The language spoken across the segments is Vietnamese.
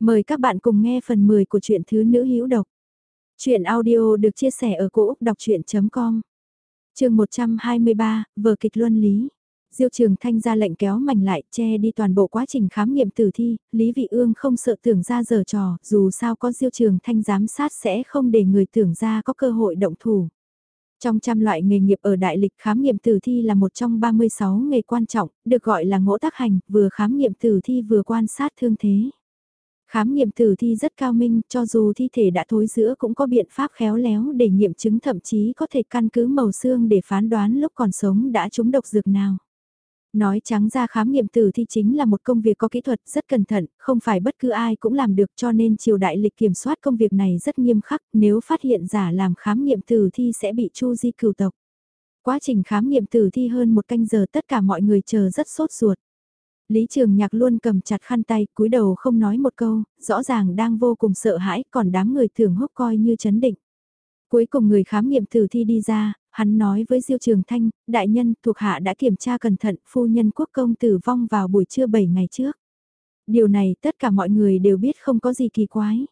Mời các bạn cùng nghe phần 10 của truyện Thứ Nữ Hữu Độc. Chuyện audio được chia sẻ ở cỗ đọc chuyện.com Trường 123, vở kịch luân lý. Diêu Trường Thanh ra lệnh kéo mảnh lại, che đi toàn bộ quá trình khám nghiệm tử thi, Lý Vị Ương không sợ tưởng ra giờ trò, dù sao có Diêu Trường Thanh giám sát sẽ không để người tưởng ra có cơ hội động thủ. Trong trăm loại nghề nghiệp ở đại lịch khám nghiệm tử thi là một trong 36 nghề quan trọng, được gọi là ngỗ tác hành, vừa khám nghiệm tử thi vừa quan sát thương thế. Khám nghiệm tử thi rất cao minh, cho dù thi thể đã thối giữa cũng có biện pháp khéo léo để nghiệm chứng thậm chí có thể căn cứ màu xương để phán đoán lúc còn sống đã trúng độc dược nào. Nói trắng ra khám nghiệm tử thi chính là một công việc có kỹ thuật rất cẩn thận, không phải bất cứ ai cũng làm được cho nên triều đại lịch kiểm soát công việc này rất nghiêm khắc, nếu phát hiện giả làm khám nghiệm tử thi sẽ bị chu di cửu tộc. Quá trình khám nghiệm tử thi hơn một canh giờ tất cả mọi người chờ rất sốt ruột. Lý Trường Nhạc luôn cầm chặt khăn tay, cúi đầu không nói một câu, rõ ràng đang vô cùng sợ hãi, còn đám người thường hốc coi như chấn định. Cuối cùng người khám nghiệm tử thi đi ra, hắn nói với Diêu Trường Thanh, đại nhân thuộc hạ đã kiểm tra cẩn thận, phu nhân quốc công tử vong vào buổi trưa 7 ngày trước. Điều này tất cả mọi người đều biết không có gì kỳ quái.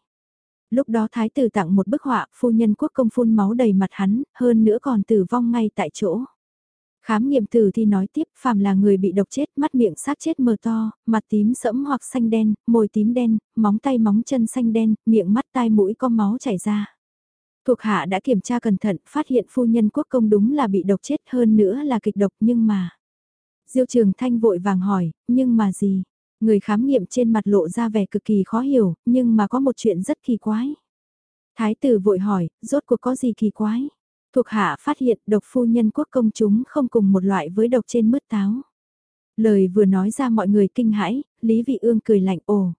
Lúc đó thái tử tặng một bức họa, phu nhân quốc công phun máu đầy mặt hắn, hơn nữa còn tử vong ngay tại chỗ. Khám nghiệm tử thì nói tiếp phàm là người bị độc chết mắt miệng sát chết mờ to, mặt tím sẫm hoặc xanh đen, môi tím đen, móng tay móng chân xanh đen, miệng mắt tai mũi có máu chảy ra. Thuộc hạ đã kiểm tra cẩn thận, phát hiện phu nhân quốc công đúng là bị độc chết hơn nữa là kịch độc nhưng mà. Diêu trường thanh vội vàng hỏi, nhưng mà gì? Người khám nghiệm trên mặt lộ ra vẻ cực kỳ khó hiểu, nhưng mà có một chuyện rất kỳ quái. Thái tử vội hỏi, rốt cuộc có gì kỳ quái? Thuộc hạ phát hiện độc phu nhân quốc công chúng không cùng một loại với độc trên mứt táo. Lời vừa nói ra mọi người kinh hãi, Lý Vị Ương cười lạnh ồ.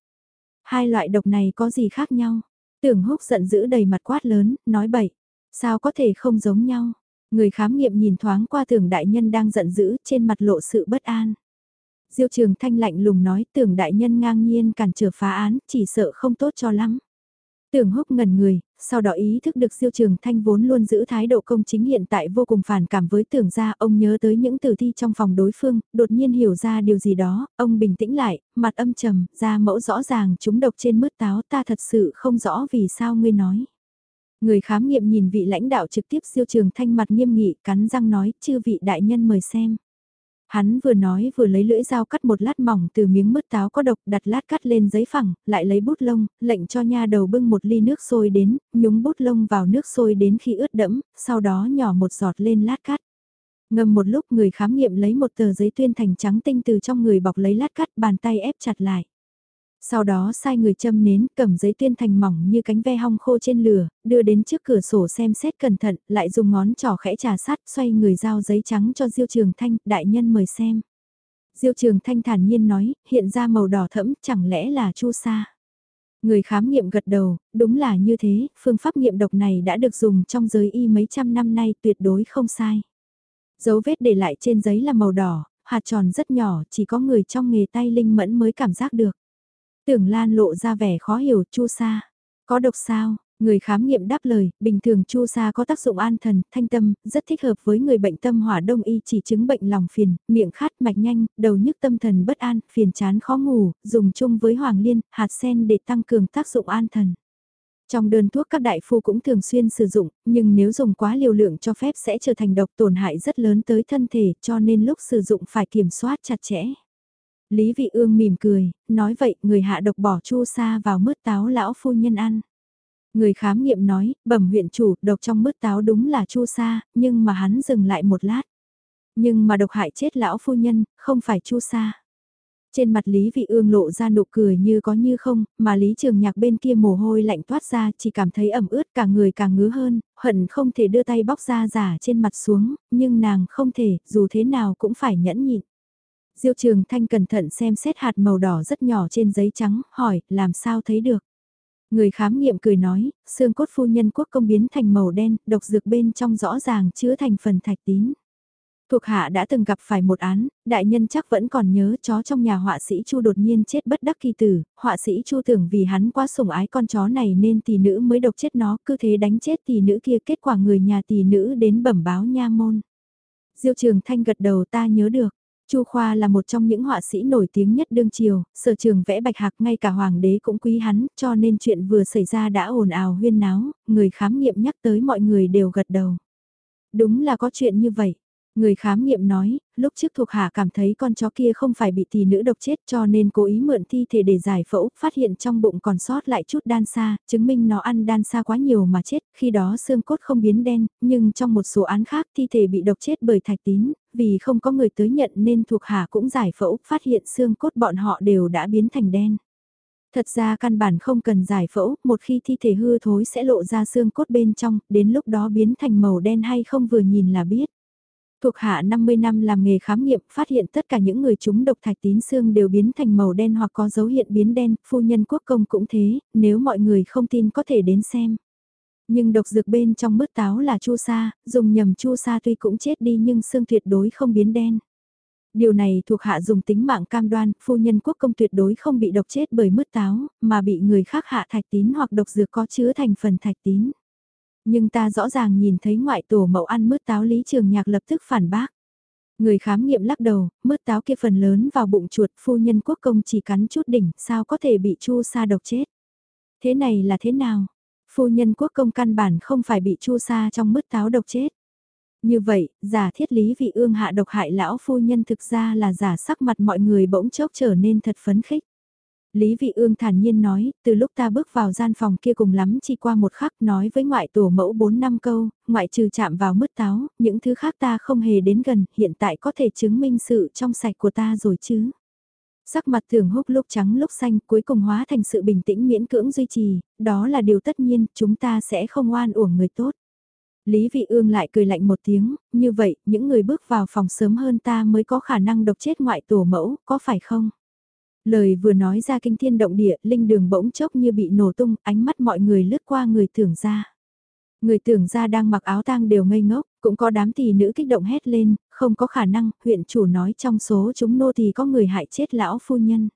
Hai loại độc này có gì khác nhau? Tưởng húc giận dữ đầy mặt quát lớn, nói bậy. Sao có thể không giống nhau? Người khám nghiệm nhìn thoáng qua tưởng đại nhân đang giận dữ trên mặt lộ sự bất an. Diêu trường thanh lạnh lùng nói tưởng đại nhân ngang nhiên cản trở phá án, chỉ sợ không tốt cho lắm. Tưởng húc ngẩn người, sau đó ý thức được siêu trường thanh vốn luôn giữ thái độ công chính hiện tại vô cùng phản cảm với tưởng ra ông nhớ tới những tử thi trong phòng đối phương, đột nhiên hiểu ra điều gì đó, ông bình tĩnh lại, mặt âm trầm, ra mẫu rõ ràng chúng độc trên mứt táo ta thật sự không rõ vì sao ngươi nói. Người khám nghiệm nhìn vị lãnh đạo trực tiếp siêu trường thanh mặt nghiêm nghị cắn răng nói chư vị đại nhân mời xem. Hắn vừa nói vừa lấy lưỡi dao cắt một lát mỏng từ miếng mứt táo có độc đặt lát cắt lên giấy phẳng, lại lấy bút lông, lệnh cho nha đầu bưng một ly nước sôi đến, nhúng bút lông vào nước sôi đến khi ướt đẫm, sau đó nhỏ một giọt lên lát cắt. Ngâm một lúc người khám nghiệm lấy một tờ giấy tuyên thành trắng tinh từ trong người bọc lấy lát cắt bàn tay ép chặt lại. Sau đó sai người châm nến cầm giấy tuyên thành mỏng như cánh ve hong khô trên lửa, đưa đến trước cửa sổ xem xét cẩn thận, lại dùng ngón trỏ khẽ trà sát xoay người giao giấy trắng cho Diêu Trường Thanh, đại nhân mời xem. Diêu Trường Thanh thản nhiên nói, hiện ra màu đỏ thẫm, chẳng lẽ là chu sa. Người khám nghiệm gật đầu, đúng là như thế, phương pháp nghiệm độc này đã được dùng trong giới y mấy trăm năm nay tuyệt đối không sai. Dấu vết để lại trên giấy là màu đỏ, hạt tròn rất nhỏ, chỉ có người trong nghề tay linh mẫn mới cảm giác được. Tưởng Lan lộ ra vẻ khó hiểu, chu sa. Có độc sao? Người khám nghiệm đáp lời, bình thường chu sa có tác dụng an thần, thanh tâm, rất thích hợp với người bệnh tâm hỏa đông y chỉ chứng bệnh lòng phiền, miệng khát mạch nhanh, đầu nhức tâm thần bất an, phiền chán khó ngủ, dùng chung với hoàng liên, hạt sen để tăng cường tác dụng an thần. Trong đơn thuốc các đại phu cũng thường xuyên sử dụng, nhưng nếu dùng quá liều lượng cho phép sẽ trở thành độc tổn hại rất lớn tới thân thể cho nên lúc sử dụng phải kiểm soát chặt chẽ. Lý Vị Ương mỉm cười, nói vậy người hạ độc bỏ chu sa vào mứt táo lão phu nhân ăn. Người khám nghiệm nói, bẩm huyện chủ, độc trong mứt táo đúng là chu sa, nhưng mà hắn dừng lại một lát. Nhưng mà độc hại chết lão phu nhân, không phải chu sa. Trên mặt Lý Vị Ương lộ ra nụ cười như có như không, mà Lý Trường Nhạc bên kia mồ hôi lạnh toát ra chỉ cảm thấy ẩm ướt cả người càng ngứa hơn, hận không thể đưa tay bóc ra giả trên mặt xuống, nhưng nàng không thể, dù thế nào cũng phải nhẫn nhịn. Diêu Trường Thanh cẩn thận xem xét hạt màu đỏ rất nhỏ trên giấy trắng, hỏi, làm sao thấy được? Người khám nghiệm cười nói, xương cốt phu nhân quốc công biến thành màu đen, độc dược bên trong rõ ràng chứa thành phần thạch tín. Thuộc hạ đã từng gặp phải một án, đại nhân chắc vẫn còn nhớ chó trong nhà họa sĩ Chu đột nhiên chết bất đắc kỳ tử, họa sĩ Chu tưởng vì hắn quá sủng ái con chó này nên tỷ nữ mới độc chết nó, cứ thế đánh chết tỷ nữ kia kết quả người nhà tỷ nữ đến bẩm báo nha môn. Diêu Trường Thanh gật đầu ta nhớ được, Chu Khoa là một trong những họa sĩ nổi tiếng nhất đương triều, sở trường vẽ bạch hạc ngay cả hoàng đế cũng quý hắn, cho nên chuyện vừa xảy ra đã ồn ào huyên náo, người khám nghiệm nhắc tới mọi người đều gật đầu. Đúng là có chuyện như vậy. Người khám nghiệm nói, lúc trước thuộc hạ cảm thấy con chó kia không phải bị tỷ nữ độc chết cho nên cố ý mượn thi thể để giải phẫu, phát hiện trong bụng còn sót lại chút đan xa, chứng minh nó ăn đan xa quá nhiều mà chết, khi đó xương cốt không biến đen, nhưng trong một số án khác thi thể bị độc chết bởi thạch tín, vì không có người tới nhận nên thuộc hạ cũng giải phẫu, phát hiện xương cốt bọn họ đều đã biến thành đen. Thật ra căn bản không cần giải phẫu, một khi thi thể hư thối sẽ lộ ra xương cốt bên trong, đến lúc đó biến thành màu đen hay không vừa nhìn là biết. Thuộc hạ 50 năm làm nghề khám nghiệm, phát hiện tất cả những người chúng độc thạch tín xương đều biến thành màu đen hoặc có dấu hiện biến đen, phu nhân quốc công cũng thế, nếu mọi người không tin có thể đến xem. Nhưng độc dược bên trong mứt táo là chu sa, dùng nhầm chu sa tuy cũng chết đi nhưng xương tuyệt đối không biến đen. Điều này thuộc hạ dùng tính mạng cam đoan, phu nhân quốc công tuyệt đối không bị độc chết bởi mứt táo, mà bị người khác hạ thạch tín hoặc độc dược có chứa thành phần thạch tín. Nhưng ta rõ ràng nhìn thấy ngoại tổ mẫu ăn mứt táo Lý Trường Nhạc lập tức phản bác. Người khám nghiệm lắc đầu, mứt táo kia phần lớn vào bụng chuột phu nhân quốc công chỉ cắn chút đỉnh sao có thể bị chu sa độc chết. Thế này là thế nào? Phu nhân quốc công căn bản không phải bị chu sa trong mứt táo độc chết. Như vậy, giả thiết lý vị ương hạ độc hại lão phu nhân thực ra là giả sắc mặt mọi người bỗng chốc trở nên thật phấn khích. Lý Vị Ương thản nhiên nói, từ lúc ta bước vào gian phòng kia cùng lắm chỉ qua một khắc nói với ngoại tổ mẫu 4 năm câu, ngoại trừ chạm vào mứt táo, những thứ khác ta không hề đến gần, hiện tại có thể chứng minh sự trong sạch của ta rồi chứ. Sắc mặt thường húc lúc trắng lúc xanh cuối cùng hóa thành sự bình tĩnh miễn cưỡng duy trì, đó là điều tất nhiên, chúng ta sẽ không oan uổng người tốt. Lý Vị Ương lại cười lạnh một tiếng, như vậy, những người bước vào phòng sớm hơn ta mới có khả năng độc chết ngoại tổ mẫu, có phải không? Lời vừa nói ra kinh thiên động địa, linh đường bỗng chốc như bị nổ tung, ánh mắt mọi người lướt qua người tưởng ra. Người tưởng ra đang mặc áo tang đều ngây ngốc, cũng có đám tỷ nữ kích động hét lên, không có khả năng, huyện chủ nói trong số chúng nô thì có người hại chết lão phu nhân.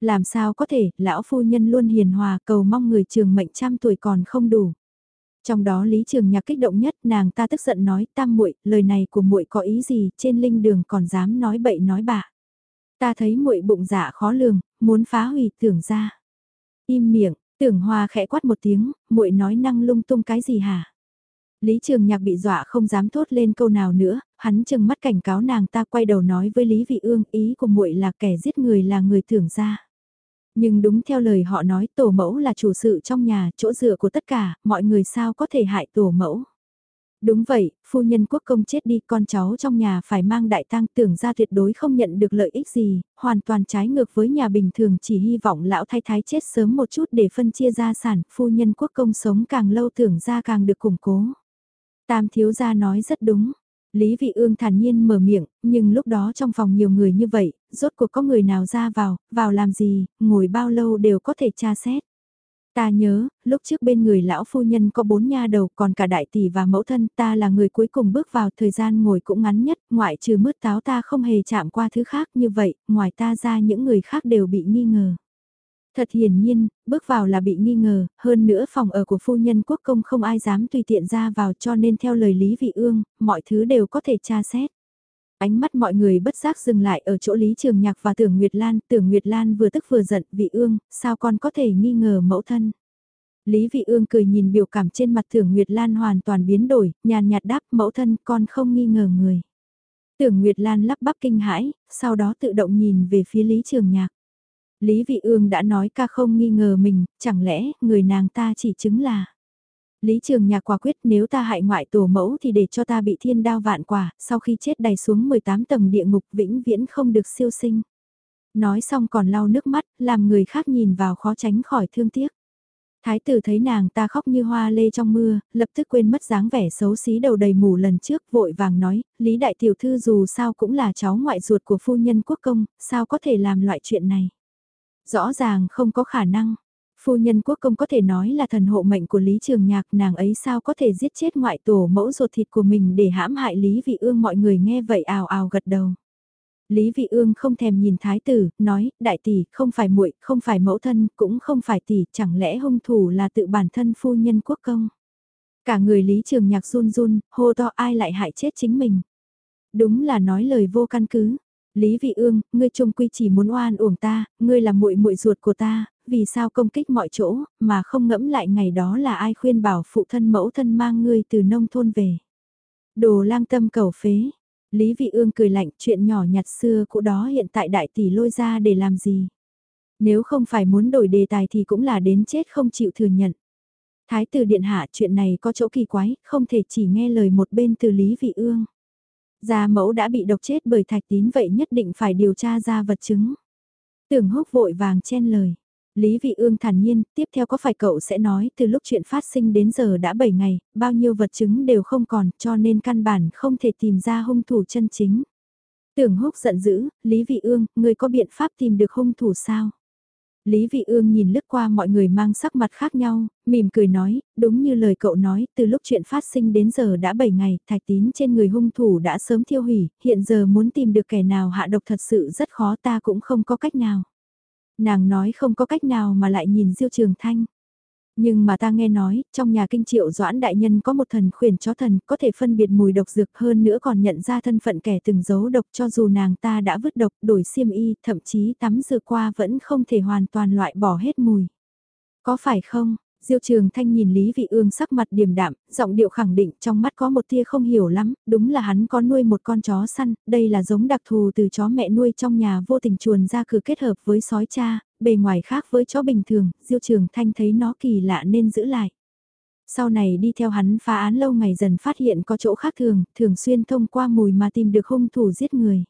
Làm sao có thể, lão phu nhân luôn hiền hòa cầu mong người trường mệnh trăm tuổi còn không đủ. Trong đó Lý Trường Nhạc kích động nhất, nàng ta tức giận nói, tam muội, lời này của muội có ý gì, trên linh đường còn dám nói bậy nói bạ. Ta thấy muội bụng dạ khó lường, muốn phá hủy tưởng ra. Im miệng, tưởng hoa khẽ quát một tiếng, muội nói năng lung tung cái gì hả? Lý Trường Nhạc bị dọa không dám thốt lên câu nào nữa, hắn chừng mắt cảnh cáo nàng ta quay đầu nói với Lý Vị Ương ý của muội là kẻ giết người là người tưởng ra. Nhưng đúng theo lời họ nói tổ mẫu là chủ sự trong nhà, chỗ dựa của tất cả, mọi người sao có thể hại tổ mẫu. Đúng vậy, phu nhân quốc công chết đi, con cháu trong nhà phải mang đại tang tưởng ra tuyệt đối không nhận được lợi ích gì, hoàn toàn trái ngược với nhà bình thường chỉ hy vọng lão thái thái chết sớm một chút để phân chia gia sản, phu nhân quốc công sống càng lâu tưởng ra càng được củng cố. Tam thiếu gia nói rất đúng. Lý Vị Ương thản nhiên mở miệng, nhưng lúc đó trong phòng nhiều người như vậy, rốt cuộc có người nào ra vào, vào làm gì, ngồi bao lâu đều có thể tra xét. Ta nhớ, lúc trước bên người lão phu nhân có bốn nha đầu còn cả đại tỷ và mẫu thân ta là người cuối cùng bước vào thời gian ngồi cũng ngắn nhất, ngoại trừ mứt táo ta không hề chạm qua thứ khác như vậy, ngoài ta ra những người khác đều bị nghi ngờ. Thật hiển nhiên, bước vào là bị nghi ngờ, hơn nữa phòng ở của phu nhân quốc công không ai dám tùy tiện ra vào cho nên theo lời Lý Vị Ương, mọi thứ đều có thể tra xét. Ánh mắt mọi người bất giác dừng lại ở chỗ Lý Trường Nhạc và Tưởng Nguyệt Lan, Tưởng Nguyệt Lan vừa tức vừa giận, vị ương, sao con có thể nghi ngờ mẫu thân. Lý Vị Ương cười nhìn biểu cảm trên mặt Tưởng Nguyệt Lan hoàn toàn biến đổi, nhàn nhạt đáp mẫu thân con không nghi ngờ người. Tưởng Nguyệt Lan lắp bắp kinh hãi, sau đó tự động nhìn về phía Lý Trường Nhạc. Lý Vị Ương đã nói ca không nghi ngờ mình, chẳng lẽ người nàng ta chỉ chứng là... Lý Trường Nhạc quả quyết nếu ta hại ngoại tổ mẫu thì để cho ta bị thiên đao vạn quả, sau khi chết đầy xuống 18 tầng địa ngục vĩnh viễn không được siêu sinh. Nói xong còn lau nước mắt, làm người khác nhìn vào khó tránh khỏi thương tiếc. Thái tử thấy nàng ta khóc như hoa lê trong mưa, lập tức quên mất dáng vẻ xấu xí đầu đầy mù lần trước, vội vàng nói, Lý Đại Tiểu Thư dù sao cũng là cháu ngoại ruột của phu nhân quốc công, sao có thể làm loại chuyện này. Rõ ràng không có khả năng, Phu nhân quốc công có thể nói là thần hộ mệnh của Lý Trường Nhạc nàng ấy sao có thể giết chết ngoại tổ mẫu ruột thịt của mình để hãm hại Lý Vị Ương mọi người nghe vậy ào ào gật đầu. Lý Vị Ương không thèm nhìn thái tử, nói, đại tỷ, không phải muội, không phải mẫu thân, cũng không phải tỷ, chẳng lẽ hung thủ là tự bản thân phu nhân quốc công. Cả người Lý Trường Nhạc run run, hô to ai lại hại chết chính mình. Đúng là nói lời vô căn cứ, Lý Vị Ương, ngươi trung quy chỉ muốn oan uổng ta, ngươi là muội muội ruột của ta, vì sao công kích mọi chỗ, mà không ngẫm lại ngày đó là ai khuyên bảo phụ thân mẫu thân mang ngươi từ nông thôn về. Đồ lang tâm cầu phế. Lý Vị Ương cười lạnh chuyện nhỏ nhặt xưa cũ đó hiện tại đại tỷ lôi ra để làm gì. Nếu không phải muốn đổi đề tài thì cũng là đến chết không chịu thừa nhận. Thái tử điện hạ chuyện này có chỗ kỳ quái, không thể chỉ nghe lời một bên từ Lý Vị Ương. Gia mẫu đã bị độc chết bởi thạch tín vậy nhất định phải điều tra ra vật chứng. Tưởng húc vội vàng chen lời. Lý Vị Ương thản nhiên, tiếp theo có phải cậu sẽ nói từ lúc chuyện phát sinh đến giờ đã 7 ngày, bao nhiêu vật chứng đều không còn cho nên căn bản không thể tìm ra hung thủ chân chính. Tưởng húc giận dữ, Lý Vị Ương, người có biện pháp tìm được hung thủ sao? Lý Vị Ương nhìn lướt qua mọi người mang sắc mặt khác nhau, mỉm cười nói, đúng như lời cậu nói, từ lúc chuyện phát sinh đến giờ đã 7 ngày, thạch tín trên người hung thủ đã sớm thiêu hủy, hiện giờ muốn tìm được kẻ nào hạ độc thật sự rất khó ta cũng không có cách nào. Nàng nói không có cách nào mà lại nhìn Diêu Trường Thanh. Nhưng mà ta nghe nói, trong nhà kinh triệu doãn đại nhân có một thần khuyển chó thần có thể phân biệt mùi độc dược hơn nữa còn nhận ra thân phận kẻ từng giấu độc cho dù nàng ta đã vứt độc đổi xiêm y, thậm chí tắm rửa qua vẫn không thể hoàn toàn loại bỏ hết mùi. Có phải không? Diêu Trường Thanh nhìn Lý Vị Ương sắc mặt điềm đạm, giọng điệu khẳng định trong mắt có một tia không hiểu lắm, đúng là hắn có nuôi một con chó săn, đây là giống đặc thù từ chó mẹ nuôi trong nhà vô tình chuồn ra cửa kết hợp với sói cha, bề ngoài khác với chó bình thường, Diêu Trường Thanh thấy nó kỳ lạ nên giữ lại. Sau này đi theo hắn phá án lâu ngày dần phát hiện có chỗ khác thường, thường xuyên thông qua mùi mà tìm được hung thủ giết người.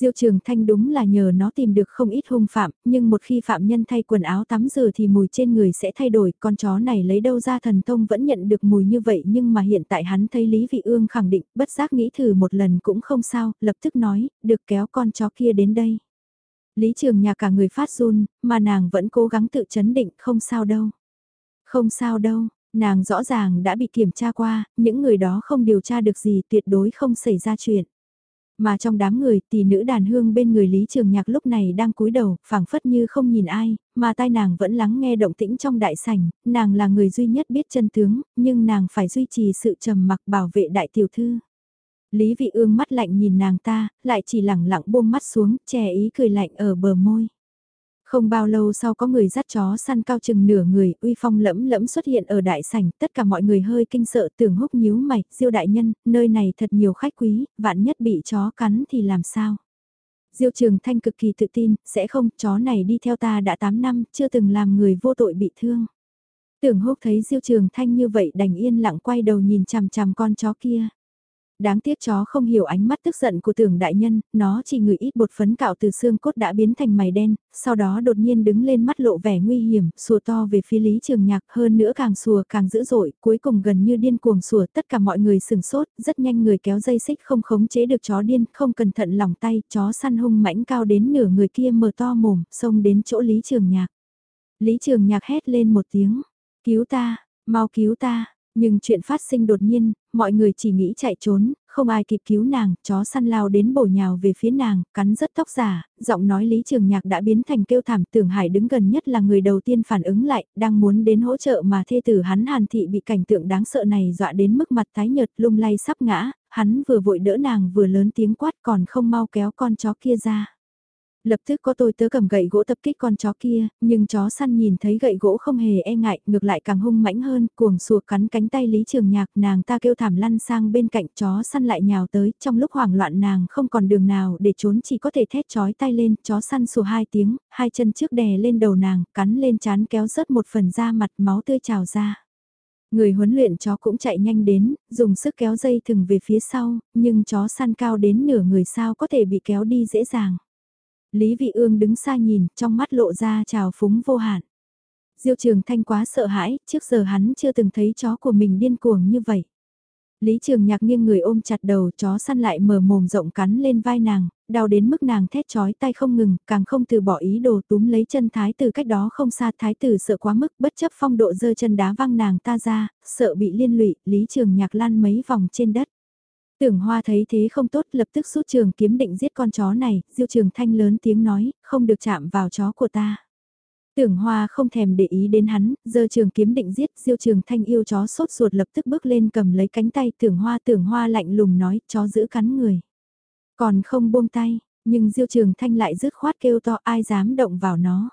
Diêu Trường Thanh đúng là nhờ nó tìm được không ít hung phạm, nhưng một khi phạm nhân thay quần áo tắm rửa thì mùi trên người sẽ thay đổi, con chó này lấy đâu ra thần thông vẫn nhận được mùi như vậy nhưng mà hiện tại hắn thấy Lý Vị Ương khẳng định, bất giác nghĩ thử một lần cũng không sao, lập tức nói, được kéo con chó kia đến đây. Lý Trường nhà cả người phát run, mà nàng vẫn cố gắng tự chấn định, không sao đâu. Không sao đâu, nàng rõ ràng đã bị kiểm tra qua, những người đó không điều tra được gì tuyệt đối không xảy ra chuyện. Mà trong đám người tỷ nữ đàn hương bên người Lý Trường Nhạc lúc này đang cúi đầu, phảng phất như không nhìn ai, mà tai nàng vẫn lắng nghe động tĩnh trong đại sảnh, nàng là người duy nhất biết chân tướng, nhưng nàng phải duy trì sự trầm mặc bảo vệ đại tiểu thư. Lý Vị Ương mắt lạnh nhìn nàng ta, lại chỉ lẳng lặng buông mắt xuống, che ý cười lạnh ở bờ môi. Không bao lâu sau có người dắt chó săn cao chừng nửa người, uy phong lẫm lẫm xuất hiện ở đại sảnh, tất cả mọi người hơi kinh sợ tưởng húc nhíu mày, diêu đại nhân, nơi này thật nhiều khách quý, vạn nhất bị chó cắn thì làm sao? Diêu Trường Thanh cực kỳ tự tin, sẽ không, chó này đi theo ta đã 8 năm, chưa từng làm người vô tội bị thương. Tưởng húc thấy Diêu Trường Thanh như vậy đành yên lặng quay đầu nhìn chằm chằm con chó kia đáng tiếc chó không hiểu ánh mắt tức giận của tưởng đại nhân, nó chỉ ngửi ít bột phấn cạo từ xương cốt đã biến thành mày đen, sau đó đột nhiên đứng lên mắt lộ vẻ nguy hiểm, sùa to về phía lý trường nhạc hơn nữa càng sùa càng dữ dội, cuối cùng gần như điên cuồng sùa tất cả mọi người sừng sốt, rất nhanh người kéo dây xích không khống chế được chó điên, không cẩn thận lỏng tay, chó săn hung mãnh cao đến nửa người kia mở to mồm, xông đến chỗ lý trường nhạc. Lý trường nhạc hét lên một tiếng, cứu ta, mau cứu ta, nhưng chuyện phát sinh đột nhiên, mọi người chỉ nghĩ chạy trốn, không ai kịp cứu nàng, chó săn lao đến bổ nhào về phía nàng, cắn rất tóc giả, giọng nói Lý Trường Nhạc đã biến thành kêu thảm tưởng hải đứng gần nhất là người đầu tiên phản ứng lại, đang muốn đến hỗ trợ mà thê tử hắn hàn thị bị cảnh tượng đáng sợ này dọa đến mức mặt tái nhợt lung lay sắp ngã, hắn vừa vội đỡ nàng vừa lớn tiếng quát còn không mau kéo con chó kia ra. Lập tức có tôi tớ cầm gậy gỗ tập kích con chó kia, nhưng chó săn nhìn thấy gậy gỗ không hề e ngại, ngược lại càng hung mãnh hơn, cuồng sùa cắn cánh tay Lý Trường Nhạc, nàng ta kêu thảm lăn sang bên cạnh chó săn lại nhào tới, trong lúc hoảng loạn nàng không còn đường nào để trốn chỉ có thể thét chói tay lên, chó săn sùa hai tiếng, hai chân trước đè lên đầu nàng, cắn lên chán kéo rớt một phần da mặt máu tươi trào ra. Người huấn luyện chó cũng chạy nhanh đến, dùng sức kéo dây thừng về phía sau, nhưng chó săn cao đến nửa người sao có thể bị kéo đi dễ dàng. Lý Vị Ương đứng xa nhìn, trong mắt lộ ra trào phúng vô hạn. Diêu Trường Thanh quá sợ hãi, trước giờ hắn chưa từng thấy chó của mình điên cuồng như vậy. Lý Trường Nhạc nghiêng người ôm chặt đầu chó săn lại mở mồm rộng cắn lên vai nàng, đau đến mức nàng thét chói tay không ngừng, càng không từ bỏ ý đồ túm lấy chân thái tử cách đó không xa thái tử sợ quá mức bất chấp phong độ dơ chân đá văng nàng ta ra, sợ bị liên lụy, Lý Trường Nhạc lan mấy vòng trên đất. Tưởng Hoa thấy thế không tốt lập tức rút trường kiếm định giết con chó này, Diêu Trường Thanh lớn tiếng nói, không được chạm vào chó của ta. Tưởng Hoa không thèm để ý đến hắn, giờ trường kiếm định giết, Diêu Trường Thanh yêu chó sốt ruột lập tức bước lên cầm lấy cánh tay Tưởng Hoa, Tưởng Hoa lạnh lùng nói, chó giữ cắn người. Còn không buông tay, Nhưng Diêu Trường Thanh lại rứt khoát kêu to ai dám động vào nó.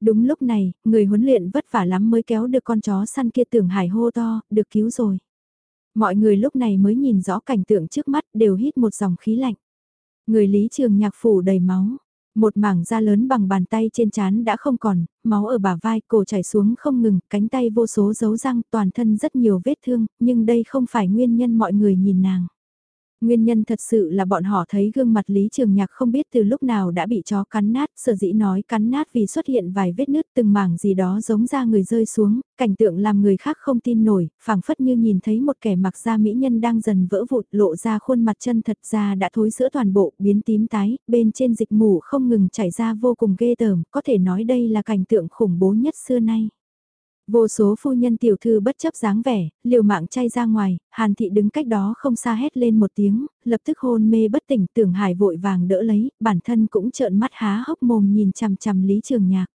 Đúng lúc này, người huấn luyện vất vả lắm mới kéo được con chó săn kia tưởng hải hô to, được cứu rồi. Mọi người lúc này mới nhìn rõ cảnh tượng trước mắt đều hít một dòng khí lạnh. Người lý trường nhạc phủ đầy máu, một mảng da lớn bằng bàn tay trên trán đã không còn, máu ở bả vai, cổ chảy xuống không ngừng, cánh tay vô số dấu răng, toàn thân rất nhiều vết thương, nhưng đây không phải nguyên nhân mọi người nhìn nàng. Nguyên nhân thật sự là bọn họ thấy gương mặt Lý Trường Nhạc không biết từ lúc nào đã bị chó cắn nát, sở dĩ nói cắn nát vì xuất hiện vài vết nứt từng mảng gì đó giống ra người rơi xuống, cảnh tượng làm người khác không tin nổi, phảng phất như nhìn thấy một kẻ mặc da mỹ nhân đang dần vỡ vụt lộ ra khuôn mặt chân thật ra đã thối sữa toàn bộ, biến tím tái, bên trên dịch mù không ngừng chảy ra vô cùng ghê tởm, có thể nói đây là cảnh tượng khủng bố nhất xưa nay. Vô số phu nhân tiểu thư bất chấp dáng vẻ, liều mạng chay ra ngoài, Hàn Thị đứng cách đó không xa hét lên một tiếng, lập tức hôn mê bất tỉnh tưởng hải vội vàng đỡ lấy, bản thân cũng trợn mắt há hốc mồm nhìn chằm chằm Lý Trường Nhạc.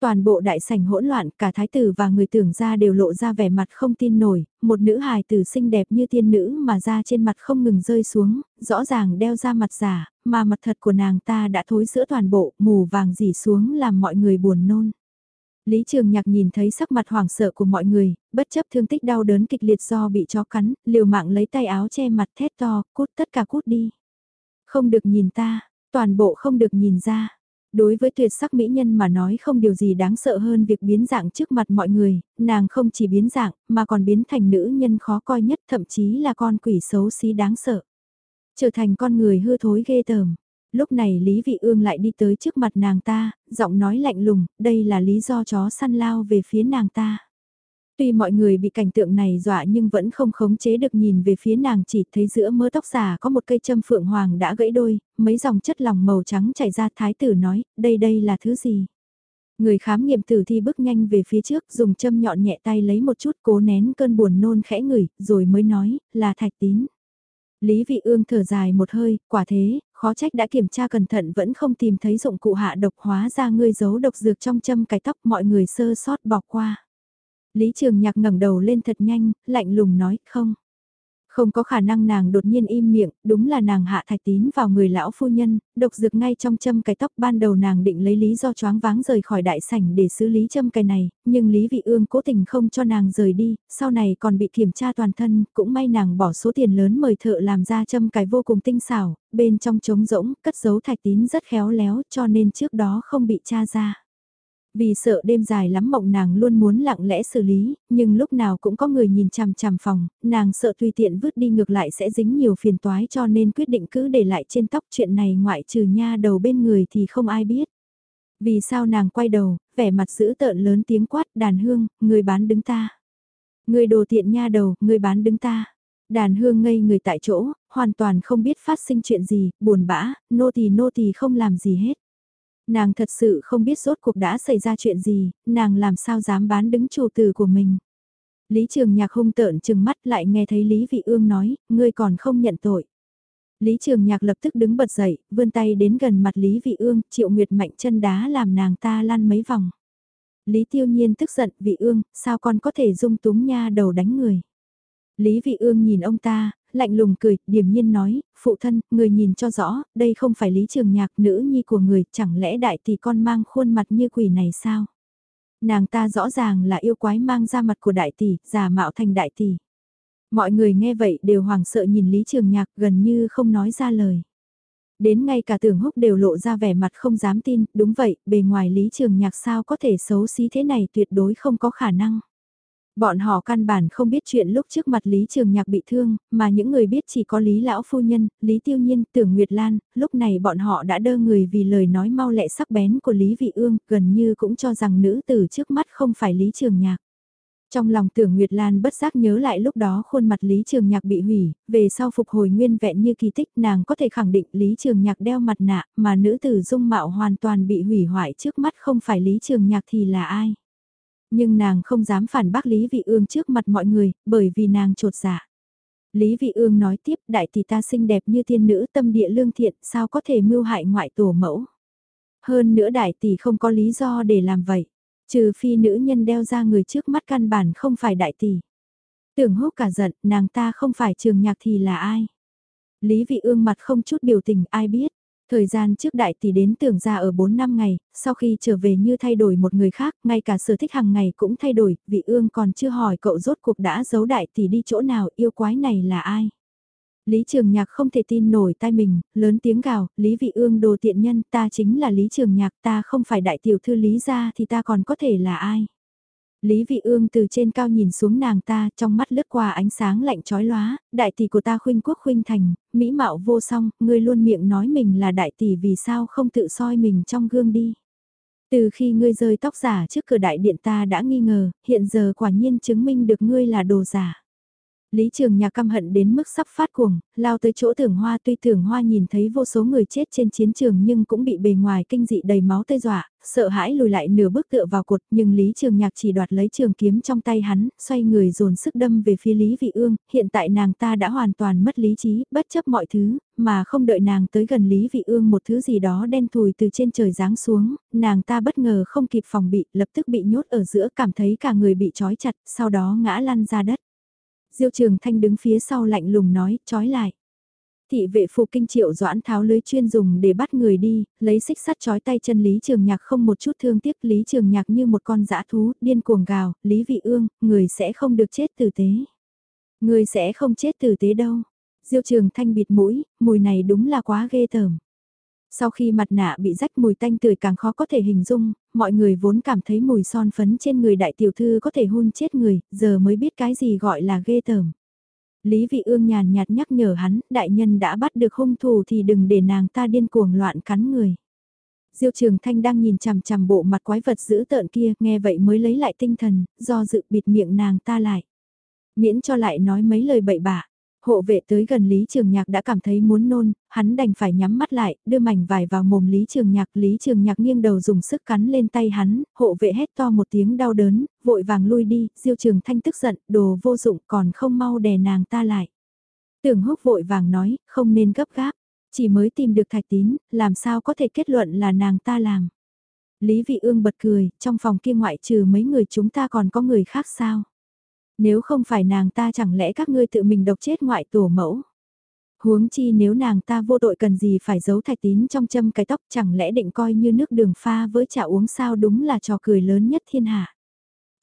Toàn bộ đại sảnh hỗn loạn, cả thái tử và người tưởng ra đều lộ ra vẻ mặt không tin nổi, một nữ hài tử xinh đẹp như tiên nữ mà ra trên mặt không ngừng rơi xuống, rõ ràng đeo ra mặt giả, mà mặt thật của nàng ta đã thối giữa toàn bộ, mù vàng dỉ xuống làm mọi người buồn nôn. Lý Trường Nhạc nhìn thấy sắc mặt hoảng sợ của mọi người, bất chấp thương tích đau đớn kịch liệt do bị chó cắn, liều mạng lấy tay áo che mặt thét to, cút tất cả cút đi. Không được nhìn ta, toàn bộ không được nhìn ra. Đối với tuyệt sắc mỹ nhân mà nói không điều gì đáng sợ hơn việc biến dạng trước mặt mọi người, nàng không chỉ biến dạng, mà còn biến thành nữ nhân khó coi nhất thậm chí là con quỷ xấu xí đáng sợ. Trở thành con người hư thối ghê tởm lúc này Lý Vị Ương lại đi tới trước mặt nàng ta, giọng nói lạnh lùng, đây là lý do chó săn lao về phía nàng ta. Tuy mọi người bị cảnh tượng này dọa nhưng vẫn không khống chế được nhìn về phía nàng chỉ thấy giữa mớ tóc giả có một cây châm phượng hoàng đã gãy đôi, mấy dòng chất lỏng màu trắng chảy ra thái tử nói, đây đây là thứ gì? Người khám nghiệm tử thi bước nhanh về phía trước dùng châm nhọn nhẹ tay lấy một chút cố nén cơn buồn nôn khẽ ngửi, rồi mới nói, là thạch tín. Lý Vị Ương thở dài một hơi, quả thế, khó trách đã kiểm tra cẩn thận vẫn không tìm thấy dụng cụ hạ độc hóa ra ngươi giấu độc dược trong châm cái tóc mọi người sơ sót bỏ qua. Lý Trường Nhạc ngẩng đầu lên thật nhanh, lạnh lùng nói, không. Không có khả năng nàng đột nhiên im miệng, đúng là nàng hạ thạch tín vào người lão phu nhân, độc dược ngay trong châm cái tóc ban đầu nàng định lấy lý do choáng váng rời khỏi đại sảnh để xử lý châm cái này, nhưng Lý Vị Ương cố tình không cho nàng rời đi, sau này còn bị kiểm tra toàn thân, cũng may nàng bỏ số tiền lớn mời thợ làm ra châm cái vô cùng tinh xảo, bên trong trống rỗng, cất giấu thạch tín rất khéo léo cho nên trước đó không bị tra ra. Vì sợ đêm dài lắm mộng nàng luôn muốn lặng lẽ xử lý, nhưng lúc nào cũng có người nhìn chằm chằm phòng, nàng sợ tùy tiện vứt đi ngược lại sẽ dính nhiều phiền toái cho nên quyết định cứ để lại trên tóc chuyện này ngoại trừ nha đầu bên người thì không ai biết. Vì sao nàng quay đầu, vẻ mặt giữ tợn lớn tiếng quát đàn hương, người bán đứng ta. Người đồ tiện nha đầu, người bán đứng ta. Đàn hương ngây người tại chỗ, hoàn toàn không biết phát sinh chuyện gì, buồn bã, nô tỳ nô tỳ không làm gì hết. Nàng thật sự không biết rốt cuộc đã xảy ra chuyện gì, nàng làm sao dám bán đứng chủ tử của mình. Lý Trường Nhạc hung tợn chừng mắt lại nghe thấy Lý Vị Ương nói, ngươi còn không nhận tội. Lý Trường Nhạc lập tức đứng bật dậy, vươn tay đến gần mặt Lý Vị Ương, triệu nguyệt mạnh chân đá làm nàng ta lăn mấy vòng. Lý Tiêu Nhiên tức giận, Vị Ương, sao con có thể dung túng nha đầu đánh người. Lý Vị Ương nhìn ông ta, lạnh lùng cười, điềm nhiên nói, phụ thân, người nhìn cho rõ, đây không phải lý trường nhạc nữ nhi của người, chẳng lẽ đại tỷ con mang khuôn mặt như quỷ này sao? Nàng ta rõ ràng là yêu quái mang ra mặt của đại tỷ, giả mạo thành đại tỷ. Mọi người nghe vậy đều hoảng sợ nhìn Lý Trường Nhạc gần như không nói ra lời. Đến ngay cả tưởng húc đều lộ ra vẻ mặt không dám tin, đúng vậy, bề ngoài Lý Trường Nhạc sao có thể xấu xí thế này tuyệt đối không có khả năng. Bọn họ căn bản không biết chuyện lúc trước mặt Lý Trường Nhạc bị thương, mà những người biết chỉ có Lý Lão Phu Nhân, Lý Tiêu Nhiên, Tưởng Nguyệt Lan, lúc này bọn họ đã đơ người vì lời nói mau lẹ sắc bén của Lý Vị Ương, gần như cũng cho rằng nữ tử trước mắt không phải Lý Trường Nhạc. Trong lòng tưởng Nguyệt Lan bất giác nhớ lại lúc đó khuôn mặt Lý Trường Nhạc bị hủy, về sau phục hồi nguyên vẹn như kỳ tích nàng có thể khẳng định Lý Trường Nhạc đeo mặt nạ mà nữ tử dung mạo hoàn toàn bị hủy hoại trước mắt không phải Lý Trường Nhạc thì là ai. Nhưng nàng không dám phản bác Lý Vị Ương trước mặt mọi người, bởi vì nàng trột dạ. Lý Vị Ương nói tiếp đại tỷ ta xinh đẹp như tiên nữ tâm địa lương thiện sao có thể mưu hại ngoại tổ mẫu. Hơn nữa đại tỷ không có lý do để làm vậy. Trừ phi nữ nhân đeo ra người trước mắt căn bản không phải đại tỷ. Tưởng húc cả giận, nàng ta không phải trường nhạc thì là ai? Lý vị ương mặt không chút biểu tình ai biết. Thời gian trước đại tỷ đến tưởng ra ở 4 năm ngày, sau khi trở về như thay đổi một người khác, ngay cả sở thích hàng ngày cũng thay đổi, vị ương còn chưa hỏi cậu rốt cuộc đã giấu đại tỷ đi chỗ nào, yêu quái này là ai. Lý Trường Nhạc không thể tin nổi tai mình, lớn tiếng gào, Lý Vị Ương đồ tiện nhân, ta chính là Lý Trường Nhạc, ta không phải đại tiểu thư Lý gia thì ta còn có thể là ai. Lý Vị Ương từ trên cao nhìn xuống nàng ta, trong mắt lướt qua ánh sáng lạnh chói lóa, đại tỷ của ta khuynh quốc khuynh thành, mỹ mạo vô song, ngươi luôn miệng nói mình là đại tỷ vì sao không tự soi mình trong gương đi. Từ khi ngươi rơi tóc giả trước cửa đại điện ta đã nghi ngờ, hiện giờ quả nhiên chứng minh được ngươi là đồ giả. Lý Trường Nhạc căm hận đến mức sắp phát cuồng, lao tới chỗ tưởng hoa tuy tưởng hoa nhìn thấy vô số người chết trên chiến trường nhưng cũng bị bề ngoài kinh dị đầy máu tê dọa, sợ hãi lùi lại nửa bước tựa vào cột nhưng Lý Trường Nhạc chỉ đoạt lấy trường kiếm trong tay hắn, xoay người dồn sức đâm về phía Lý Vị Ương, hiện tại nàng ta đã hoàn toàn mất lý trí, bất chấp mọi thứ, mà không đợi nàng tới gần Lý Vị Ương một thứ gì đó đen thùi từ trên trời giáng xuống, nàng ta bất ngờ không kịp phòng bị, lập tức bị nhốt ở giữa cảm thấy cả người bị trói chặt, sau đó ngã lăn ra đất. Diêu Trường Thanh đứng phía sau lạnh lùng nói, trói lại. Thị vệ phụ kinh triệu doãn tháo lưới chuyên dùng để bắt người đi, lấy xích sắt trói tay chân Lý Trường Nhạc không một chút thương tiếc Lý Trường Nhạc như một con dã thú, điên cuồng gào, Lý Vị Ương, người sẽ không được chết tử tế. Người sẽ không chết tử tế đâu. Diêu Trường Thanh bịt mũi, mùi này đúng là quá ghê tởm. Sau khi mặt nạ bị rách mùi tanh tươi càng khó có thể hình dung, mọi người vốn cảm thấy mùi son phấn trên người đại tiểu thư có thể hôn chết người, giờ mới biết cái gì gọi là ghê tởm. Lý vị ương nhàn nhạt nhắc nhở hắn, đại nhân đã bắt được hung thủ thì đừng để nàng ta điên cuồng loạn cắn người. Diêu Trường Thanh đang nhìn chằm chằm bộ mặt quái vật dữ tợn kia, nghe vậy mới lấy lại tinh thần, do dự bịt miệng nàng ta lại. Miễn cho lại nói mấy lời bậy bạ. Hộ vệ tới gần Lý Trường Nhạc đã cảm thấy muốn nôn, hắn đành phải nhắm mắt lại, đưa mảnh vải vào mồm Lý Trường Nhạc. Lý Trường Nhạc nghiêng đầu dùng sức cắn lên tay hắn, hộ vệ hét to một tiếng đau đớn, vội vàng lui đi, Diêu Trường Thanh tức giận, đồ vô dụng còn không mau đè nàng ta lại. Tưởng húc vội vàng nói, không nên gấp gáp, chỉ mới tìm được thạch tín, làm sao có thể kết luận là nàng ta làm. Lý Vị Ương bật cười, trong phòng kia ngoại trừ mấy người chúng ta còn có người khác sao? Nếu không phải nàng ta chẳng lẽ các ngươi tự mình độc chết ngoại tổ mẫu? Huống chi nếu nàng ta vô tội cần gì phải giấu thạch tín trong châm cái tóc chẳng lẽ định coi như nước đường pha với chả uống sao đúng là trò cười lớn nhất thiên hạ.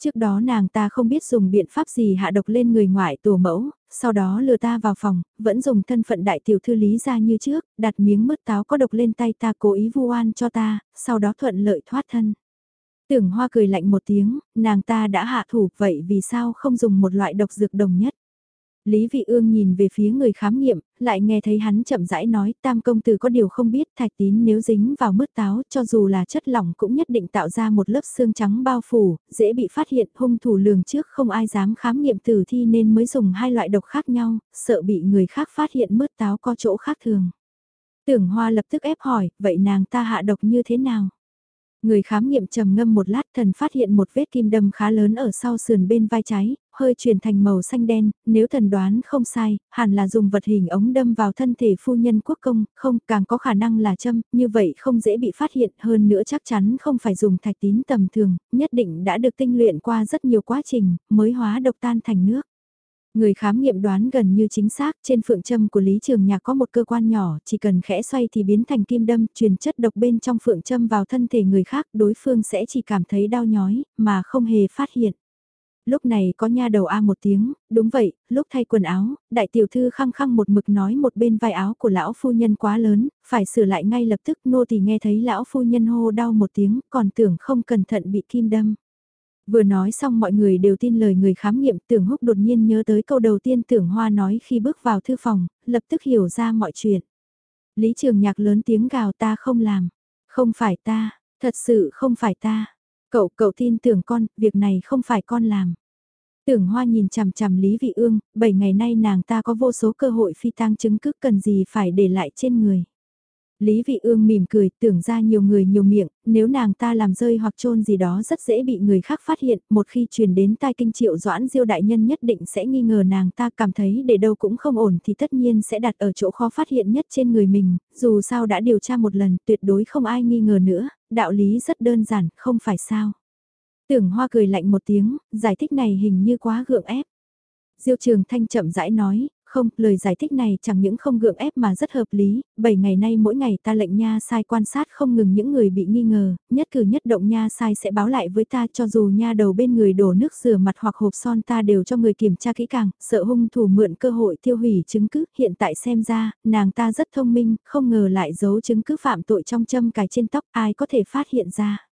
Trước đó nàng ta không biết dùng biện pháp gì hạ độc lên người ngoại tổ mẫu, sau đó lừa ta vào phòng, vẫn dùng thân phận đại tiểu thư lý ra như trước, đặt miếng mứt táo có độc lên tay ta cố ý vu oan cho ta, sau đó thuận lợi thoát thân. Tưởng hoa cười lạnh một tiếng, nàng ta đã hạ thủ vậy vì sao không dùng một loại độc dược đồng nhất. Lý Vị Ương nhìn về phía người khám nghiệm, lại nghe thấy hắn chậm rãi nói tam công tử có điều không biết thạch tín nếu dính vào mứt táo cho dù là chất lỏng cũng nhất định tạo ra một lớp xương trắng bao phủ, dễ bị phát hiện hung thủ lường trước không ai dám khám nghiệm tử thi nên mới dùng hai loại độc khác nhau, sợ bị người khác phát hiện mứt táo có chỗ khác thường. Tưởng Hoa lập tức ép hỏi, vậy nàng ta hạ độc như thế nào? Người khám nghiệm trầm ngâm một lát thần phát hiện một vết kim đâm khá lớn ở sau sườn bên vai trái, hơi chuyển thành màu xanh đen, nếu thần đoán không sai, hẳn là dùng vật hình ống đâm vào thân thể phu nhân quốc công, không càng có khả năng là châm, như vậy không dễ bị phát hiện hơn nữa chắc chắn không phải dùng thạch tín tầm thường, nhất định đã được tinh luyện qua rất nhiều quá trình, mới hóa độc tan thành nước. Người khám nghiệm đoán gần như chính xác, trên phượng châm của Lý Trường Nhạc có một cơ quan nhỏ, chỉ cần khẽ xoay thì biến thành kim đâm, truyền chất độc bên trong phượng châm vào thân thể người khác, đối phương sẽ chỉ cảm thấy đau nhói, mà không hề phát hiện. Lúc này có nha đầu A một tiếng, đúng vậy, lúc thay quần áo, đại tiểu thư khăng khăng một mực nói một bên vai áo của lão phu nhân quá lớn, phải sửa lại ngay lập tức nô thì nghe thấy lão phu nhân hô đau một tiếng, còn tưởng không cẩn thận bị kim đâm. Vừa nói xong mọi người đều tin lời người khám nghiệm tưởng húc đột nhiên nhớ tới câu đầu tiên tưởng hoa nói khi bước vào thư phòng, lập tức hiểu ra mọi chuyện. Lý trường nhạc lớn tiếng gào ta không làm, không phải ta, thật sự không phải ta. Cậu, cậu tin tưởng con, việc này không phải con làm. Tưởng hoa nhìn chằm chằm Lý Vị Ương, 7 ngày nay nàng ta có vô số cơ hội phi tang chứng cứ cần gì phải để lại trên người. Lý Vị Ương mỉm cười, tưởng ra nhiều người nhiều miệng, nếu nàng ta làm rơi hoặc trôn gì đó rất dễ bị người khác phát hiện, một khi truyền đến tai kinh triệu doãn diêu đại nhân nhất định sẽ nghi ngờ nàng ta cảm thấy để đâu cũng không ổn thì tất nhiên sẽ đặt ở chỗ khó phát hiện nhất trên người mình, dù sao đã điều tra một lần tuyệt đối không ai nghi ngờ nữa, đạo lý rất đơn giản, không phải sao. Tưởng hoa cười lạnh một tiếng, giải thích này hình như quá gượng ép. Diêu Trường Thanh chậm rãi nói, không, lời giải thích này chẳng những không gượng ép mà rất hợp lý, 7 ngày nay mỗi ngày ta lệnh nha sai quan sát không ngừng những người bị nghi ngờ, nhất cử nhất động nha sai sẽ báo lại với ta cho dù nha đầu bên người đổ nước rửa mặt hoặc hộp son ta đều cho người kiểm tra kỹ càng, sợ hung thủ mượn cơ hội tiêu hủy chứng cứ, hiện tại xem ra, nàng ta rất thông minh, không ngờ lại giấu chứng cứ phạm tội trong châm cài trên tóc ai có thể phát hiện ra.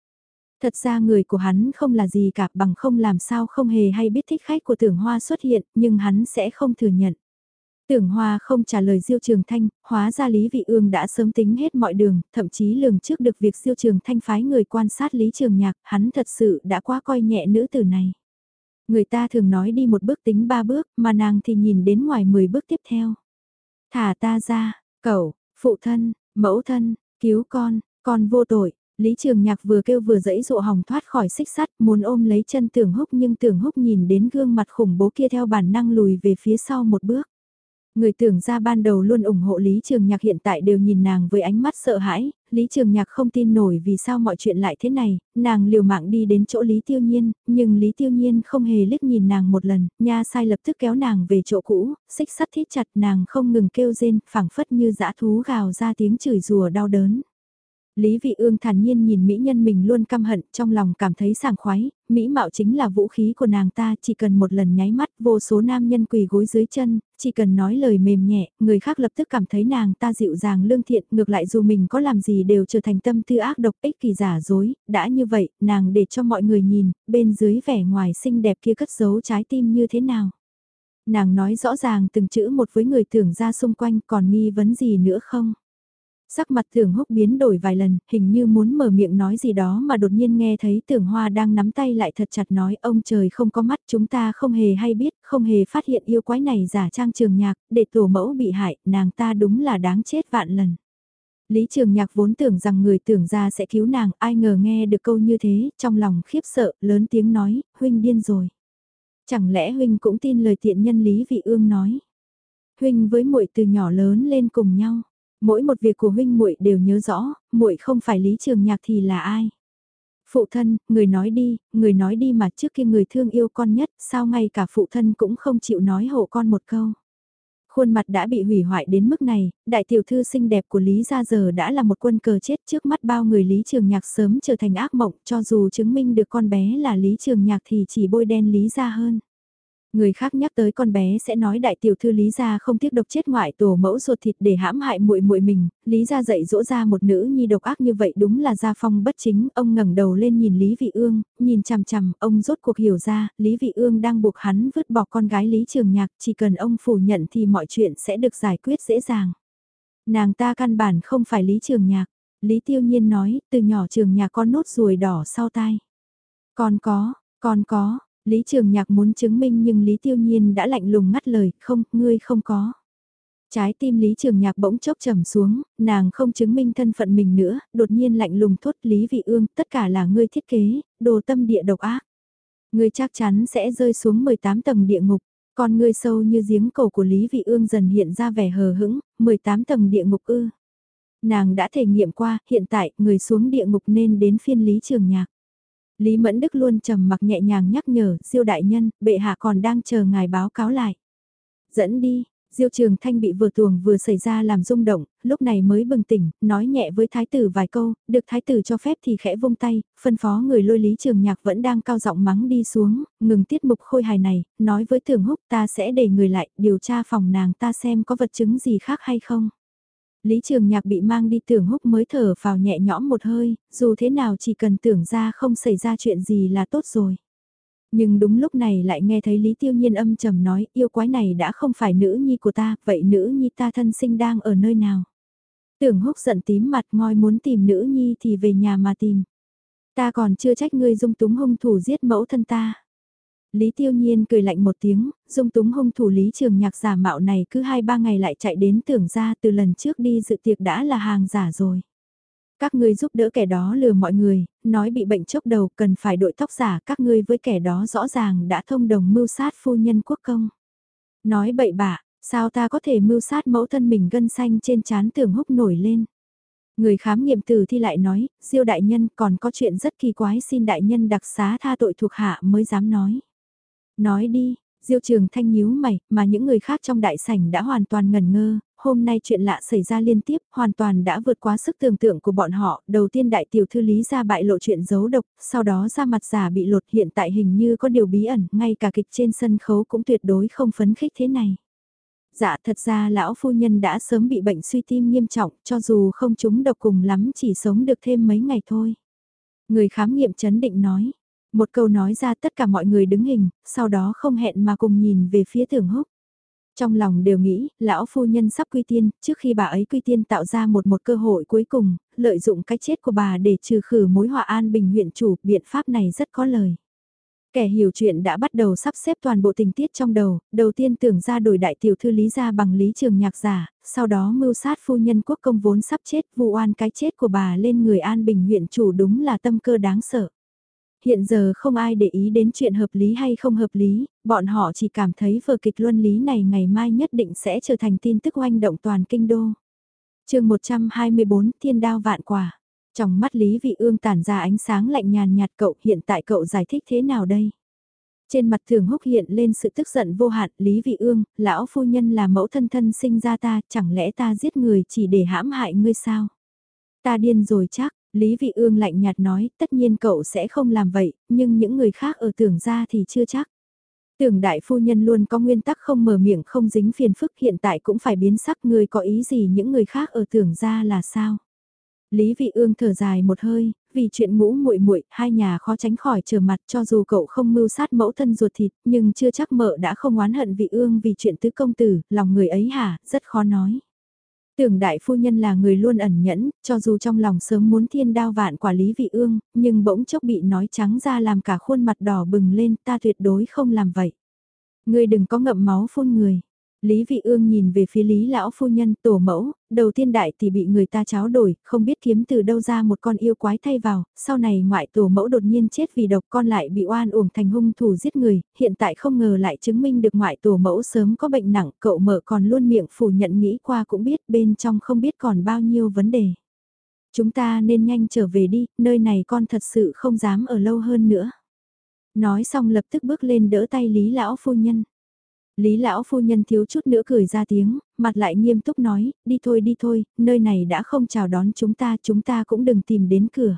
Thật ra người của hắn không là gì cả bằng không làm sao không hề hay biết thích khách của tưởng hoa xuất hiện, nhưng hắn sẽ không thừa nhận. Tưởng Hoa không trả lời Diêu Trường Thanh, hóa ra Lý Vị Ương đã sớm tính hết mọi đường, thậm chí lường trước được việc Diêu Trường Thanh phái người quan sát Lý Trường Nhạc, hắn thật sự đã quá coi nhẹ nữ tử này. Người ta thường nói đi một bước tính ba bước, mà nàng thì nhìn đến ngoài 10 bước tiếp theo. Thả ta ra, cậu, phụ thân, mẫu thân, cứu con, con vô tội. Lý Trường Nhạc vừa kêu vừa dẫy dụ hòng thoát khỏi xích sắt, muốn ôm lấy chân tưởng húc nhưng tưởng húc nhìn đến gương mặt khủng bố kia theo bản năng lùi về phía sau một bước. Người tưởng ra ban đầu luôn ủng hộ Lý Trường Nhạc hiện tại đều nhìn nàng với ánh mắt sợ hãi, Lý Trường Nhạc không tin nổi vì sao mọi chuyện lại thế này, nàng liều mạng đi đến chỗ Lý Tiêu Nhiên, nhưng Lý Tiêu Nhiên không hề liếc nhìn nàng một lần, nha sai lập tức kéo nàng về chỗ cũ, xích sắt thít chặt nàng không ngừng kêu rên, phảng phất như dã thú gào ra tiếng chửi rùa đau đớn. Lý Vị Ương thản nhiên nhìn mỹ nhân mình luôn căm hận, trong lòng cảm thấy sảng khoái, mỹ mạo chính là vũ khí của nàng ta, chỉ cần một lần nháy mắt, vô số nam nhân quỳ gối dưới chân, chỉ cần nói lời mềm nhẹ, người khác lập tức cảm thấy nàng ta dịu dàng lương thiện, ngược lại dù mình có làm gì đều trở thành tâm tư ác độc ích kỳ giả dối, đã như vậy, nàng để cho mọi người nhìn, bên dưới vẻ ngoài xinh đẹp kia cất giấu trái tim như thế nào. Nàng nói rõ ràng từng chữ một với người tưởng ra xung quanh còn nghi vấn gì nữa không? Sắc mặt tưởng húc biến đổi vài lần, hình như muốn mở miệng nói gì đó mà đột nhiên nghe thấy tưởng hoa đang nắm tay lại thật chặt nói ông trời không có mắt chúng ta không hề hay biết, không hề phát hiện yêu quái này giả trang trường nhạc, để tổ mẫu bị hại, nàng ta đúng là đáng chết vạn lần. Lý Trường Nhạc vốn tưởng rằng người tưởng ra sẽ cứu nàng, ai ngờ nghe được câu như thế, trong lòng khiếp sợ, lớn tiếng nói, huynh điên rồi. Chẳng lẽ huynh cũng tin lời tiện nhân Lý Vị Ương nói. Huynh với muội từ nhỏ lớn lên cùng nhau. Mỗi một việc của huynh muội đều nhớ rõ, muội không phải Lý Trường Nhạc thì là ai? Phụ thân, người nói đi, người nói đi mà trước kia người thương yêu con nhất, sao ngay cả phụ thân cũng không chịu nói hộ con một câu. Khuôn mặt đã bị hủy hoại đến mức này, đại tiểu thư xinh đẹp của Lý gia giờ đã là một quân cờ chết trước mắt bao người Lý Trường Nhạc sớm trở thành ác mộng cho dù chứng minh được con bé là Lý Trường Nhạc thì chỉ bôi đen Lý gia hơn. Người khác nhắc tới con bé sẽ nói đại tiểu thư Lý gia không tiếc độc chết ngoại tổ mẫu ruột thịt để hãm hại muội muội mình, Lý gia dạy dỗ ra một nữ nhi độc ác như vậy đúng là gia phong bất chính, ông ngẩng đầu lên nhìn Lý Vị Ương, nhìn chằm chằm, ông rốt cuộc hiểu ra, Lý Vị Ương đang buộc hắn vứt bỏ con gái Lý Trường Nhạc, chỉ cần ông phủ nhận thì mọi chuyện sẽ được giải quyết dễ dàng. Nàng ta căn bản không phải Lý Trường Nhạc, Lý Tiêu Nhiên nói, từ nhỏ Trường Nhạc con nốt ruồi đỏ sau tai. Con có, con có, Lý Trường Nhạc muốn chứng minh nhưng Lý Tiêu Nhiên đã lạnh lùng ngắt lời, không, ngươi không có. Trái tim Lý Trường Nhạc bỗng chốc trầm xuống, nàng không chứng minh thân phận mình nữa, đột nhiên lạnh lùng thốt Lý Vị Ương, tất cả là ngươi thiết kế, đồ tâm địa độc ác. Ngươi chắc chắn sẽ rơi xuống 18 tầng địa ngục, còn ngươi sâu như giếng cầu của Lý Vị Ương dần hiện ra vẻ hờ hững, 18 tầng địa ngục ư. Nàng đã thể nghiệm qua, hiện tại, người xuống địa ngục nên đến phiên Lý Trường Nhạc. Lý Mẫn Đức luôn trầm mặc nhẹ nhàng nhắc nhở, Diêu đại nhân, bệ hạ còn đang chờ ngài báo cáo lại. Dẫn đi, Diêu Trường Thanh bị vừa tuồng vừa xảy ra làm rung động, lúc này mới bừng tỉnh, nói nhẹ với thái tử vài câu, được thái tử cho phép thì khẽ vung tay, phân phó người lôi Lý Trường Nhạc vẫn đang cao giọng mắng đi xuống, ngừng tiết mục khôi hài này, nói với Thường Húc ta sẽ để người lại điều tra phòng nàng ta xem có vật chứng gì khác hay không. Lý Trường Nhạc bị mang đi tưởng húc mới thở vào nhẹ nhõm một hơi, dù thế nào chỉ cần tưởng ra không xảy ra chuyện gì là tốt rồi. Nhưng đúng lúc này lại nghe thấy Lý Tiêu Nhiên âm trầm nói yêu quái này đã không phải nữ nhi của ta, vậy nữ nhi ta thân sinh đang ở nơi nào? Tưởng húc giận tím mặt ngoi muốn tìm nữ nhi thì về nhà mà tìm. Ta còn chưa trách ngươi dung túng hung thủ giết mẫu thân ta. Lý Tiêu Nhiên cười lạnh một tiếng, dung túng hung thủ Lý Trường Nhạc giả mạo này cứ hai ba ngày lại chạy đến tưởng ra từ lần trước đi dự tiệc đã là hàng giả rồi. Các ngươi giúp đỡ kẻ đó lừa mọi người, nói bị bệnh chốc đầu cần phải đội tóc giả các ngươi với kẻ đó rõ ràng đã thông đồng mưu sát phu nhân quốc công. Nói bậy bạ, sao ta có thể mưu sát mẫu thân mình gân xanh trên chán tưởng húc nổi lên. Người khám nghiệm tử thi lại nói, diêu đại nhân còn có chuyện rất kỳ quái xin đại nhân đặc xá tha tội thuộc hạ mới dám nói. Nói đi, Diêu trường thanh nhíu mày, mà những người khác trong đại sảnh đã hoàn toàn ngẩn ngơ, hôm nay chuyện lạ xảy ra liên tiếp, hoàn toàn đã vượt quá sức tưởng tượng của bọn họ. Đầu tiên đại tiểu thư lý ra bại lộ chuyện giấu độc, sau đó ra mặt giả bị lột hiện tại hình như có điều bí ẩn, ngay cả kịch trên sân khấu cũng tuyệt đối không phấn khích thế này. Dạ thật ra lão phu nhân đã sớm bị bệnh suy tim nghiêm trọng, cho dù không chúng độc cùng lắm chỉ sống được thêm mấy ngày thôi. Người khám nghiệm chấn định nói, một câu nói ra tất cả mọi người đứng hình, sau đó không hẹn mà cùng nhìn về phía thưởng húc. Trong lòng đều nghĩ, lão phu nhân sắp quy tiên, trước khi bà ấy quy tiên tạo ra một một cơ hội cuối cùng, lợi dụng cái chết của bà để trừ khử mối họa an bình huyện chủ, biện pháp này rất có lời. Kẻ hiểu chuyện đã bắt đầu sắp xếp toàn bộ tình tiết trong đầu, đầu tiên tưởng ra đổi đại tiểu thư lý ra bằng lý trường nhạc giả, sau đó mưu sát phu nhân quốc công vốn sắp chết vụ oan cái chết của bà lên người an bình huyện chủ đúng là tâm cơ đáng sợ. Hiện giờ không ai để ý đến chuyện hợp lý hay không hợp lý, bọn họ chỉ cảm thấy vở kịch luân lý này ngày mai nhất định sẽ trở thành tin tức oanh động toàn kinh đô. chương 124 Thiên đao vạn quả. Trong mắt Lý Vị Ương tản ra ánh sáng lạnh nhàn nhạt cậu hiện tại cậu giải thích thế nào đây? Trên mặt thường húc hiện lên sự tức giận vô hạn Lý Vị Ương, lão phu nhân là mẫu thân thân sinh ra ta, chẳng lẽ ta giết người chỉ để hãm hại ngươi sao? Ta điên rồi chắc, Lý Vị Ương lạnh nhạt nói, tất nhiên cậu sẽ không làm vậy, nhưng những người khác ở tưởng ra thì chưa chắc. Tưởng đại phu nhân luôn có nguyên tắc không mở miệng không dính phiền phức hiện tại cũng phải biến sắc người có ý gì những người khác ở tưởng ra là sao. Lý Vị Ương thở dài một hơi, vì chuyện ngũ muội muội, hai nhà khó tránh khỏi trở mặt cho dù cậu không mưu sát mẫu thân ruột thịt, nhưng chưa chắc mợ đã không oán hận Vị Ương vì chuyện tứ công tử, lòng người ấy hả, rất khó nói. Tưởng đại phu nhân là người luôn ẩn nhẫn, cho dù trong lòng sớm muốn thiên đao vạn quả lý vị ương, nhưng bỗng chốc bị nói trắng ra làm cả khuôn mặt đỏ bừng lên, ta tuyệt đối không làm vậy. Ngươi đừng có ngậm máu phun người. Lý Vị Ương nhìn về phía Lý Lão Phu Nhân tổ mẫu, đầu tiên đại thì bị người ta cháo đổi, không biết kiếm từ đâu ra một con yêu quái thay vào, sau này ngoại tổ mẫu đột nhiên chết vì độc con lại bị oan uổng thành hung thủ giết người, hiện tại không ngờ lại chứng minh được ngoại tổ mẫu sớm có bệnh nặng, cậu mở còn luôn miệng phủ nhận nghĩ qua cũng biết bên trong không biết còn bao nhiêu vấn đề. Chúng ta nên nhanh trở về đi, nơi này con thật sự không dám ở lâu hơn nữa. Nói xong lập tức bước lên đỡ tay Lý Lão Phu Nhân. Lý lão phu nhân thiếu chút nữa cười ra tiếng, mặt lại nghiêm túc nói, đi thôi đi thôi, nơi này đã không chào đón chúng ta, chúng ta cũng đừng tìm đến cửa.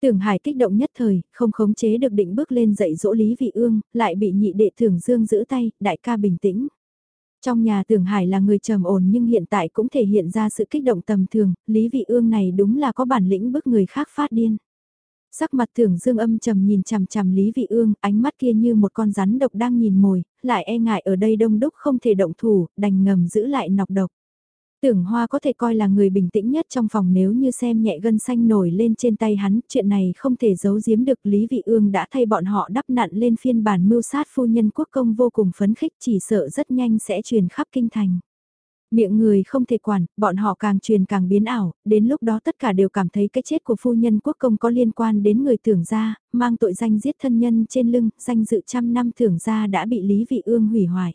Tưởng Hải kích động nhất thời, không khống chế được định bước lên dạy dỗ Lý Vị Ương, lại bị nhị đệ Tưởng Dương giữ tay, đại ca bình tĩnh. Trong nhà Tưởng Hải là người trầm ổn nhưng hiện tại cũng thể hiện ra sự kích động tầm thường, Lý Vị Ương này đúng là có bản lĩnh bức người khác phát điên. Sắc mặt tưởng dương âm trầm nhìn chằm chằm Lý Vị Ương, ánh mắt kia như một con rắn độc đang nhìn mồi, lại e ngại ở đây đông đúc không thể động thủ, đành ngầm giữ lại nọc độc. Tưởng Hoa có thể coi là người bình tĩnh nhất trong phòng nếu như xem nhẹ gân xanh nổi lên trên tay hắn, chuyện này không thể giấu giếm được Lý Vị Ương đã thay bọn họ đắp nặn lên phiên bản mưu sát phu nhân quốc công vô cùng phấn khích chỉ sợ rất nhanh sẽ truyền khắp kinh thành. Miệng người không thể quản, bọn họ càng truyền càng biến ảo, đến lúc đó tất cả đều cảm thấy cái chết của phu nhân quốc công có liên quan đến người tưởng gia, mang tội danh giết thân nhân trên lưng, danh dự trăm năm tưởng gia đã bị Lý Vị Ương hủy hoại.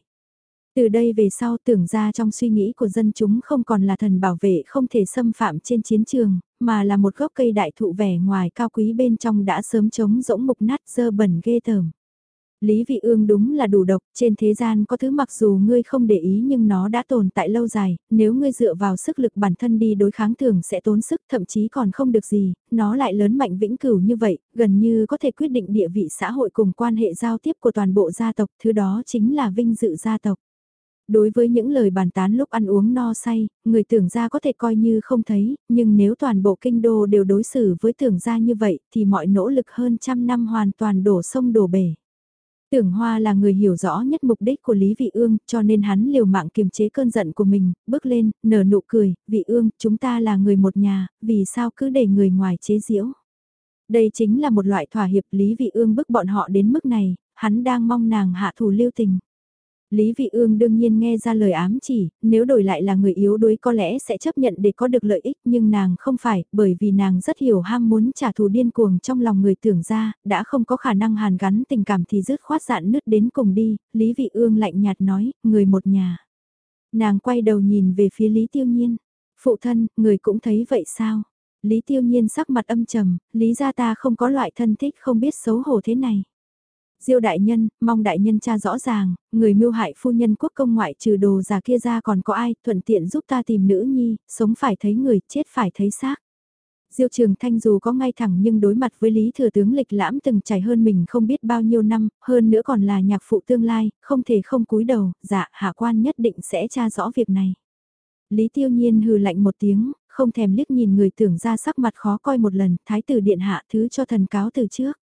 Từ đây về sau tưởng ra trong suy nghĩ của dân chúng không còn là thần bảo vệ không thể xâm phạm trên chiến trường, mà là một gốc cây đại thụ vẻ ngoài cao quý bên trong đã sớm chống rỗng mục nát dơ bẩn ghê tởm. Lý Vị Ương đúng là đủ độc, trên thế gian có thứ mặc dù ngươi không để ý nhưng nó đã tồn tại lâu dài, nếu ngươi dựa vào sức lực bản thân đi đối kháng thường sẽ tốn sức thậm chí còn không được gì, nó lại lớn mạnh vĩnh cửu như vậy, gần như có thể quyết định địa vị xã hội cùng quan hệ giao tiếp của toàn bộ gia tộc, thứ đó chính là vinh dự gia tộc. Đối với những lời bàn tán lúc ăn uống no say, người tưởng ra có thể coi như không thấy, nhưng nếu toàn bộ kinh đô đều đối xử với tưởng gia như vậy thì mọi nỗ lực hơn trăm năm hoàn toàn đổ sông đổ bể. Tưởng Hoa là người hiểu rõ nhất mục đích của Lý Vị Ương, cho nên hắn liều mạng kiềm chế cơn giận của mình, bước lên, nở nụ cười, Vị Ương, chúng ta là người một nhà, vì sao cứ để người ngoài chế giễu. Đây chính là một loại thỏa hiệp Lý Vị Ương bức bọn họ đến mức này, hắn đang mong nàng hạ thủ lưu tình. Lý Vị Ương đương nhiên nghe ra lời ám chỉ, nếu đổi lại là người yếu đuối có lẽ sẽ chấp nhận để có được lợi ích nhưng nàng không phải, bởi vì nàng rất hiểu ham muốn trả thù điên cuồng trong lòng người tưởng ra, đã không có khả năng hàn gắn tình cảm thì dứt khoát dạn nứt đến cùng đi, Lý Vị Ương lạnh nhạt nói, người một nhà. Nàng quay đầu nhìn về phía Lý Tiêu Nhiên, phụ thân, người cũng thấy vậy sao? Lý Tiêu Nhiên sắc mặt âm trầm, Lý gia ta không có loại thân thích không biết xấu hổ thế này. Diêu đại nhân, mong đại nhân cha rõ ràng, người mưu hại phu nhân quốc công ngoại trừ đồ già kia ra còn có ai, thuận tiện giúp ta tìm nữ nhi, sống phải thấy người, chết phải thấy xác. Diêu Trường Thanh dù có ngay thẳng nhưng đối mặt với Lý Thừa Tướng lịch lãm từng trải hơn mình không biết bao nhiêu năm, hơn nữa còn là nhạc phụ tương lai, không thể không cúi đầu, dạ hạ quan nhất định sẽ tra rõ việc này. Lý Tiêu Nhiên hừ lạnh một tiếng, không thèm liếc nhìn người tưởng ra sắc mặt khó coi một lần, thái tử điện hạ thứ cho thần cáo từ trước.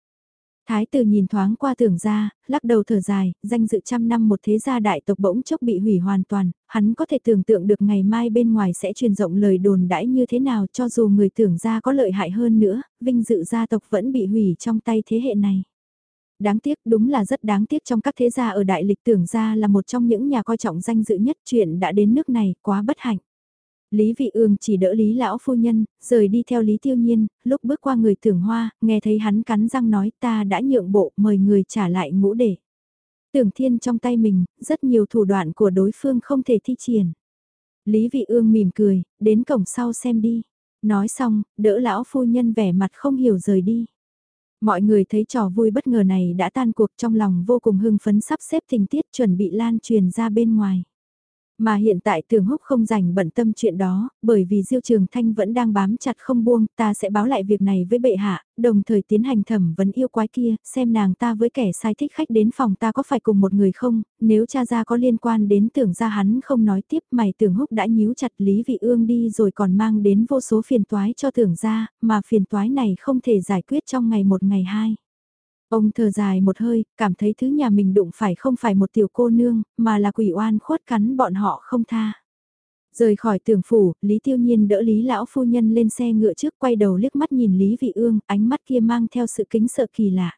Thái tử nhìn thoáng qua tưởng ra, lắc đầu thở dài, danh dự trăm năm một thế gia đại tộc bỗng chốc bị hủy hoàn toàn, hắn có thể tưởng tượng được ngày mai bên ngoài sẽ truyền rộng lời đồn đãi như thế nào cho dù người tưởng ra có lợi hại hơn nữa, vinh dự gia tộc vẫn bị hủy trong tay thế hệ này. Đáng tiếc đúng là rất đáng tiếc trong các thế gia ở đại lịch tưởng ra là một trong những nhà coi trọng danh dự nhất chuyện đã đến nước này quá bất hạnh. Lý Vị Ương chỉ đỡ Lý Lão Phu Nhân, rời đi theo Lý Tiêu Nhiên, lúc bước qua người tưởng hoa, nghe thấy hắn cắn răng nói ta đã nhượng bộ mời người trả lại ngũ để. Tưởng thiên trong tay mình, rất nhiều thủ đoạn của đối phương không thể thi triển. Lý Vị Ương mỉm cười, đến cổng sau xem đi. Nói xong, đỡ lão phu nhân vẻ mặt không hiểu rời đi. Mọi người thấy trò vui bất ngờ này đã tan cuộc trong lòng vô cùng hưng phấn sắp xếp tình tiết chuẩn bị lan truyền ra bên ngoài. Mà hiện tại Thường Húc không dành bận tâm chuyện đó, bởi vì Diêu Trường Thanh vẫn đang bám chặt không buông, ta sẽ báo lại việc này với bệ hạ, đồng thời tiến hành thẩm vấn yêu quái kia, xem nàng ta với kẻ sai thích khách đến phòng ta có phải cùng một người không, nếu cha gia có liên quan đến tưởng gia hắn không nói tiếp mày Thường Húc đã nhíu chặt Lý Vị Ương đi rồi còn mang đến vô số phiền toái cho tưởng gia mà phiền toái này không thể giải quyết trong ngày một ngày hai. Ông thở dài một hơi, cảm thấy thứ nhà mình đụng phải không phải một tiểu cô nương, mà là quỷ oan khuất cắn bọn họ không tha. Rời khỏi tường phủ, Lý Tiêu Nhiên đỡ Lý Lão Phu Nhân lên xe ngựa trước quay đầu liếc mắt nhìn Lý Vị Ương, ánh mắt kia mang theo sự kính sợ kỳ lạ.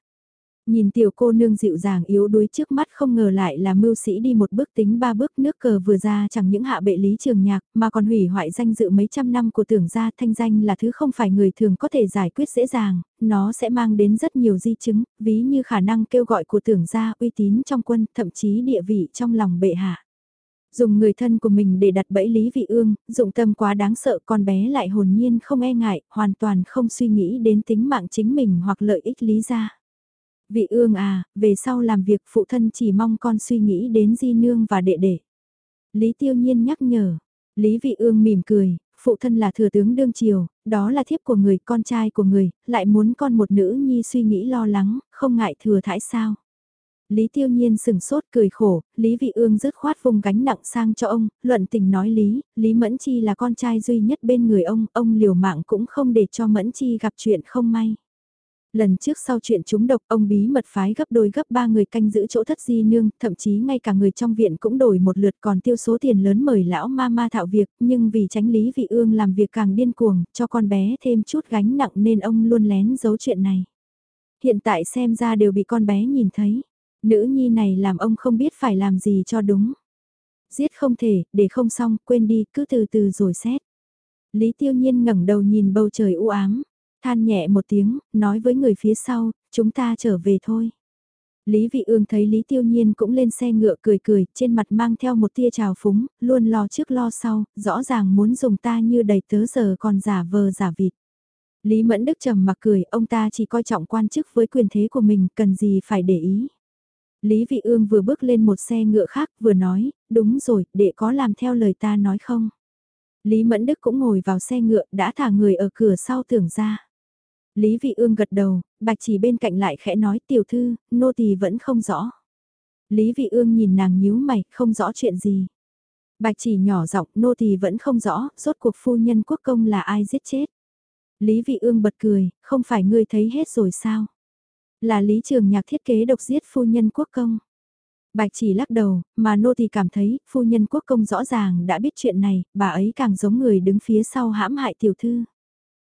Nhìn tiểu cô nương dịu dàng yếu đuối trước mắt không ngờ lại là mưu sĩ đi một bước tính ba bước nước cờ vừa ra chẳng những hạ bệ lý trường nhạc mà còn hủy hoại danh dự mấy trăm năm của tưởng gia thanh danh là thứ không phải người thường có thể giải quyết dễ dàng, nó sẽ mang đến rất nhiều di chứng, ví như khả năng kêu gọi của tưởng gia uy tín trong quân, thậm chí địa vị trong lòng bệ hạ dùng người thân của mình để đặt bẫy Lý Vị Ương, dụng tâm quá đáng sợ con bé lại hồn nhiên không e ngại, hoàn toàn không suy nghĩ đến tính mạng chính mình hoặc lợi ích Lý gia. Vị ương à, về sau làm việc phụ thân chỉ mong con suy nghĩ đến di nương và đệ đệ. Lý tiêu nhiên nhắc nhở, Lý vị ương mỉm cười, phụ thân là thừa tướng đương triều, đó là thiếp của người, con trai của người, lại muốn con một nữ nhi suy nghĩ lo lắng, không ngại thừa thải sao. Lý tiêu nhiên sừng sốt cười khổ, Lý vị ương dứt khoát vùng gánh nặng sang cho ông, luận tình nói Lý, Lý Mẫn Chi là con trai duy nhất bên người ông, ông liều mạng cũng không để cho Mẫn Chi gặp chuyện không may. Lần trước sau chuyện chúng độc ông bí mật phái gấp đôi gấp ba người canh giữ chỗ thất di nương, thậm chí ngay cả người trong viện cũng đổi một lượt còn tiêu số tiền lớn mời lão ma ma thạo việc, nhưng vì tránh lý vị ương làm việc càng điên cuồng, cho con bé thêm chút gánh nặng nên ông luôn lén giấu chuyện này. Hiện tại xem ra đều bị con bé nhìn thấy, nữ nhi này làm ông không biết phải làm gì cho đúng. Giết không thể, để không xong, quên đi, cứ từ từ rồi xét. Lý tiêu nhiên ngẩng đầu nhìn bầu trời u ám, Than nhẹ một tiếng, nói với người phía sau, chúng ta trở về thôi. Lý Vị Ương thấy Lý Tiêu Nhiên cũng lên xe ngựa cười cười, trên mặt mang theo một tia trào phúng, luôn lo trước lo sau, rõ ràng muốn dùng ta như đầy tớ giờ còn giả vờ giả vịt. Lý Mẫn Đức trầm mặc cười, ông ta chỉ coi trọng quan chức với quyền thế của mình, cần gì phải để ý. Lý Vị Ương vừa bước lên một xe ngựa khác, vừa nói, đúng rồi, đệ có làm theo lời ta nói không? Lý Mẫn Đức cũng ngồi vào xe ngựa, đã thả người ở cửa sau tưởng ra. Lý Vị Ương gật đầu, bạch chỉ bên cạnh lại khẽ nói tiểu thư, nô tỳ vẫn không rõ. Lý Vị Ương nhìn nàng nhíu mày, không rõ chuyện gì. Bạch chỉ nhỏ giọng, nô tỳ vẫn không rõ, rốt cuộc phu nhân quốc công là ai giết chết. Lý Vị Ương bật cười, không phải ngươi thấy hết rồi sao? Là Lý Trường Nhạc thiết kế độc giết phu nhân quốc công. Bạch chỉ lắc đầu, mà nô tỳ cảm thấy, phu nhân quốc công rõ ràng đã biết chuyện này, bà ấy càng giống người đứng phía sau hãm hại tiểu thư.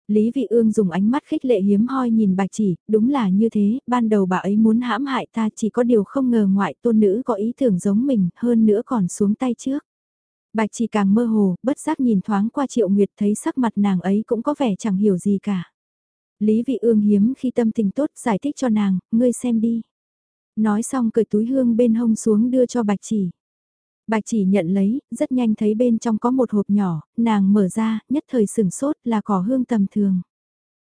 Lý Vị Ương dùng ánh mắt khích lệ hiếm hoi nhìn bạch chỉ, đúng là như thế, ban đầu bà ấy muốn hãm hại ta chỉ có điều không ngờ ngoại tôn nữ có ý tưởng giống mình, hơn nữa còn xuống tay trước. Bạch chỉ càng mơ hồ, bất giác nhìn thoáng qua triệu nguyệt thấy sắc mặt nàng ấy cũng có vẻ chẳng hiểu gì cả. Lý Vị Ương hiếm khi tâm tình tốt giải thích cho nàng, ngươi xem đi. Nói xong cởi túi hương bên hông xuống đưa cho bạch chỉ. Bạch chỉ nhận lấy, rất nhanh thấy bên trong có một hộp nhỏ, nàng mở ra, nhất thời sừng sốt là cỏ hương tầm thường.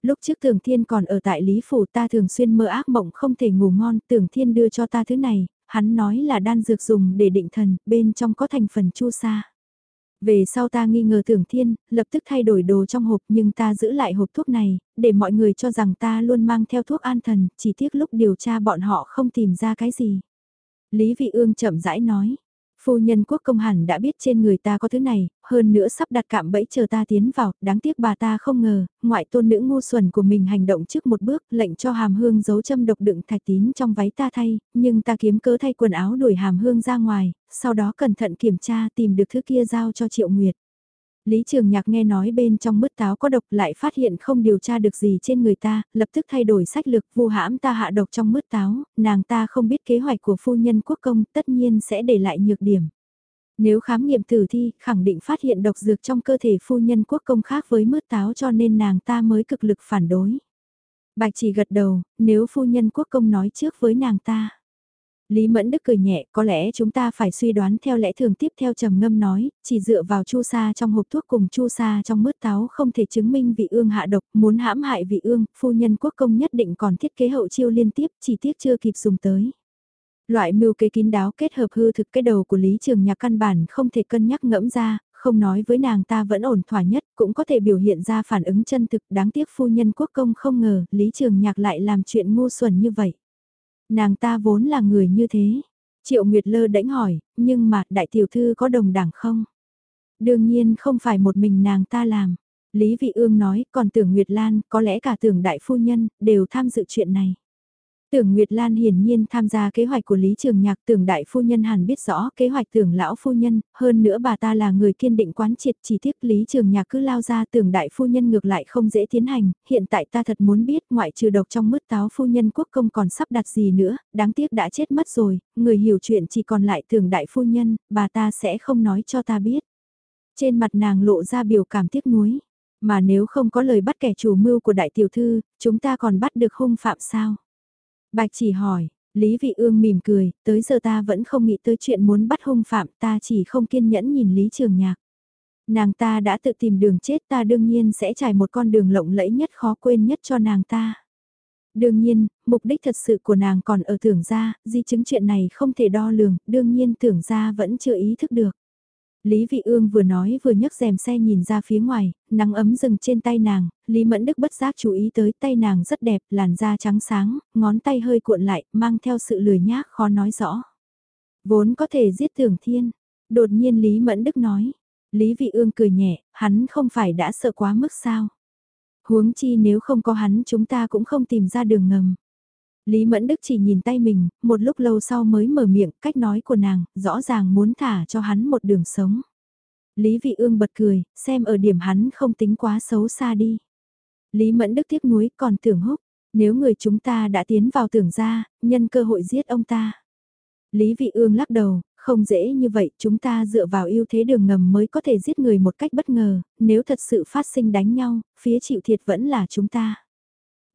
Lúc trước Tưởng Thiên còn ở tại Lý Phủ ta thường xuyên mơ ác mộng không thể ngủ ngon, Tưởng Thiên đưa cho ta thứ này, hắn nói là đan dược dùng để định thần, bên trong có thành phần chu sa. Về sau ta nghi ngờ Tưởng Thiên, lập tức thay đổi đồ trong hộp nhưng ta giữ lại hộp thuốc này, để mọi người cho rằng ta luôn mang theo thuốc an thần, chỉ tiếc lúc điều tra bọn họ không tìm ra cái gì. Lý Vị Ương chậm rãi nói, Phu nhân quốc công hẳn đã biết trên người ta có thứ này, hơn nữa sắp đặt cạm bẫy chờ ta tiến vào, đáng tiếc bà ta không ngờ, ngoại tôn nữ ngu xuẩn của mình hành động trước một bước, lệnh cho hàm hương giấu châm độc đựng thạch tín trong váy ta thay, nhưng ta kiếm cớ thay quần áo đuổi hàm hương ra ngoài, sau đó cẩn thận kiểm tra tìm được thứ kia giao cho triệu nguyệt. Lý Trường Nhạc nghe nói bên trong mứt táo có độc lại phát hiện không điều tra được gì trên người ta, lập tức thay đổi sách lược vu hãm ta hạ độc trong mứt táo, nàng ta không biết kế hoạch của phu nhân quốc công tất nhiên sẽ để lại nhược điểm. Nếu khám nghiệm tử thi, khẳng định phát hiện độc dược trong cơ thể phu nhân quốc công khác với mứt táo cho nên nàng ta mới cực lực phản đối. Bạch chỉ gật đầu, nếu phu nhân quốc công nói trước với nàng ta. Lý Mẫn Đức cười nhẹ, có lẽ chúng ta phải suy đoán theo lẽ thường tiếp theo trầm ngâm nói, chỉ dựa vào chu sa trong hộp thuốc cùng chu sa trong mứt táo không thể chứng minh vị ương hạ độc, muốn hãm hại vị ương, phu nhân quốc công nhất định còn thiết kế hậu chiêu liên tiếp, chỉ tiếc chưa kịp dùng tới. Loại mưu kế kín đáo kết hợp hư thực cái đầu của Lý Trường Nhạc căn bản không thể cân nhắc ngẫm ra, không nói với nàng ta vẫn ổn thỏa nhất, cũng có thể biểu hiện ra phản ứng chân thực đáng tiếc phu nhân quốc công không ngờ Lý Trường Nhạc lại làm chuyện ngu xuẩn như vậy. Nàng ta vốn là người như thế. Triệu Nguyệt lơ đánh hỏi, nhưng mà đại tiểu thư có đồng đảng không? Đương nhiên không phải một mình nàng ta làm. Lý Vị Ương nói, còn tưởng Nguyệt Lan, có lẽ cả tưởng đại phu nhân, đều tham dự chuyện này. Tưởng Nguyệt Lan hiển nhiên tham gia kế hoạch của Lý Trường Nhạc tưởng đại phu nhân hẳn biết rõ kế hoạch tưởng lão phu nhân, hơn nữa bà ta là người kiên định quán triệt chỉ tiếc Lý Trường Nhạc cứ lao ra tưởng đại phu nhân ngược lại không dễ tiến hành, hiện tại ta thật muốn biết ngoại trừ độc trong mứt táo phu nhân quốc công còn sắp đặt gì nữa, đáng tiếc đã chết mất rồi, người hiểu chuyện chỉ còn lại tưởng đại phu nhân, bà ta sẽ không nói cho ta biết. Trên mặt nàng lộ ra biểu cảm tiếc nuối, mà nếu không có lời bắt kẻ chủ mưu của đại tiểu thư, chúng ta còn bắt được hung phạm sao? Bạch chỉ hỏi, Lý Vị Ương mỉm cười, tới giờ ta vẫn không nghĩ tới chuyện muốn bắt hung phạm, ta chỉ không kiên nhẫn nhìn Lý Trường Nhạc. Nàng ta đã tự tìm đường chết ta đương nhiên sẽ trải một con đường lộng lẫy nhất khó quên nhất cho nàng ta. Đương nhiên, mục đích thật sự của nàng còn ở tưởng gia, di chứng chuyện này không thể đo lường, đương nhiên tưởng gia vẫn chưa ý thức được. Lý Vị Ương vừa nói vừa nhấc rèm xe nhìn ra phía ngoài, nắng ấm dừng trên tay nàng, Lý Mẫn Đức bất giác chú ý tới tay nàng rất đẹp, làn da trắng sáng, ngón tay hơi cuộn lại, mang theo sự lười nhác khó nói rõ. Vốn có thể giết tưởng thiên, đột nhiên Lý Mẫn Đức nói. Lý Vị Ương cười nhẹ, hắn không phải đã sợ quá mức sao. Huống chi nếu không có hắn chúng ta cũng không tìm ra đường ngầm. Lý Mẫn Đức chỉ nhìn tay mình, một lúc lâu sau mới mở miệng, cách nói của nàng, rõ ràng muốn thả cho hắn một đường sống. Lý Vị Ương bật cười, xem ở điểm hắn không tính quá xấu xa đi. Lý Mẫn Đức tiếc nuối còn tưởng húc, nếu người chúng ta đã tiến vào tưởng ra, nhân cơ hội giết ông ta. Lý Vị Ương lắc đầu, không dễ như vậy, chúng ta dựa vào ưu thế đường ngầm mới có thể giết người một cách bất ngờ, nếu thật sự phát sinh đánh nhau, phía chịu thiệt vẫn là chúng ta.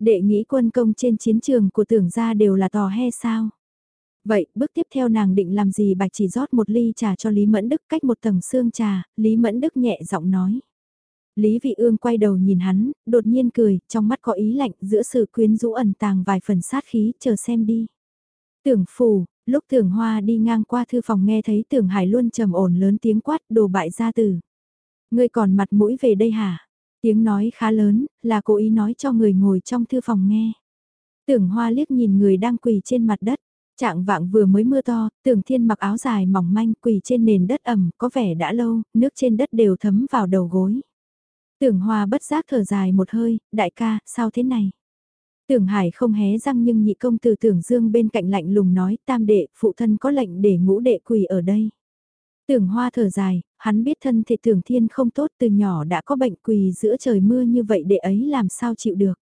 Đệ nghĩ quân công trên chiến trường của tưởng gia đều là tò he sao? Vậy, bước tiếp theo nàng định làm gì bạch chỉ rót một ly trà cho Lý Mẫn Đức cách một tầng xương trà, Lý Mẫn Đức nhẹ giọng nói. Lý Vị Ương quay đầu nhìn hắn, đột nhiên cười, trong mắt có ý lạnh giữa sự quyến rũ ẩn tàng vài phần sát khí, chờ xem đi. Tưởng phù, lúc tưởng hoa đi ngang qua thư phòng nghe thấy tưởng hải luôn trầm ổn lớn tiếng quát đồ bại gia tử. Ngươi còn mặt mũi về đây hả? Tiếng nói khá lớn, là cố ý nói cho người ngồi trong thư phòng nghe. Tưởng hoa liếc nhìn người đang quỳ trên mặt đất. Trạng vạng vừa mới mưa to, tưởng thiên mặc áo dài mỏng manh quỳ trên nền đất ẩm, có vẻ đã lâu, nước trên đất đều thấm vào đầu gối. Tưởng hoa bất giác thở dài một hơi, đại ca, sao thế này? Tưởng hải không hé răng nhưng nhị công từ tưởng dương bên cạnh lạnh lùng nói tam đệ, phụ thân có lệnh để ngũ đệ quỳ ở đây. Tưởng hoa thở dài, hắn biết thân thể tưởng thiên không tốt từ nhỏ đã có bệnh quỳ giữa trời mưa như vậy để ấy làm sao chịu được.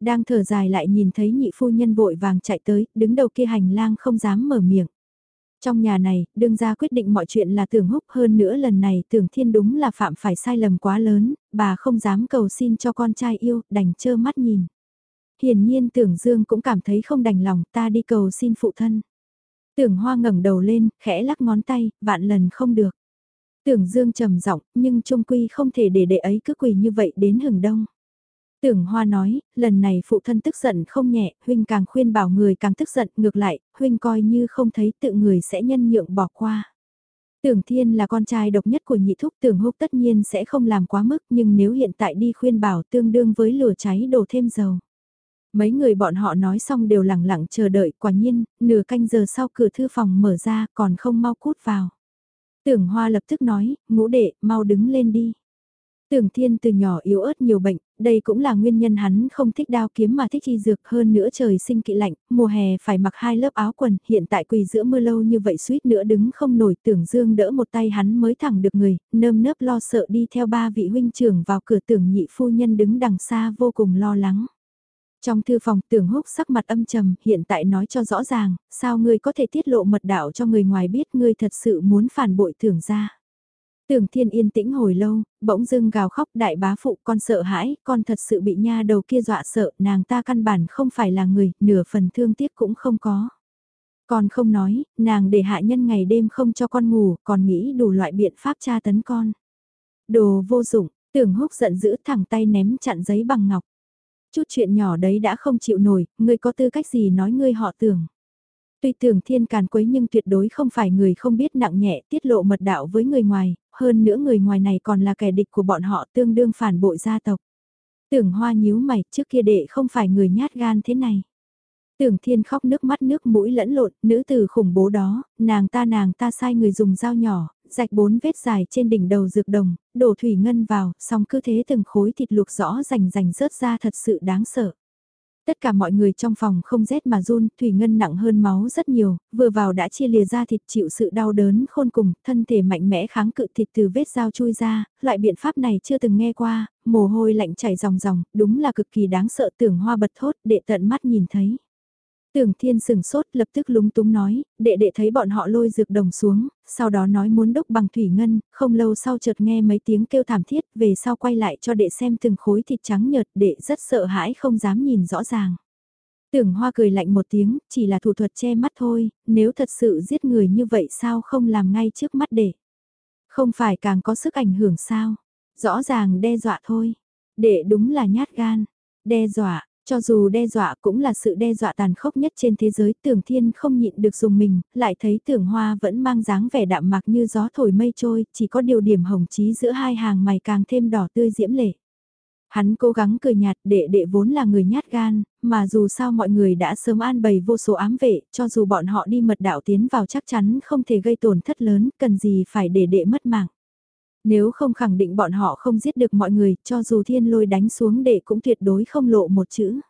Đang thở dài lại nhìn thấy nhị phu nhân vội vàng chạy tới, đứng đầu kia hành lang không dám mở miệng. Trong nhà này, đương ra quyết định mọi chuyện là tưởng húc hơn nữa lần này tưởng thiên đúng là phạm phải sai lầm quá lớn, bà không dám cầu xin cho con trai yêu, đành trơ mắt nhìn. Hiển nhiên tưởng dương cũng cảm thấy không đành lòng ta đi cầu xin phụ thân. Tưởng hoa ngẩng đầu lên, khẽ lắc ngón tay, vạn lần không được. Tưởng dương trầm giọng nhưng trung quy không thể để đệ ấy cứ quỳ như vậy đến hừng đông. Tưởng Hoa nói, lần này phụ thân tức giận không nhẹ, huynh càng khuyên bảo người càng tức giận, ngược lại, huynh coi như không thấy tự người sẽ nhân nhượng bỏ qua. Tưởng Thiên là con trai độc nhất của nhị thúc tưởng húc tất nhiên sẽ không làm quá mức nhưng nếu hiện tại đi khuyên bảo tương đương với lửa cháy đổ thêm dầu. Mấy người bọn họ nói xong đều lặng lặng chờ đợi quả nhiên, nửa canh giờ sau cửa thư phòng mở ra còn không mau cút vào. Tưởng Hoa lập tức nói, ngũ đệ, mau đứng lên đi. Tưởng Thiên từ nhỏ yếu ớt nhiều bệnh, đây cũng là nguyên nhân hắn không thích đao kiếm mà thích y dược hơn nữa trời sinh kỵ lạnh, mùa hè phải mặc hai lớp áo quần, hiện tại quỳ giữa mưa lâu như vậy suýt nữa đứng không nổi tưởng dương đỡ một tay hắn mới thẳng được người, nơm nớp lo sợ đi theo ba vị huynh trưởng vào cửa tưởng nhị phu nhân đứng đằng xa vô cùng lo lắng. Trong thư phòng tưởng húc sắc mặt âm trầm, hiện tại nói cho rõ ràng, sao ngươi có thể tiết lộ mật đạo cho người ngoài biết ngươi thật sự muốn phản bội tưởng ra. Tưởng thiên yên tĩnh hồi lâu, bỗng dưng gào khóc đại bá phụ con sợ hãi, con thật sự bị nha đầu kia dọa sợ, nàng ta căn bản không phải là người, nửa phần thương tiếc cũng không có. Con không nói, nàng để hạ nhân ngày đêm không cho con ngủ, còn nghĩ đủ loại biện pháp tra tấn con. Đồ vô dụng, tưởng húc giận dữ thẳng tay ném chặn giấy bằng ngọc. Chút chuyện nhỏ đấy đã không chịu nổi, ngươi có tư cách gì nói ngươi họ tưởng. Tuy tưởng thiên càn quấy nhưng tuyệt đối không phải người không biết nặng nhẹ tiết lộ mật đạo với người ngoài, hơn nữa người ngoài này còn là kẻ địch của bọn họ tương đương phản bội gia tộc. Tưởng hoa nhíu mày trước kia đệ không phải người nhát gan thế này. Tưởng thiên khóc nước mắt nước mũi lẫn lộn, nữ tử khủng bố đó, nàng ta nàng ta sai người dùng dao nhỏ, rạch bốn vết dài trên đỉnh đầu dược đồng, đổ thủy ngân vào, xong cứ thế từng khối thịt luộc rõ rành rành rớt ra thật sự đáng sợ. Tất cả mọi người trong phòng không rét mà run, thủy ngân nặng hơn máu rất nhiều, vừa vào đã chia lìa ra thịt chịu sự đau đớn khôn cùng, thân thể mạnh mẽ kháng cự thịt từ vết dao chui ra, loại biện pháp này chưa từng nghe qua, mồ hôi lạnh chảy ròng ròng, đúng là cực kỳ đáng sợ tưởng hoa bật thốt để tận mắt nhìn thấy. Tưởng thiên sừng sốt lập tức lúng túng nói, đệ đệ thấy bọn họ lôi dược đồng xuống, sau đó nói muốn đúc bằng thủy ngân, không lâu sau chợt nghe mấy tiếng kêu thảm thiết, về sau quay lại cho đệ xem từng khối thịt trắng nhợt, đệ rất sợ hãi không dám nhìn rõ ràng. Tưởng hoa cười lạnh một tiếng, chỉ là thủ thuật che mắt thôi, nếu thật sự giết người như vậy sao không làm ngay trước mắt đệ. Không phải càng có sức ảnh hưởng sao, rõ ràng đe dọa thôi, đệ đúng là nhát gan, đe dọa, cho dù đe dọa cũng là sự đe dọa tàn khốc nhất trên thế giới, tưởng thiên không nhịn được dùng mình, lại thấy tưởng hoa vẫn mang dáng vẻ đạm mạc như gió thổi mây trôi, chỉ có điều điểm hồng trí giữa hai hàng mày càng thêm đỏ tươi diễm lệ. Hắn cố gắng cười nhạt đệ đệ vốn là người nhát gan, mà dù sao mọi người đã sớm an bày vô số ám vệ, cho dù bọn họ đi mật đạo tiến vào chắc chắn không thể gây tổn thất lớn, cần gì phải để đệ mất mạng. Nếu không khẳng định bọn họ không giết được mọi người, cho dù thiên lôi đánh xuống để cũng tuyệt đối không lộ một chữ.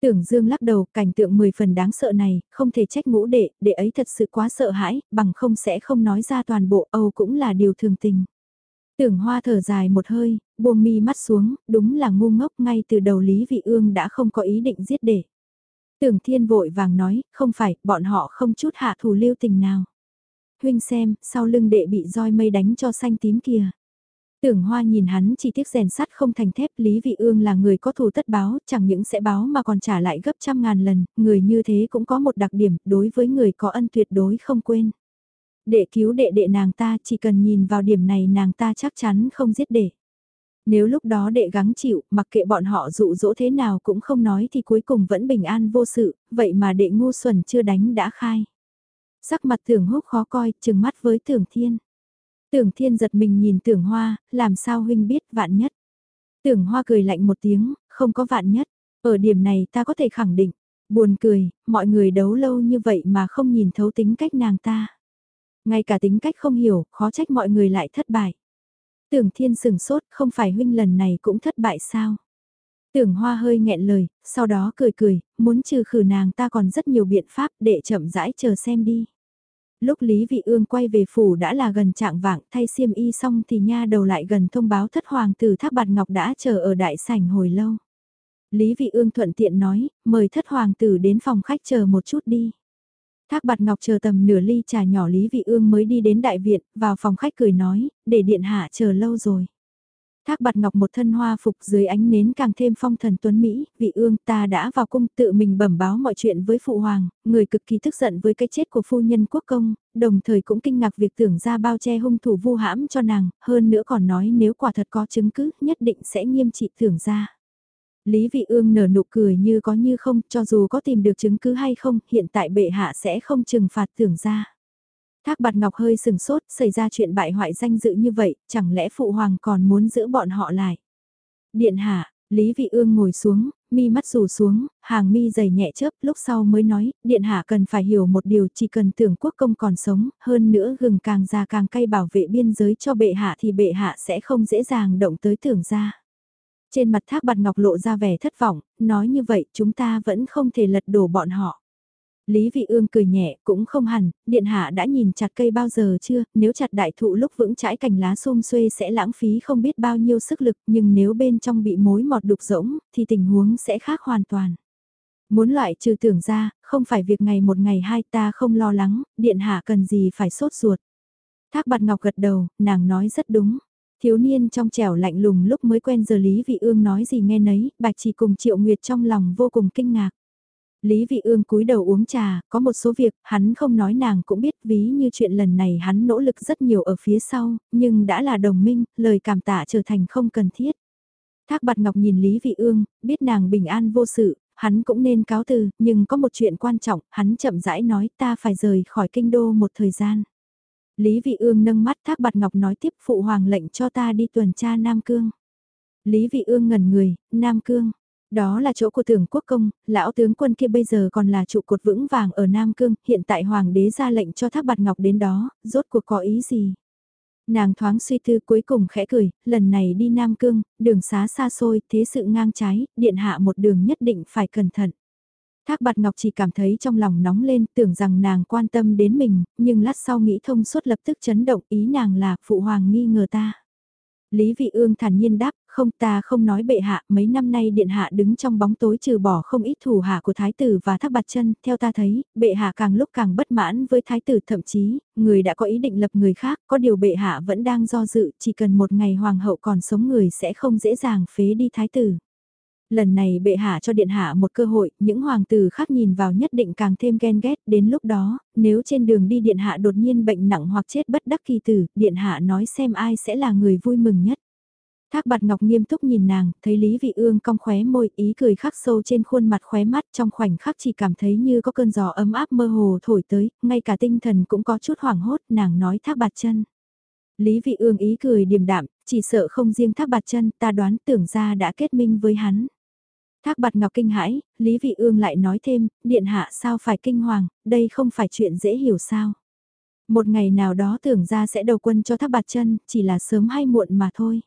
Tưởng Dương lắc đầu, cảnh tượng mười phần đáng sợ này, không thể trách ngũ đệ, đệ ấy thật sự quá sợ hãi, bằng không sẽ không nói ra toàn bộ Âu cũng là điều thường tình. Tưởng Hoa thở dài một hơi, buông mi mắt xuống, đúng là ngu ngốc ngay từ đầu Lý Vị Ương đã không có ý định giết đệ. Tưởng Thiên vội vàng nói, không phải, bọn họ không chút hạ thủ lưu tình nào huynh xem, sau lưng đệ bị roi mây đánh cho xanh tím kìa. Tưởng hoa nhìn hắn chỉ tiếc rèn sắt không thành thép Lý Vị Ương là người có thù tất báo, chẳng những sẽ báo mà còn trả lại gấp trăm ngàn lần, người như thế cũng có một đặc điểm, đối với người có ân tuyệt đối không quên. Đệ cứu đệ đệ nàng ta chỉ cần nhìn vào điểm này nàng ta chắc chắn không giết đệ. Nếu lúc đó đệ gắng chịu, mặc kệ bọn họ dụ dỗ thế nào cũng không nói thì cuối cùng vẫn bình an vô sự, vậy mà đệ ngu xuẩn chưa đánh đã khai. Sắc mặt tưởng húc khó coi, chừng mắt với tưởng thiên. Tưởng thiên giật mình nhìn tưởng hoa, làm sao huynh biết vạn nhất. Tưởng hoa cười lạnh một tiếng, không có vạn nhất. Ở điểm này ta có thể khẳng định. Buồn cười, mọi người đấu lâu như vậy mà không nhìn thấu tính cách nàng ta. Ngay cả tính cách không hiểu, khó trách mọi người lại thất bại. Tưởng thiên sừng sốt, không phải huynh lần này cũng thất bại sao? Tưởng hoa hơi nghẹn lời, sau đó cười cười, muốn trừ khử nàng ta còn rất nhiều biện pháp để chậm rãi chờ xem đi. Lúc Lý Vị Ương quay về phủ đã là gần trạng vạng thay xiêm y xong thì nha đầu lại gần thông báo thất hoàng tử Thác Bạt Ngọc đã chờ ở đại sảnh hồi lâu. Lý Vị Ương thuận tiện nói, mời thất hoàng tử đến phòng khách chờ một chút đi. Thác Bạt Ngọc chờ tầm nửa ly trà nhỏ Lý Vị Ương mới đi đến đại viện, vào phòng khách cười nói, để điện hạ chờ lâu rồi. Thác bạt ngọc một thân hoa phục dưới ánh nến càng thêm phong thần tuấn Mỹ, vị ương ta đã vào cung tự mình bẩm báo mọi chuyện với phụ hoàng, người cực kỳ tức giận với cái chết của phu nhân quốc công, đồng thời cũng kinh ngạc việc tưởng ra bao che hung thủ vu hãm cho nàng, hơn nữa còn nói nếu quả thật có chứng cứ nhất định sẽ nghiêm trị tưởng ra. Lý Vị Ương nở nụ cười như có như không, cho dù có tìm được chứng cứ hay không, hiện tại bệ hạ sẽ không trừng phạt tưởng ra. Thác bạt ngọc hơi sừng sốt, xảy ra chuyện bại hoại danh dự như vậy, chẳng lẽ phụ hoàng còn muốn giữ bọn họ lại. Điện hạ, Lý Vị Ương ngồi xuống, mi mắt rủ xuống, hàng mi dày nhẹ chớp, lúc sau mới nói, điện hạ cần phải hiểu một điều, chỉ cần tưởng quốc công còn sống, hơn nữa gừng càng già càng cay bảo vệ biên giới cho bệ hạ thì bệ hạ sẽ không dễ dàng động tới tưởng ra. Trên mặt thác bạt ngọc lộ ra vẻ thất vọng, nói như vậy chúng ta vẫn không thể lật đổ bọn họ. Lý Vị Ương cười nhẹ, cũng không hẳn, điện hạ đã nhìn chặt cây bao giờ chưa, nếu chặt đại thụ lúc vững chãi cành lá xum xuê sẽ lãng phí không biết bao nhiêu sức lực, nhưng nếu bên trong bị mối mọt đục rỗng, thì tình huống sẽ khác hoàn toàn. Muốn loại trừ tưởng ra, không phải việc ngày một ngày hai ta không lo lắng, điện hạ cần gì phải sốt ruột. Thác bạt ngọc gật đầu, nàng nói rất đúng. Thiếu niên trong trẻo lạnh lùng lúc mới quen giờ Lý Vị Ương nói gì nghe nấy, bạch chỉ cùng Triệu Nguyệt trong lòng vô cùng kinh ngạc. Lý Vị Ương cúi đầu uống trà, có một số việc hắn không nói nàng cũng biết ví như chuyện lần này hắn nỗ lực rất nhiều ở phía sau, nhưng đã là đồng minh, lời cảm tạ trở thành không cần thiết. Thác Bạt Ngọc nhìn Lý Vị Ương, biết nàng bình an vô sự, hắn cũng nên cáo từ, nhưng có một chuyện quan trọng, hắn chậm rãi nói ta phải rời khỏi kinh đô một thời gian. Lý Vị Ương nâng mắt Thác Bạt Ngọc nói tiếp phụ hoàng lệnh cho ta đi tuần tra Nam Cương. Lý Vị Ương ngẩn người, Nam Cương. Đó là chỗ của tưởng quốc công, lão tướng quân kia bây giờ còn là trụ cột vững vàng ở Nam Cương, hiện tại hoàng đế ra lệnh cho Thác Bạt Ngọc đến đó, rốt cuộc có ý gì? Nàng thoáng suy tư cuối cùng khẽ cười, lần này đi Nam Cương, đường xá xa xôi, thế sự ngang trái, điện hạ một đường nhất định phải cẩn thận. Thác bạt ngọc chỉ cảm thấy trong lòng nóng lên, tưởng rằng nàng quan tâm đến mình, nhưng lát sau nghĩ thông suốt lập tức chấn động ý nàng là phụ hoàng nghi ngờ ta. Lý Vị Ương thản nhiên đáp, không ta không nói bệ hạ, mấy năm nay điện hạ đứng trong bóng tối trừ bỏ không ít thủ hạ của thái tử và thác bạt chân, theo ta thấy, bệ hạ càng lúc càng bất mãn với thái tử thậm chí, người đã có ý định lập người khác, có điều bệ hạ vẫn đang do dự, chỉ cần một ngày hoàng hậu còn sống người sẽ không dễ dàng phế đi thái tử. Lần này bệ hạ cho điện hạ một cơ hội, những hoàng tử khác nhìn vào nhất định càng thêm ghen ghét, đến lúc đó, nếu trên đường đi điện hạ đột nhiên bệnh nặng hoặc chết bất đắc kỳ tử, điện hạ nói xem ai sẽ là người vui mừng nhất. Thác bạt ngọc nghiêm túc nhìn nàng, thấy Lý Vị Ương cong khóe môi ý cười khắc sâu trên khuôn mặt khóe mắt trong khoảnh khắc chỉ cảm thấy như có cơn gió ấm áp mơ hồ thổi tới, ngay cả tinh thần cũng có chút hoảng hốt, nàng nói thác bạt chân. Lý Vị Ương ý cười điềm đạm, chỉ sợ không riêng thác bạt chân, ta đoán tưởng ra đã kết minh với hắn. Thác bạt ngọc kinh hãi, Lý Vị Ương lại nói thêm, điện hạ sao phải kinh hoàng, đây không phải chuyện dễ hiểu sao. Một ngày nào đó tưởng ra sẽ đầu quân cho thác bạt chân, chỉ là sớm hay muộn mà thôi.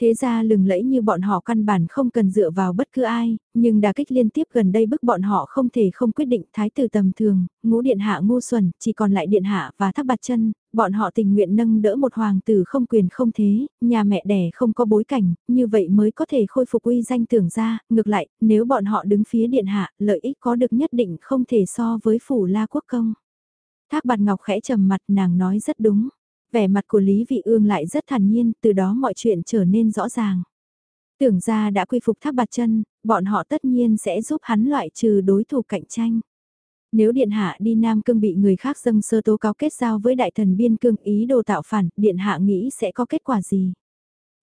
Thế ra lừng lẫy như bọn họ căn bản không cần dựa vào bất cứ ai, nhưng đà kích liên tiếp gần đây bức bọn họ không thể không quyết định thái tử tầm thường, ngũ điện hạ ngu xuẩn, chỉ còn lại điện hạ và thác bạt chân, bọn họ tình nguyện nâng đỡ một hoàng tử không quyền không thế, nhà mẹ đẻ không có bối cảnh, như vậy mới có thể khôi phục uy danh tưởng ra, ngược lại, nếu bọn họ đứng phía điện hạ, lợi ích có được nhất định không thể so với phủ la quốc công. Thác bạt ngọc khẽ trầm mặt nàng nói rất đúng. Vẻ mặt của Lý Vị Ương lại rất thản nhiên, từ đó mọi chuyện trở nên rõ ràng. Tưởng ra đã quy phục thác bạt chân, bọn họ tất nhiên sẽ giúp hắn loại trừ đối thủ cạnh tranh. Nếu Điện Hạ đi Nam Cương bị người khác dâng sơ tố cáo kết giao với đại thần biên cương ý đồ tạo phản, Điện Hạ nghĩ sẽ có kết quả gì?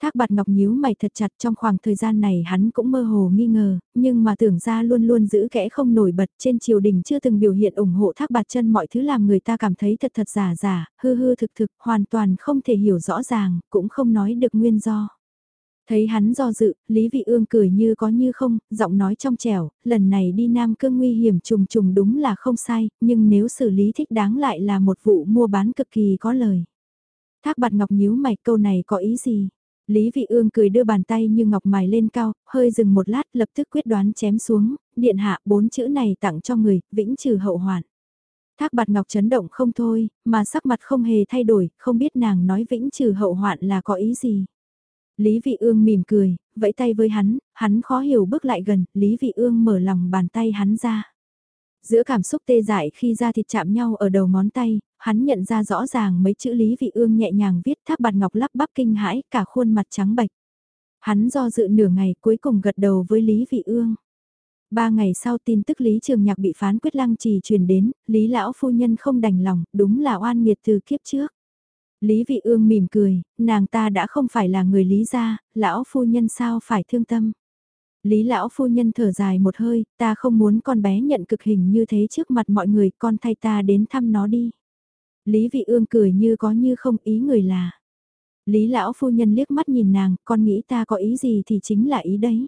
Thác bạt ngọc nhíu mày thật chặt trong khoảng thời gian này hắn cũng mơ hồ nghi ngờ, nhưng mà tưởng ra luôn luôn giữ kẽ không nổi bật trên triều đình chưa từng biểu hiện ủng hộ thác bạt chân mọi thứ làm người ta cảm thấy thật thật giả giả, hư hư thực thực, hoàn toàn không thể hiểu rõ ràng, cũng không nói được nguyên do. Thấy hắn do dự, Lý Vị Ương cười như có như không, giọng nói trong trẻo, lần này đi Nam Cương nguy hiểm trùng trùng đúng là không sai, nhưng nếu xử lý thích đáng lại là một vụ mua bán cực kỳ có lời. Thác bạt ngọc nhíu mày câu này có ý gì? Lý Vị Ương cười đưa bàn tay như ngọc mài lên cao, hơi dừng một lát lập tức quyết đoán chém xuống, điện hạ bốn chữ này tặng cho người, vĩnh trừ hậu hoạn. Thác bạt ngọc chấn động không thôi, mà sắc mặt không hề thay đổi, không biết nàng nói vĩnh trừ hậu hoạn là có ý gì. Lý Vị Ương mỉm cười, vẫy tay với hắn, hắn khó hiểu bước lại gần, Lý Vị Ương mở lòng bàn tay hắn ra. Giữa cảm xúc tê dại khi da thịt chạm nhau ở đầu ngón tay, hắn nhận ra rõ ràng mấy chữ Lý Vị Ương nhẹ nhàng viết tháp bạt ngọc lắp bắp kinh hãi cả khuôn mặt trắng bệch. Hắn do dự nửa ngày cuối cùng gật đầu với Lý Vị Ương. Ba ngày sau tin tức Lý Trường Nhạc bị phán quyết lăng trì truyền đến, Lý Lão Phu Nhân không đành lòng, đúng là oan nghiệt từ kiếp trước. Lý Vị Ương mỉm cười, nàng ta đã không phải là người Lý gia, Lão Phu Nhân sao phải thương tâm. Lý lão phu nhân thở dài một hơi, ta không muốn con bé nhận cực hình như thế trước mặt mọi người, con thay ta đến thăm nó đi. Lý vị ương cười như có như không ý người là. Lý lão phu nhân liếc mắt nhìn nàng, con nghĩ ta có ý gì thì chính là ý đấy.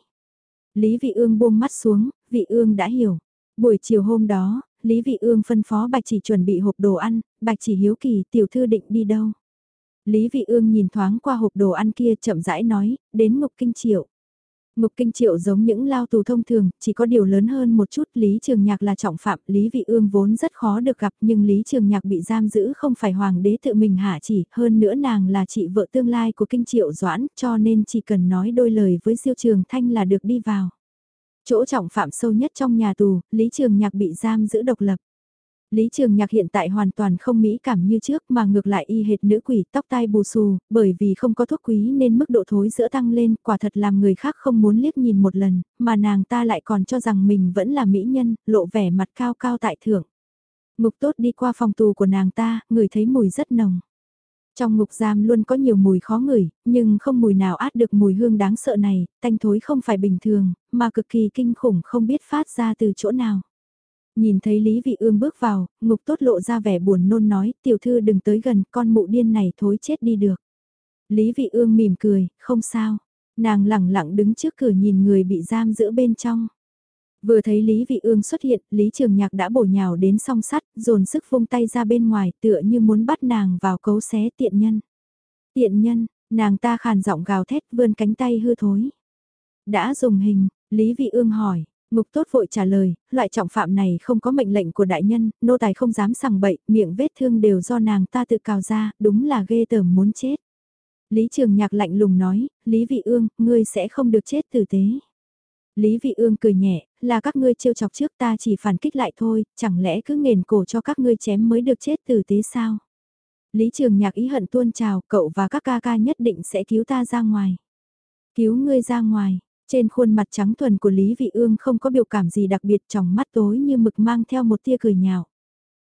Lý vị ương buông mắt xuống, vị ương đã hiểu. Buổi chiều hôm đó, Lý vị ương phân phó bạch chỉ chuẩn bị hộp đồ ăn, bạch chỉ hiếu kỳ tiểu thư định đi đâu. Lý vị ương nhìn thoáng qua hộp đồ ăn kia chậm rãi nói, đến ngục kinh triệu. Ngục kinh triệu giống những lao tù thông thường, chỉ có điều lớn hơn một chút. Lý Trường Nhạc là trọng phạm, Lý Vị Ương vốn rất khó được gặp nhưng Lý Trường Nhạc bị giam giữ không phải hoàng đế tự mình hạ chỉ, hơn nữa nàng là chị vợ tương lai của kinh triệu doãn, cho nên chỉ cần nói đôi lời với Diêu Trường Thanh là được đi vào. Chỗ trọng phạm sâu nhất trong nhà tù, Lý Trường Nhạc bị giam giữ độc lập. Lý Trường Nhạc hiện tại hoàn toàn không mỹ cảm như trước mà ngược lại y hệt nữ quỷ tóc tai bù xù, bởi vì không có thuốc quý nên mức độ thối giữa tăng lên, quả thật làm người khác không muốn liếc nhìn một lần, mà nàng ta lại còn cho rằng mình vẫn là mỹ nhân, lộ vẻ mặt cao cao tại thượng. Ngục tốt đi qua phòng tù của nàng ta, người thấy mùi rất nồng. Trong ngục giam luôn có nhiều mùi khó ngửi, nhưng không mùi nào át được mùi hương đáng sợ này, tanh thối không phải bình thường, mà cực kỳ kinh khủng không biết phát ra từ chỗ nào. Nhìn thấy Lý Vị Ương bước vào, ngục tốt lộ ra vẻ buồn nôn nói, tiểu thư đừng tới gần, con mụ điên này thối chết đi được. Lý Vị Ương mỉm cười, không sao. Nàng lẳng lặng đứng trước cửa nhìn người bị giam giữ bên trong. Vừa thấy Lý Vị Ương xuất hiện, Lý Trường Nhạc đã bổ nhào đến song sắt, dồn sức vung tay ra bên ngoài tựa như muốn bắt nàng vào cấu xé tiện nhân. Tiện nhân, nàng ta khàn giọng gào thét vươn cánh tay hư thối. Đã dùng hình, Lý Vị Ương hỏi, Ngục tốt vội trả lời, loại trọng phạm này không có mệnh lệnh của đại nhân, nô tài không dám sằng bậy, miệng vết thương đều do nàng ta tự cào ra, đúng là ghê tởm muốn chết. Lý Trường Nhạc lạnh lùng nói, Lý Vị Ương, ngươi sẽ không được chết tử tế. Lý Vị Ương cười nhẹ, là các ngươi trêu chọc trước ta chỉ phản kích lại thôi, chẳng lẽ cứ nghền cổ cho các ngươi chém mới được chết tử tế sao? Lý Trường Nhạc ý hận tuôn trào, cậu và các ca ca nhất định sẽ cứu ta ra ngoài. Cứu ngươi ra ngoài, trên khuôn mặt trắng thuần của Lý Vị Ương không có biểu cảm gì đặc biệt trong mắt tối như mực mang theo một tia cười nhạo.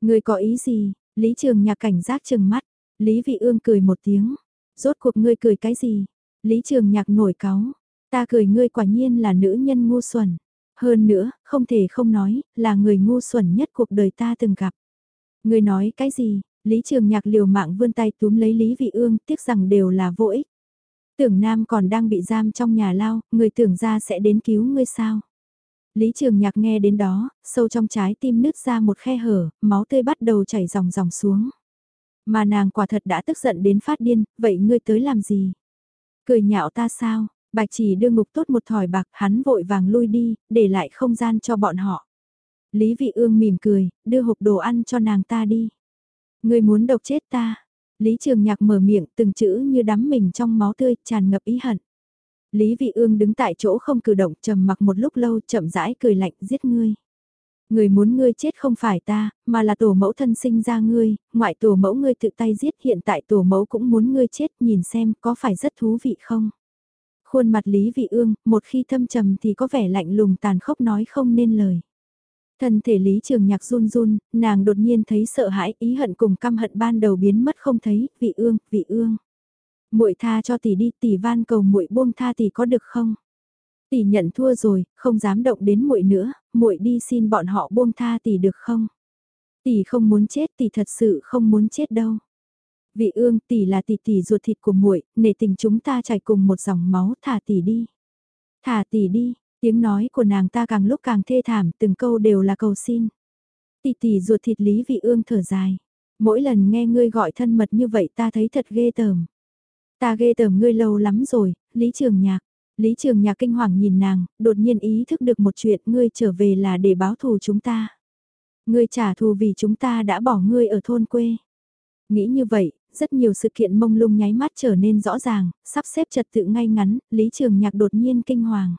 Người có ý gì? Lý Trường Nhạc cảnh giác trừng mắt. Lý Vị Ương cười một tiếng. Rốt cuộc ngươi cười cái gì? Lý Trường Nhạc nổi cáu. Ta cười ngươi quả nhiên là nữ nhân ngu xuẩn. Hơn nữa, không thể không nói, là người ngu xuẩn nhất cuộc đời ta từng gặp. Ngươi nói cái gì? Lý Trường Nhạc liều mạng vươn tay túm lấy Lý Vị Ương, tiếc rằng đều là vô ích. Tưởng Nam còn đang bị giam trong nhà lao, người tưởng ra sẽ đến cứu ngươi sao? Lý Trường Nhạc nghe đến đó, sâu trong trái tim nứt ra một khe hở, máu tươi bắt đầu chảy dòng dòng xuống. Mà nàng quả thật đã tức giận đến phát điên, vậy ngươi tới làm gì? Cười nhạo ta sao? Bạch chỉ đưa ngục tốt một thỏi bạc, hắn vội vàng lui đi, để lại không gian cho bọn họ. Lý Vị Ương mỉm cười, đưa hộp đồ ăn cho nàng ta đi. Ngươi muốn độc chết ta, Lý Trường Nhạc mở miệng từng chữ như đắm mình trong máu tươi, tràn ngập ý hận. Lý Vị Ương đứng tại chỗ không cử động trầm mặc một lúc lâu chậm rãi cười lạnh giết ngươi. Người muốn ngươi chết không phải ta, mà là tổ mẫu thân sinh ra ngươi, ngoại tổ mẫu ngươi tự tay giết hiện tại tổ mẫu cũng muốn ngươi chết nhìn xem có phải rất thú vị không. Khuôn mặt Lý Vị Ương, một khi thâm trầm thì có vẻ lạnh lùng tàn khốc nói không nên lời. Thân thể Lý Trường Nhạc run run, nàng đột nhiên thấy sợ hãi, ý hận cùng căm hận ban đầu biến mất không thấy, vị ương, vị ương. Muội tha cho tỷ đi, tỷ van cầu muội buông tha tỷ có được không? Tỷ nhận thua rồi, không dám động đến muội nữa, muội đi xin bọn họ buông tha tỷ được không? Tỷ không muốn chết, tỷ thật sự không muốn chết đâu. Vị ương, tỷ là tỷ tỷ ruột thịt của muội, nể tình chúng ta chảy cùng một dòng máu, thả tỷ đi. Thả tỷ đi, Tiếng nói của nàng ta càng lúc càng thê thảm, từng câu đều là cầu xin. Tỷ tỷ ruột thịt Lý Vị Ương thở dài. Mỗi lần nghe ngươi gọi thân mật như vậy ta thấy thật ghê tởm. Ta ghê tởm ngươi lâu lắm rồi, Lý Trường Nhạc. Lý Trường Nhạc kinh hoàng nhìn nàng, đột nhiên ý thức được một chuyện ngươi trở về là để báo thù chúng ta. Ngươi trả thù vì chúng ta đã bỏ ngươi ở thôn quê. Nghĩ như vậy, rất nhiều sự kiện mông lung nháy mắt trở nên rõ ràng, sắp xếp trật tự ngay ngắn, Lý Trường Nhạc đột nhiên kinh hoàng.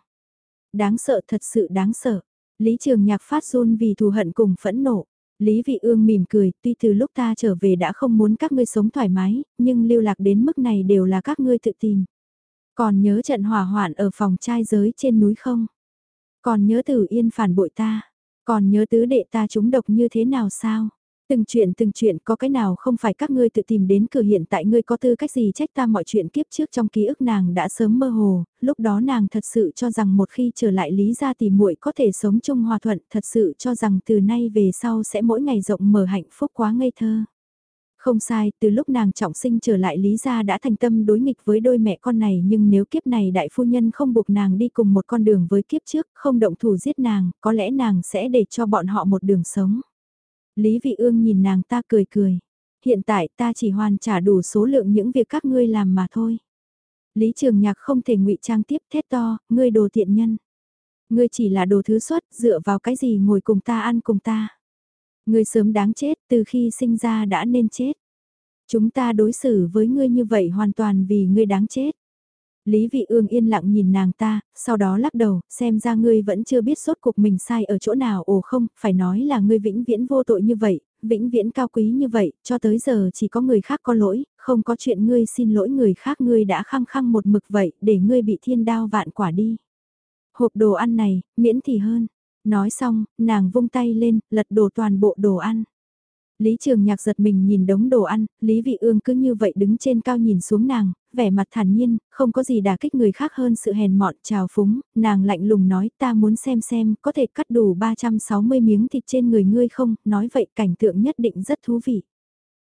Đáng sợ thật sự đáng sợ. Lý Trường Nhạc phát run vì thù hận cùng phẫn nộ. Lý Vị Ương mỉm cười, tuy từ lúc ta trở về đã không muốn các ngươi sống thoải mái, nhưng lưu lạc đến mức này đều là các ngươi tự tìm. Còn nhớ trận hỏa hoạn ở phòng trai giới trên núi không? Còn nhớ Tử Yên phản bội ta? Còn nhớ tứ đệ ta trúng độc như thế nào sao? Từng chuyện từng chuyện có cái nào không phải các ngươi tự tìm đến cửa hiện tại ngươi có tư cách gì trách ta mọi chuyện kiếp trước trong ký ức nàng đã sớm mơ hồ, lúc đó nàng thật sự cho rằng một khi trở lại lý gia thì muội có thể sống chung hòa thuận, thật sự cho rằng từ nay về sau sẽ mỗi ngày rộng mở hạnh phúc quá ngây thơ. Không sai, từ lúc nàng trọng sinh trở lại Lý Gia đã thành tâm đối nghịch với đôi mẹ con này nhưng nếu kiếp này đại phu nhân không buộc nàng đi cùng một con đường với kiếp trước, không động thủ giết nàng, có lẽ nàng sẽ để cho bọn họ một đường sống. Lý Vị Ương nhìn nàng ta cười cười. Hiện tại ta chỉ hoàn trả đủ số lượng những việc các ngươi làm mà thôi. Lý Trường Nhạc không thể ngụy trang tiếp thét to, ngươi đồ tiện nhân. Ngươi chỉ là đồ thứ xuất, dựa vào cái gì ngồi cùng ta ăn cùng ta. Ngươi sớm đáng chết, từ khi sinh ra đã nên chết. Chúng ta đối xử với ngươi như vậy hoàn toàn vì ngươi đáng chết. Lý Vị Ương yên lặng nhìn nàng ta, sau đó lắc đầu, xem ra ngươi vẫn chưa biết sốt cuộc mình sai ở chỗ nào ồ không, phải nói là ngươi vĩnh viễn vô tội như vậy, vĩnh viễn cao quý như vậy, cho tới giờ chỉ có người khác có lỗi, không có chuyện ngươi xin lỗi người khác ngươi đã khăng khăng một mực vậy, để ngươi bị thiên đao vạn quả đi. Hộp đồ ăn này, miễn thì hơn. Nói xong, nàng vung tay lên, lật đổ toàn bộ đồ ăn. Lý Trường Nhạc giật mình nhìn đống đồ ăn, Lý Vị Ương cứ như vậy đứng trên cao nhìn xuống nàng, vẻ mặt thản nhiên, không có gì đả kích người khác hơn sự hèn mọn trào phúng, nàng lạnh lùng nói ta muốn xem xem có thể cắt đủ 360 miếng thịt trên người ngươi không, nói vậy cảnh tượng nhất định rất thú vị.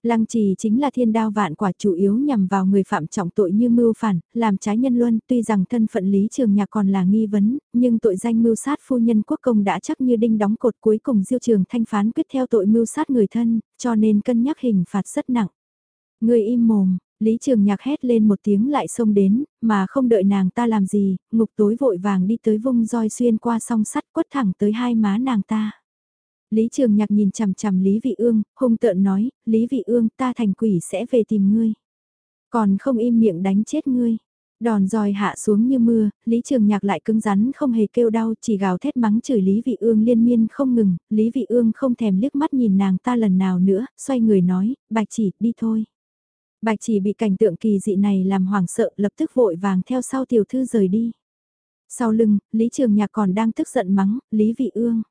Lăng trì chính là thiên đao vạn quả chủ yếu nhằm vào người phạm trọng tội như mưu phản, làm trái nhân luân, tuy rằng thân phận lý trường nhạc còn là nghi vấn, nhưng tội danh mưu sát phu nhân quốc công đã chắc như đinh đóng cột cuối cùng diêu trường thanh phán quyết theo tội mưu sát người thân, cho nên cân nhắc hình phạt rất nặng. Người im mồm, Lý Trường Nhạc hét lên một tiếng lại xông đến, mà không đợi nàng ta làm gì, ngục tối vội vàng đi tới vung roi xuyên qua song sắt quất thẳng tới hai má nàng ta. Lý Trường Nhạc nhìn chằm chằm Lý Vị Ương, hung tợn nói, Lý Vị Ương ta thành quỷ sẽ về tìm ngươi. Còn không im miệng đánh chết ngươi. Đòn roi hạ xuống như mưa, Lý Trường Nhạc lại cứng rắn không hề kêu đau, chỉ gào thét mắng chửi Lý Vị Ương liên miên không ngừng, Lý Vị Ương không thèm liếc mắt nhìn nàng ta lần nào nữa, xoay người nói, bạch chỉ, đi thôi. Bạch chỉ bị cảnh tượng kỳ dị này làm hoảng sợ lập tức vội vàng theo sau tiểu thư rời đi. Sau lưng, Lý Trường Nhạc còn đang tức giận mắng, Lý Vị Ương.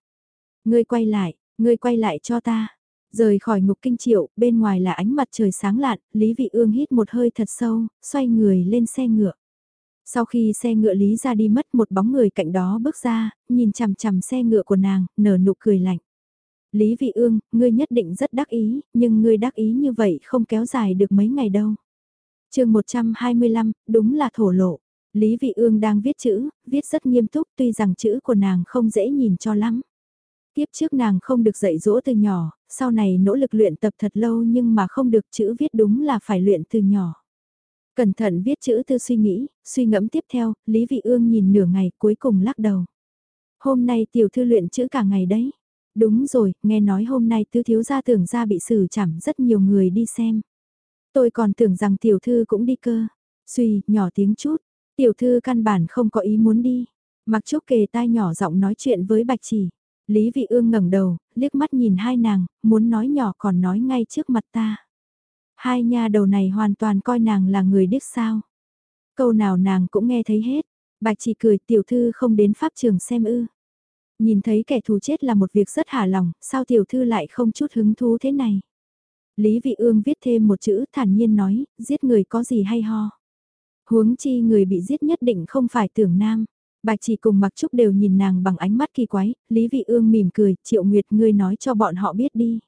Ngươi quay lại, ngươi quay lại cho ta. Rời khỏi ngục kinh triệu, bên ngoài là ánh mặt trời sáng lạn, Lý Vị Ương hít một hơi thật sâu, xoay người lên xe ngựa. Sau khi xe ngựa Lý ra đi mất một bóng người cạnh đó bước ra, nhìn chằm chằm xe ngựa của nàng, nở nụ cười lạnh. Lý Vị Ương, ngươi nhất định rất đắc ý, nhưng ngươi đắc ý như vậy không kéo dài được mấy ngày đâu. chương 125, đúng là thổ lộ. Lý Vị Ương đang viết chữ, viết rất nghiêm túc tuy rằng chữ của nàng không dễ nhìn cho lắm. Tiếp trước nàng không được dạy dỗ từ nhỏ, sau này nỗ lực luyện tập thật lâu nhưng mà không được chữ viết đúng là phải luyện từ nhỏ. Cẩn thận viết chữ tư suy nghĩ, suy ngẫm tiếp theo, Lý Vị Ương nhìn nửa ngày cuối cùng lắc đầu. Hôm nay tiểu thư luyện chữ cả ngày đấy. Đúng rồi, nghe nói hôm nay tứ thiếu gia tưởng ra bị xử chảm rất nhiều người đi xem. Tôi còn tưởng rằng tiểu thư cũng đi cơ. Suy, nhỏ tiếng chút. Tiểu thư căn bản không có ý muốn đi. Mặc chúc kề tai nhỏ giọng nói chuyện với Bạch Chỉ. Lý Vị Ương ngẩng đầu, liếc mắt nhìn hai nàng, muốn nói nhỏ còn nói ngay trước mặt ta. Hai nha đầu này hoàn toàn coi nàng là người điếc sao. Câu nào nàng cũng nghe thấy hết. Bạch chỉ cười tiểu thư không đến pháp trường xem ư. Nhìn thấy kẻ thù chết là một việc rất hả lòng, sao tiểu thư lại không chút hứng thú thế này. Lý Vị Ương viết thêm một chữ thản nhiên nói, giết người có gì hay ho. Huống chi người bị giết nhất định không phải tưởng nam. Bạch chỉ cùng mặc trúc đều nhìn nàng bằng ánh mắt kỳ quái, Lý Vị Ương mỉm cười, Triệu Nguyệt ngươi nói cho bọn họ biết đi.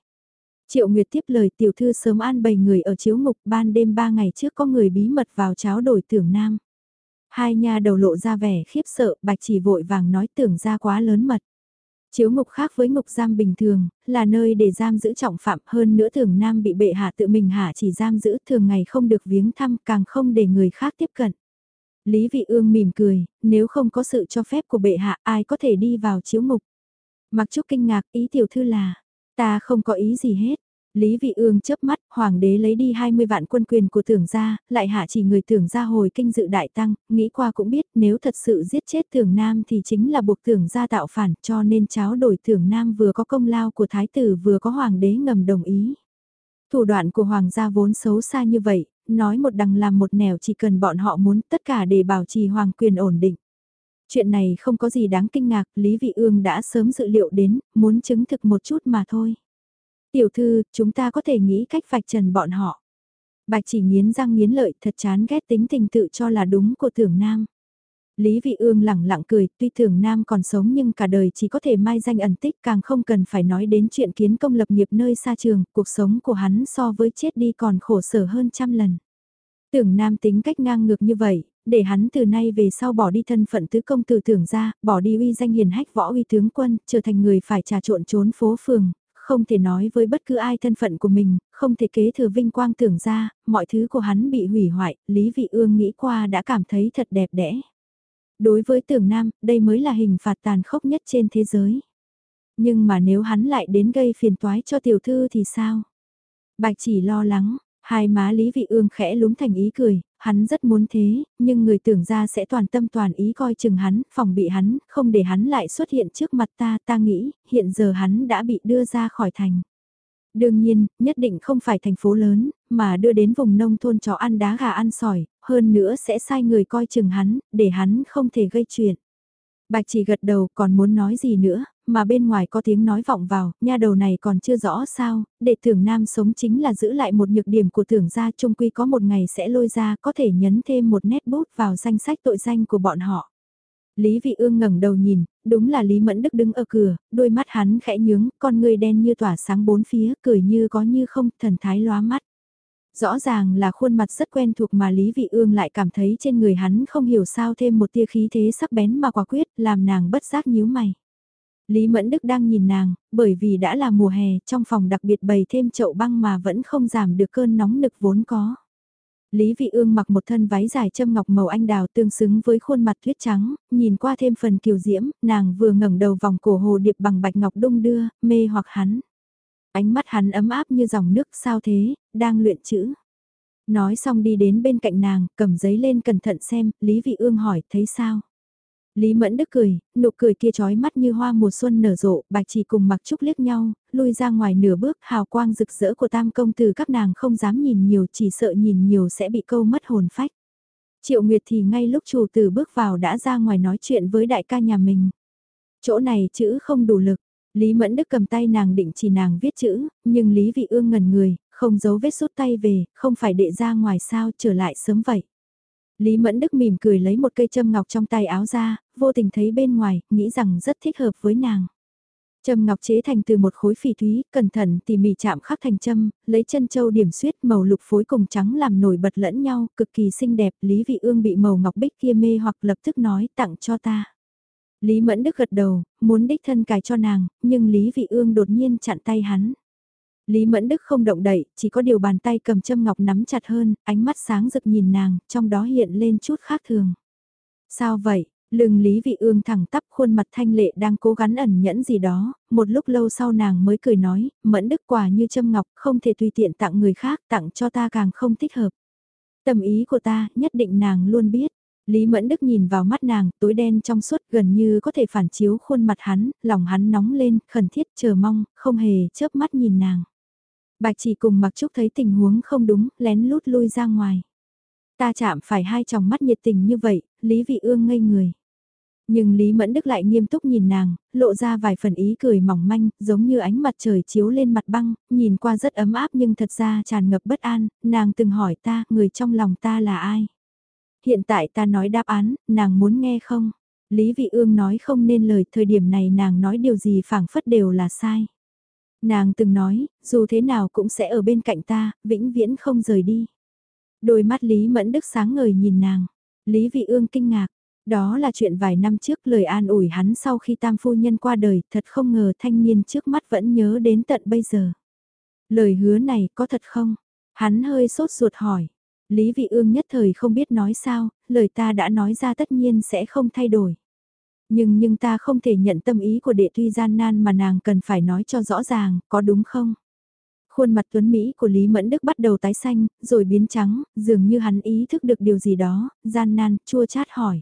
Triệu Nguyệt tiếp lời tiểu thư sớm an bày người ở chiếu ngục ban đêm ba ngày trước có người bí mật vào cháo đổi tưởng nam. Hai nha đầu lộ ra vẻ khiếp sợ, bạch chỉ vội vàng nói tưởng ra quá lớn mật. Chiếu ngục khác với ngục giam bình thường, là nơi để giam giữ trọng phạm hơn nữa thường nam bị bệ hạ tự mình hạ chỉ giam giữ thường ngày không được viếng thăm càng không để người khác tiếp cận. Lý Vị Ương mỉm cười, nếu không có sự cho phép của bệ hạ ai có thể đi vào chiếu ngục. Mặc chút kinh ngạc ý tiểu thư là, ta không có ý gì hết. Lý Vị Ương chớp mắt, hoàng đế lấy đi 20 vạn quân quyền của tưởng gia, lại hạ chỉ người tưởng gia hồi kinh dự đại tăng, nghĩ qua cũng biết nếu thật sự giết chết tưởng nam thì chính là buộc tưởng gia tạo phản cho nên cháu đổi tưởng nam vừa có công lao của thái tử vừa có hoàng đế ngầm đồng ý. Thủ đoạn của hoàng gia vốn xấu xa như vậy, nói một đằng làm một nẻo chỉ cần bọn họ muốn tất cả để bảo trì hoàng quyền ổn định. Chuyện này không có gì đáng kinh ngạc, Lý Vị Ương đã sớm dự liệu đến, muốn chứng thực một chút mà thôi. Tiểu thư, chúng ta có thể nghĩ cách vạch trần bọn họ. Bạch chỉ nghiến răng nghiến lợi thật chán ghét tính tình tự cho là đúng của tưởng nam. Lý Vị Ương lẳng lặng cười, tuy Thưởng nam còn sống nhưng cả đời chỉ có thể mai danh ẩn tích càng không cần phải nói đến chuyện kiến công lập nghiệp nơi xa trường, cuộc sống của hắn so với chết đi còn khổ sở hơn trăm lần. Tưởng nam tính cách ngang ngược như vậy, để hắn từ nay về sau bỏ đi thân phận tứ công tử tưởng ra, bỏ đi uy danh hiền hách võ uy tướng quân, trở thành người phải trà trộn trốn phố phường, không thể nói với bất cứ ai thân phận của mình, không thể kế thừa vinh quang tưởng ra, mọi thứ của hắn bị hủy hoại, Lý Vị Ương nghĩ qua đã cảm thấy thật đẹp đẽ. Đối với tưởng nam, đây mới là hình phạt tàn khốc nhất trên thế giới. Nhưng mà nếu hắn lại đến gây phiền toái cho tiểu thư thì sao? Bạch chỉ lo lắng, hai má Lý Vị Ương khẽ lúm thành ý cười, hắn rất muốn thế, nhưng người tưởng ra sẽ toàn tâm toàn ý coi chừng hắn, phòng bị hắn, không để hắn lại xuất hiện trước mặt ta, ta nghĩ, hiện giờ hắn đã bị đưa ra khỏi thành. Đương nhiên, nhất định không phải thành phố lớn, mà đưa đến vùng nông thôn chó ăn đá gà ăn sỏi, hơn nữa sẽ sai người coi chừng hắn, để hắn không thể gây chuyện. Bạch chỉ gật đầu còn muốn nói gì nữa, mà bên ngoài có tiếng nói vọng vào, nha đầu này còn chưa rõ sao, để thưởng nam sống chính là giữ lại một nhược điểm của thưởng gia trung quy có một ngày sẽ lôi ra có thể nhấn thêm một nét bút vào danh sách tội danh của bọn họ. Lý Vị Ương ngẩng đầu nhìn, đúng là Lý Mẫn Đức đứng ở cửa, đôi mắt hắn khẽ nhướng, con người đen như tỏa sáng bốn phía, cười như có như không, thần thái lóa mắt. Rõ ràng là khuôn mặt rất quen thuộc mà Lý Vị Ương lại cảm thấy trên người hắn không hiểu sao thêm một tia khí thế sắc bén mà quả quyết, làm nàng bất giác nhíu mày. Lý Mẫn Đức đang nhìn nàng, bởi vì đã là mùa hè, trong phòng đặc biệt bày thêm chậu băng mà vẫn không giảm được cơn nóng nực vốn có. Lý Vị Ương mặc một thân váy dài châm ngọc màu anh đào tương xứng với khuôn mặt tuyết trắng, nhìn qua thêm phần kiều diễm, nàng vừa ngẩng đầu vòng cổ hồ điệp bằng bạch ngọc đung đưa, mê hoặc hắn. Ánh mắt hắn ấm áp như dòng nước sao thế, đang luyện chữ. Nói xong đi đến bên cạnh nàng, cầm giấy lên cẩn thận xem, Lý Vị Ương hỏi, thấy sao? Lý Mẫn Đức cười, nụ cười kia trói mắt như hoa mùa xuân nở rộ, bạch chỉ cùng mặc trúc liếc nhau, lui ra ngoài nửa bước, hào quang rực rỡ của tam công từ các nàng không dám nhìn nhiều, chỉ sợ nhìn nhiều sẽ bị câu mất hồn phách. Triệu Nguyệt thì ngay lúc chủ tử bước vào đã ra ngoài nói chuyện với đại ca nhà mình. Chỗ này chữ không đủ lực, Lý Mẫn Đức cầm tay nàng định chỉ nàng viết chữ, nhưng Lý Vị Ương ngần người, không giấu vết rút tay về, không phải đệ ra ngoài sao trở lại sớm vậy. Lý Mẫn Đức mỉm cười lấy một cây châm ngọc trong tay áo ra, vô tình thấy bên ngoài, nghĩ rằng rất thích hợp với nàng. Châm ngọc chế thành từ một khối phỉ thúy, cẩn thận tỉ mỉ chạm khắc thành châm, lấy chân châu điểm xuyết màu lục phối cùng trắng làm nổi bật lẫn nhau, cực kỳ xinh đẹp, Lý Vị Ương bị màu ngọc bích kia mê hoặc lập tức nói tặng cho ta. Lý Mẫn Đức gật đầu, muốn đích thân cài cho nàng, nhưng Lý Vị Ương đột nhiên chặn tay hắn. Lý Mẫn Đức không động đậy, chỉ có điều bàn tay cầm châm ngọc nắm chặt hơn, ánh mắt sáng rực nhìn nàng, trong đó hiện lên chút khác thường. Sao vậy? Lưng Lý Vị Ương thẳng tắp khuôn mặt thanh lệ đang cố gắng ẩn nhẫn gì đó, một lúc lâu sau nàng mới cười nói, Mẫn Đức quả như châm ngọc, không thể tùy tiện tặng người khác, tặng cho ta càng không thích hợp. Tâm ý của ta, nhất định nàng luôn biết. Lý Mẫn Đức nhìn vào mắt nàng, tối đen trong suốt gần như có thể phản chiếu khuôn mặt hắn, lòng hắn nóng lên, khẩn thiết chờ mong, không hề chớp mắt nhìn nàng. Bạch chỉ cùng mặc trúc thấy tình huống không đúng, lén lút lui ra ngoài. Ta chạm phải hai tròng mắt nhiệt tình như vậy, Lý Vị Ương ngây người. Nhưng Lý Mẫn Đức lại nghiêm túc nhìn nàng, lộ ra vài phần ý cười mỏng manh, giống như ánh mặt trời chiếu lên mặt băng, nhìn qua rất ấm áp nhưng thật ra tràn ngập bất an, nàng từng hỏi ta, người trong lòng ta là ai? Hiện tại ta nói đáp án, nàng muốn nghe không? Lý Vị Ương nói không nên lời, thời điểm này nàng nói điều gì phảng phất đều là sai. Nàng từng nói, dù thế nào cũng sẽ ở bên cạnh ta, vĩnh viễn không rời đi. Đôi mắt Lý Mẫn Đức sáng ngời nhìn nàng. Lý Vị Ương kinh ngạc. Đó là chuyện vài năm trước lời an ủi hắn sau khi tam phu nhân qua đời, thật không ngờ thanh niên trước mắt vẫn nhớ đến tận bây giờ. Lời hứa này có thật không? Hắn hơi sốt ruột hỏi. Lý Vị Ương nhất thời không biết nói sao, lời ta đã nói ra tất nhiên sẽ không thay đổi. Nhưng nhưng ta không thể nhận tâm ý của đệ tuy gian nan mà nàng cần phải nói cho rõ ràng, có đúng không? Khuôn mặt tuấn Mỹ của Lý Mẫn Đức bắt đầu tái xanh, rồi biến trắng, dường như hắn ý thức được điều gì đó, gian nan, chua chát hỏi.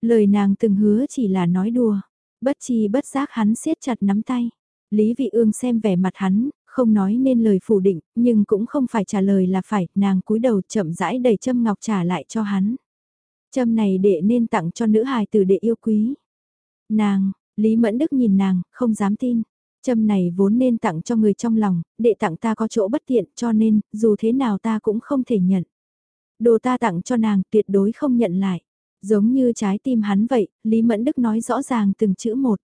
Lời nàng từng hứa chỉ là nói đùa, bất chi bất giác hắn siết chặt nắm tay. Lý Vị Ương xem vẻ mặt hắn, không nói nên lời phủ định, nhưng cũng không phải trả lời là phải, nàng cúi đầu chậm rãi đầy châm ngọc trả lại cho hắn. Châm này đệ nên tặng cho nữ hài từ đệ yêu quý. Nàng, Lý Mẫn Đức nhìn nàng, không dám tin. Châm này vốn nên tặng cho người trong lòng, để tặng ta có chỗ bất tiện cho nên, dù thế nào ta cũng không thể nhận. Đồ ta tặng cho nàng tuyệt đối không nhận lại. Giống như trái tim hắn vậy, Lý Mẫn Đức nói rõ ràng từng chữ một.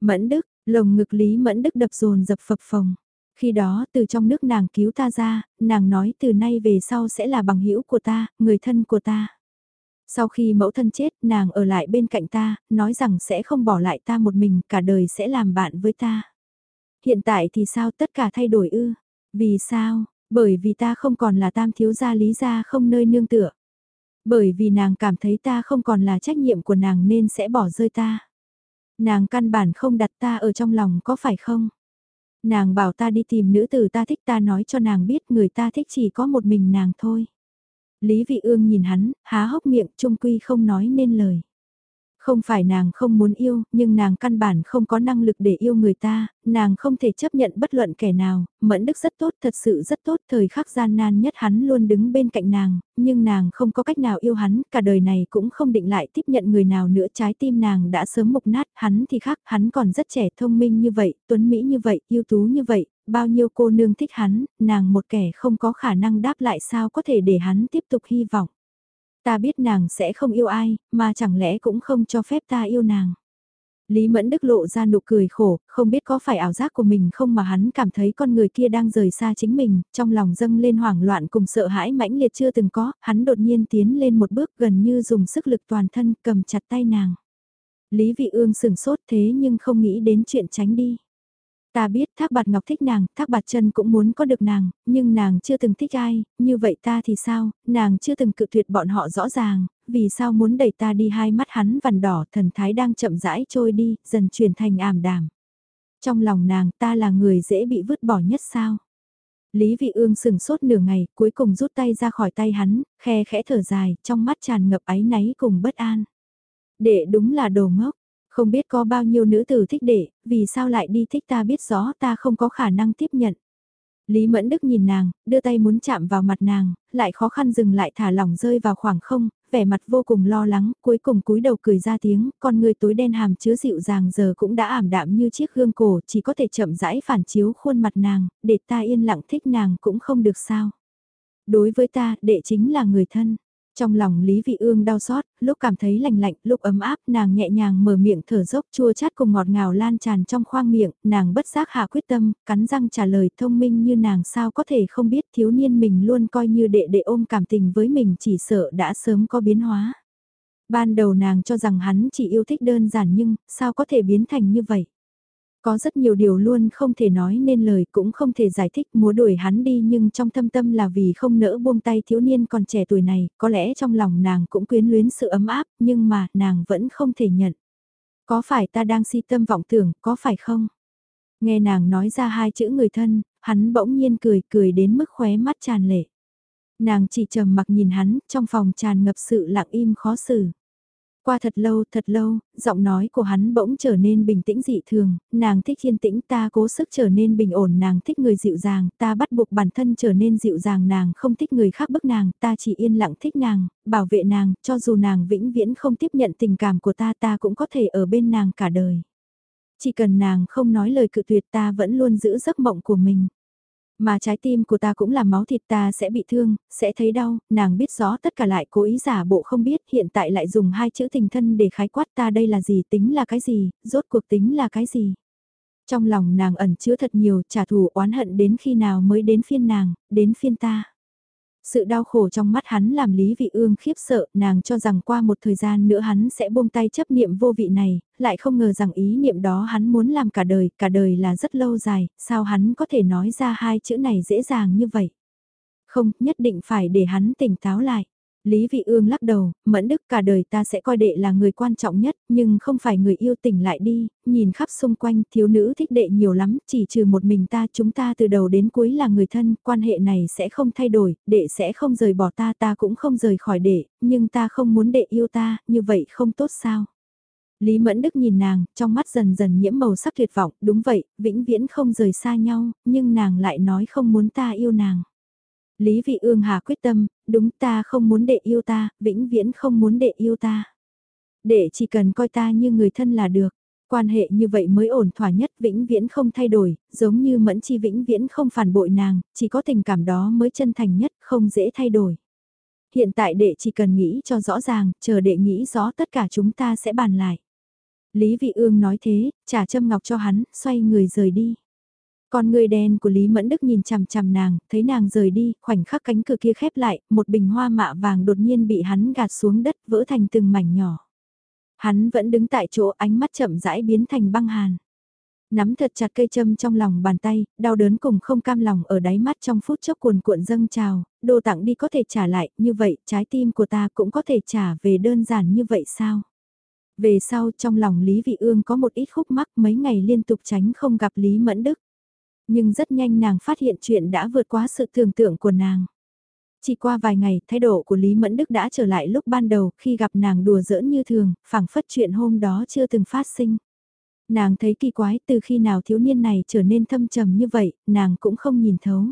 Mẫn Đức, lồng ngực Lý Mẫn Đức đập dồn dập phập phồng. Khi đó từ trong nước nàng cứu ta ra, nàng nói từ nay về sau sẽ là bằng hữu của ta, người thân của ta. Sau khi mẫu thân chết, nàng ở lại bên cạnh ta, nói rằng sẽ không bỏ lại ta một mình, cả đời sẽ làm bạn với ta. Hiện tại thì sao tất cả thay đổi ư? Vì sao? Bởi vì ta không còn là tam thiếu gia lý gia không nơi nương tựa. Bởi vì nàng cảm thấy ta không còn là trách nhiệm của nàng nên sẽ bỏ rơi ta. Nàng căn bản không đặt ta ở trong lòng có phải không? Nàng bảo ta đi tìm nữ tử ta thích ta nói cho nàng biết người ta thích chỉ có một mình nàng thôi. Lý Vị Ương nhìn hắn, há hốc miệng trung quy không nói nên lời. Không phải nàng không muốn yêu, nhưng nàng căn bản không có năng lực để yêu người ta, nàng không thể chấp nhận bất luận kẻ nào, mẫn đức rất tốt, thật sự rất tốt, thời khắc gian nan nhất hắn luôn đứng bên cạnh nàng, nhưng nàng không có cách nào yêu hắn, cả đời này cũng không định lại tiếp nhận người nào nữa, trái tim nàng đã sớm mục nát, hắn thì khác, hắn còn rất trẻ thông minh như vậy, tuấn mỹ như vậy, yêu tú như vậy, bao nhiêu cô nương thích hắn, nàng một kẻ không có khả năng đáp lại sao có thể để hắn tiếp tục hy vọng. Ta biết nàng sẽ không yêu ai, mà chẳng lẽ cũng không cho phép ta yêu nàng. Lý Mẫn Đức lộ ra nụ cười khổ, không biết có phải ảo giác của mình không mà hắn cảm thấy con người kia đang rời xa chính mình, trong lòng dâng lên hoảng loạn cùng sợ hãi mãnh liệt chưa từng có, hắn đột nhiên tiến lên một bước gần như dùng sức lực toàn thân cầm chặt tay nàng. Lý Vị Ương sừng sốt thế nhưng không nghĩ đến chuyện tránh đi. Ta biết Thác Bạt Ngọc thích nàng, Thác Bạt Chân cũng muốn có được nàng, nhưng nàng chưa từng thích ai, như vậy ta thì sao, nàng chưa từng cự tuyệt bọn họ rõ ràng, vì sao muốn đẩy ta đi hai mắt hắn vằn đỏ thần thái đang chậm rãi trôi đi, dần chuyển thành ảm đàm. Trong lòng nàng ta là người dễ bị vứt bỏ nhất sao? Lý Vị Ương sừng sốt nửa ngày, cuối cùng rút tay ra khỏi tay hắn, khe khẽ thở dài, trong mắt tràn ngập áy náy cùng bất an. Đệ đúng là đồ ngốc, không biết có bao nhiêu nữ tử thích đệ, vì sao lại đi thích ta biết rõ ta không có khả năng tiếp nhận. Lý Mẫn Đức nhìn nàng, đưa tay muốn chạm vào mặt nàng, lại khó khăn dừng lại thả lỏng rơi vào khoảng không, vẻ mặt vô cùng lo lắng, cuối cùng cúi đầu cười ra tiếng, con người tối đen hàm chứa dịu dàng giờ cũng đã ảm đạm như chiếc gương cổ, chỉ có thể chậm rãi phản chiếu khuôn mặt nàng, để ta yên lặng thích nàng cũng không được sao. Đối với ta, đệ chính là người thân. Trong lòng Lý Vị Ương đau xót, lúc cảm thấy lạnh lạnh, lúc ấm áp, nàng nhẹ nhàng mở miệng thở dốc chua chát cùng ngọt ngào lan tràn trong khoang miệng, nàng bất giác hạ quyết tâm, cắn răng trả lời thông minh như nàng sao có thể không biết thiếu niên mình luôn coi như đệ đệ ôm cảm tình với mình chỉ sợ đã sớm có biến hóa. Ban đầu nàng cho rằng hắn chỉ yêu thích đơn giản nhưng, sao có thể biến thành như vậy? Có rất nhiều điều luôn không thể nói nên lời cũng không thể giải thích múa đuổi hắn đi nhưng trong thâm tâm là vì không nỡ buông tay thiếu niên còn trẻ tuổi này, có lẽ trong lòng nàng cũng quyến luyến sự ấm áp nhưng mà nàng vẫn không thể nhận. Có phải ta đang si tâm vọng tưởng, có phải không? Nghe nàng nói ra hai chữ người thân, hắn bỗng nhiên cười cười đến mức khóe mắt tràn lệ. Nàng chỉ trầm mặc nhìn hắn, trong phòng tràn ngập sự lặng im khó xử. Qua thật lâu, thật lâu, giọng nói của hắn bỗng trở nên bình tĩnh dị thường, nàng thích yên tĩnh ta cố sức trở nên bình ổn nàng thích người dịu dàng, ta bắt buộc bản thân trở nên dịu dàng nàng không thích người khác bức nàng, ta chỉ yên lặng thích nàng, bảo vệ nàng, cho dù nàng vĩnh viễn không tiếp nhận tình cảm của ta ta cũng có thể ở bên nàng cả đời. Chỉ cần nàng không nói lời cự tuyệt ta vẫn luôn giữ giấc mộng của mình. Mà trái tim của ta cũng là máu thịt ta sẽ bị thương, sẽ thấy đau, nàng biết rõ tất cả lại cố ý giả bộ không biết, hiện tại lại dùng hai chữ tình thân để khái quát ta đây là gì, tính là cái gì, rốt cuộc tính là cái gì. Trong lòng nàng ẩn chứa thật nhiều trả thù oán hận đến khi nào mới đến phiên nàng, đến phiên ta. Sự đau khổ trong mắt hắn làm Lý Vị Ương khiếp sợ, nàng cho rằng qua một thời gian nữa hắn sẽ buông tay chấp niệm vô vị này, lại không ngờ rằng ý niệm đó hắn muốn làm cả đời, cả đời là rất lâu dài, sao hắn có thể nói ra hai chữ này dễ dàng như vậy. Không, nhất định phải để hắn tỉnh táo lại. Lý Vị Ương lắc đầu, mẫn đức cả đời ta sẽ coi đệ là người quan trọng nhất, nhưng không phải người yêu tỉnh lại đi, nhìn khắp xung quanh thiếu nữ thích đệ nhiều lắm, chỉ trừ một mình ta chúng ta từ đầu đến cuối là người thân, quan hệ này sẽ không thay đổi, đệ sẽ không rời bỏ ta ta cũng không rời khỏi đệ, nhưng ta không muốn đệ yêu ta, như vậy không tốt sao? Lý Mẫn Đức nhìn nàng, trong mắt dần dần nhiễm màu sắc tuyệt vọng, đúng vậy, vĩnh viễn không rời xa nhau, nhưng nàng lại nói không muốn ta yêu nàng. Lý Vị Ương Hà quyết tâm, đúng ta không muốn đệ yêu ta, vĩnh viễn không muốn đệ yêu ta. Đệ chỉ cần coi ta như người thân là được. Quan hệ như vậy mới ổn thỏa nhất vĩnh viễn không thay đổi, giống như mẫn chi vĩnh viễn không phản bội nàng, chỉ có tình cảm đó mới chân thành nhất, không dễ thay đổi. Hiện tại đệ chỉ cần nghĩ cho rõ ràng, chờ đệ nghĩ rõ tất cả chúng ta sẽ bàn lại. Lý Vị Ương nói thế, trả châm ngọc cho hắn, xoay người rời đi. Con người đen của Lý Mẫn Đức nhìn chằm chằm nàng, thấy nàng rời đi, khoảnh khắc cánh cửa kia khép lại, một bình hoa mạ vàng đột nhiên bị hắn gạt xuống đất vỡ thành từng mảnh nhỏ. Hắn vẫn đứng tại chỗ ánh mắt chậm rãi biến thành băng hàn. Nắm thật chặt cây châm trong lòng bàn tay, đau đớn cùng không cam lòng ở đáy mắt trong phút chốc cuồn cuộn dâng trào, đồ tặng đi có thể trả lại, như vậy trái tim của ta cũng có thể trả về đơn giản như vậy sao? Về sau trong lòng Lý Vị Ương có một ít khúc mắc mấy ngày liên tục tránh không gặp Lý Mẫn Đức. Nhưng rất nhanh nàng phát hiện chuyện đã vượt quá sự tưởng tượng của nàng. Chỉ qua vài ngày, thái độ của Lý Mẫn Đức đã trở lại lúc ban đầu khi gặp nàng đùa giỡn như thường, phảng phất chuyện hôm đó chưa từng phát sinh. Nàng thấy kỳ quái từ khi nào thiếu niên này trở nên thâm trầm như vậy, nàng cũng không nhìn thấu.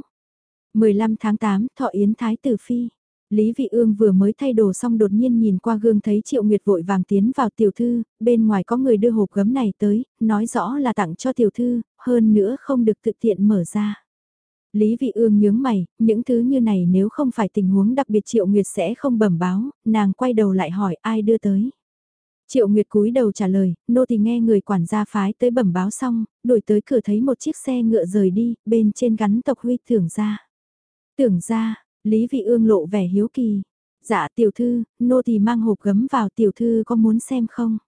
15 tháng 8, Thọ Yến Thái Tử Phi. Lý Vị Ương vừa mới thay đồ xong đột nhiên nhìn qua gương thấy Triệu Nguyệt vội vàng tiến vào tiểu thư, bên ngoài có người đưa hộp gấm này tới, nói rõ là tặng cho tiểu thư, hơn nữa không được tự tiện mở ra. Lý Vị Ương nhướng mày, những thứ như này nếu không phải tình huống đặc biệt Triệu Nguyệt sẽ không bẩm báo, nàng quay đầu lại hỏi ai đưa tới. Triệu Nguyệt cúi đầu trả lời, nô thì nghe người quản gia phái tới bẩm báo xong, đuổi tới cửa thấy một chiếc xe ngựa rời đi, bên trên gắn tộc huy tưởng ra. Tưởng ra, Lý Vị Ương lộ vẻ hiếu kỳ. Dạ tiểu thư, nô thì mang hộp gấm vào tiểu thư có muốn xem không?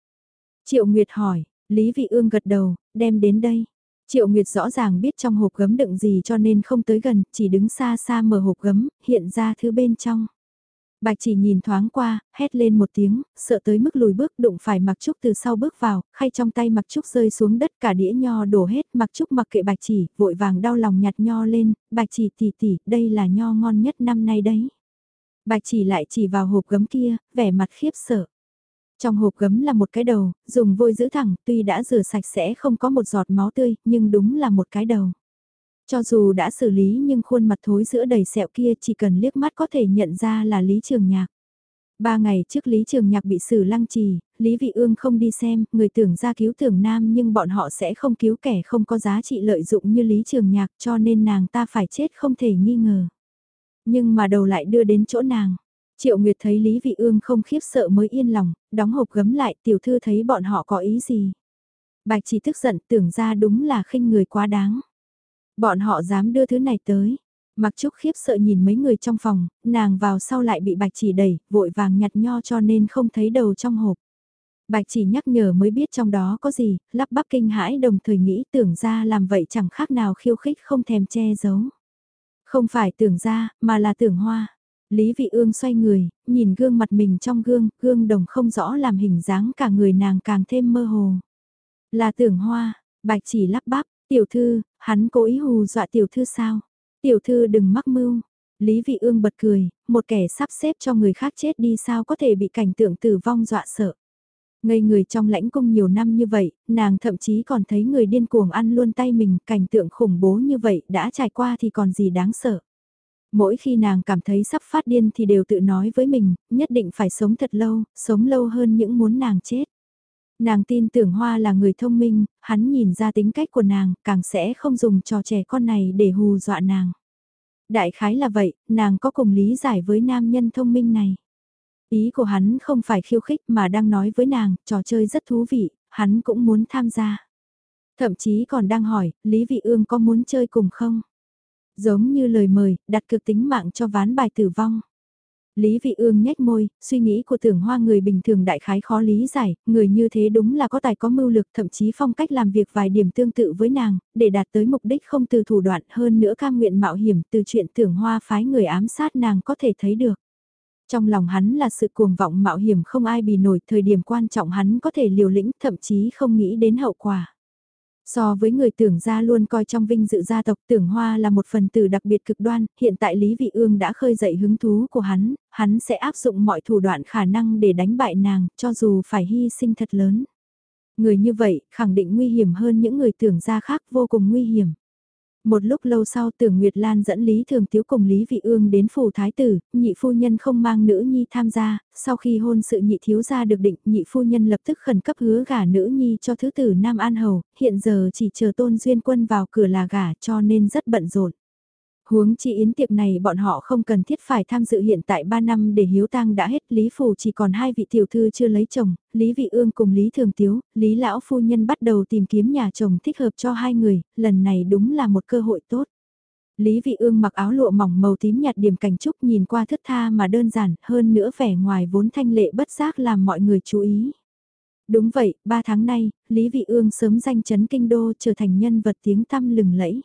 Triệu Nguyệt hỏi, Lý Vị Ương gật đầu, đem đến đây. Triệu Nguyệt rõ ràng biết trong hộp gấm đựng gì cho nên không tới gần, chỉ đứng xa xa mở hộp gấm, hiện ra thứ bên trong. Bạch chỉ nhìn thoáng qua, hét lên một tiếng, sợ tới mức lùi bước đụng phải mặc trúc từ sau bước vào, khay trong tay mặc trúc rơi xuống đất cả đĩa nho đổ hết, mặc trúc mặc kệ bạch chỉ, vội vàng đau lòng nhặt nho lên, bạch chỉ tỉ tỉ, đây là nho ngon nhất năm nay đấy. Bạch chỉ lại chỉ vào hộp gấm kia, vẻ mặt khiếp sợ. Trong hộp gấm là một cái đầu, dùng vôi giữ thẳng, tuy đã rửa sạch sẽ không có một giọt máu tươi, nhưng đúng là một cái đầu. Cho dù đã xử lý nhưng khuôn mặt thối giữa đầy sẹo kia chỉ cần liếc mắt có thể nhận ra là Lý Trường Nhạc. Ba ngày trước Lý Trường Nhạc bị xử lăng trì, Lý Vị Ương không đi xem, người tưởng ra cứu tưởng nam nhưng bọn họ sẽ không cứu kẻ không có giá trị lợi dụng như Lý Trường Nhạc cho nên nàng ta phải chết không thể nghi ngờ. Nhưng mà đầu lại đưa đến chỗ nàng. Triệu Nguyệt thấy Lý Vị Ương không khiếp sợ mới yên lòng, đóng hộp gấm lại tiểu thư thấy bọn họ có ý gì. Bạch chỉ tức giận tưởng ra đúng là khinh người quá đáng. Bọn họ dám đưa thứ này tới. Mặc Trúc khiếp sợ nhìn mấy người trong phòng, nàng vào sau lại bị bạch chỉ đẩy, vội vàng nhặt nho cho nên không thấy đầu trong hộp. Bạch chỉ nhắc nhở mới biết trong đó có gì, lắp bắp kinh hãi đồng thời nghĩ tưởng ra làm vậy chẳng khác nào khiêu khích không thèm che giấu. Không phải tưởng ra, mà là tưởng hoa. Lý Vị Ương xoay người, nhìn gương mặt mình trong gương, gương đồng không rõ làm hình dáng cả người nàng càng thêm mơ hồ. Là tưởng hoa, bạch chỉ lắp bắp, tiểu thư, hắn cố ý hù dọa tiểu thư sao? Tiểu thư đừng mắc mưu. Lý Vị Ương bật cười, một kẻ sắp xếp cho người khác chết đi sao có thể bị cảnh tượng tử vong dọa sợ. Ngây người trong lãnh cung nhiều năm như vậy, nàng thậm chí còn thấy người điên cuồng ăn luôn tay mình, cảnh tượng khủng bố như vậy đã trải qua thì còn gì đáng sợ. Mỗi khi nàng cảm thấy sắp phát điên thì đều tự nói với mình, nhất định phải sống thật lâu, sống lâu hơn những muốn nàng chết. Nàng tin tưởng Hoa là người thông minh, hắn nhìn ra tính cách của nàng, càng sẽ không dùng trò trẻ con này để hù dọa nàng. Đại khái là vậy, nàng có cùng lý giải với nam nhân thông minh này. Ý của hắn không phải khiêu khích mà đang nói với nàng, trò chơi rất thú vị, hắn cũng muốn tham gia. Thậm chí còn đang hỏi, Lý Vị Ương có muốn chơi cùng không? Giống như lời mời, đặt cực tính mạng cho ván bài tử vong. Lý Vị Ương nhếch môi, suy nghĩ của tưởng hoa người bình thường đại khái khó lý giải, người như thế đúng là có tài có mưu lực thậm chí phong cách làm việc vài điểm tương tự với nàng, để đạt tới mục đích không từ thủ đoạn hơn nữa cam nguyện mạo hiểm từ chuyện tưởng hoa phái người ám sát nàng có thể thấy được. Trong lòng hắn là sự cuồng vọng mạo hiểm không ai bì nổi thời điểm quan trọng hắn có thể liều lĩnh thậm chí không nghĩ đến hậu quả. So với người tưởng gia luôn coi trong vinh dự gia tộc tưởng hoa là một phần tử đặc biệt cực đoan, hiện tại Lý Vị Ương đã khơi dậy hứng thú của hắn, hắn sẽ áp dụng mọi thủ đoạn khả năng để đánh bại nàng, cho dù phải hy sinh thật lớn. Người như vậy khẳng định nguy hiểm hơn những người tưởng gia khác vô cùng nguy hiểm. Một lúc lâu sau tưởng Nguyệt Lan dẫn Lý Thường Tiếu cùng Lý Vị Ương đến phủ thái tử, nhị phu nhân không mang nữ nhi tham gia, sau khi hôn sự nhị thiếu gia được định, nhị phu nhân lập tức khẩn cấp hứa gả nữ nhi cho thứ tử Nam An Hầu, hiện giờ chỉ chờ tôn duyên quân vào cửa là gả cho nên rất bận rộn. Huống chi yến tiệc này bọn họ không cần thiết phải tham dự hiện tại 3 năm để hiếu tang đã hết Lý Phủ chỉ còn hai vị tiểu thư chưa lấy chồng, Lý Vị Ương cùng Lý Thường Tiếu, Lý Lão Phu Nhân bắt đầu tìm kiếm nhà chồng thích hợp cho hai người, lần này đúng là một cơ hội tốt. Lý Vị Ương mặc áo lụa mỏng màu tím nhạt điểm cảnh trúc nhìn qua thất tha mà đơn giản hơn nữa vẻ ngoài vốn thanh lệ bất giác làm mọi người chú ý. Đúng vậy, ba tháng nay, Lý Vị Ương sớm danh chấn kinh đô trở thành nhân vật tiếng tăm lừng lẫy.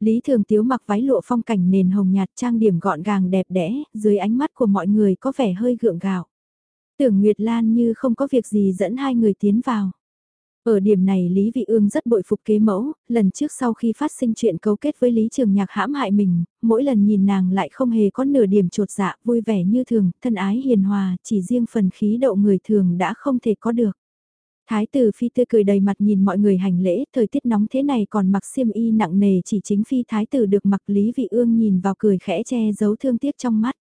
Lý Thường Tiếu mặc váy lụa phong cảnh nền hồng nhạt trang điểm gọn gàng đẹp đẽ, dưới ánh mắt của mọi người có vẻ hơi gượng gạo. Tưởng Nguyệt Lan như không có việc gì dẫn hai người tiến vào. Ở điểm này Lý Vị Ương rất bội phục kế mẫu, lần trước sau khi phát sinh chuyện cấu kết với Lý Trường Nhạc hãm hại mình, mỗi lần nhìn nàng lại không hề có nửa điểm trột dạ, vui vẻ như thường, thân ái hiền hòa, chỉ riêng phần khí đậu người thường đã không thể có được. Thái tử phi tươi cười đầy mặt nhìn mọi người hành lễ, thời tiết nóng thế này còn mặc xiêm y nặng nề chỉ chính phi thái tử được mặc Lý Vị Ương nhìn vào cười khẽ che giấu thương tiếc trong mắt.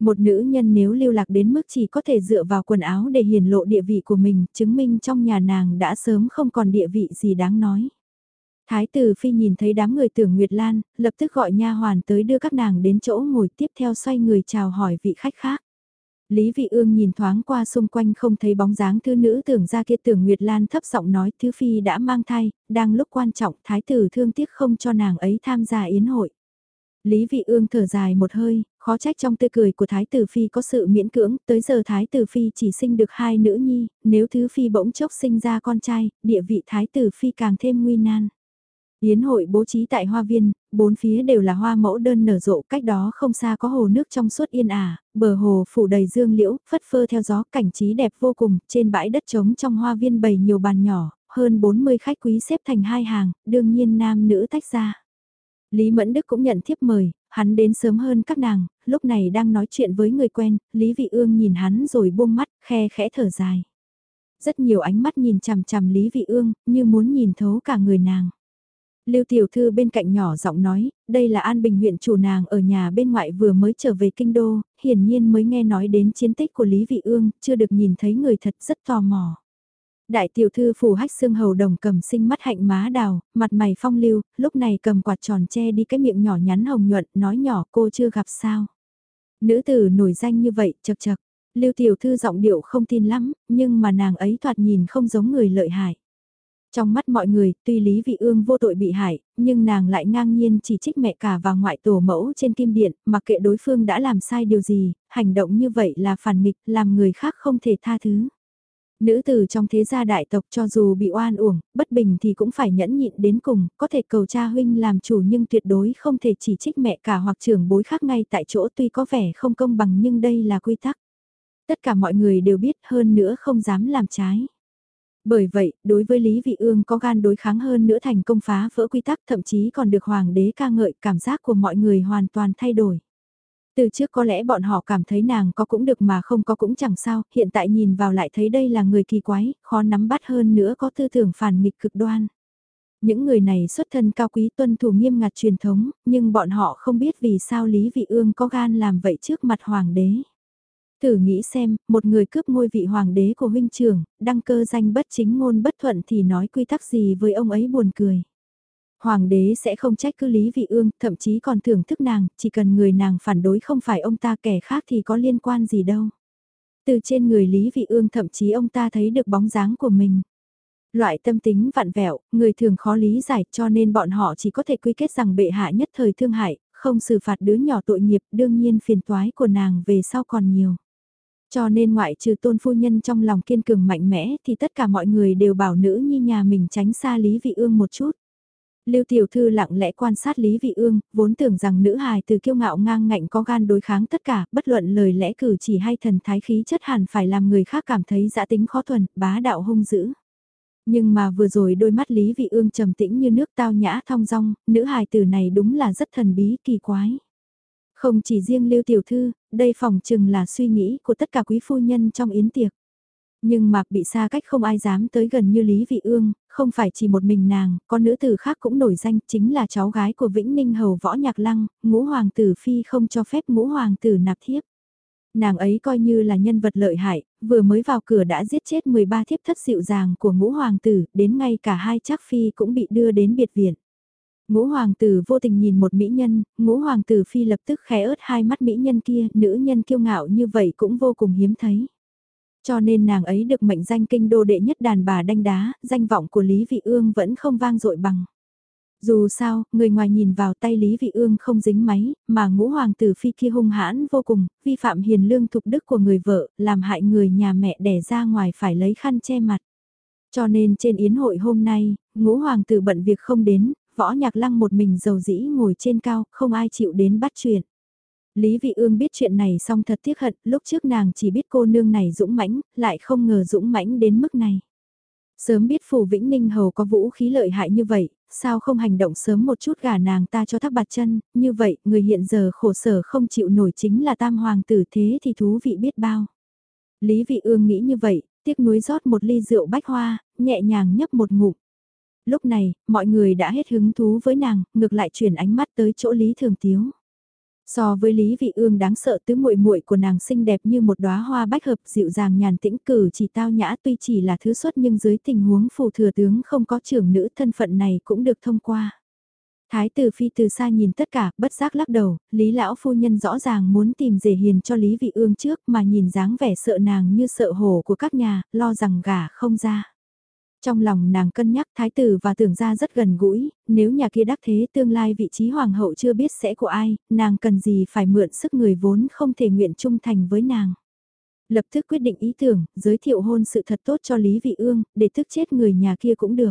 Một nữ nhân nếu lưu lạc đến mức chỉ có thể dựa vào quần áo để hiển lộ địa vị của mình, chứng minh trong nhà nàng đã sớm không còn địa vị gì đáng nói. Thái tử phi nhìn thấy đám người tưởng Nguyệt Lan, lập tức gọi nha hoàn tới đưa các nàng đến chỗ ngồi tiếp theo xoay người chào hỏi vị khách khác. Lý Vị Ương nhìn thoáng qua xung quanh không thấy bóng dáng thư nữ tưởng ra kia tưởng Nguyệt Lan thấp giọng nói thứ phi đã mang thai, đang lúc quan trọng thái tử thương tiếc không cho nàng ấy tham gia yến hội. Lý Vị Ương thở dài một hơi, khó trách trong tươi cười của Thái Tử Phi có sự miễn cưỡng, tới giờ Thái Tử Phi chỉ sinh được hai nữ nhi, nếu Thứ Phi bỗng chốc sinh ra con trai, địa vị Thái Tử Phi càng thêm nguy nan. Yến hội bố trí tại hoa viên, bốn phía đều là hoa mẫu đơn nở rộ, cách đó không xa có hồ nước trong suốt yên ả, bờ hồ phủ đầy dương liễu, phất phơ theo gió, cảnh trí đẹp vô cùng, trên bãi đất trống trong hoa viên bày nhiều bàn nhỏ, hơn 40 khách quý xếp thành hai hàng, đương nhiên nam nữ tách ra. Lý Mẫn Đức cũng nhận thiếp mời, hắn đến sớm hơn các nàng, lúc này đang nói chuyện với người quen, Lý Vị Ương nhìn hắn rồi buông mắt, khe khẽ thở dài. Rất nhiều ánh mắt nhìn chằm chằm Lý Vị Ương, như muốn nhìn thấu cả người nàng. Lưu Tiểu Thư bên cạnh nhỏ giọng nói, đây là An Bình huyện chủ nàng ở nhà bên ngoại vừa mới trở về kinh đô, hiển nhiên mới nghe nói đến chiến tích của Lý Vị Ương, chưa được nhìn thấy người thật rất tò mò. Đại tiểu thư phủ hách xương hầu đồng cầm sinh mắt hạnh má đào, mặt mày phong lưu, lúc này cầm quạt tròn che đi cái miệng nhỏ nhắn hồng nhuận, nói nhỏ cô chưa gặp sao. Nữ tử nổi danh như vậy, chật chật. Lưu tiểu thư giọng điệu không tin lắm, nhưng mà nàng ấy thoạt nhìn không giống người lợi hại. Trong mắt mọi người, tuy Lý Vị Ương vô tội bị hại, nhưng nàng lại ngang nhiên chỉ trích mẹ cả và ngoại tổ mẫu trên kim điện, mặc kệ đối phương đã làm sai điều gì, hành động như vậy là phản nghịch, làm người khác không thể tha thứ. Nữ tử trong thế gia đại tộc cho dù bị oan uổng, bất bình thì cũng phải nhẫn nhịn đến cùng, có thể cầu cha huynh làm chủ nhưng tuyệt đối không thể chỉ trích mẹ cả hoặc trưởng bối khác ngay tại chỗ tuy có vẻ không công bằng nhưng đây là quy tắc. Tất cả mọi người đều biết hơn nữa không dám làm trái. Bởi vậy, đối với Lý Vị Ương có gan đối kháng hơn nữa thành công phá vỡ quy tắc thậm chí còn được Hoàng đế ca ngợi cảm giác của mọi người hoàn toàn thay đổi. Từ trước có lẽ bọn họ cảm thấy nàng có cũng được mà không có cũng chẳng sao, hiện tại nhìn vào lại thấy đây là người kỳ quái, khó nắm bắt hơn nữa có tư tưởng phản nghịch cực đoan. Những người này xuất thân cao quý tuân thủ nghiêm ngặt truyền thống, nhưng bọn họ không biết vì sao Lý Vị Ương có gan làm vậy trước mặt hoàng đế. Thử nghĩ xem, một người cướp ngôi vị hoàng đế của huynh trưởng, đăng cơ danh bất chính ngôn bất thuận thì nói quy tắc gì với ông ấy buồn cười. Hoàng đế sẽ không trách cứ Lý Vị Ương, thậm chí còn thưởng thức nàng, chỉ cần người nàng phản đối không phải ông ta kẻ khác thì có liên quan gì đâu. Từ trên người Lý Vị Ương thậm chí ông ta thấy được bóng dáng của mình. Loại tâm tính vặn vẹo, người thường khó lý giải cho nên bọn họ chỉ có thể quy kết rằng bệ hạ nhất thời thương hại, không xử phạt đứa nhỏ tội nghiệp đương nhiên phiền toái của nàng về sau còn nhiều. Cho nên ngoại trừ tôn phu nhân trong lòng kiên cường mạnh mẽ thì tất cả mọi người đều bảo nữ như nhà mình tránh xa Lý Vị Ương một chút. Lưu Tiểu Thư lặng lẽ quan sát Lý Vị Ương, vốn tưởng rằng nữ hài từ kiêu ngạo ngang ngạnh có gan đối kháng tất cả, bất luận lời lẽ cử chỉ hay thần thái khí chất hẳn phải làm người khác cảm thấy dã tính khó thuần, bá đạo hung dữ. Nhưng mà vừa rồi đôi mắt Lý Vị Ương trầm tĩnh như nước tao nhã thong dong, nữ hài tử này đúng là rất thần bí kỳ quái. Không chỉ riêng Lưu Tiểu Thư, đây phòng chừng là suy nghĩ của tất cả quý phu nhân trong yến tiệc. Nhưng mà bị xa cách không ai dám tới gần như Lý Vị Ương, không phải chỉ một mình nàng, con nữ tử khác cũng nổi danh chính là cháu gái của Vĩnh Ninh Hầu Võ Nhạc Lăng, ngũ hoàng tử phi không cho phép ngũ hoàng tử nạp thiếp. Nàng ấy coi như là nhân vật lợi hại, vừa mới vào cửa đã giết chết 13 thiếp thất dịu dàng của ngũ hoàng tử, đến ngay cả hai chắc phi cũng bị đưa đến biệt viện. Ngũ hoàng tử vô tình nhìn một mỹ nhân, ngũ hoàng tử phi lập tức khẽ ớt hai mắt mỹ nhân kia, nữ nhân kiêu ngạo như vậy cũng vô cùng hiếm thấy. Cho nên nàng ấy được mệnh danh kinh đô đệ nhất đàn bà đanh đá, danh vọng của Lý Vị Ương vẫn không vang dội bằng. Dù sao, người ngoài nhìn vào tay Lý Vị Ương không dính máy, mà ngũ hoàng tử phi kia hung hãn vô cùng, vi phạm hiền lương thục đức của người vợ, làm hại người nhà mẹ đẻ ra ngoài phải lấy khăn che mặt. Cho nên trên yến hội hôm nay, ngũ hoàng tử bận việc không đến, võ nhạc lăng một mình giàu dĩ ngồi trên cao, không ai chịu đến bắt chuyện. Lý Vị Ương biết chuyện này xong thật tiếc hận, lúc trước nàng chỉ biết cô nương này dũng mãnh, lại không ngờ dũng mãnh đến mức này. Sớm biết Phù Vĩnh Ninh Hầu có vũ khí lợi hại như vậy, sao không hành động sớm một chút gả nàng ta cho thác bạt chân, như vậy người hiện giờ khổ sở không chịu nổi chính là tam hoàng tử thế thì thú vị biết bao. Lý Vị Ương nghĩ như vậy, tiếc nuối rót một ly rượu bách hoa, nhẹ nhàng nhấp một ngụm. Lúc này, mọi người đã hết hứng thú với nàng, ngược lại chuyển ánh mắt tới chỗ Lý Thường Tiếu. So với Lý Vị Ương đáng sợ tứ muội muội của nàng xinh đẹp như một đóa hoa bách hợp dịu dàng nhàn tĩnh cử chỉ tao nhã tuy chỉ là thứ xuất nhưng dưới tình huống phù thừa tướng không có trưởng nữ thân phận này cũng được thông qua. Thái tử phi từ xa nhìn tất cả, bất giác lắc đầu, Lý lão phu nhân rõ ràng muốn tìm rể hiền cho Lý Vị Ương trước mà nhìn dáng vẻ sợ nàng như sợ hổ của các nhà, lo rằng gả không ra. Trong lòng nàng cân nhắc thái tử và tưởng ra rất gần gũi, nếu nhà kia đắc thế tương lai vị trí hoàng hậu chưa biết sẽ của ai, nàng cần gì phải mượn sức người vốn không thể nguyện trung thành với nàng. Lập tức quyết định ý tưởng, giới thiệu hôn sự thật tốt cho Lý Vị Ương, để thức chết người nhà kia cũng được.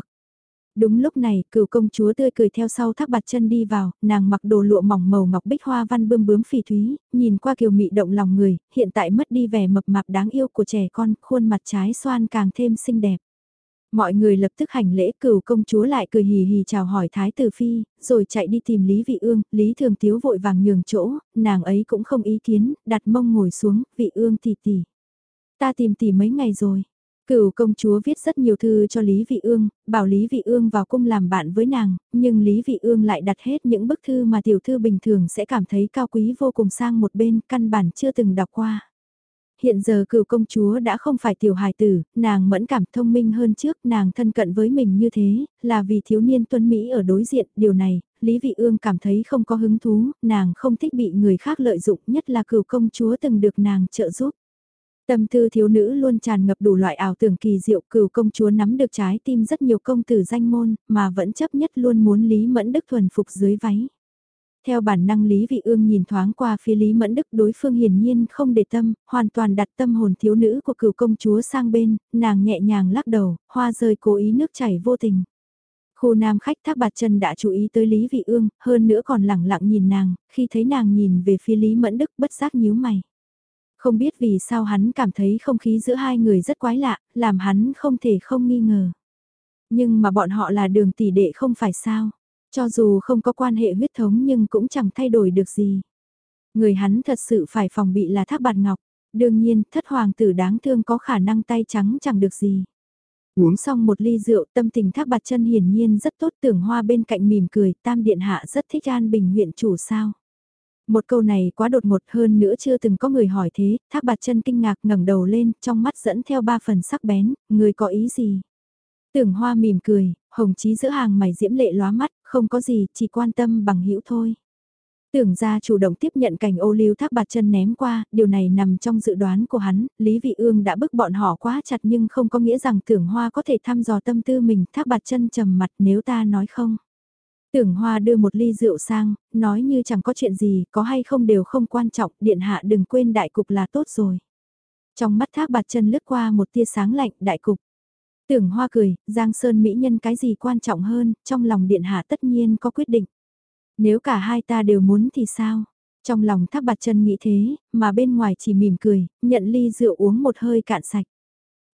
Đúng lúc này, cựu công chúa tươi cười theo sau thác bạt chân đi vào, nàng mặc đồ lụa mỏng màu ngọc bích hoa văn bươm bướm phỉ thúy, nhìn qua kiều mị động lòng người, hiện tại mất đi vẻ mập mạp đáng yêu của trẻ con, khuôn mặt trái xoan càng thêm xinh đẹp. Mọi người lập tức hành lễ cửu công chúa lại cười hì hì chào hỏi Thái Tử Phi, rồi chạy đi tìm Lý Vị Ương, Lý Thường Tiếu vội vàng nhường chỗ, nàng ấy cũng không ý kiến, đặt mông ngồi xuống, Vị Ương tỷ tỷ. Ta tìm tỷ mấy ngày rồi. Cửu công chúa viết rất nhiều thư cho Lý Vị Ương, bảo Lý Vị Ương vào cung làm bạn với nàng, nhưng Lý Vị Ương lại đặt hết những bức thư mà tiểu thư bình thường sẽ cảm thấy cao quý vô cùng sang một bên, căn bản chưa từng đọc qua. Hiện giờ cựu công chúa đã không phải tiểu hài tử, nàng mẫn cảm thông minh hơn trước, nàng thân cận với mình như thế, là vì thiếu niên tuân Mỹ ở đối diện, điều này, Lý Vị Ương cảm thấy không có hứng thú, nàng không thích bị người khác lợi dụng, nhất là cựu công chúa từng được nàng trợ giúp. Tâm tư thiếu nữ luôn tràn ngập đủ loại ảo tưởng kỳ diệu cửu công chúa nắm được trái tim rất nhiều công tử danh môn, mà vẫn chấp nhất luôn muốn Lý Mẫn Đức thuần phục dưới váy. Theo bản năng Lý Vị Ương nhìn thoáng qua phía Lý Mẫn Đức đối phương hiển nhiên không để tâm, hoàn toàn đặt tâm hồn thiếu nữ của cựu công chúa sang bên, nàng nhẹ nhàng lắc đầu, hoa rơi cố ý nước chảy vô tình. Khu nam khách thác bạt chân đã chú ý tới Lý Vị Ương, hơn nữa còn lẳng lặng nhìn nàng, khi thấy nàng nhìn về phía Lý Mẫn Đức bất giác nhíu mày. Không biết vì sao hắn cảm thấy không khí giữa hai người rất quái lạ, làm hắn không thể không nghi ngờ. Nhưng mà bọn họ là đường tỷ đệ không phải sao. Cho dù không có quan hệ huyết thống nhưng cũng chẳng thay đổi được gì. Người hắn thật sự phải phòng bị là thác bạt ngọc. Đương nhiên, thất hoàng tử đáng thương có khả năng tay trắng chẳng được gì. Uống xong một ly rượu tâm tình thác bạt chân hiển nhiên rất tốt tưởng hoa bên cạnh mỉm cười tam điện hạ rất thích an bình huyện chủ sao. Một câu này quá đột ngột hơn nữa chưa từng có người hỏi thế, thác bạt chân kinh ngạc ngẩng đầu lên, trong mắt dẫn theo ba phần sắc bén, người có ý gì? Tưởng hoa mỉm cười, hồng chí giữa hàng mày diễm lệ lóa mắt, không có gì, chỉ quan tâm bằng hữu thôi. Tưởng ra chủ động tiếp nhận cảnh ô lưu thác bạt chân ném qua, điều này nằm trong dự đoán của hắn, Lý Vị Ương đã bức bọn họ quá chặt nhưng không có nghĩa rằng tưởng hoa có thể thăm dò tâm tư mình thác bạt chân trầm mặt nếu ta nói không. Tưởng hoa đưa một ly rượu sang, nói như chẳng có chuyện gì, có hay không đều không quan trọng, điện hạ đừng quên đại cục là tốt rồi. Trong mắt thác bạt chân lướt qua một tia sáng lạnh, đại cục. Tưởng hoa cười, Giang Sơn Mỹ nhân cái gì quan trọng hơn, trong lòng điện hạ tất nhiên có quyết định. Nếu cả hai ta đều muốn thì sao? Trong lòng thác bạt chân nghĩ thế, mà bên ngoài chỉ mỉm cười, nhận ly rượu uống một hơi cạn sạch.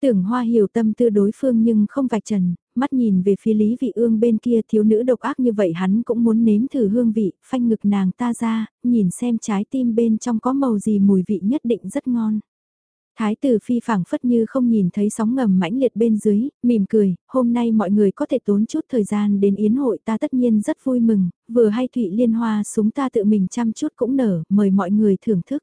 Tưởng hoa hiểu tâm tư đối phương nhưng không vạch trần, mắt nhìn về phía Lý Vị Ương bên kia thiếu nữ độc ác như vậy hắn cũng muốn nếm thử hương vị, phanh ngực nàng ta ra, nhìn xem trái tim bên trong có màu gì mùi vị nhất định rất ngon. Thái tử phi phảng phất như không nhìn thấy sóng ngầm mãnh liệt bên dưới, mỉm cười, hôm nay mọi người có thể tốn chút thời gian đến yến hội ta tất nhiên rất vui mừng, vừa hay thụy liên hoa súng ta tự mình chăm chút cũng nở, mời mọi người thưởng thức.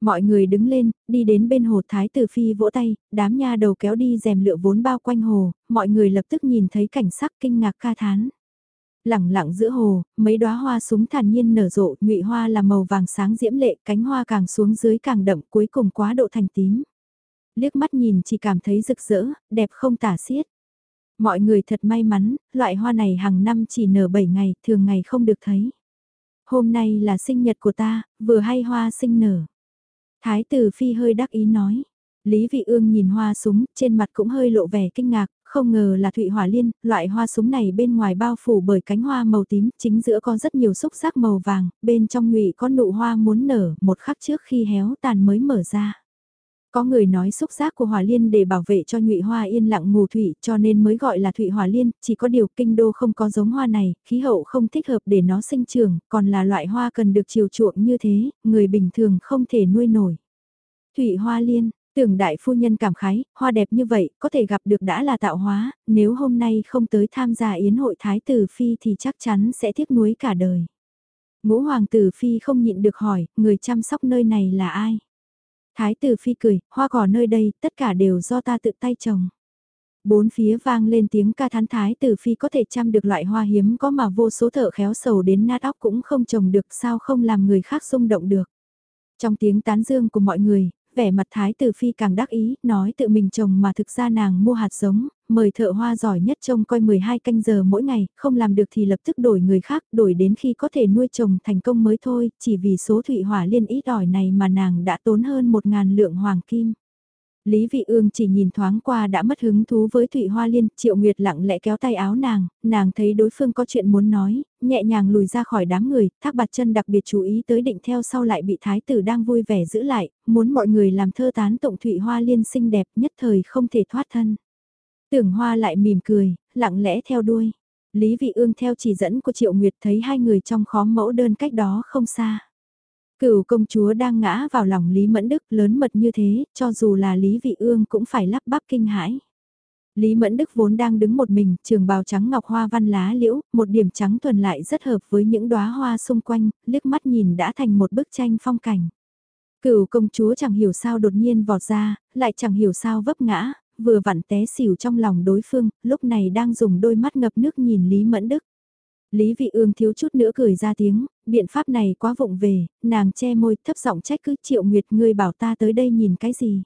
Mọi người đứng lên, đi đến bên hồ Thái tử phi vỗ tay, đám nha đầu kéo đi rèm lựa vốn bao quanh hồ, mọi người lập tức nhìn thấy cảnh sắc kinh ngạc ca thán lẳng lặng giữa hồ, mấy đóa hoa súng thản nhiên nở rộ, ngụy hoa là màu vàng sáng diễm lệ, cánh hoa càng xuống dưới càng đậm, cuối cùng quá độ thành tím. Liếc mắt nhìn chỉ cảm thấy rực rỡ, đẹp không tả xiết. Mọi người thật may mắn, loại hoa này hàng năm chỉ nở 7 ngày, thường ngày không được thấy. Hôm nay là sinh nhật của ta, vừa hay hoa sinh nở. Thái tử phi hơi đắc ý nói. Lý Vị Ương nhìn hoa súng, trên mặt cũng hơi lộ vẻ kinh ngạc, không ngờ là thụy hỏa liên, loại hoa súng này bên ngoài bao phủ bởi cánh hoa màu tím, chính giữa có rất nhiều xúc sắc màu vàng, bên trong nhụy có nụ hoa muốn nở, một khắc trước khi héo tàn mới mở ra. Có người nói xúc giác của hỏa liên để bảo vệ cho nhụy hoa yên lặng ngủ thủy cho nên mới gọi là thụy hỏa liên, chỉ có điều kinh đô không có giống hoa này, khí hậu không thích hợp để nó sinh trưởng, còn là loại hoa cần được chiều chuộng như thế, người bình thường không thể nuôi nổi. Thụy hoa liên, Tưởng đại phu nhân cảm khái, hoa đẹp như vậy, có thể gặp được đã là tạo hóa, nếu hôm nay không tới tham gia yến hội thái tử phi thì chắc chắn sẽ tiếc nuối cả đời. Ngũ hoàng tử phi không nhịn được hỏi, người chăm sóc nơi này là ai? Thái tử phi cười, hoa cỏ nơi đây, tất cả đều do ta tự tay trồng. Bốn phía vang lên tiếng ca thán thái tử phi có thể chăm được loại hoa hiếm có mà vô số thợ khéo sầu đến nát óc cũng không trồng được sao không làm người khác xung động được. Trong tiếng tán dương của mọi người, vẻ mặt thái tử phi càng đắc ý, nói tự mình trồng mà thực ra nàng mua hạt giống, mời thợ hoa giỏi nhất trông coi 12 canh giờ mỗi ngày, không làm được thì lập tức đổi người khác, đổi đến khi có thể nuôi trồng thành công mới thôi, chỉ vì số thủy hỏa liên ít ỏi này mà nàng đã tốn hơn 1.000 lượng hoàng kim. Lý Vị Ương chỉ nhìn thoáng qua đã mất hứng thú với Thụy Hoa Liên, Triệu Nguyệt lặng lẽ kéo tay áo nàng, nàng thấy đối phương có chuyện muốn nói, nhẹ nhàng lùi ra khỏi đám người, thác bạt chân đặc biệt chú ý tới định theo sau lại bị thái tử đang vui vẻ giữ lại, muốn mọi người làm thơ tán tụng Thụy Hoa Liên xinh đẹp nhất thời không thể thoát thân. Tưởng Hoa lại mỉm cười, lặng lẽ theo đuôi. Lý Vị Ương theo chỉ dẫn của Triệu Nguyệt thấy hai người trong khóm mẫu đơn cách đó không xa. Cửu công chúa đang ngã vào lòng Lý Mẫn Đức lớn mật như thế, cho dù là Lý Vị Ương cũng phải lắp bắp kinh hãi. Lý Mẫn Đức vốn đang đứng một mình, trường bào trắng ngọc hoa văn lá liễu, một điểm trắng thuần lại rất hợp với những đóa hoa xung quanh, liếc mắt nhìn đã thành một bức tranh phong cảnh. Cửu công chúa chẳng hiểu sao đột nhiên vọt ra, lại chẳng hiểu sao vấp ngã, vừa vặn té xỉu trong lòng đối phương, lúc này đang dùng đôi mắt ngập nước nhìn Lý Mẫn Đức. Lý Vị Ương thiếu chút nữa cười ra tiếng, biện pháp này quá vụng về, nàng che môi thấp giọng trách cứ Triệu Nguyệt ngươi bảo ta tới đây nhìn cái gì.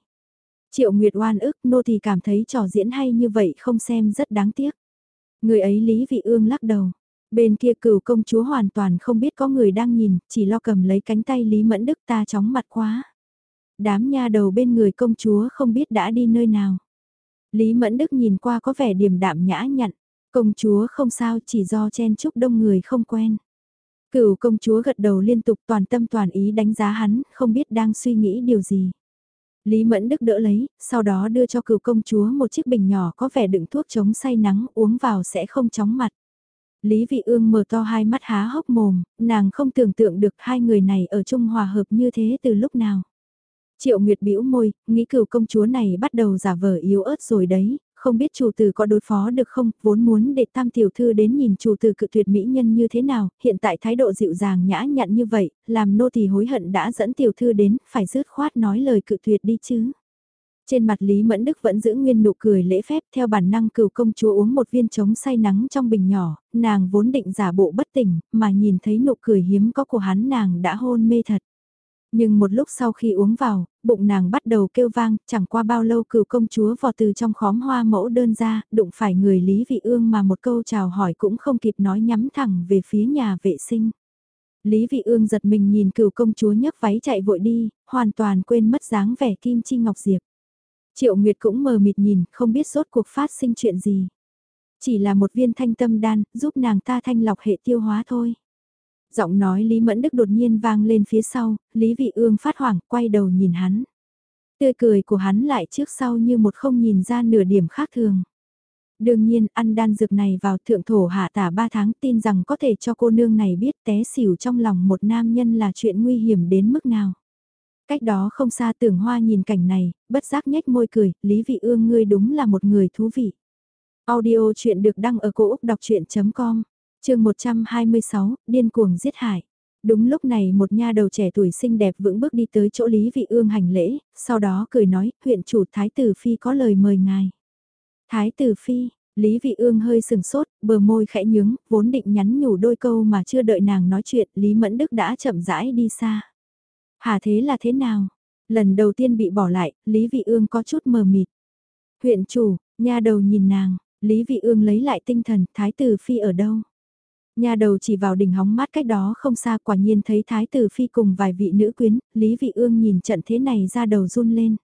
Triệu Nguyệt oan ức nô thì cảm thấy trò diễn hay như vậy không xem rất đáng tiếc. Người ấy Lý Vị Ương lắc đầu. Bên kia cửu công chúa hoàn toàn không biết có người đang nhìn, chỉ lo cầm lấy cánh tay Lý Mẫn Đức ta chóng mặt quá. Đám nha đầu bên người công chúa không biết đã đi nơi nào. Lý Mẫn Đức nhìn qua có vẻ điềm đạm nhã nhặn. Công chúa không sao chỉ do chen chúc đông người không quen. Cửu công chúa gật đầu liên tục toàn tâm toàn ý đánh giá hắn, không biết đang suy nghĩ điều gì. Lý Mẫn Đức đỡ lấy, sau đó đưa cho cửu công chúa một chiếc bình nhỏ có vẻ đựng thuốc chống say nắng uống vào sẽ không chóng mặt. Lý Vị Ương mở to hai mắt há hốc mồm, nàng không tưởng tượng được hai người này ở chung hòa hợp như thế từ lúc nào. Triệu Nguyệt bĩu môi, nghĩ cửu công chúa này bắt đầu giả vờ yếu ớt rồi đấy, không biết chủ tử có đối phó được không, vốn muốn để tam tiểu thư đến nhìn chủ tử cự tuyệt mỹ nhân như thế nào, hiện tại thái độ dịu dàng nhã nhặn như vậy, làm nô tỳ hối hận đã dẫn tiểu thư đến, phải dứt khoát nói lời cự tuyệt đi chứ. Trên mặt Lý Mẫn Đức vẫn giữ nguyên nụ cười lễ phép theo bản năng cừu công chúa uống một viên chống say nắng trong bình nhỏ, nàng vốn định giả bộ bất tỉnh, mà nhìn thấy nụ cười hiếm có của hắn nàng đã hôn mê thật. Nhưng một lúc sau khi uống vào, bụng nàng bắt đầu kêu vang, chẳng qua bao lâu cựu công chúa vò từ trong khóm hoa mẫu đơn ra, đụng phải người Lý Vị Ương mà một câu chào hỏi cũng không kịp nói nhắm thẳng về phía nhà vệ sinh. Lý Vị Ương giật mình nhìn cựu công chúa nhấc váy chạy vội đi, hoàn toàn quên mất dáng vẻ kim chi ngọc diệp. Triệu Nguyệt cũng mờ mịt nhìn, không biết rốt cuộc phát sinh chuyện gì. Chỉ là một viên thanh tâm đan, giúp nàng ta thanh lọc hệ tiêu hóa thôi. Giọng nói Lý Mẫn Đức đột nhiên vang lên phía sau, Lý Vị Ương phát hoảng, quay đầu nhìn hắn. Tươi cười của hắn lại trước sau như một không nhìn ra nửa điểm khác thường. Đương nhiên, ăn đan dược này vào thượng thổ hạ tả ba tháng tin rằng có thể cho cô nương này biết té xỉu trong lòng một nam nhân là chuyện nguy hiểm đến mức nào. Cách đó không xa tưởng hoa nhìn cảnh này, bất giác nhếch môi cười, Lý Vị Ương ngươi đúng là một người thú vị. Audio chuyện được đăng ở cổ Úc đọc chuyện.com, chương 126, điên cuồng giết hại. Đúng lúc này một nha đầu trẻ tuổi xinh đẹp vững bước đi tới chỗ Lý Vị Ương hành lễ, sau đó cười nói, huyện chủ Thái Tử Phi có lời mời ngài. Thái Tử Phi, Lý Vị Ương hơi sừng sốt, bờ môi khẽ nhướng, vốn định nhắn nhủ đôi câu mà chưa đợi nàng nói chuyện, Lý Mẫn Đức đã chậm rãi đi xa. Hà thế là thế nào? Lần đầu tiên bị bỏ lại, Lý Vị Ương có chút mờ mịt. Huyện chủ, nha đầu nhìn nàng, Lý Vị Ương lấy lại tinh thần, Thái tử Phi ở đâu? Nhà đầu chỉ vào đỉnh hóng mát cách đó không xa quả nhiên thấy Thái tử Phi cùng vài vị nữ quyến, Lý Vị Ương nhìn trận thế này ra đầu run lên.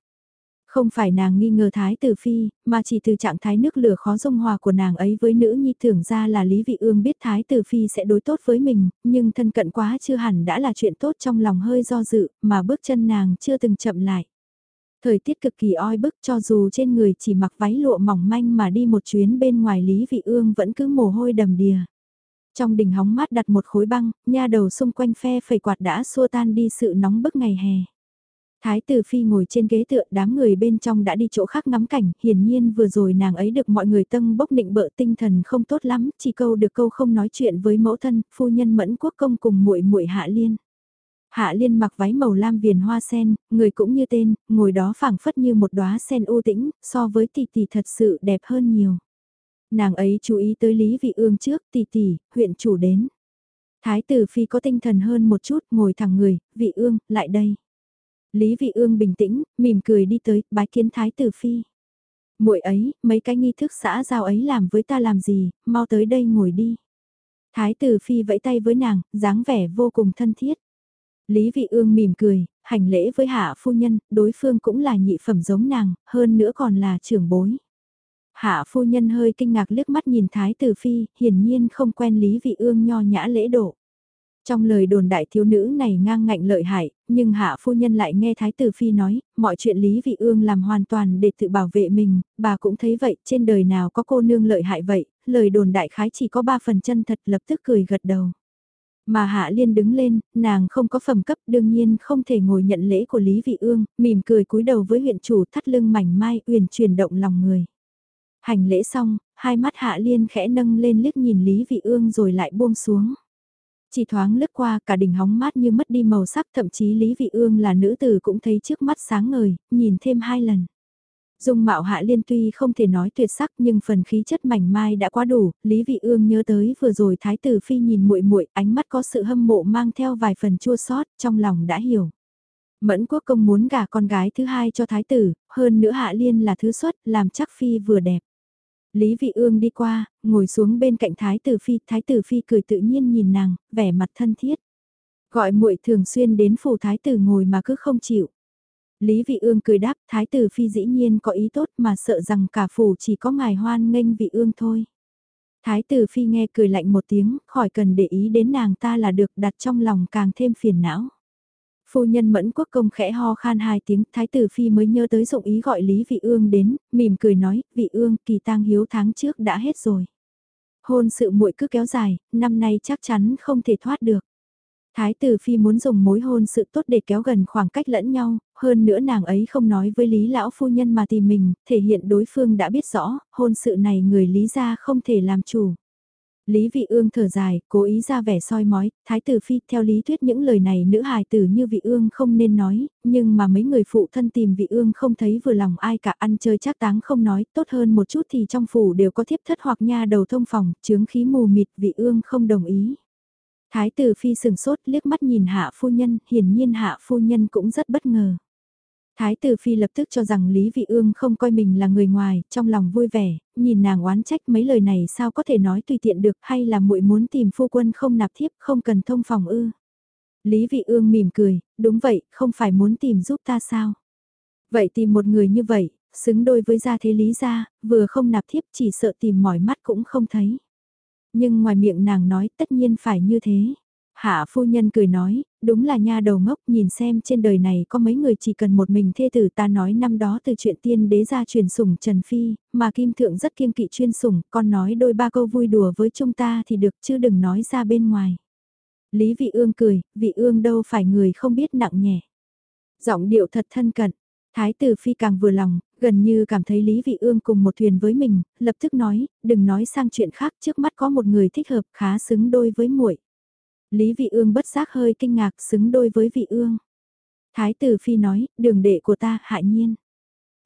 Không phải nàng nghi ngờ Thái Tử Phi, mà chỉ từ trạng thái nước lửa khó dung hòa của nàng ấy với nữ nhi tưởng ra là Lý Vị Ương biết Thái Tử Phi sẽ đối tốt với mình, nhưng thân cận quá chưa hẳn đã là chuyện tốt trong lòng hơi do dự, mà bước chân nàng chưa từng chậm lại. Thời tiết cực kỳ oi bức cho dù trên người chỉ mặc váy lụa mỏng manh mà đi một chuyến bên ngoài Lý Vị Ương vẫn cứ mồ hôi đầm đìa. Trong đỉnh hóng mát đặt một khối băng, nha đầu xung quanh phe phẩy quạt đã xua tan đi sự nóng bức ngày hè. Thái tử phi ngồi trên ghế tựa đám người bên trong đã đi chỗ khác ngắm cảnh, hiển nhiên vừa rồi nàng ấy được mọi người tâm bốc định bợ tinh thần không tốt lắm, chỉ câu được câu không nói chuyện với mẫu thân, phu nhân mẫn quốc công cùng muội muội hạ liên. Hạ liên mặc váy màu lam viền hoa sen, người cũng như tên, ngồi đó phảng phất như một đóa sen u tĩnh, so với tỷ tỷ thật sự đẹp hơn nhiều. Nàng ấy chú ý tới Lý Vị Ương trước, tỷ tỷ, huyện chủ đến. Thái tử phi có tinh thần hơn một chút, ngồi thẳng người, Vị Ương, lại đây. Lý Vị Ương bình tĩnh, mỉm cười đi tới, bái kiến Thái tử phi. Muội ấy, mấy cái nghi thức xã giao ấy làm với ta làm gì, mau tới đây ngồi đi. Thái tử phi vẫy tay với nàng, dáng vẻ vô cùng thân thiết. Lý Vị Ương mỉm cười, hành lễ với hạ phu nhân, đối phương cũng là nhị phẩm giống nàng, hơn nữa còn là trưởng bối. Hạ phu nhân hơi kinh ngạc liếc mắt nhìn Thái tử Phi, hiển nhiên không quen Lý Vị Ương nho nhã lễ độ. Trong lời đồn đại thiếu nữ này ngang ngạnh lợi hại, nhưng hạ phu nhân lại nghe Thái tử Phi nói, mọi chuyện Lý Vị Ương làm hoàn toàn để tự bảo vệ mình, bà cũng thấy vậy, trên đời nào có cô nương lợi hại vậy, lời đồn đại khái chỉ có ba phần chân thật lập tức cười gật đầu. Mà Hạ Liên đứng lên, nàng không có phẩm cấp đương nhiên không thể ngồi nhận lễ của Lý Vị Ương, mỉm cười cúi đầu với huyện chủ thắt lưng mảnh mai uyển chuyển động lòng người. Hành lễ xong, hai mắt Hạ Liên khẽ nâng lên liếc nhìn Lý Vị Ương rồi lại buông xuống. Chỉ thoáng lướt qua cả đỉnh hóng mát như mất đi màu sắc thậm chí Lý Vị Ương là nữ tử cũng thấy trước mắt sáng ngời, nhìn thêm hai lần. Dung mạo hạ liên tuy không thể nói tuyệt sắc nhưng phần khí chất mảnh mai đã quá đủ, Lý Vị Ương nhớ tới vừa rồi Thái tử Phi nhìn muội muội ánh mắt có sự hâm mộ mang theo vài phần chua xót trong lòng đã hiểu. Mẫn quốc công muốn gả con gái thứ hai cho Thái tử, hơn nữa hạ liên là thứ xuất, làm chắc Phi vừa đẹp. Lý Vị Ương đi qua, ngồi xuống bên cạnh Thái Tử Phi, Thái Tử Phi cười tự nhiên nhìn nàng, vẻ mặt thân thiết. Gọi muội thường xuyên đến phủ Thái Tử ngồi mà cứ không chịu. Lý Vị Ương cười đáp, Thái Tử Phi dĩ nhiên có ý tốt mà sợ rằng cả phủ chỉ có ngài hoan nghênh Vị Ương thôi. Thái Tử Phi nghe cười lạnh một tiếng, khỏi cần để ý đến nàng ta là được đặt trong lòng càng thêm phiền não. Phu nhân mẫn quốc công khẽ ho khan hai tiếng, thái tử phi mới nhớ tới dụng ý gọi Lý Vị Ương đến, mỉm cười nói, Vị Ương kỳ tang hiếu tháng trước đã hết rồi. Hôn sự muội cứ kéo dài, năm nay chắc chắn không thể thoát được. Thái tử phi muốn dùng mối hôn sự tốt để kéo gần khoảng cách lẫn nhau, hơn nữa nàng ấy không nói với Lý lão phu nhân mà tìm mình, thể hiện đối phương đã biết rõ, hôn sự này người Lý gia không thể làm chủ. Lý Vị Ương thở dài, cố ý ra vẻ soi mói, Thái tử Phi theo lý thuyết những lời này nữ hài tử như Vị Ương không nên nói, nhưng mà mấy người phụ thân tìm Vị Ương không thấy vừa lòng ai cả ăn chơi chắc táng không nói, tốt hơn một chút thì trong phủ đều có thiếp thất hoặc nha đầu thông phòng, chướng khí mù mịt Vị Ương không đồng ý. Thái tử Phi sừng sốt liếc mắt nhìn hạ phu nhân, hiển nhiên hạ phu nhân cũng rất bất ngờ. Thái tử phi lập tức cho rằng Lý Vị Ương không coi mình là người ngoài, trong lòng vui vẻ, nhìn nàng oán trách mấy lời này sao có thể nói tùy tiện được hay là muội muốn tìm phu quân không nạp thiếp không cần thông phòng ư. Lý Vị Ương mỉm cười, đúng vậy, không phải muốn tìm giúp ta sao. Vậy tìm một người như vậy, xứng đôi với gia thế lý gia, vừa không nạp thiếp chỉ sợ tìm mỏi mắt cũng không thấy. Nhưng ngoài miệng nàng nói tất nhiên phải như thế. Hạ phu nhân cười nói, đúng là nha đầu ngốc nhìn xem trên đời này có mấy người chỉ cần một mình thê tử ta nói năm đó từ chuyện tiên đế ra truyền sủng Trần Phi, mà Kim Thượng rất kiêng kỵ chuyên sủng, con nói đôi ba câu vui đùa với chúng ta thì được chứ đừng nói ra bên ngoài. Lý Vị Ương cười, Vị Ương đâu phải người không biết nặng nhẹ. Giọng điệu thật thân cận, Thái tử phi càng vừa lòng, gần như cảm thấy Lý Vị Ương cùng một thuyền với mình, lập tức nói, đừng nói sang chuyện khác, trước mắt có một người thích hợp khá xứng đôi với muội. Lý Vị Ương bất giác hơi kinh ngạc xứng đôi với Vị Ương. Thái tử phi nói, đường đệ của ta, hại nhiên.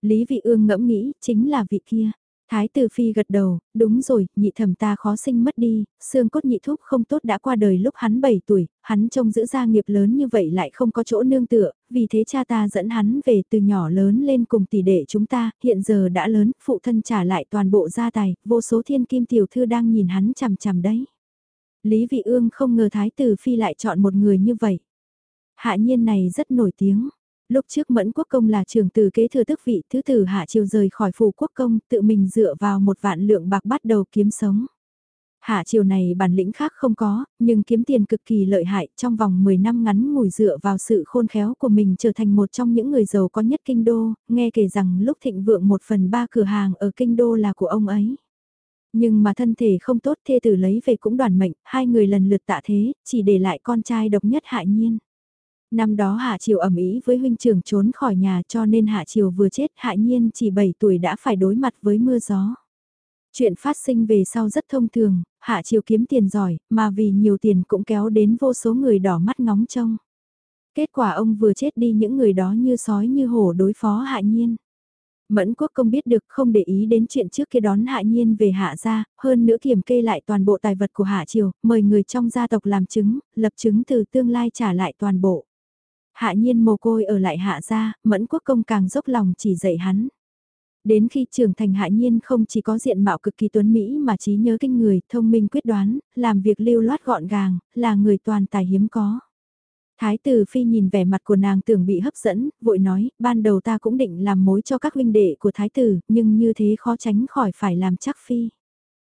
Lý Vị Ương ngẫm nghĩ, chính là vị kia. Thái tử phi gật đầu, đúng rồi, nhị thẩm ta khó sinh mất đi, xương cốt nhị thúc không tốt đã qua đời lúc hắn 7 tuổi, hắn trông giữ gia nghiệp lớn như vậy lại không có chỗ nương tựa, vì thế cha ta dẫn hắn về từ nhỏ lớn lên cùng tỷ đệ chúng ta, hiện giờ đã lớn, phụ thân trả lại toàn bộ gia tài, vô số thiên kim tiểu thư đang nhìn hắn chằm chằm đấy. Lý Vị Ương không ngờ Thái tử phi lại chọn một người như vậy. Hạ nhiên này rất nổi tiếng. Lúc trước Mẫn Quốc Công là trưởng tử kế thừa tước vị thứ tử Hạ Triều rời khỏi phủ quốc công tự mình dựa vào một vạn lượng bạc bắt đầu kiếm sống. Hạ Triều này bản lĩnh khác không có, nhưng kiếm tiền cực kỳ lợi hại trong vòng 10 năm ngắn ngủi dựa vào sự khôn khéo của mình trở thành một trong những người giàu có nhất kinh đô, nghe kể rằng lúc thịnh vượng một phần ba cửa hàng ở kinh đô là của ông ấy. Nhưng mà thân thể không tốt thê tử lấy về cũng đoàn mệnh, hai người lần lượt tạ thế, chỉ để lại con trai độc nhất hạ nhiên. Năm đó Hạ Triều ẩm ý với huynh trưởng trốn khỏi nhà cho nên Hạ Triều vừa chết Hạ Nhiên chỉ 7 tuổi đã phải đối mặt với mưa gió. Chuyện phát sinh về sau rất thông thường, Hạ Triều kiếm tiền giỏi, mà vì nhiều tiền cũng kéo đến vô số người đỏ mắt ngóng trông. Kết quả ông vừa chết đi những người đó như sói như hổ đối phó Hạ Nhiên. Mẫn quốc công biết được không để ý đến chuyện trước kia đón hạ nhiên về hạ gia, hơn nữa kiểm kê lại toàn bộ tài vật của hạ triều, mời người trong gia tộc làm chứng, lập chứng từ tương lai trả lại toàn bộ. Hạ nhiên mồ côi ở lại hạ gia, mẫn quốc công càng dốc lòng chỉ dạy hắn. Đến khi trưởng thành hạ nhiên không chỉ có diện mạo cực kỳ tuấn Mỹ mà trí nhớ kinh người, thông minh quyết đoán, làm việc lưu loát gọn gàng, là người toàn tài hiếm có. Thái tử phi nhìn vẻ mặt của nàng tưởng bị hấp dẫn, vội nói, ban đầu ta cũng định làm mối cho các huynh đệ của thái tử, nhưng như thế khó tránh khỏi phải làm chắc phi.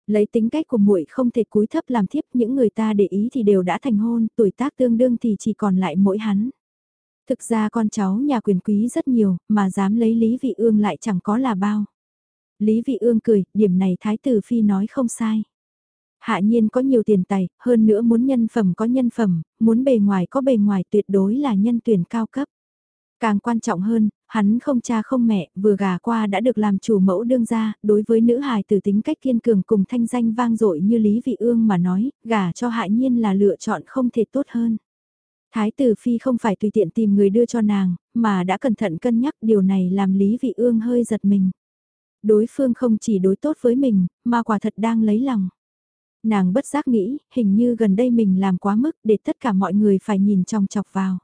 Lấy tính cách của muội không thể cúi thấp làm thiếp, những người ta để ý thì đều đã thành hôn, tuổi tác tương đương thì chỉ còn lại mỗi hắn. Thực ra con cháu nhà quyền quý rất nhiều, mà dám lấy Lý Vị Ương lại chẳng có là bao. Lý Vị Ương cười, điểm này Thái tử Phi nói không sai. Hạ nhiên có nhiều tiền tài, hơn nữa muốn nhân phẩm có nhân phẩm, muốn bề ngoài có bề ngoài tuyệt đối là nhân tuyển cao cấp. Càng quan trọng hơn, hắn không cha không mẹ, vừa gà qua đã được làm chủ mẫu đương gia, đối với nữ hài tử tính cách kiên cường cùng thanh danh vang dội như Lý Vị Ương mà nói, gà cho hạ nhiên là lựa chọn không thể tốt hơn. Thái tử Phi không phải tùy tiện tìm người đưa cho nàng, mà đã cẩn thận cân nhắc điều này làm Lý Vị Ương hơi giật mình. Đối phương không chỉ đối tốt với mình, mà quả thật đang lấy lòng. Nàng bất giác nghĩ, hình như gần đây mình làm quá mức để tất cả mọi người phải nhìn trong chọc vào.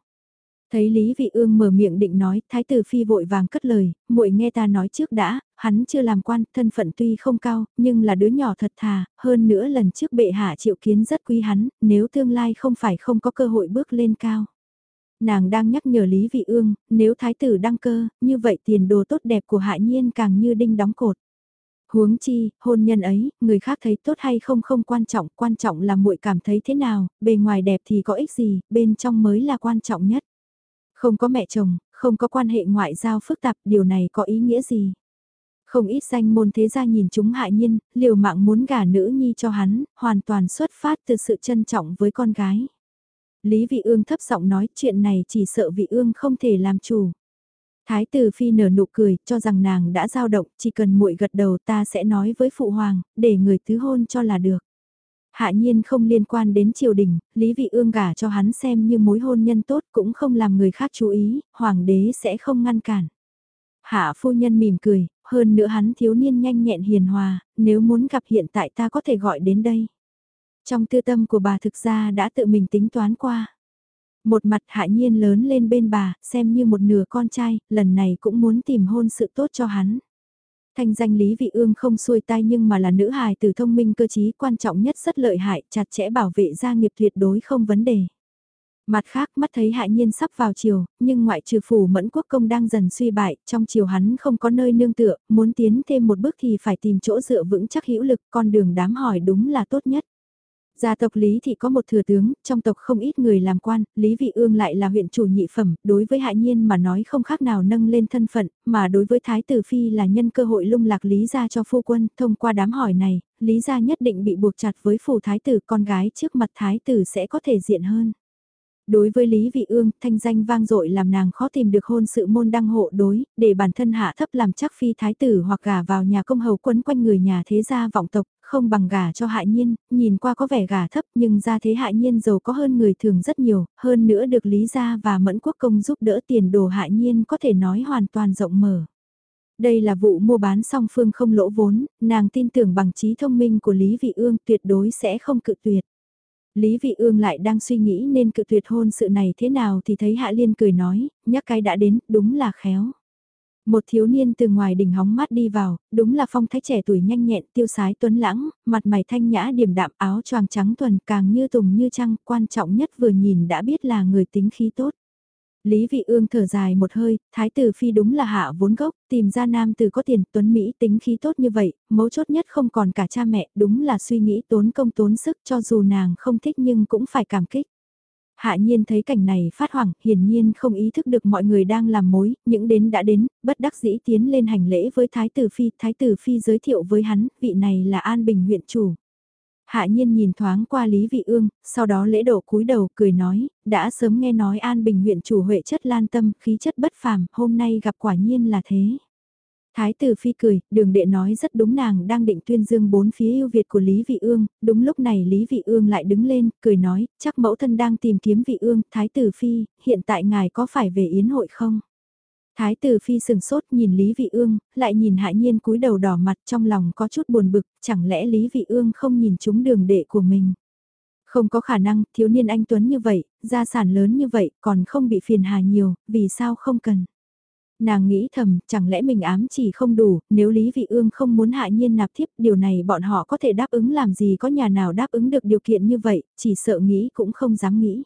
Thấy Lý Vị Ương mở miệng định nói, Thái tử Phi vội vàng cất lời, muội nghe ta nói trước đã, hắn chưa làm quan, thân phận tuy không cao, nhưng là đứa nhỏ thật thà, hơn nữa lần trước bệ hạ triệu kiến rất quý hắn, nếu tương lai không phải không có cơ hội bước lên cao. Nàng đang nhắc nhở Lý Vị Ương, nếu thái tử đăng cơ, như vậy tiền đồ tốt đẹp của hạ nhiên càng như đinh đóng cột. Huống chi, hôn nhân ấy, người khác thấy tốt hay không không quan trọng, quan trọng là muội cảm thấy thế nào, bề ngoài đẹp thì có ích gì, bên trong mới là quan trọng nhất. Không có mẹ chồng, không có quan hệ ngoại giao phức tạp, điều này có ý nghĩa gì? Không ít danh môn thế gia nhìn chúng hại nhiên, liều mạng muốn gả nữ nhi cho hắn, hoàn toàn xuất phát từ sự trân trọng với con gái. Lý Vị Ương thấp giọng nói chuyện này chỉ sợ Vị Ương không thể làm chủ. Thái tử phi nở nụ cười, cho rằng nàng đã giao động, chỉ cần muội gật đầu ta sẽ nói với phụ hoàng, để người tứ hôn cho là được. Hạ nhiên không liên quan đến triều đình, Lý Vị Ương gả cho hắn xem như mối hôn nhân tốt cũng không làm người khác chú ý, hoàng đế sẽ không ngăn cản. Hạ phu nhân mỉm cười, hơn nữa hắn thiếu niên nhanh nhẹn hiền hòa, nếu muốn gặp hiện tại ta có thể gọi đến đây. Trong tư tâm của bà thực ra đã tự mình tính toán qua. Một mặt hạ nhiên lớn lên bên bà, xem như một nửa con trai, lần này cũng muốn tìm hôn sự tốt cho hắn. Thanh danh Lý Vị Ương không xuôi tai nhưng mà là nữ hài từ thông minh cơ trí quan trọng nhất rất lợi hại, chặt chẽ bảo vệ gia nghiệp tuyệt đối không vấn đề. Mặt khác mắt thấy hạ nhiên sắp vào chiều, nhưng ngoại trừ phủ mẫn quốc công đang dần suy bại, trong chiều hắn không có nơi nương tựa, muốn tiến thêm một bước thì phải tìm chỗ dựa vững chắc hữu lực, con đường đám hỏi đúng là tốt nhất. Gia tộc Lý Thị có một thừa tướng, trong tộc không ít người làm quan, Lý Vị Ương lại là huyện chủ nhị phẩm, đối với Hạ Nhiên mà nói không khác nào nâng lên thân phận, mà đối với Thái Tử Phi là nhân cơ hội lung lạc Lý gia cho phu quân, thông qua đám hỏi này, Lý gia nhất định bị buộc chặt với phủ Thái Tử con gái trước mặt Thái Tử sẽ có thể diện hơn. Đối với Lý Vị Ương, thanh danh vang dội làm nàng khó tìm được hôn sự môn đăng hộ đối, để bản thân hạ thấp làm chắc phi thái tử hoặc gả vào nhà công hầu quấn quanh người nhà thế gia vọng tộc, không bằng gả cho hại nhiên, nhìn qua có vẻ gả thấp nhưng ra thế hại nhiên giàu có hơn người thường rất nhiều, hơn nữa được Lý gia và Mẫn Quốc công giúp đỡ tiền đồ hại nhiên có thể nói hoàn toàn rộng mở. Đây là vụ mua bán song phương không lỗ vốn, nàng tin tưởng bằng trí thông minh của Lý Vị Ương tuyệt đối sẽ không cự tuyệt. Lý Vị Ương lại đang suy nghĩ nên cự tuyệt hôn sự này thế nào thì thấy Hạ Liên cười nói, nhắc cái đã đến, đúng là khéo. Một thiếu niên từ ngoài đỉnh hóng mát đi vào, đúng là phong thái trẻ tuổi nhanh nhẹn, tiêu sái tuấn lãng, mặt mày thanh nhã điềm đạm áo choàng trắng thuần càng như tùng như trăng, quan trọng nhất vừa nhìn đã biết là người tính khí tốt. Lý Vị Ương thở dài một hơi, thái tử phi đúng là hạ vốn gốc, tìm ra nam tử có tiền, tuấn Mỹ tính khí tốt như vậy, mấu chốt nhất không còn cả cha mẹ, đúng là suy nghĩ tốn công tốn sức cho dù nàng không thích nhưng cũng phải cảm kích. Hạ nhiên thấy cảnh này phát hoảng, hiển nhiên không ý thức được mọi người đang làm mối, những đến đã đến, bất đắc dĩ tiến lên hành lễ với Thái tử Phi, Thái tử Phi giới thiệu với hắn, vị này là An Bình huyện chủ. Hạ nhiên nhìn thoáng qua Lý Vị Ương, sau đó lễ độ cúi đầu cười nói, đã sớm nghe nói An Bình huyện chủ huệ chất lan tâm, khí chất bất phàm, hôm nay gặp quả nhiên là thế. Thái tử phi cười, đường đệ nói rất đúng nàng đang định tuyên dương bốn phía yêu Việt của Lý Vị Ương, đúng lúc này Lý Vị Ương lại đứng lên, cười nói, chắc mẫu thân đang tìm kiếm Vị Ương, Thái tử phi, hiện tại ngài có phải về yến hội không? Thái tử phi sừng sốt nhìn Lý Vị Ương, lại nhìn Hạ Nhiên cúi đầu đỏ mặt trong lòng có chút buồn bực, chẳng lẽ Lý Vị Ương không nhìn chúng đường đệ của mình? Không có khả năng, thiếu niên anh Tuấn như vậy, gia sản lớn như vậy, còn không bị phiền hà nhiều, vì sao không cần? Nàng nghĩ thầm, chẳng lẽ mình ám chỉ không đủ, nếu Lý Vị Ương không muốn hạ nhiên nạp thiếp, điều này bọn họ có thể đáp ứng làm gì có nhà nào đáp ứng được điều kiện như vậy, chỉ sợ nghĩ cũng không dám nghĩ.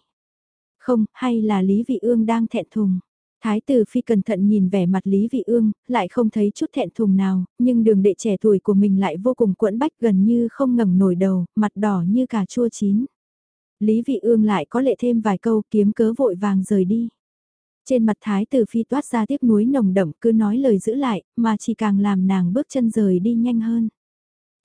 Không, hay là Lý Vị Ương đang thẹn thùng. Thái tử phi cẩn thận nhìn vẻ mặt Lý Vị Ương, lại không thấy chút thẹn thùng nào, nhưng đường đệ trẻ tuổi của mình lại vô cùng quẫn bách gần như không ngẩng nổi đầu, mặt đỏ như cà chua chín. Lý Vị Ương lại có lệ thêm vài câu kiếm cớ vội vàng rời đi. Trên mặt thái tử phi toát ra tiếc nuối nồng đậm cứ nói lời giữ lại, mà chỉ càng làm nàng bước chân rời đi nhanh hơn.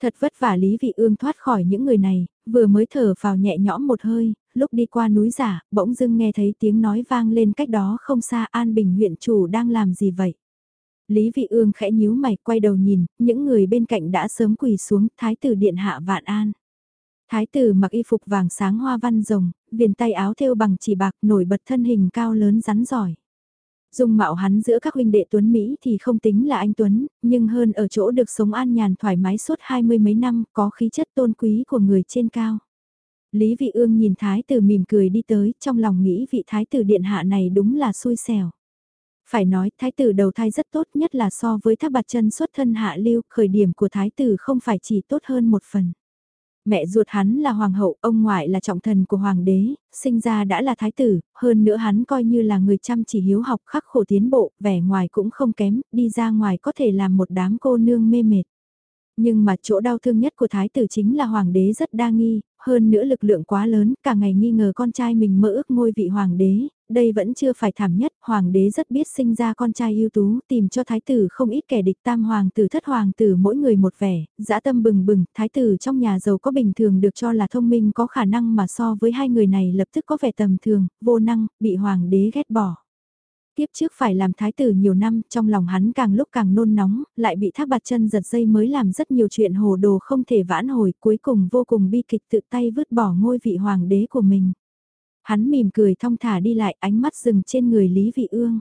Thật vất vả Lý Vị Ương thoát khỏi những người này, vừa mới thở vào nhẹ nhõm một hơi, lúc đi qua núi giả, bỗng dưng nghe thấy tiếng nói vang lên cách đó không xa An Bình huyện chủ đang làm gì vậy. Lý Vị Ương khẽ nhíu mày quay đầu nhìn, những người bên cạnh đã sớm quỳ xuống, thái tử điện hạ vạn an. Thái tử mặc y phục vàng sáng hoa văn rồng, viền tay áo thêu bằng chỉ bạc nổi bật thân hình cao lớn rắn giỏi. Dung mạo hắn giữa các huynh đệ Tuấn Mỹ thì không tính là anh Tuấn, nhưng hơn ở chỗ được sống an nhàn thoải mái suốt hai mươi mấy năm có khí chất tôn quý của người trên cao. Lý Vị Ương nhìn thái tử mỉm cười đi tới, trong lòng nghĩ vị thái tử điện hạ này đúng là xui xẻo. Phải nói, thái tử đầu thai rất tốt nhất là so với thác bạt chân xuất thân hạ lưu, khởi điểm của thái tử không phải chỉ tốt hơn một phần. Mẹ ruột hắn là hoàng hậu, ông ngoại là trọng thần của hoàng đế, sinh ra đã là thái tử, hơn nữa hắn coi như là người chăm chỉ hiếu học khắc khổ tiến bộ, vẻ ngoài cũng không kém, đi ra ngoài có thể làm một đám cô nương mê mệt. Nhưng mà chỗ đau thương nhất của thái tử chính là hoàng đế rất đa nghi, hơn nữa lực lượng quá lớn, cả ngày nghi ngờ con trai mình mơ ước ngôi vị hoàng đế, đây vẫn chưa phải thảm nhất, hoàng đế rất biết sinh ra con trai ưu tú, tìm cho thái tử không ít kẻ địch tam hoàng tử thất hoàng tử mỗi người một vẻ, dã tâm bừng bừng, thái tử trong nhà giàu có bình thường được cho là thông minh có khả năng mà so với hai người này lập tức có vẻ tầm thường, vô năng, bị hoàng đế ghét bỏ. Tiếp trước phải làm thái tử nhiều năm, trong lòng hắn càng lúc càng nôn nóng, lại bị thác bạt chân giật dây mới làm rất nhiều chuyện hồ đồ không thể vãn hồi, cuối cùng vô cùng bi kịch tự tay vứt bỏ ngôi vị hoàng đế của mình. Hắn mỉm cười thong thả đi lại ánh mắt dừng trên người Lý Vị Ương.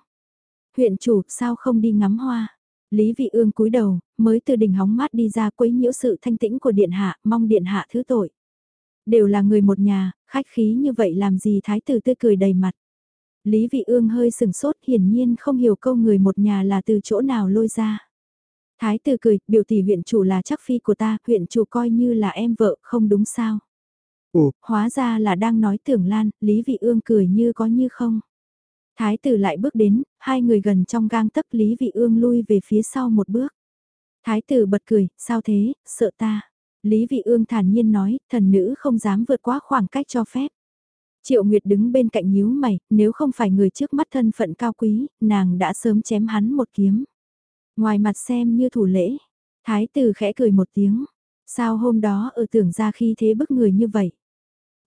Huyện chủ sao không đi ngắm hoa? Lý Vị Ương cúi đầu, mới từ đỉnh hóng mát đi ra quấy nhiễu sự thanh tĩnh của điện hạ, mong điện hạ thứ tội. Đều là người một nhà, khách khí như vậy làm gì thái tử tươi cười đầy mặt. Lý Vị Ương hơi sừng sốt hiển nhiên không hiểu câu người một nhà là từ chỗ nào lôi ra. Thái tử cười, biểu tỷ huyện chủ là chắc phi của ta, huyện chủ coi như là em vợ, không đúng sao. Ồ, hóa ra là đang nói tưởng lan, Lý Vị Ương cười như có như không. Thái tử lại bước đến, hai người gần trong gang tấc Lý Vị Ương lui về phía sau một bước. Thái tử bật cười, sao thế, sợ ta. Lý Vị Ương thản nhiên nói, thần nữ không dám vượt quá khoảng cách cho phép. Triệu Nguyệt đứng bên cạnh nhíu mày, nếu không phải người trước mắt thân phận cao quý, nàng đã sớm chém hắn một kiếm. Ngoài mặt xem như thủ lễ, thái tử khẽ cười một tiếng. Sao hôm đó ở tưởng ra khi thế bức người như vậy?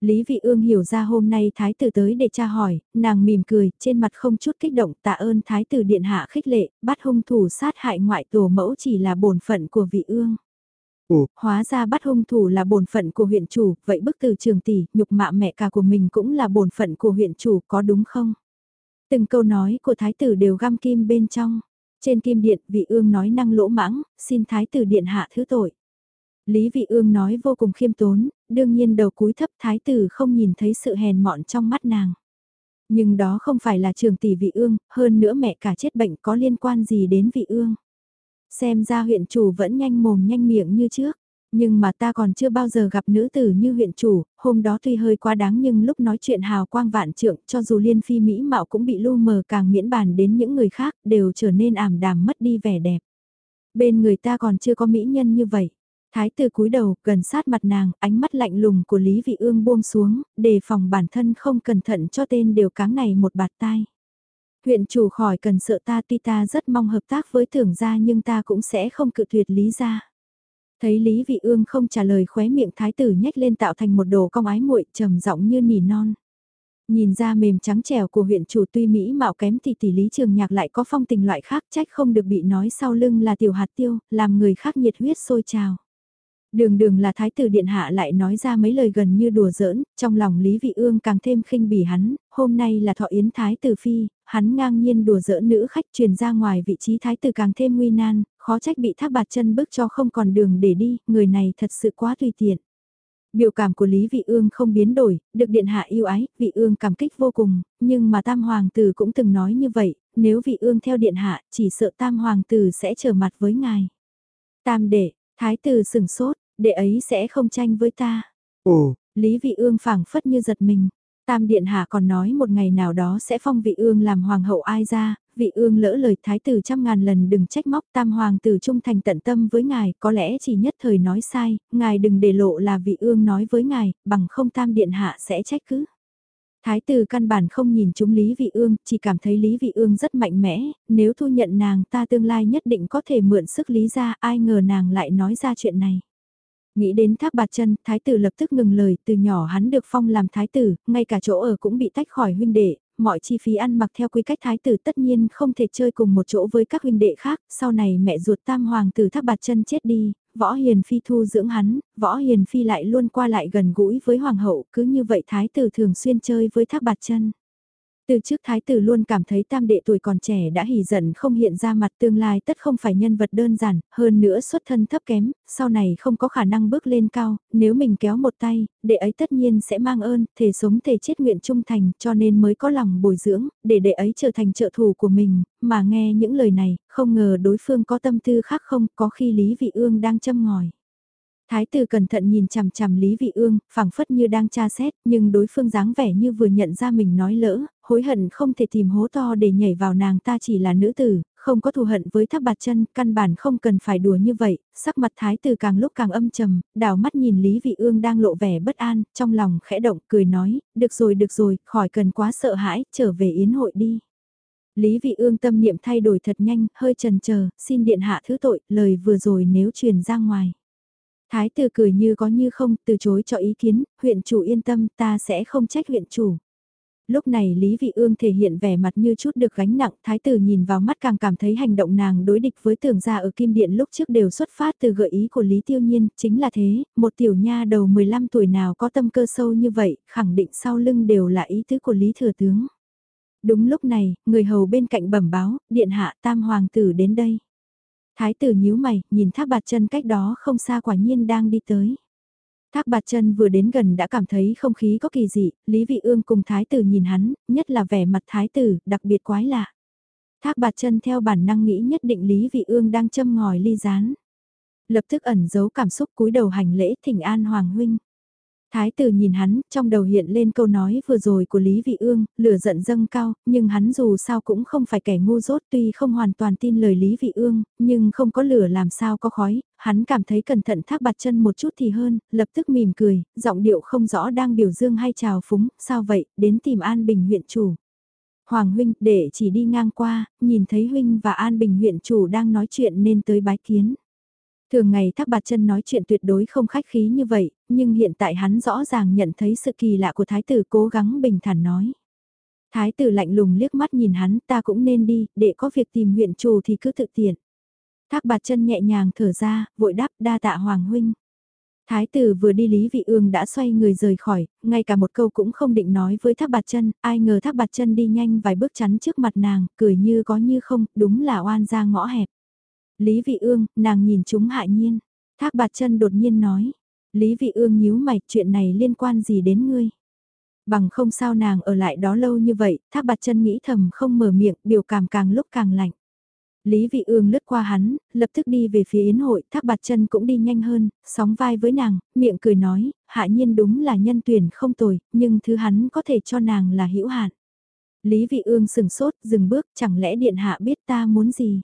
Lý Vị Ương hiểu ra hôm nay Thái tử tới để tra hỏi, nàng mỉm cười, trên mặt không chút kích động tạ ơn Thái tử điện hạ khích lệ, bắt hung thủ sát hại ngoại tổ mẫu chỉ là bổn phận của vị ương. Ồ, hóa ra bắt hung thủ là bổn phận của huyện chủ, vậy bức từ trường tỷ, nhục mạ mẹ cả của mình cũng là bổn phận của huyện chủ, có đúng không? Từng câu nói của thái tử đều găm kim bên trong. Trên kim điện, vị ương nói năng lỗ mãng, xin thái tử điện hạ thứ tội. Lý vị ương nói vô cùng khiêm tốn, đương nhiên đầu cúi thấp thái tử không nhìn thấy sự hèn mọn trong mắt nàng. Nhưng đó không phải là trường tỷ vị ương, hơn nữa mẹ cả chết bệnh có liên quan gì đến vị ương. Xem ra huyện chủ vẫn nhanh mồm nhanh miệng như trước. Nhưng mà ta còn chưa bao giờ gặp nữ tử như huyện chủ, hôm đó tuy hơi quá đáng nhưng lúc nói chuyện hào quang vạn trượng cho dù liên phi mỹ mạo cũng bị lu mờ càng miễn bàn đến những người khác đều trở nên ảm đàm mất đi vẻ đẹp. Bên người ta còn chưa có mỹ nhân như vậy. Thái tử cúi đầu, gần sát mặt nàng, ánh mắt lạnh lùng của Lý Vị Ương buông xuống, đề phòng bản thân không cẩn thận cho tên đều cáng này một bạt tai. Huyện chủ khỏi cần sợ ta tuy ta rất mong hợp tác với thưởng gia nhưng ta cũng sẽ không cự tuyệt Lý gia. Thấy Lý Vị Ương không trả lời khóe miệng thái tử nhếch lên tạo thành một đồ cong ái muội trầm giọng như nỉ non. Nhìn ra mềm trắng trẻo của huyện chủ tuy Mỹ mạo kém thì tỷ Lý Trường Nhạc lại có phong tình loại khác trách không được bị nói sau lưng là tiểu hạt tiêu, làm người khác nhiệt huyết sôi trào. Đường đường là thái tử điện hạ lại nói ra mấy lời gần như đùa giỡn, trong lòng Lý Vị Ương càng thêm khinh bỉ hắn, hôm nay là thọ yến thái tử phi, hắn ngang nhiên đùa giỡn nữ khách truyền ra ngoài vị trí thái tử càng thêm nguy nan, khó trách bị thác bạt chân bức cho không còn đường để đi, người này thật sự quá tùy tiện. Biểu cảm của Lý Vị Ương không biến đổi, được điện hạ yêu ái, Vị Ương cảm kích vô cùng, nhưng mà Tam Hoàng tử cũng từng nói như vậy, nếu Vị Ương theo điện hạ, chỉ sợ Tam Hoàng tử sẽ trở mặt với ngài. Tam đệ, Thái tử sừng sốt, đệ ấy sẽ không tranh với ta. Ồ, Lý Vị Ương phảng phất như giật mình. Tam Điện Hạ còn nói một ngày nào đó sẽ phong vị ương làm hoàng hậu ai ra, vị ương lỡ lời thái tử trăm ngàn lần đừng trách móc tam hoàng tử trung thành tận tâm với ngài, có lẽ chỉ nhất thời nói sai, ngài đừng để lộ là vị ương nói với ngài, bằng không tam điện hạ sẽ trách cứ. Thái tử căn bản không nhìn chúng Lý Vị Ương, chỉ cảm thấy Lý Vị Ương rất mạnh mẽ, nếu thu nhận nàng ta tương lai nhất định có thể mượn sức Lý ra, ai ngờ nàng lại nói ra chuyện này. Nghĩ đến thác bạt chân, thái tử lập tức ngừng lời, từ nhỏ hắn được phong làm thái tử, ngay cả chỗ ở cũng bị tách khỏi huynh đệ, mọi chi phí ăn mặc theo quy cách thái tử tất nhiên không thể chơi cùng một chỗ với các huynh đệ khác, sau này mẹ ruột tam hoàng tử thác bạt chân chết đi, võ hiền phi thu dưỡng hắn, võ hiền phi lại luôn qua lại gần gũi với hoàng hậu, cứ như vậy thái tử thường xuyên chơi với thác bạt chân. Từ trước thái tử luôn cảm thấy tam đệ tuổi còn trẻ đã hỉ giận không hiện ra mặt tương lai tất không phải nhân vật đơn giản, hơn nữa xuất thân thấp kém, sau này không có khả năng bước lên cao, nếu mình kéo một tay, đệ ấy tất nhiên sẽ mang ơn, thể sống thể chết nguyện trung thành, cho nên mới có lòng bồi dưỡng, để đệ ấy trở thành trợ thủ của mình, mà nghe những lời này, không ngờ đối phương có tâm tư khác không, có khi Lý Vị Ương đang châm ngòi. Thái tử cẩn thận nhìn chằm chằm Lý Vị Ương, phảng phất như đang tra xét, nhưng đối phương dáng vẻ như vừa nhận ra mình nói lỡ, hối hận không thể tìm hố to để nhảy vào nàng ta chỉ là nữ tử, không có thù hận với tháp bạt chân, căn bản không cần phải đùa như vậy, sắc mặt thái tử càng lúc càng âm trầm, đảo mắt nhìn Lý Vị Ương đang lộ vẻ bất an, trong lòng khẽ động, cười nói, được rồi được rồi, khỏi cần quá sợ hãi, trở về yến hội đi. Lý Vị Ương tâm niệm thay đổi thật nhanh, hơi chần chờ, xin điện hạ thứ tội, lời vừa rồi nếu truyền ra ngoài. Thái tử cười như có như không, từ chối cho ý kiến, huyện chủ yên tâm, ta sẽ không trách huyện chủ. Lúc này Lý Vị Ương thể hiện vẻ mặt như chút được gánh nặng, thái tử nhìn vào mắt càng cảm thấy hành động nàng đối địch với tưởng gia ở Kim Điện lúc trước đều xuất phát từ gợi ý của Lý Tiêu Nhiên, chính là thế, một tiểu nha đầu 15 tuổi nào có tâm cơ sâu như vậy, khẳng định sau lưng đều là ý tứ của Lý Thừa Tướng. Đúng lúc này, người hầu bên cạnh bẩm báo, điện hạ tam hoàng tử đến đây. Thái tử nhíu mày, nhìn thác bạt chân cách đó không xa quả nhiên đang đi tới. Thác bạt chân vừa đến gần đã cảm thấy không khí có kỳ dị, Lý Vị Ương cùng thái tử nhìn hắn, nhất là vẻ mặt thái tử, đặc biệt quái lạ. Thác bạt chân theo bản năng nghĩ nhất định Lý Vị Ương đang châm ngòi ly rán. Lập tức ẩn giấu cảm xúc cúi đầu hành lễ thỉnh an Hoàng Huynh. Thái tử nhìn hắn, trong đầu hiện lên câu nói vừa rồi của Lý Vị Ương, lửa giận dâng cao, nhưng hắn dù sao cũng không phải kẻ ngu dốt tuy không hoàn toàn tin lời Lý Vị Ương, nhưng không có lửa làm sao có khói, hắn cảm thấy cẩn thận thác bạt chân một chút thì hơn, lập tức mỉm cười, giọng điệu không rõ đang biểu dương hay chào phúng, sao vậy, đến tìm An Bình huyện chủ. Hoàng huynh, để chỉ đi ngang qua, nhìn thấy huynh và An Bình huyện chủ đang nói chuyện nên tới bái kiến. Thường ngày Thác Bạt Chân nói chuyện tuyệt đối không khách khí như vậy, nhưng hiện tại hắn rõ ràng nhận thấy sự kỳ lạ của thái tử cố gắng bình thản nói. Thái tử lạnh lùng liếc mắt nhìn hắn, ta cũng nên đi, để có việc tìm huyện chủ thì cứ tự tiện. Thác Bạt Chân nhẹ nhàng thở ra, vội đáp đa tạ hoàng huynh. Thái tử vừa đi Lý Vị Ương đã xoay người rời khỏi, ngay cả một câu cũng không định nói với Thác Bạt Chân, ai ngờ Thác Bạt Chân đi nhanh vài bước chắn trước mặt nàng, cười như có như không, đúng là oan gia ngõ hẹp. Lý Vị Ương, nàng nhìn chúng hại nhiên. Thác Bạt Chân đột nhiên nói. Lý Vị Ương nhíu mày, chuyện này liên quan gì đến ngươi? Bằng không sao nàng ở lại đó lâu như vậy, Thác Bạt Chân nghĩ thầm không mở miệng, biểu cảm càng lúc càng lạnh. Lý Vị Ương lướt qua hắn, lập tức đi về phía yến hội, Thác Bạt Chân cũng đi nhanh hơn, sóng vai với nàng, miệng cười nói, hạ nhiên đúng là nhân tuyển không tồi, nhưng thứ hắn có thể cho nàng là hữu hạn. Lý Vị Ương sừng sốt, dừng bước, chẳng lẽ điện hạ biết ta muốn gì?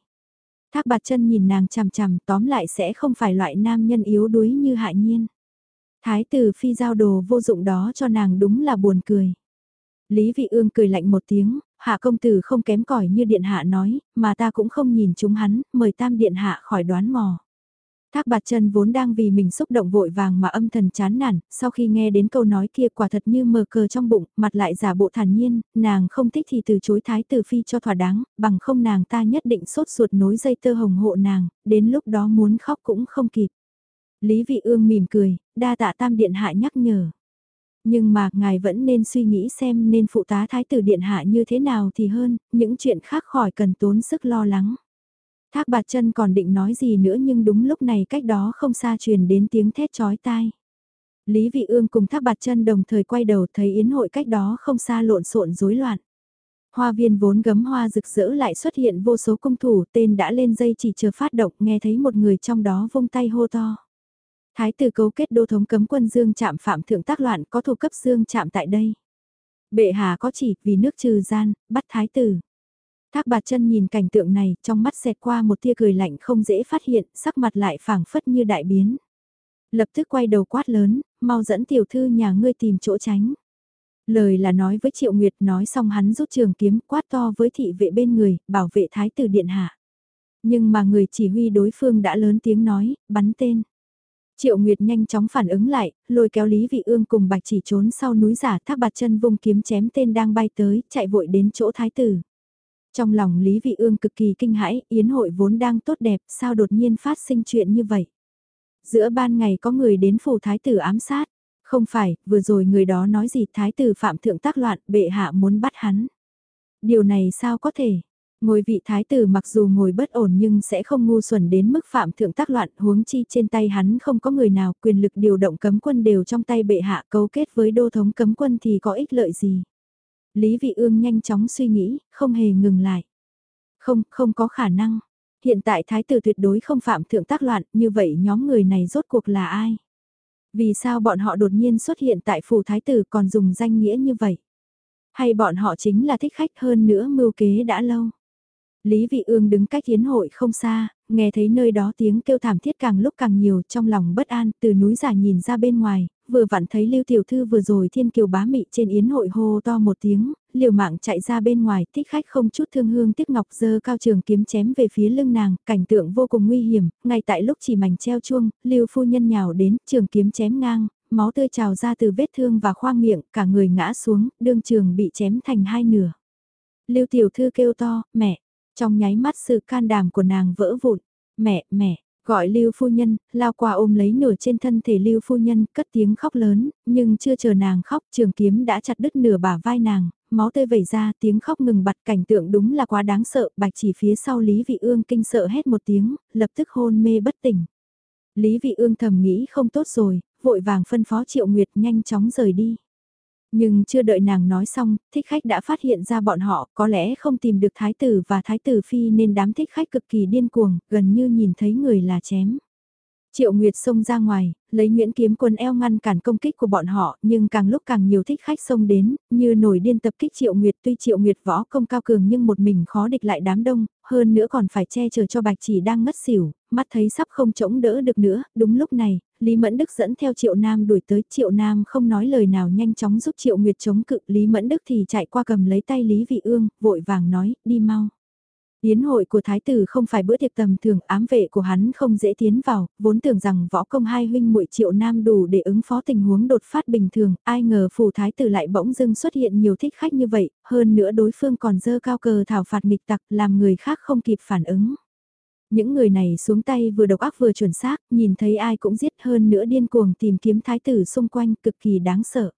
Thác bạt chân nhìn nàng chằm chằm tóm lại sẽ không phải loại nam nhân yếu đuối như hại nhiên. Thái tử phi giao đồ vô dụng đó cho nàng đúng là buồn cười. Lý vị ương cười lạnh một tiếng, hạ công tử không kém cỏi như điện hạ nói, mà ta cũng không nhìn chúng hắn, mời tam điện hạ khỏi đoán mò. Thác bạt chân vốn đang vì mình xúc động vội vàng mà âm thần chán nản, sau khi nghe đến câu nói kia quả thật như mờ cờ trong bụng, mặt lại giả bộ thản nhiên, nàng không thích thì từ chối thái tử phi cho thỏa đáng, bằng không nàng ta nhất định sốt ruột nối dây tơ hồng hộ nàng, đến lúc đó muốn khóc cũng không kịp. Lý vị ương mỉm cười, đa tạ tam điện hạ nhắc nhở. Nhưng mà ngài vẫn nên suy nghĩ xem nên phụ tá thái tử điện hạ như thế nào thì hơn, những chuyện khác khỏi cần tốn sức lo lắng. Thác bạt chân còn định nói gì nữa nhưng đúng lúc này cách đó không xa truyền đến tiếng thét chói tai. Lý Vị Ương cùng Thác Bạt Chân đồng thời quay đầu thấy yến hội cách đó không xa lộn xộn rối loạn. Hoa viên vốn gấm hoa rực rỡ lại xuất hiện vô số công thủ, tên đã lên dây chỉ chờ phát động, nghe thấy một người trong đó vung tay hô to. Thái tử cấu kết đô thống cấm quân Dương Trạm phạm thượng tác loạn có thủ cấp Dương Trạm tại đây. Bệ hạ có chỉ vì nước trừ gian, bắt thái tử. Thác bạt chân nhìn cảnh tượng này, trong mắt xẹt qua một tia cười lạnh không dễ phát hiện, sắc mặt lại phảng phất như đại biến. Lập tức quay đầu quát lớn, mau dẫn tiểu thư nhà ngươi tìm chỗ tránh. Lời là nói với Triệu Nguyệt nói xong hắn rút trường kiếm quát to với thị vệ bên người, bảo vệ thái tử điện hạ. Nhưng mà người chỉ huy đối phương đã lớn tiếng nói, bắn tên. Triệu Nguyệt nhanh chóng phản ứng lại, lôi kéo Lý Vị Ương cùng Bạch chỉ trốn sau núi giả thác bạt chân vung kiếm chém tên đang bay tới, chạy vội đến chỗ thái tử. Trong lòng Lý Vị Ương cực kỳ kinh hãi, yến hội vốn đang tốt đẹp, sao đột nhiên phát sinh chuyện như vậy? Giữa ban ngày có người đến phủ thái tử ám sát. Không phải, vừa rồi người đó nói gì thái tử phạm thượng tác loạn, bệ hạ muốn bắt hắn. Điều này sao có thể? Ngồi vị thái tử mặc dù ngồi bất ổn nhưng sẽ không ngu xuẩn đến mức phạm thượng tác loạn huống chi trên tay hắn không có người nào quyền lực điều động cấm quân đều trong tay bệ hạ cấu kết với đô thống cấm quân thì có ích lợi gì. Lý Vị Ương nhanh chóng suy nghĩ, không hề ngừng lại. Không, không có khả năng. Hiện tại thái tử tuyệt đối không phạm thượng tác loạn, như vậy nhóm người này rốt cuộc là ai? Vì sao bọn họ đột nhiên xuất hiện tại phủ thái tử còn dùng danh nghĩa như vậy? Hay bọn họ chính là thích khách hơn nữa mưu kế đã lâu? Lý Vị Ương đứng cách yến hội không xa, nghe thấy nơi đó tiếng kêu thảm thiết càng lúc càng nhiều trong lòng bất an, từ núi giả nhìn ra bên ngoài, vừa vặn thấy Lưu Tiểu Thư vừa rồi thiên kiều bá mị trên yến hội hô to một tiếng, liều mạng chạy ra bên ngoài, thích khách không chút thương hương tiếc ngọc dơ cao trường kiếm chém về phía lưng nàng, cảnh tượng vô cùng nguy hiểm, ngay tại lúc chỉ mảnh treo chuông, Lưu phu nhân nhào đến, trường kiếm chém ngang, máu tươi trào ra từ vết thương và khoang miệng, cả người ngã xuống, đương trường bị chém thành hai nửa. Lưu Tiểu Thư kêu to, mẹ, trong nháy mắt sự can đảm của nàng vỡ vụn, mẹ, mẹ, Gọi Lưu phu nhân, lao qua ôm lấy nửa trên thân thể Lưu phu nhân, cất tiếng khóc lớn, nhưng chưa chờ nàng khóc, trường kiếm đã chặt đứt nửa bả vai nàng, máu tươi vẩy ra, tiếng khóc ngừng bặt cảnh tượng đúng là quá đáng sợ, bạch chỉ phía sau Lý Vị Ương kinh sợ hét một tiếng, lập tức hôn mê bất tỉnh. Lý Vị Ương thầm nghĩ không tốt rồi, vội vàng phân phó Triệu Nguyệt nhanh chóng rời đi. Nhưng chưa đợi nàng nói xong, thích khách đã phát hiện ra bọn họ có lẽ không tìm được thái tử và thái tử phi nên đám thích khách cực kỳ điên cuồng, gần như nhìn thấy người là chém. Triệu Nguyệt xông ra ngoài, lấy Nguyễn Kiếm Quân eo ngăn cản công kích của bọn họ, nhưng càng lúc càng nhiều thích khách xông đến, như nổi điên tập kích Triệu Nguyệt. Tuy Triệu Nguyệt võ công cao cường nhưng một mình khó địch lại đám đông, hơn nữa còn phải che chở cho Bạch Chỉ đang ngất xỉu, mắt thấy sắp không chống đỡ được nữa. Đúng lúc này, Lý Mẫn Đức dẫn theo Triệu Nam đuổi tới, Triệu Nam không nói lời nào nhanh chóng giúp Triệu Nguyệt chống cự, Lý Mẫn Đức thì chạy qua cầm lấy tay Lý Vị Ương, vội vàng nói, đi mau. Yến hội của thái tử không phải bữa tiệc tầm thường, ám vệ của hắn không dễ tiến vào, vốn tưởng rằng võ công hai huynh muội triệu nam đủ để ứng phó tình huống đột phát bình thường, ai ngờ phủ thái tử lại bỗng dưng xuất hiện nhiều thích khách như vậy, hơn nữa đối phương còn dơ cao cờ thảo phạt nghịch tặc làm người khác không kịp phản ứng. Những người này xuống tay vừa độc ác vừa chuẩn xác, nhìn thấy ai cũng giết hơn nữa điên cuồng tìm kiếm thái tử xung quanh cực kỳ đáng sợ.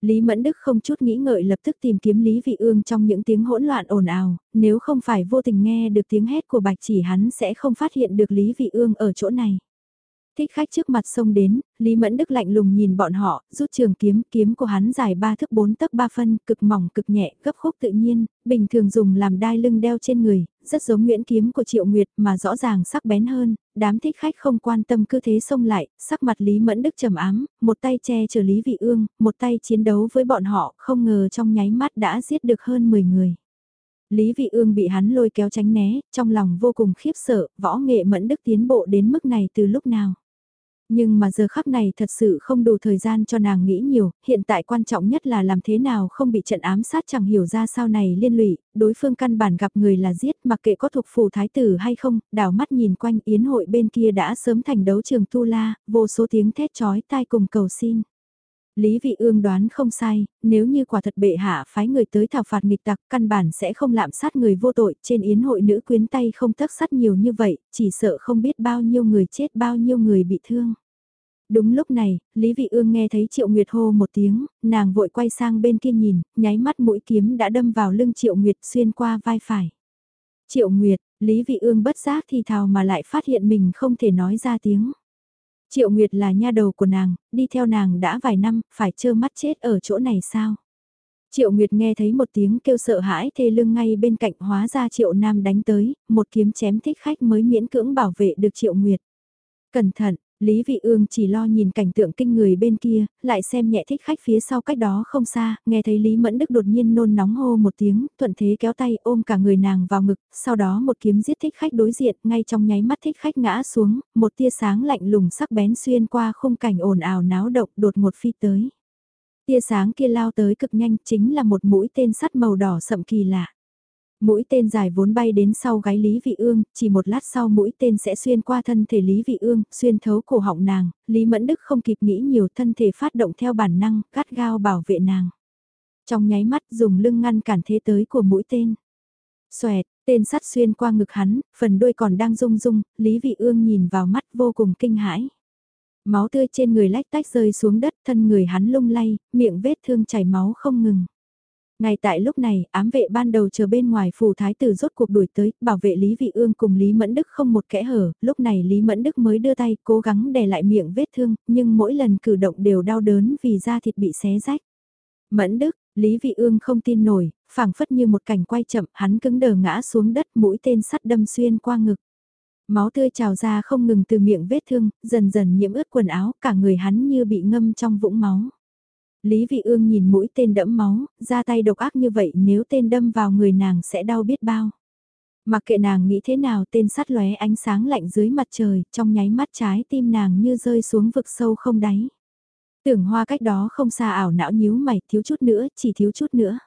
Lý Mẫn Đức không chút nghĩ ngợi lập tức tìm kiếm Lý Vị Ương trong những tiếng hỗn loạn ồn ào, nếu không phải vô tình nghe được tiếng hét của bạch chỉ hắn sẽ không phát hiện được Lý Vị Ương ở chỗ này. Thích khách trước mặt xông đến, Lý Mẫn Đức lạnh lùng nhìn bọn họ, rút trường kiếm, kiếm của hắn dài 3 thước 4 tấc 3 phân, cực mỏng cực nhẹ, gấp khúc tự nhiên, bình thường dùng làm đai lưng đeo trên người, rất giống nguyễn kiếm của Triệu Nguyệt mà rõ ràng sắc bén hơn, đám thích khách không quan tâm cứ thế xông lại, sắc mặt Lý Mẫn Đức trầm ám, một tay che chở Lý Vị Ương, một tay chiến đấu với bọn họ, không ngờ trong nháy mắt đã giết được hơn 10 người. Lý Vị Ương bị hắn lôi kéo tránh né, trong lòng vô cùng khiếp sợ, võ nghệ Mẫn Đức tiến bộ đến mức này từ lúc nào. Nhưng mà giờ khắc này thật sự không đủ thời gian cho nàng nghĩ nhiều, hiện tại quan trọng nhất là làm thế nào không bị trận ám sát chẳng hiểu ra sao này liên lụy, đối phương căn bản gặp người là giết mặc kệ có thuộc phù thái tử hay không, đảo mắt nhìn quanh yến hội bên kia đã sớm thành đấu trường tu la, vô số tiếng thét chói tai cùng cầu xin. Lý Vị Ương đoán không sai, nếu như quả thật bệ hạ phái người tới thảo phạt nghịch tặc, căn bản sẽ không lạm sát người vô tội, trên yến hội nữ quyến tay không tấc sắt nhiều như vậy, chỉ sợ không biết bao nhiêu người chết bao nhiêu người bị thương. Đúng lúc này, Lý Vị Ương nghe thấy Triệu Nguyệt hô một tiếng, nàng vội quay sang bên kia nhìn, nháy mắt mũi kiếm đã đâm vào lưng Triệu Nguyệt xuyên qua vai phải. Triệu Nguyệt, Lý Vị Ương bất giác thì thào mà lại phát hiện mình không thể nói ra tiếng. Triệu Nguyệt là nha đầu của nàng, đi theo nàng đã vài năm, phải trơ mắt chết ở chỗ này sao? Triệu Nguyệt nghe thấy một tiếng kêu sợ hãi thê lương ngay bên cạnh hóa ra Triệu Nam đánh tới, một kiếm chém thích khách mới miễn cưỡng bảo vệ được Triệu Nguyệt. Cẩn thận, Lý Vị Ương chỉ lo nhìn cảnh tượng kinh người bên kia, lại xem nhẹ thích khách phía sau cách đó không xa, nghe thấy Lý Mẫn Đức đột nhiên nôn nóng hô một tiếng, thuận thế kéo tay ôm cả người nàng vào ngực, sau đó một kiếm giết thích khách đối diện, ngay trong nháy mắt thích khách ngã xuống, một tia sáng lạnh lùng sắc bén xuyên qua khung cảnh ồn ào náo động đột một phi tới. Tia sáng kia lao tới cực nhanh chính là một mũi tên sắt màu đỏ sậm kỳ lạ. Mũi tên dài vốn bay đến sau gáy Lý Vị Ương, chỉ một lát sau mũi tên sẽ xuyên qua thân thể Lý Vị Ương, xuyên thấu cổ họng nàng, Lý Mẫn Đức không kịp nghĩ nhiều thân thể phát động theo bản năng, cắt gao bảo vệ nàng. Trong nháy mắt dùng lưng ngăn cản thế tới của mũi tên. Xoẹt, tên sắt xuyên qua ngực hắn, phần đuôi còn đang rung rung, Lý Vị Ương nhìn vào mắt vô cùng kinh hãi. Máu tươi trên người lách tách rơi xuống đất, thân người hắn lung lay, miệng vết thương chảy máu không ngừng. Ngay tại lúc này, ám vệ ban đầu chờ bên ngoài phủ thái tử rốt cuộc đuổi tới, bảo vệ Lý Vị Ương cùng Lý Mẫn Đức không một kẽ hở, lúc này Lý Mẫn Đức mới đưa tay cố gắng đè lại miệng vết thương, nhưng mỗi lần cử động đều đau đớn vì da thịt bị xé rách. Mẫn Đức, Lý Vị Ương không tin nổi, phảng phất như một cảnh quay chậm, hắn cứng đờ ngã xuống đất mũi tên sắt đâm xuyên qua ngực. Máu tươi trào ra không ngừng từ miệng vết thương, dần dần nhiễm ướt quần áo, cả người hắn như bị ngâm trong vũng máu. Lý Vị Ương nhìn mũi tên đẫm máu, ra tay độc ác như vậy nếu tên đâm vào người nàng sẽ đau biết bao. Mặc kệ nàng nghĩ thế nào tên sắt lóe ánh sáng lạnh dưới mặt trời, trong nháy mắt trái tim nàng như rơi xuống vực sâu không đáy. Tưởng hoa cách đó không xa ảo não nhíu mày, thiếu chút nữa, chỉ thiếu chút nữa.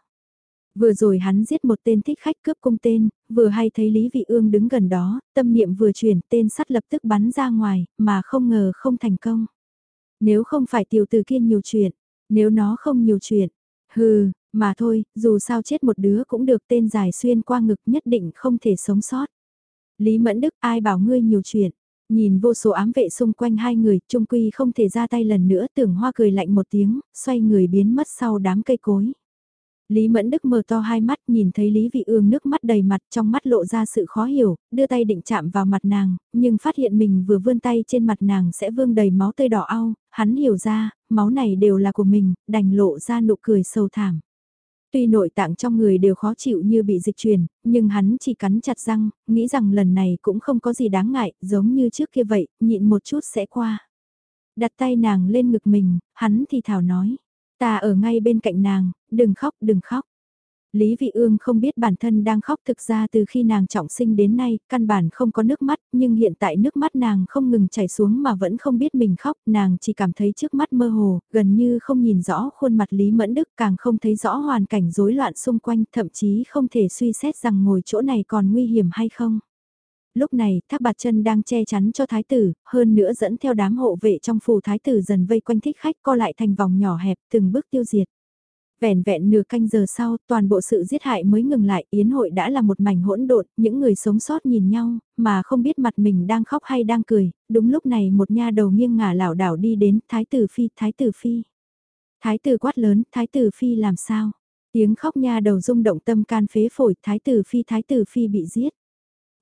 Vừa rồi hắn giết một tên thích khách cướp cung tên, vừa hay thấy Lý Vị Ương đứng gần đó, tâm niệm vừa chuyển tên sắt lập tức bắn ra ngoài, mà không ngờ không thành công. Nếu không phải tiểu tử kia nhiều chuyện, nếu nó không nhiều chuyện, hừ, mà thôi, dù sao chết một đứa cũng được tên dài xuyên qua ngực nhất định không thể sống sót. Lý Mẫn Đức ai bảo ngươi nhiều chuyện. Nhìn vô số ám vệ xung quanh hai người, trung quy không thể ra tay lần nữa tưởng hoa cười lạnh một tiếng, xoay người biến mất sau đám cây cối. Lý Mẫn Đức mở to hai mắt nhìn thấy Lý Vị Ương nước mắt đầy mặt trong mắt lộ ra sự khó hiểu, đưa tay định chạm vào mặt nàng, nhưng phát hiện mình vừa vươn tay trên mặt nàng sẽ vương đầy máu tươi đỏ au, hắn hiểu ra, máu này đều là của mình, đành lộ ra nụ cười sâu thảm. Tuy nội tạng trong người đều khó chịu như bị dịch truyền, nhưng hắn chỉ cắn chặt răng, nghĩ rằng lần này cũng không có gì đáng ngại, giống như trước kia vậy, nhịn một chút sẽ qua. Đặt tay nàng lên ngực mình, hắn thì thảo nói. Ta ở ngay bên cạnh nàng, đừng khóc, đừng khóc. Lý Vị Ương không biết bản thân đang khóc thực ra từ khi nàng trọng sinh đến nay, căn bản không có nước mắt, nhưng hiện tại nước mắt nàng không ngừng chảy xuống mà vẫn không biết mình khóc, nàng chỉ cảm thấy trước mắt mơ hồ, gần như không nhìn rõ khuôn mặt Lý Mẫn Đức, càng không thấy rõ hoàn cảnh rối loạn xung quanh, thậm chí không thể suy xét rằng ngồi chỗ này còn nguy hiểm hay không. Lúc này, Thác Bạt Chân đang che chắn cho thái tử, hơn nữa dẫn theo đám hộ vệ trong phủ thái tử dần vây quanh thích khách co lại thành vòng nhỏ hẹp, từng bước tiêu diệt. Vẻn vẹn nửa canh giờ sau, toàn bộ sự giết hại mới ngừng lại, yến hội đã là một mảnh hỗn độn, những người sống sót nhìn nhau, mà không biết mặt mình đang khóc hay đang cười, đúng lúc này một nha đầu nghiêng ngả lảo đảo đi đến, thái tử phi, thái tử phi. Thái tử quát lớn, thái tử phi làm sao? Tiếng khóc nha đầu rung động tâm can phế phổi, thái tử phi, thái tử phi bị giết.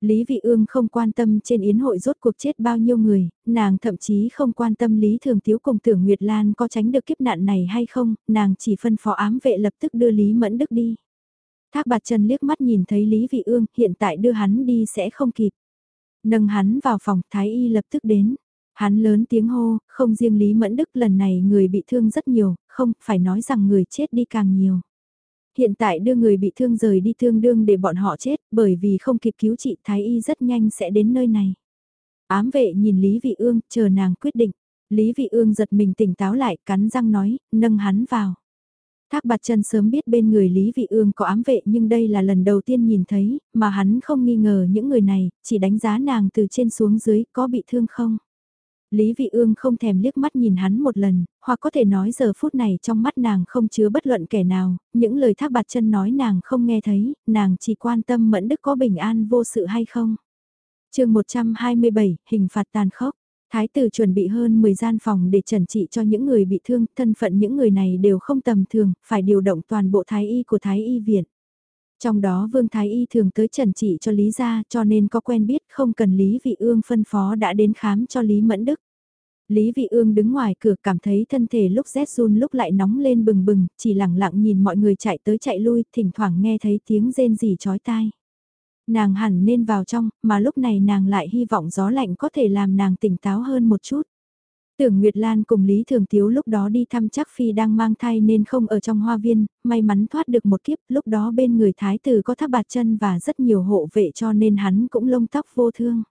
Lý Vị Ương không quan tâm trên yến hội rốt cuộc chết bao nhiêu người, nàng thậm chí không quan tâm Lý Thường Tiếu cùng tưởng Nguyệt Lan có tránh được kiếp nạn này hay không, nàng chỉ phân phó ám vệ lập tức đưa Lý Mẫn Đức đi. Thác bạt chân liếc mắt nhìn thấy Lý Vị Ương, hiện tại đưa hắn đi sẽ không kịp. Nâng hắn vào phòng, Thái Y lập tức đến. Hắn lớn tiếng hô, không riêng Lý Mẫn Đức lần này người bị thương rất nhiều, không, phải nói rằng người chết đi càng nhiều. Hiện tại đưa người bị thương rời đi thương đương để bọn họ chết, bởi vì không kịp cứu trị Thái Y rất nhanh sẽ đến nơi này. Ám vệ nhìn Lý Vị Ương, chờ nàng quyết định. Lý Vị Ương giật mình tỉnh táo lại, cắn răng nói, nâng hắn vào. Thác bạt chân sớm biết bên người Lý Vị Ương có ám vệ nhưng đây là lần đầu tiên nhìn thấy, mà hắn không nghi ngờ những người này, chỉ đánh giá nàng từ trên xuống dưới có bị thương không. Lý Vị Ương không thèm liếc mắt nhìn hắn một lần, hoặc có thể nói giờ phút này trong mắt nàng không chứa bất luận kẻ nào, những lời thác bạt chân nói nàng không nghe thấy, nàng chỉ quan tâm mẫn đức có bình an vô sự hay không. chương 127, hình phạt tàn khốc. Thái tử chuẩn bị hơn 10 gian phòng để trần trị cho những người bị thương, thân phận những người này đều không tầm thường, phải điều động toàn bộ thái y của thái y viện. Trong đó Vương Thái Y thường tới trần trị cho Lý gia cho nên có quen biết không cần Lý Vị Ương phân phó đã đến khám cho Lý Mẫn Đức. Lý Vị Ương đứng ngoài cửa cảm thấy thân thể lúc rét run lúc lại nóng lên bừng bừng, chỉ lặng lặng nhìn mọi người chạy tới chạy lui, thỉnh thoảng nghe thấy tiếng rên rỉ chói tai. Nàng hẳn nên vào trong, mà lúc này nàng lại hy vọng gió lạnh có thể làm nàng tỉnh táo hơn một chút. Tưởng Nguyệt Lan cùng Lý Thường Tiếu lúc đó đi thăm chắc Phi đang mang thai nên không ở trong hoa viên, may mắn thoát được một kiếp, lúc đó bên người thái tử có tháp bạt chân và rất nhiều hộ vệ cho nên hắn cũng lông tóc vô thương.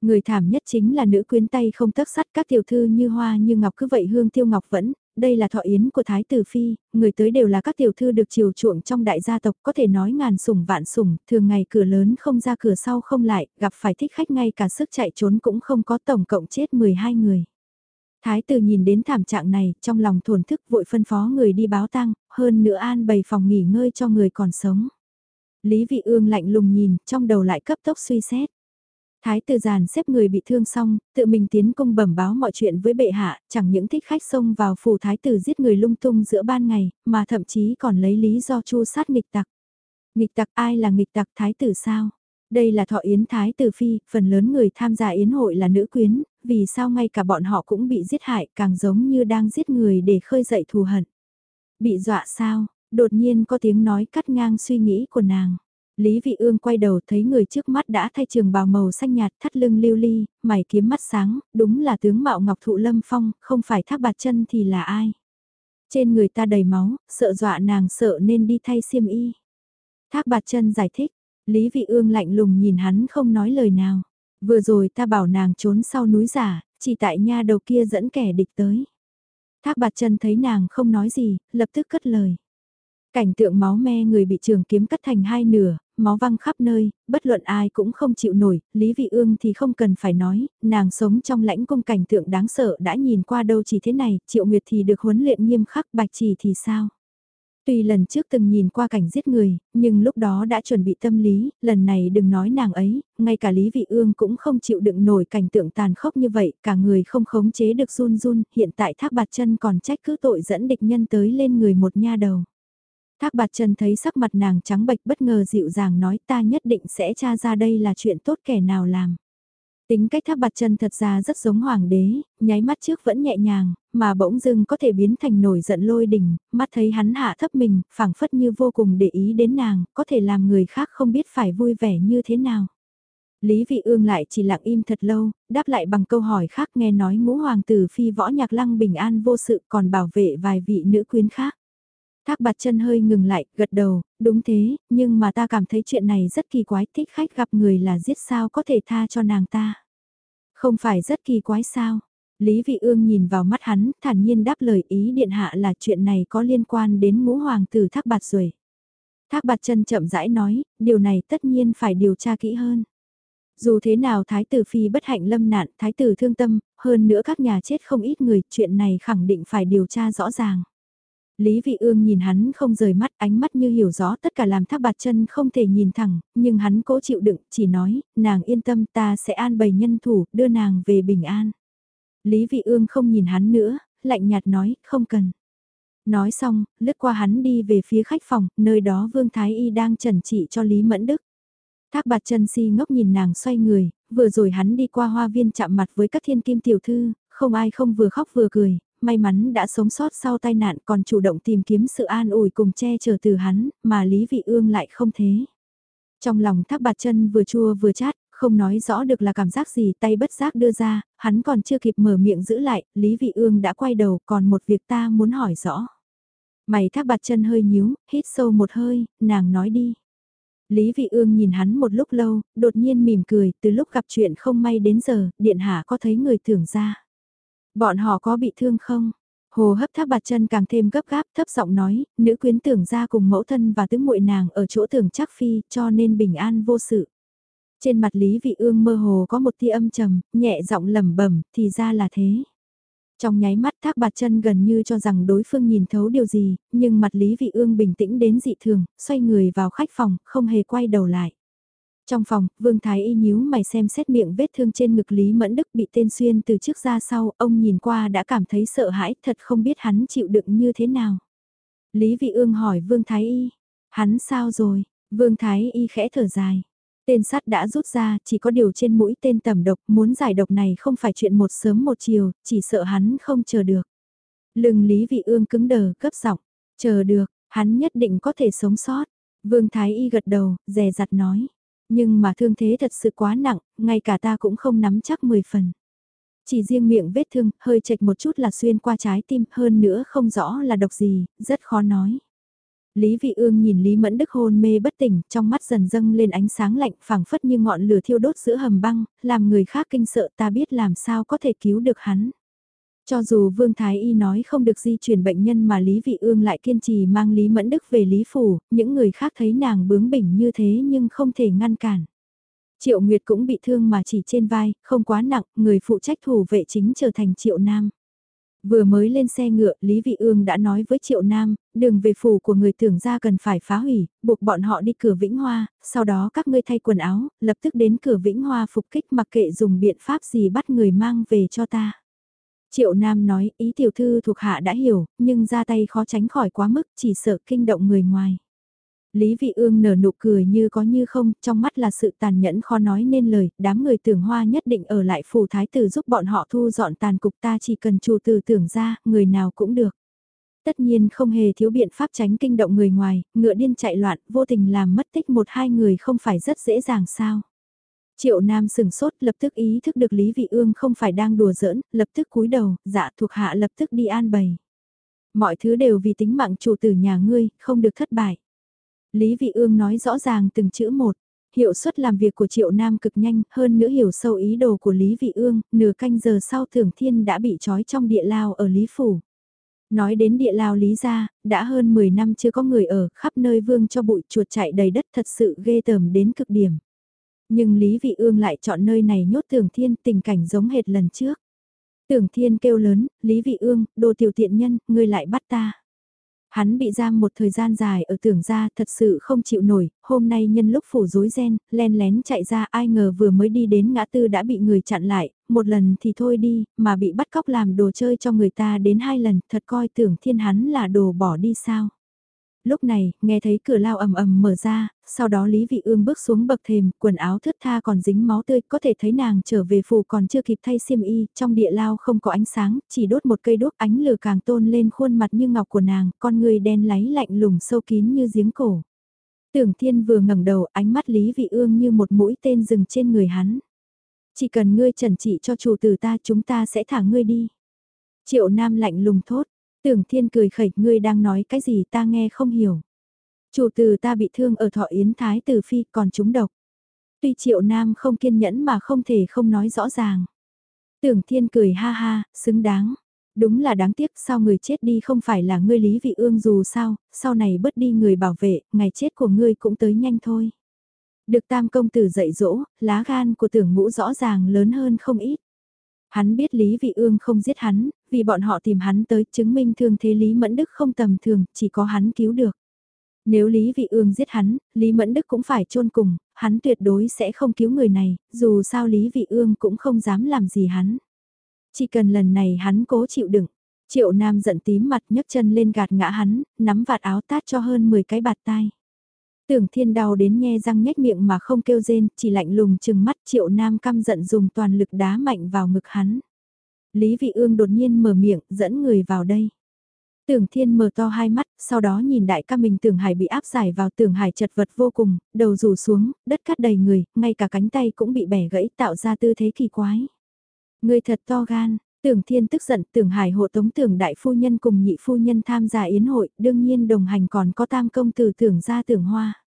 Người thảm nhất chính là nữ quyến tay không tấc sắt các tiểu thư như hoa như ngọc cứ vậy hương tiêu ngọc vẫn, đây là thọ yến của Thái Tử Phi, người tới đều là các tiểu thư được chiều chuộng trong đại gia tộc có thể nói ngàn sủng vạn sủng, thường ngày cửa lớn không ra cửa sau không lại, gặp phải thích khách ngay cả sức chạy trốn cũng không có tổng cộng chết 12 người. Thái tử nhìn đến thảm trạng này, trong lòng thổn thức vội phân phó người đi báo tang, hơn nữa an bày phòng nghỉ ngơi cho người còn sống. Lý Vị Ương lạnh lùng nhìn, trong đầu lại cấp tốc suy xét. Thái tử giàn xếp người bị thương xong, tự mình tiến công bẩm báo mọi chuyện với bệ hạ, chẳng những thích khách xông vào phủ thái tử giết người lung tung giữa ban ngày, mà thậm chí còn lấy lý do chu sát nghịch tặc. Nghịch tặc ai là nghịch tặc thái tử sao? Đây là thọ yến thái tử phi, phần lớn người tham gia yến hội là nữ quyến, vì sao ngay cả bọn họ cũng bị giết hại càng giống như đang giết người để khơi dậy thù hận. Bị dọa sao, đột nhiên có tiếng nói cắt ngang suy nghĩ của nàng. Lý Vị Ương quay đầu thấy người trước mắt đã thay trường bào màu xanh nhạt thắt lưng lưu ly, mày kiếm mắt sáng, đúng là tướng mạo ngọc thụ lâm phong, không phải thác bạt chân thì là ai. Trên người ta đầy máu, sợ dọa nàng sợ nên đi thay xiêm y. Thác bạt chân giải thích, Lý Vị Ương lạnh lùng nhìn hắn không nói lời nào. Vừa rồi ta bảo nàng trốn sau núi giả, chỉ tại nha đầu kia dẫn kẻ địch tới. Thác bạt chân thấy nàng không nói gì, lập tức cất lời. Cảnh tượng máu me người bị trường kiếm cắt thành hai nửa, máu văng khắp nơi, bất luận ai cũng không chịu nổi, Lý Vị Ương thì không cần phải nói, nàng sống trong lãnh cung cảnh tượng đáng sợ đã nhìn qua đâu chỉ thế này, Triệu Nguyệt thì được huấn luyện nghiêm khắc, Bạch Chỉ thì sao? Tuy lần trước từng nhìn qua cảnh giết người, nhưng lúc đó đã chuẩn bị tâm lý, lần này đừng nói nàng ấy, ngay cả Lý Vị Ương cũng không chịu đựng nổi cảnh tượng tàn khốc như vậy, cả người không khống chế được run run, hiện tại thác bạt chân còn trách cứ tội dẫn địch nhân tới lên người một nha đầu. Thác bạt chân thấy sắc mặt nàng trắng bệch bất ngờ dịu dàng nói ta nhất định sẽ tra ra đây là chuyện tốt kẻ nào làm. Tính cách tháp bạt chân thật ra rất giống hoàng đế, nháy mắt trước vẫn nhẹ nhàng, mà bỗng dưng có thể biến thành nổi giận lôi đình, mắt thấy hắn hạ thấp mình, phảng phất như vô cùng để ý đến nàng, có thể làm người khác không biết phải vui vẻ như thế nào. Lý Vị Ương lại chỉ lặng im thật lâu, đáp lại bằng câu hỏi khác nghe nói ngũ hoàng tử phi võ nhạc lăng bình an vô sự còn bảo vệ vài vị nữ quyến khác. Thác bạt chân hơi ngừng lại, gật đầu, đúng thế, nhưng mà ta cảm thấy chuyện này rất kỳ quái, thích khách gặp người là giết sao có thể tha cho nàng ta. Không phải rất kỳ quái sao? Lý Vị Ương nhìn vào mắt hắn, thản nhiên đáp lời ý điện hạ là chuyện này có liên quan đến ngũ hoàng tử Thác Bạt rồi. Thác Bạt chân chậm rãi nói, điều này tất nhiên phải điều tra kỹ hơn. Dù thế nào Thái tử Phi bất hạnh lâm nạn, Thái tử thương tâm, hơn nữa các nhà chết không ít người, chuyện này khẳng định phải điều tra rõ ràng. Lý Vị Ương nhìn hắn không rời mắt, ánh mắt như hiểu rõ tất cả làm thác bạt chân không thể nhìn thẳng, nhưng hắn cố chịu đựng, chỉ nói, nàng yên tâm ta sẽ an bày nhân thủ, đưa nàng về bình an. Lý Vị Ương không nhìn hắn nữa, lạnh nhạt nói, không cần. Nói xong, lướt qua hắn đi về phía khách phòng, nơi đó Vương Thái Y đang trần trị cho Lý Mẫn Đức. Thác bạt chân si ngốc nhìn nàng xoay người, vừa rồi hắn đi qua hoa viên chạm mặt với các thiên kim tiểu thư, không ai không vừa khóc vừa cười, may mắn đã sống sót sau tai nạn còn chủ động tìm kiếm sự an ủi cùng che chở từ hắn, mà Lý Vị Ương lại không thế. Trong lòng thác bạt chân vừa chua vừa chát, không nói rõ được là cảm giác gì tay bất giác đưa ra, hắn còn chưa kịp mở miệng giữ lại, Lý Vị Ương đã quay đầu còn một việc ta muốn hỏi rõ. Mày thác bạt chân hơi nhíu, hít sâu một hơi, nàng nói đi. Lý Vị Ương nhìn hắn một lúc lâu, đột nhiên mỉm cười, từ lúc gặp chuyện không may đến giờ, điện hạ có thấy người tưởng ra. Bọn họ có bị thương không? Hồ hấp tháp bạt chân càng thêm gấp gáp thấp giọng nói, nữ quyến tưởng ra cùng mẫu thân và tứ muội nàng ở chỗ tưởng chắc phi cho nên bình an vô sự. Trên mặt Lý Vị Ương mơ hồ có một tia âm trầm, nhẹ giọng lẩm bẩm, thì ra là thế. Trong nháy mắt thác bạt chân gần như cho rằng đối phương nhìn thấu điều gì, nhưng mặt Lý Vị Ương bình tĩnh đến dị thường, xoay người vào khách phòng, không hề quay đầu lại. Trong phòng, Vương Thái Y nhíu mày xem xét miệng vết thương trên ngực Lý Mẫn Đức bị tên xuyên từ trước ra sau, ông nhìn qua đã cảm thấy sợ hãi, thật không biết hắn chịu đựng như thế nào. Lý Vị Ương hỏi Vương Thái Y, hắn sao rồi? Vương Thái Y khẽ thở dài. Tên sắt đã rút ra, chỉ có điều trên mũi tên tẩm độc, muốn giải độc này không phải chuyện một sớm một chiều, chỉ sợ hắn không chờ được. Lưng Lý Vị Ương cứng đờ, cấp giọng, chờ được, hắn nhất định có thể sống sót. Vương Thái Y gật đầu, dè dặt nói. Nhưng mà thương thế thật sự quá nặng, ngay cả ta cũng không nắm chắc 10 phần. Chỉ riêng miệng vết thương, hơi chệch một chút là xuyên qua trái tim, hơn nữa không rõ là độc gì, rất khó nói. Lý Vị Ương nhìn Lý Mẫn Đức hôn mê bất tỉnh, trong mắt dần dâng lên ánh sáng lạnh phảng phất như ngọn lửa thiêu đốt giữa hầm băng, làm người khác kinh sợ ta biết làm sao có thể cứu được hắn. Cho dù Vương Thái Y nói không được di chuyển bệnh nhân mà Lý Vị Ương lại kiên trì mang Lý Mẫn Đức về Lý Phủ, những người khác thấy nàng bướng bỉnh như thế nhưng không thể ngăn cản. Triệu Nguyệt cũng bị thương mà chỉ trên vai, không quá nặng, người phụ trách thủ vệ chính trở thành Triệu Nam. Vừa mới lên xe ngựa, Lý Vị Ương đã nói với Triệu Nam, đường về phủ của người tưởng ra cần phải phá hủy, buộc bọn họ đi cửa Vĩnh Hoa, sau đó các ngươi thay quần áo, lập tức đến cửa Vĩnh Hoa phục kích mặc kệ dùng biện pháp gì bắt người mang về cho ta. Triệu Nam nói, ý tiểu thư thuộc hạ đã hiểu, nhưng ra tay khó tránh khỏi quá mức, chỉ sợ kinh động người ngoài. Lý Vị Ương nở nụ cười như có như không, trong mắt là sự tàn nhẫn khó nói nên lời, đám người tưởng hoa nhất định ở lại phủ thái tử giúp bọn họ thu dọn tàn cục ta chỉ cần chủ tử tưởng ra, người nào cũng được. Tất nhiên không hề thiếu biện pháp tránh kinh động người ngoài, ngựa điên chạy loạn, vô tình làm mất tích một hai người không phải rất dễ dàng sao. Triệu Nam sừng sốt lập tức ý thức được Lý Vị Ương không phải đang đùa giỡn, lập tức cúi đầu, dạ thuộc hạ lập tức đi an bày. Mọi thứ đều vì tính mạng chủ tử nhà ngươi, không được thất bại. Lý Vị Ương nói rõ ràng từng chữ một. Hiệu suất làm việc của Triệu Nam cực nhanh, hơn nữa hiểu sâu ý đồ của Lý Vị Ương, nửa canh giờ sau Thưởng Thiên đã bị trói trong địa lao ở Lý Phủ. Nói đến địa lao Lý gia, đã hơn 10 năm chưa có người ở, khắp nơi vương cho bụi chuột chạy đầy đất thật sự ghê tởm đến cực điểm. Nhưng Lý Vị Ương lại chọn nơi này nhốt Tưởng Thiên tình cảnh giống hệt lần trước. Tưởng Thiên kêu lớn, Lý Vị Ương, đồ tiểu tiện nhân, ngươi lại bắt ta. Hắn bị giam một thời gian dài ở tưởng gia, thật sự không chịu nổi, hôm nay nhân lúc phủ rối ren, len lén chạy ra ai ngờ vừa mới đi đến ngã tư đã bị người chặn lại, một lần thì thôi đi, mà bị bắt cóc làm đồ chơi cho người ta đến hai lần, thật coi tưởng thiên hắn là đồ bỏ đi sao lúc này, nghe thấy cửa lao ầm ầm mở ra, sau đó Lý Vị Ương bước xuống bậc thềm, quần áo thướt tha còn dính máu tươi, có thể thấy nàng trở về phủ còn chưa kịp thay xiêm y, trong địa lao không có ánh sáng, chỉ đốt một cây đốt ánh lửa càng tôn lên khuôn mặt như ngọc của nàng, con người đen láy lạnh lùng sâu kín như giếng cổ. Tưởng Thiên vừa ngẩng đầu, ánh mắt Lý Vị Ương như một mũi tên dừng trên người hắn. Chỉ cần ngươi trần trị cho chủ tử ta chúng ta sẽ thả ngươi đi. Triệu Nam lạnh lùng thốt, Tưởng thiên cười khẩy, ngươi đang nói cái gì ta nghe không hiểu. Chủ từ ta bị thương ở thọ yến thái tử phi còn chúng độc. Tuy triệu nam không kiên nhẫn mà không thể không nói rõ ràng. Tưởng thiên cười ha ha, xứng đáng. Đúng là đáng tiếc sao người chết đi không phải là ngươi Lý Vị Ương dù sao, sau này bớt đi người bảo vệ, ngày chết của ngươi cũng tới nhanh thôi. Được tam công tử dạy dỗ, lá gan của tưởng ngũ rõ ràng lớn hơn không ít. Hắn biết Lý Vị Ương không giết hắn, vì bọn họ tìm hắn tới chứng minh thương thế Lý Mẫn Đức không tầm thường, chỉ có hắn cứu được. Nếu Lý Vị Ương giết hắn, Lý Mẫn Đức cũng phải chôn cùng, hắn tuyệt đối sẽ không cứu người này, dù sao Lý Vị Ương cũng không dám làm gì hắn. Chỉ cần lần này hắn cố chịu đựng. Triệu Nam giận tím mặt nhấc chân lên gạt ngã hắn, nắm vạt áo tát cho hơn 10 cái bạt tai. Tưởng thiên đau đến nhe răng nhếch miệng mà không kêu rên, chỉ lạnh lùng chừng mắt triệu nam căm giận dùng toàn lực đá mạnh vào ngực hắn. Lý vị ương đột nhiên mở miệng, dẫn người vào đây. Tưởng thiên mở to hai mắt, sau đó nhìn đại ca mình tưởng hải bị áp giải vào tưởng hải chật vật vô cùng, đầu rủ xuống, đất cát đầy người, ngay cả cánh tay cũng bị bẻ gãy tạo ra tư thế kỳ quái. Người thật to gan, tưởng thiên tức giận tưởng hải hộ tống tưởng đại phu nhân cùng nhị phu nhân tham gia yến hội, đương nhiên đồng hành còn có tam công tử tưởng ra tưởng hoa.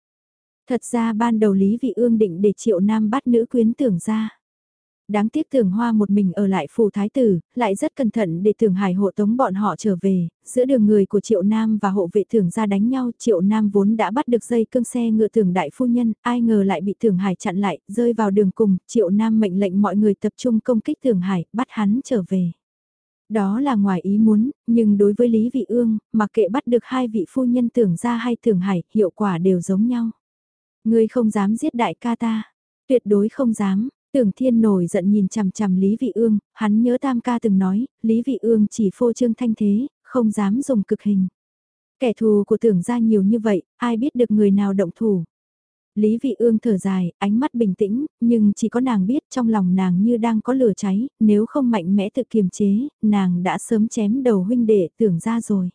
Thật ra ban đầu Lý Vị Ương định để triệu nam bắt nữ quyến tưởng ra. Đáng tiếc tưởng hoa một mình ở lại phủ thái tử, lại rất cẩn thận để tưởng hải hộ tống bọn họ trở về, giữa đường người của triệu nam và hộ vệ tưởng ra đánh nhau, triệu nam vốn đã bắt được dây cương xe ngựa tưởng đại phu nhân, ai ngờ lại bị tưởng hải chặn lại, rơi vào đường cùng, triệu nam mệnh lệnh mọi người tập trung công kích tưởng hải, bắt hắn trở về. Đó là ngoài ý muốn, nhưng đối với Lý Vị Ương, mặc kệ bắt được hai vị phu nhân tưởng ra hay tưởng hải, hiệu quả đều giống nhau. Ngươi không dám giết đại ca ta. Tuyệt đối không dám. Tưởng thiên nổi giận nhìn chằm chằm Lý Vị Ương, hắn nhớ tam ca từng nói, Lý Vị Ương chỉ phô trương thanh thế, không dám dùng cực hình. Kẻ thù của tưởng gia nhiều như vậy, ai biết được người nào động thủ. Lý Vị Ương thở dài, ánh mắt bình tĩnh, nhưng chỉ có nàng biết trong lòng nàng như đang có lửa cháy, nếu không mạnh mẽ tự kiềm chế, nàng đã sớm chém đầu huynh đệ tưởng ra rồi.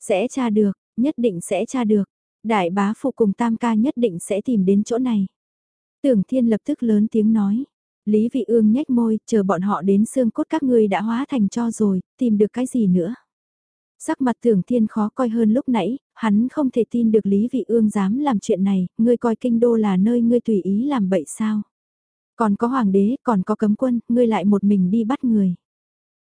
Sẽ tra được, nhất định sẽ tra được. Đại bá phụ cùng tam ca nhất định sẽ tìm đến chỗ này. Tưởng thiên lập tức lớn tiếng nói. Lý vị ương nhếch môi, chờ bọn họ đến xương cốt các ngươi đã hóa thành cho rồi, tìm được cái gì nữa. Sắc mặt tưởng thiên khó coi hơn lúc nãy, hắn không thể tin được Lý vị ương dám làm chuyện này, ngươi coi kinh đô là nơi ngươi tùy ý làm bậy sao. Còn có hoàng đế, còn có cấm quân, ngươi lại một mình đi bắt người.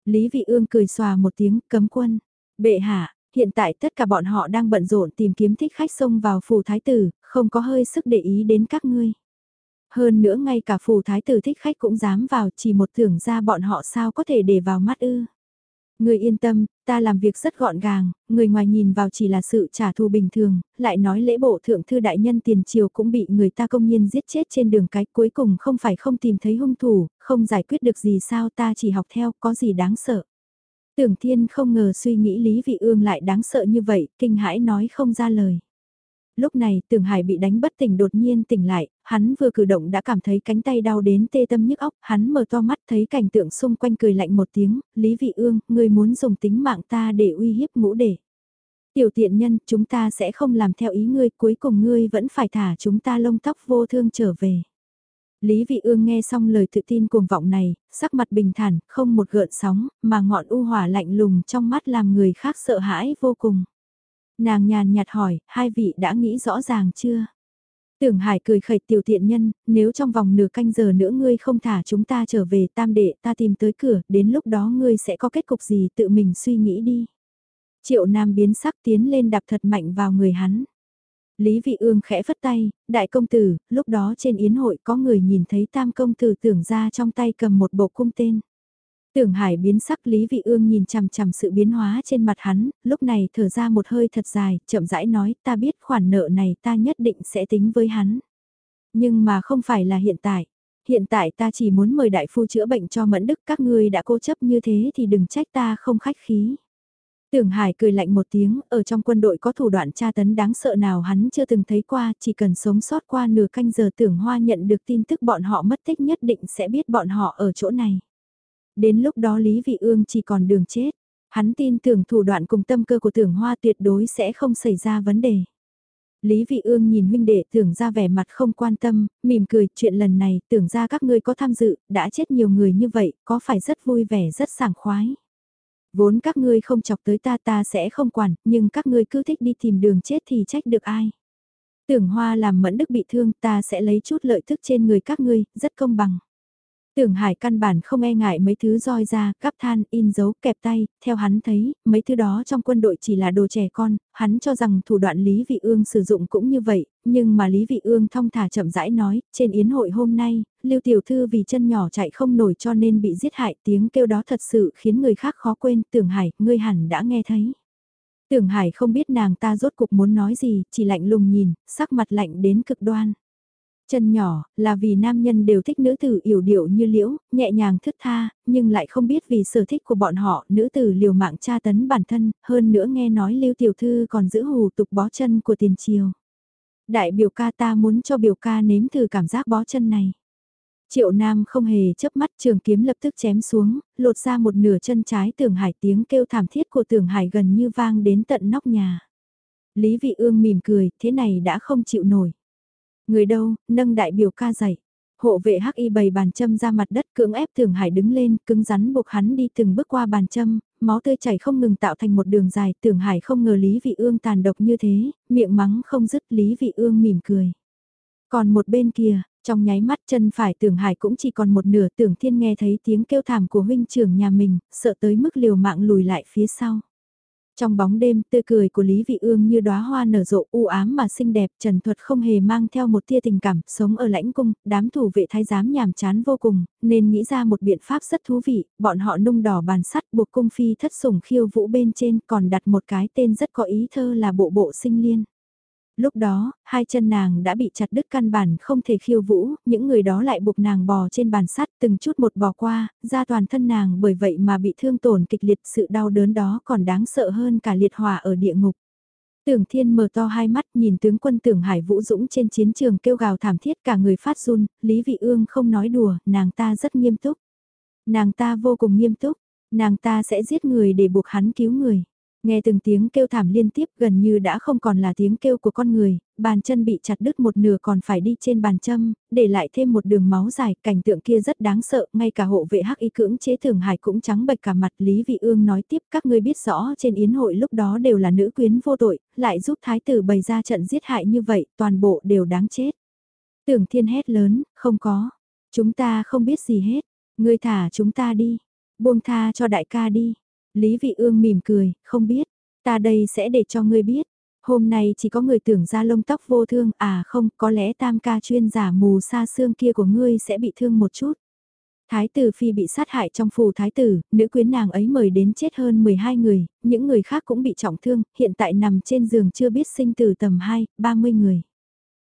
Lý vị ương cười xòa một tiếng, cấm quân. Bệ hạ, Hiện tại tất cả bọn họ đang bận rộn tìm kiếm thích khách xông vào phủ thái tử, không có hơi sức để ý đến các ngươi. Hơn nữa ngay cả phù thái tử thích khách cũng dám vào chỉ một thưởng ra bọn họ sao có thể để vào mắt ư. Người yên tâm, ta làm việc rất gọn gàng, người ngoài nhìn vào chỉ là sự trả thù bình thường, lại nói lễ bộ thượng thư đại nhân tiền triều cũng bị người ta công nhiên giết chết trên đường cái cuối cùng không phải không tìm thấy hung thủ, không giải quyết được gì sao ta chỉ học theo có gì đáng sợ. Tưởng thiên không ngờ suy nghĩ Lý Vị Ương lại đáng sợ như vậy, kinh hãi nói không ra lời. Lúc này tưởng hải bị đánh bất tỉnh đột nhiên tỉnh lại, hắn vừa cử động đã cảm thấy cánh tay đau đến tê tâm nhức óc, hắn mở to mắt thấy cảnh tượng xung quanh cười lạnh một tiếng, Lý Vị Ương, ngươi muốn dùng tính mạng ta để uy hiếp ngũ đệ. Tiểu tiện nhân, chúng ta sẽ không làm theo ý ngươi, cuối cùng ngươi vẫn phải thả chúng ta lông tóc vô thương trở về. Lý Vị Ương nghe xong lời tự tin cuồng vọng này, sắc mặt bình thản, không một gợn sóng, mà ngọn u hỏa lạnh lùng trong mắt làm người khác sợ hãi vô cùng. Nàng nhàn nhạt hỏi, hai vị đã nghĩ rõ ràng chưa? Tưởng Hải cười khẩy tiểu tiện nhân, nếu trong vòng nửa canh giờ nữa ngươi không thả chúng ta trở về tam đệ ta tìm tới cửa, đến lúc đó ngươi sẽ có kết cục gì tự mình suy nghĩ đi. Triệu Nam biến sắc tiến lên đạp thật mạnh vào người hắn. Lý Vị Ương khẽ phất tay, đại công tử, lúc đó trên yến hội có người nhìn thấy tam công tử tưởng ra trong tay cầm một bộ cung tên. Tưởng Hải biến sắc Lý Vị Ương nhìn chằm chằm sự biến hóa trên mặt hắn, lúc này thở ra một hơi thật dài, chậm rãi nói ta biết khoản nợ này ta nhất định sẽ tính với hắn. Nhưng mà không phải là hiện tại. Hiện tại ta chỉ muốn mời đại phu chữa bệnh cho mẫn đức các ngươi đã cố chấp như thế thì đừng trách ta không khách khí. Tưởng Hải cười lạnh một tiếng, ở trong quân đội có thủ đoạn tra tấn đáng sợ nào hắn chưa từng thấy qua, chỉ cần sống sót qua nửa canh giờ tưởng hoa nhận được tin tức bọn họ mất tích nhất định sẽ biết bọn họ ở chỗ này. Đến lúc đó Lý Vị Ương chỉ còn đường chết, hắn tin tưởng thủ đoạn cùng tâm cơ của tưởng hoa tuyệt đối sẽ không xảy ra vấn đề. Lý Vị Ương nhìn huynh đệ tưởng ra vẻ mặt không quan tâm, mỉm cười, chuyện lần này tưởng ra các ngươi có tham dự, đã chết nhiều người như vậy, có phải rất vui vẻ rất sảng khoái. Vốn các ngươi không chọc tới ta ta sẽ không quản, nhưng các ngươi cứ thích đi tìm đường chết thì trách được ai. Tưởng hoa làm mẫn đức bị thương ta sẽ lấy chút lợi tức trên người các ngươi, rất công bằng. Tưởng Hải căn bản không e ngại mấy thứ roi ra, cắp than, in dấu, kẹp tay, theo hắn thấy, mấy thứ đó trong quân đội chỉ là đồ trẻ con, hắn cho rằng thủ đoạn Lý Vị Ương sử dụng cũng như vậy, nhưng mà Lý Vị Ương thong thả chậm rãi nói, trên yến hội hôm nay, Lưu Tiểu Thư vì chân nhỏ chạy không nổi cho nên bị giết hại tiếng kêu đó thật sự khiến người khác khó quên, Tưởng Hải, ngươi hẳn đã nghe thấy. Tưởng Hải không biết nàng ta rốt cục muốn nói gì, chỉ lạnh lùng nhìn, sắc mặt lạnh đến cực đoan. Chân nhỏ, là vì nam nhân đều thích nữ tử yểu điệu như liễu, nhẹ nhàng thức tha, nhưng lại không biết vì sở thích của bọn họ, nữ tử liều mạng tra tấn bản thân, hơn nữa nghe nói lưu tiểu thư còn giữ hù tục bó chân của tiền triều. Đại biểu ca ta muốn cho biểu ca nếm thử cảm giác bó chân này. Triệu Nam không hề chớp mắt trường kiếm lập tức chém xuống, lột ra một nửa chân trái tường hải tiếng kêu thảm thiết của tường hải gần như vang đến tận nóc nhà. Lý Vị Ương mỉm cười, thế này đã không chịu nổi. Người đâu, nâng đại biểu ca dậy. Hộ vệ hắc y bày bàn châm ra mặt đất cưỡng ép Thường Hải đứng lên, cứng rắn buộc hắn đi từng bước qua bàn châm, máu tươi chảy không ngừng tạo thành một đường dài. Tưởng Hải không ngờ Lý Vị Ương tàn độc như thế, miệng mắng không dứt Lý Vị Ương mỉm cười. Còn một bên kia, trong nháy mắt chân phải Tưởng Hải cũng chỉ còn một nửa Tưởng Thiên nghe thấy tiếng kêu thảm của huynh trưởng nhà mình, sợ tới mức liều mạng lùi lại phía sau. Trong bóng đêm, tươi cười của Lý Vị Ương như đóa hoa nở rộ u ám mà xinh đẹp, Trần Thuật không hề mang theo một tia tình cảm, sống ở lãnh cung, đám thủ vệ thái giám nhàm chán vô cùng, nên nghĩ ra một biện pháp rất thú vị, bọn họ nung đỏ bàn sắt buộc cung phi thất sủng khiêu vũ bên trên, còn đặt một cái tên rất có ý thơ là bộ bộ sinh liên. Lúc đó, hai chân nàng đã bị chặt đứt căn bản không thể khiêu vũ, những người đó lại buộc nàng bò trên bàn sắt từng chút một bò qua, ra toàn thân nàng bởi vậy mà bị thương tổn kịch liệt sự đau đớn đó còn đáng sợ hơn cả liệt hỏa ở địa ngục. Tưởng Thiên mở to hai mắt nhìn tướng quân Tưởng Hải Vũ Dũng trên chiến trường kêu gào thảm thiết cả người phát run, Lý Vị Ương không nói đùa, nàng ta rất nghiêm túc. Nàng ta vô cùng nghiêm túc, nàng ta sẽ giết người để buộc hắn cứu người. Nghe từng tiếng kêu thảm liên tiếp gần như đã không còn là tiếng kêu của con người, bàn chân bị chặt đứt một nửa còn phải đi trên bàn châm, để lại thêm một đường máu dài, cảnh tượng kia rất đáng sợ, ngay cả hộ vệ hắc y cưỡng chế thường hải cũng trắng bệch cả mặt. Lý Vị Ương nói tiếp các ngươi biết rõ trên yến hội lúc đó đều là nữ quyến vô tội, lại giúp thái tử bày ra trận giết hại như vậy, toàn bộ đều đáng chết. Tưởng thiên hét lớn, không có, chúng ta không biết gì hết, ngươi thả chúng ta đi, buông tha cho đại ca đi. Lý Vị Ương mỉm cười, không biết, ta đây sẽ để cho ngươi biết. Hôm nay chỉ có người tưởng ra lông tóc vô thương, à không, có lẽ tam ca chuyên giả mù sa xương kia của ngươi sẽ bị thương một chút. Thái tử phi bị sát hại trong phủ thái tử, nữ quyến nàng ấy mời đến chết hơn 12 người, những người khác cũng bị trọng thương, hiện tại nằm trên giường chưa biết sinh tử tầm 2, 30 người.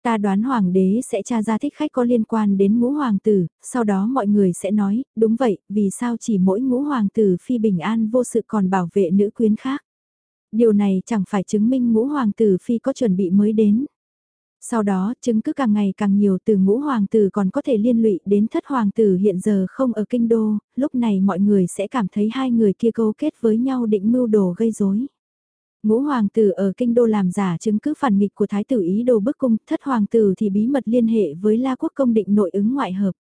Ta đoán hoàng đế sẽ tra ra thích khách có liên quan đến ngũ hoàng tử, sau đó mọi người sẽ nói, đúng vậy, vì sao chỉ mỗi ngũ hoàng tử phi bình an vô sự còn bảo vệ nữ quyến khác. Điều này chẳng phải chứng minh ngũ hoàng tử phi có chuẩn bị mới đến. Sau đó, chứng cứ càng ngày càng nhiều từ ngũ hoàng tử còn có thể liên lụy đến thất hoàng tử hiện giờ không ở kinh đô, lúc này mọi người sẽ cảm thấy hai người kia câu kết với nhau định mưu đồ gây rối. Ngũ hoàng tử ở kinh đô làm giả chứng cứ phản nghịch của thái tử ý đồ bức cung, thất hoàng tử thì bí mật liên hệ với La Quốc công định nội ứng ngoại hợp.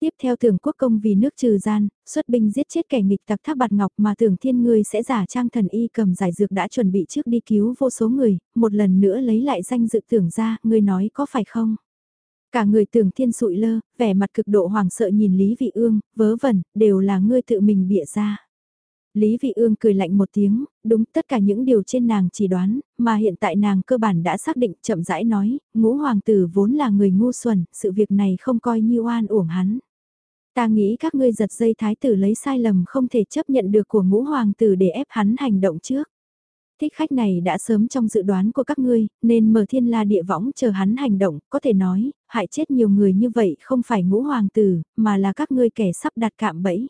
Tiếp theo tưởng quốc công vì nước trừ gian, xuất binh giết chết kẻ nghịch tặc thác bạt ngọc mà tưởng thiên ngươi sẽ giả trang thần y cầm giải dược đã chuẩn bị trước đi cứu vô số người, một lần nữa lấy lại danh dự tưởng ra, ngươi nói có phải không? Cả người tưởng thiên sụi lơ, vẻ mặt cực độ hoàng sợ nhìn Lý Vị Ương, vớ vẩn, đều là ngươi tự mình bịa ra. Lý Vị Ương cười lạnh một tiếng, đúng tất cả những điều trên nàng chỉ đoán, mà hiện tại nàng cơ bản đã xác định chậm rãi nói, ngũ hoàng tử vốn là người ngu xuẩn, sự việc này không coi như oan uổng hắn. Ta nghĩ các ngươi giật dây thái tử lấy sai lầm không thể chấp nhận được của ngũ hoàng tử để ép hắn hành động trước. Thích khách này đã sớm trong dự đoán của các ngươi, nên mở thiên la địa võng chờ hắn hành động, có thể nói, hại chết nhiều người như vậy không phải ngũ hoàng tử, mà là các ngươi kẻ sắp đặt cạm bẫy.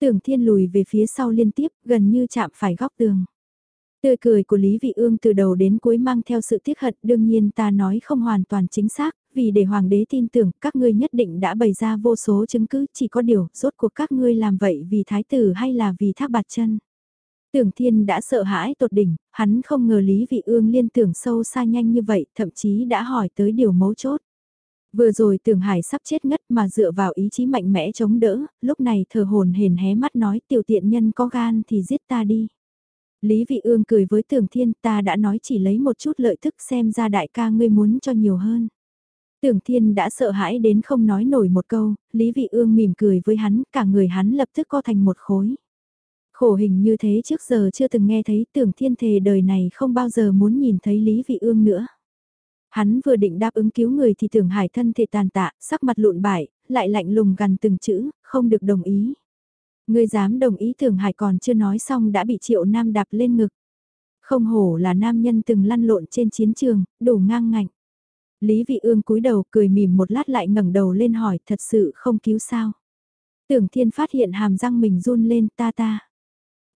Tưởng thiên lùi về phía sau liên tiếp, gần như chạm phải góc tường. Tươi cười của Lý Vị Ương từ đầu đến cuối mang theo sự tiếc hận, đương nhiên ta nói không hoàn toàn chính xác, vì để hoàng đế tin tưởng các ngươi nhất định đã bày ra vô số chứng cứ, chỉ có điều, rốt cuộc các ngươi làm vậy vì thái tử hay là vì thác bạt chân. Tưởng thiên đã sợ hãi tột đỉnh, hắn không ngờ Lý Vị Ương liên tưởng sâu xa nhanh như vậy, thậm chí đã hỏi tới điều mấu chốt. Vừa rồi tưởng hải sắp chết ngất mà dựa vào ý chí mạnh mẽ chống đỡ, lúc này thờ hồn hền hé mắt nói tiểu tiện nhân có gan thì giết ta đi. Lý Vị Ương cười với tưởng thiên ta đã nói chỉ lấy một chút lợi thức xem ra đại ca ngươi muốn cho nhiều hơn. Tưởng thiên đã sợ hãi đến không nói nổi một câu, Lý Vị Ương mỉm cười với hắn, cả người hắn lập tức co thành một khối. Khổ hình như thế trước giờ chưa từng nghe thấy tưởng thiên thề đời này không bao giờ muốn nhìn thấy Lý Vị Ương nữa. Hắn vừa định đáp ứng cứu người thì tưởng hải thân thể tàn tạ, sắc mặt lụn bại, lại lạnh lùng gần từng chữ, không được đồng ý. Người dám đồng ý tưởng hải còn chưa nói xong đã bị triệu nam đạp lên ngực. Không hổ là nam nhân từng lăn lộn trên chiến trường, đủ ngang ngạnh. Lý vị ương cúi đầu cười mỉm một lát lại ngẩng đầu lên hỏi thật sự không cứu sao. Tưởng thiên phát hiện hàm răng mình run lên ta ta.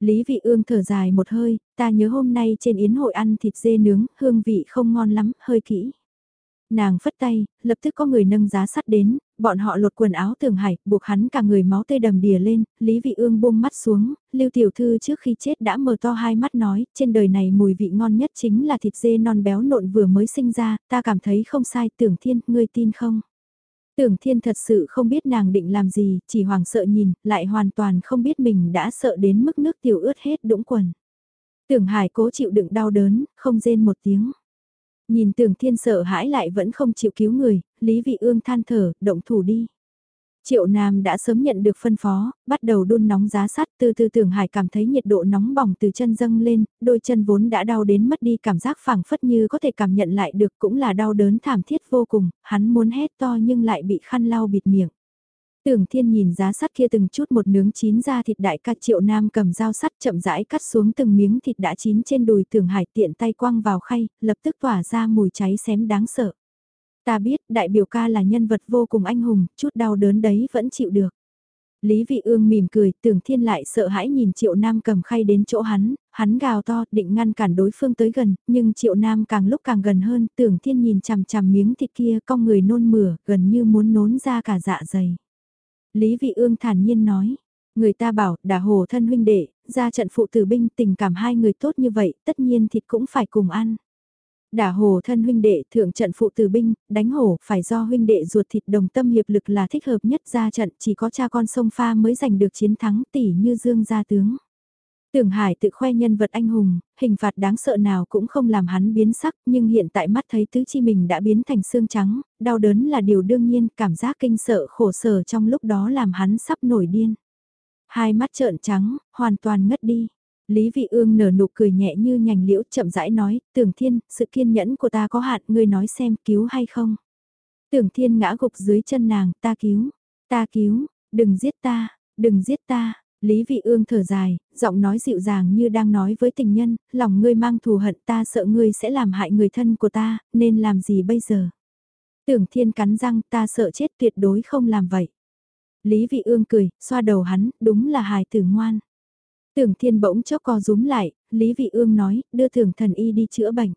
Lý vị ương thở dài một hơi, ta nhớ hôm nay trên yến hội ăn thịt dê nướng, hương vị không ngon lắm, hơi kỹ. Nàng phất tay, lập tức có người nâng giá sắt đến, bọn họ lột quần áo tường hải, buộc hắn cả người máu tê đầm đìa lên, Lý Vị Ương buông mắt xuống, Lưu Tiểu Thư trước khi chết đã mở to hai mắt nói, trên đời này mùi vị ngon nhất chính là thịt dê non béo nộn vừa mới sinh ra, ta cảm thấy không sai, tưởng thiên, ngươi tin không? Tưởng thiên thật sự không biết nàng định làm gì, chỉ hoàng sợ nhìn, lại hoàn toàn không biết mình đã sợ đến mức nước tiểu ướt hết đũng quần. Tưởng hải cố chịu đựng đau đớn, không rên một tiếng. Nhìn tưởng thiên sợ hãi lại vẫn không chịu cứu người, Lý Vị Ương than thở, động thủ đi. Triệu Nam đã sớm nhận được phân phó, bắt đầu đun nóng giá sắt từ từ tưởng hải cảm thấy nhiệt độ nóng bỏng từ chân dâng lên, đôi chân vốn đã đau đến mất đi cảm giác phảng phất như có thể cảm nhận lại được cũng là đau đớn thảm thiết vô cùng, hắn muốn hét to nhưng lại bị khăn lau bịt miệng. Tưởng thiên nhìn giá sắt kia từng chút một nướng chín ra thịt đại ca triệu nam cầm dao sắt chậm rãi cắt xuống từng miếng thịt đã chín trên đùi tưởng hải tiện tay quăng vào khay, lập tức tỏa ra mùi cháy xém đáng sợ. Ta biết đại biểu ca là nhân vật vô cùng anh hùng, chút đau đớn đấy vẫn chịu được. Lý vị ương mỉm cười, tưởng thiên lại sợ hãi nhìn triệu nam cầm khay đến chỗ hắn, hắn gào to, định ngăn cản đối phương tới gần, nhưng triệu nam càng lúc càng gần hơn, tưởng thiên nhìn chằm chằm miếng thịt kia cong người nôn mửa, gần như muốn nốn ra cả dạ dày. Lý vị ương thản nhiên nói, người ta bảo, đả hồ thân huynh đệ, ra trận phụ tử binh tình cảm hai người tốt như vậy, tất nhiên thịt cũng phải cùng ăn. Đả hồ thân huynh đệ thượng trận phụ tử binh, đánh hổ phải do huynh đệ ruột thịt đồng tâm hiệp lực là thích hợp nhất ra trận chỉ có cha con sông pha mới giành được chiến thắng tỷ như dương gia tướng. Tưởng Hải tự khoe nhân vật anh hùng, hình phạt đáng sợ nào cũng không làm hắn biến sắc, nhưng hiện tại mắt thấy tứ chi mình đã biến thành xương trắng, đau đớn là điều đương nhiên, cảm giác kinh sợ khổ sở trong lúc đó làm hắn sắp nổi điên. Hai mắt trợn trắng, hoàn toàn ngất đi. Lý Vị Ương nở nụ cười nhẹ như nhành liễu chậm rãi nói, tưởng thiên, sự kiên nhẫn của ta có hạn, ngươi nói xem cứu hay không. Tưởng thiên ngã gục dưới chân nàng, ta cứu, ta cứu, đừng giết ta, đừng giết ta, Lý Vị Ương thở dài, giọng nói dịu dàng như đang nói với tình nhân, lòng ngươi mang thù hận ta sợ ngươi sẽ làm hại người thân của ta, nên làm gì bây giờ? Tưởng thiên cắn răng ta sợ chết tuyệt đối không làm vậy. Lý Vị Ương cười, xoa đầu hắn, đúng là hài tử ngoan. Tưởng thiên bỗng chốc co rúm lại, Lý Vị Ương nói, đưa tưởng thần y đi chữa bệnh.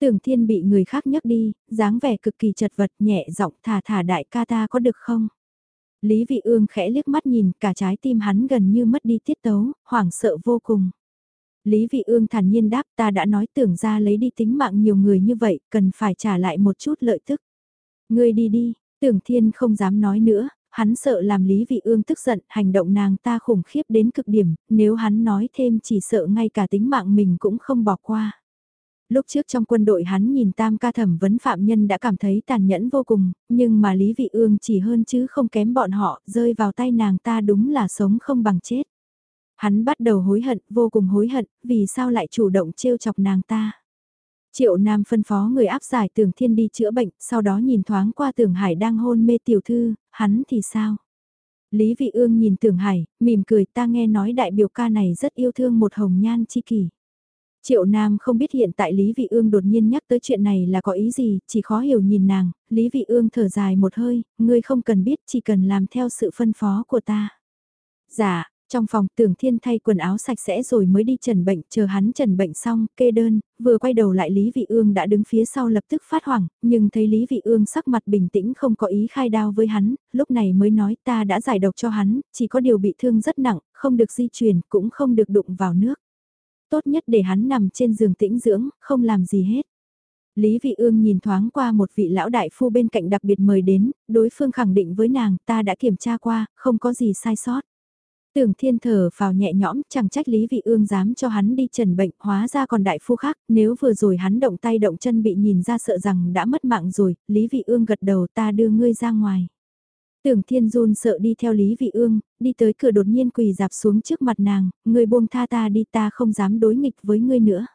Tưởng thiên bị người khác nhấc đi, dáng vẻ cực kỳ chật vật nhẹ giọng thả thả đại ca ta có được không? Lý Vị Ương khẽ liếc mắt nhìn, cả trái tim hắn gần như mất đi tiết tấu, hoảng sợ vô cùng. Lý Vị Ương thản nhiên đáp ta đã nói tưởng ra lấy đi tính mạng nhiều người như vậy, cần phải trả lại một chút lợi tức. Ngươi đi đi, tưởng thiên không dám nói nữa, hắn sợ làm Lý Vị Ương tức giận, hành động nàng ta khủng khiếp đến cực điểm, nếu hắn nói thêm chỉ sợ ngay cả tính mạng mình cũng không bỏ qua. Lúc trước trong quân đội hắn nhìn tam ca thẩm vấn phạm nhân đã cảm thấy tàn nhẫn vô cùng, nhưng mà Lý Vị Ương chỉ hơn chứ không kém bọn họ, rơi vào tay nàng ta đúng là sống không bằng chết. Hắn bắt đầu hối hận, vô cùng hối hận, vì sao lại chủ động trêu chọc nàng ta. Triệu Nam phân phó người áp giải tưởng thiên đi chữa bệnh, sau đó nhìn thoáng qua tưởng hải đang hôn mê tiểu thư, hắn thì sao? Lý Vị Ương nhìn tưởng hải, mỉm cười ta nghe nói đại biểu ca này rất yêu thương một hồng nhan chi kỷ. Triệu Nam không biết hiện tại Lý Vị Ương đột nhiên nhắc tới chuyện này là có ý gì, chỉ khó hiểu nhìn nàng, Lý Vị Ương thở dài một hơi, ngươi không cần biết, chỉ cần làm theo sự phân phó của ta. Dạ, trong phòng tưởng thiên thay quần áo sạch sẽ rồi mới đi trần bệnh, chờ hắn trần bệnh xong, kê đơn, vừa quay đầu lại Lý Vị Ương đã đứng phía sau lập tức phát hoảng, nhưng thấy Lý Vị Ương sắc mặt bình tĩnh không có ý khai đao với hắn, lúc này mới nói ta đã giải độc cho hắn, chỉ có điều bị thương rất nặng, không được di chuyển, cũng không được đụng vào nước tốt nhất để hắn nằm trên giường tĩnh dưỡng, không làm gì hết. Lý Vị Ương nhìn thoáng qua một vị lão đại phu bên cạnh đặc biệt mời đến, đối phương khẳng định với nàng ta đã kiểm tra qua, không có gì sai sót. Tưởng thiên thở vào nhẹ nhõm, chẳng trách Lý Vị Ương dám cho hắn đi trần bệnh, hóa ra còn đại phu khác, nếu vừa rồi hắn động tay động chân bị nhìn ra sợ rằng đã mất mạng rồi, Lý Vị Ương gật đầu ta đưa ngươi ra ngoài. Tưởng thiên run sợ đi theo Lý Vị Ương, đi tới cửa đột nhiên quỳ dạp xuống trước mặt nàng, ngươi buông tha ta đi ta không dám đối nghịch với ngươi nữa.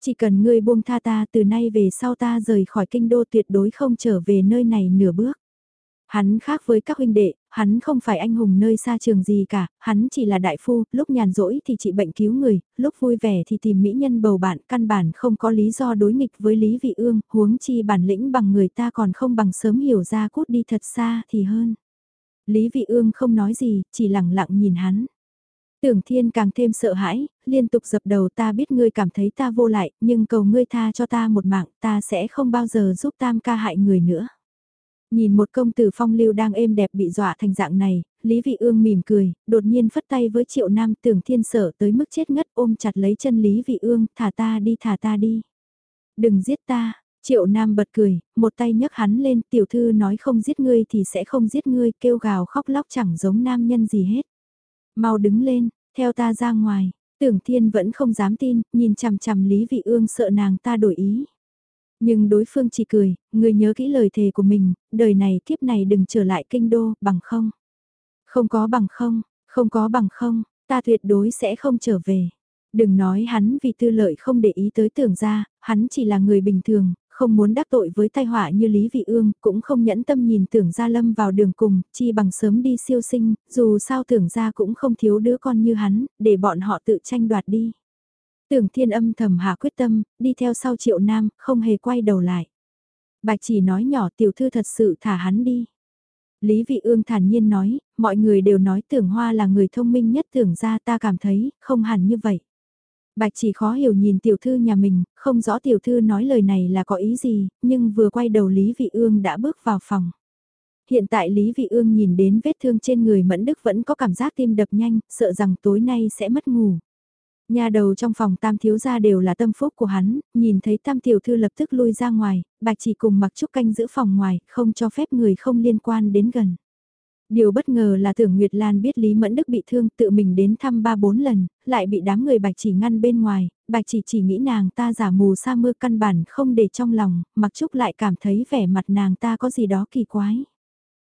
Chỉ cần ngươi buông tha ta từ nay về sau ta rời khỏi kinh đô tuyệt đối không trở về nơi này nửa bước. Hắn khác với các huynh đệ, hắn không phải anh hùng nơi xa trường gì cả, hắn chỉ là đại phu, lúc nhàn rỗi thì trị bệnh cứu người, lúc vui vẻ thì tìm mỹ nhân bầu bạn, căn bản không có lý do đối nghịch với Lý Vị Ương, huống chi bản lĩnh bằng người ta còn không bằng sớm hiểu ra cút đi thật xa thì hơn. Lý Vị Ương không nói gì, chỉ lặng lặng nhìn hắn. Tưởng Thiên càng thêm sợ hãi, liên tục dập đầu ta biết ngươi cảm thấy ta vô lại, nhưng cầu ngươi tha cho ta một mạng, ta sẽ không bao giờ giúp tam ca hại người nữa. Nhìn một công tử phong lưu đang êm đẹp bị dọa thành dạng này, Lý Vị Ương mỉm cười, đột nhiên phất tay với triệu nam tưởng thiên sở tới mức chết ngất ôm chặt lấy chân Lý Vị Ương, thả ta đi thả ta đi. Đừng giết ta, triệu nam bật cười, một tay nhấc hắn lên, tiểu thư nói không giết ngươi thì sẽ không giết ngươi, kêu gào khóc lóc chẳng giống nam nhân gì hết. Mau đứng lên, theo ta ra ngoài, tưởng thiên vẫn không dám tin, nhìn chằm chằm Lý Vị Ương sợ nàng ta đổi ý. Nhưng đối phương chỉ cười, người nhớ kỹ lời thề của mình, đời này kiếp này đừng trở lại kinh đô, bằng không. Không có bằng không, không có bằng không, ta tuyệt đối sẽ không trở về. Đừng nói hắn vì tư lợi không để ý tới tưởng ra, hắn chỉ là người bình thường, không muốn đắc tội với tai họa như Lý Vị Ương, cũng không nhẫn tâm nhìn tưởng gia lâm vào đường cùng, chi bằng sớm đi siêu sinh, dù sao tưởng gia cũng không thiếu đứa con như hắn, để bọn họ tự tranh đoạt đi. Tưởng thiên âm thầm hạ quyết tâm, đi theo sau triệu nam, không hề quay đầu lại. Bạch chỉ nói nhỏ tiểu thư thật sự thả hắn đi. Lý vị ương thản nhiên nói, mọi người đều nói tưởng hoa là người thông minh nhất tưởng ra ta cảm thấy, không hẳn như vậy. Bạch chỉ khó hiểu nhìn tiểu thư nhà mình, không rõ tiểu thư nói lời này là có ý gì, nhưng vừa quay đầu Lý Vị Ương đã bước vào phòng. Hiện tại Lý Vị Ương nhìn đến vết thương trên người Mẫn Đức vẫn có cảm giác tim đập nhanh, sợ rằng tối nay sẽ mất ngủ. Nhà đầu trong phòng tam thiếu gia đều là tâm phúc của hắn, nhìn thấy tam tiểu thư lập tức lui ra ngoài, bạch chỉ cùng mặc trúc canh giữ phòng ngoài, không cho phép người không liên quan đến gần. Điều bất ngờ là tưởng Nguyệt Lan biết Lý Mẫn Đức bị thương tự mình đến thăm ba bốn lần, lại bị đám người bạch chỉ ngăn bên ngoài, bạch chỉ chỉ nghĩ nàng ta giả mù sa mưa căn bản không để trong lòng, mặc trúc lại cảm thấy vẻ mặt nàng ta có gì đó kỳ quái.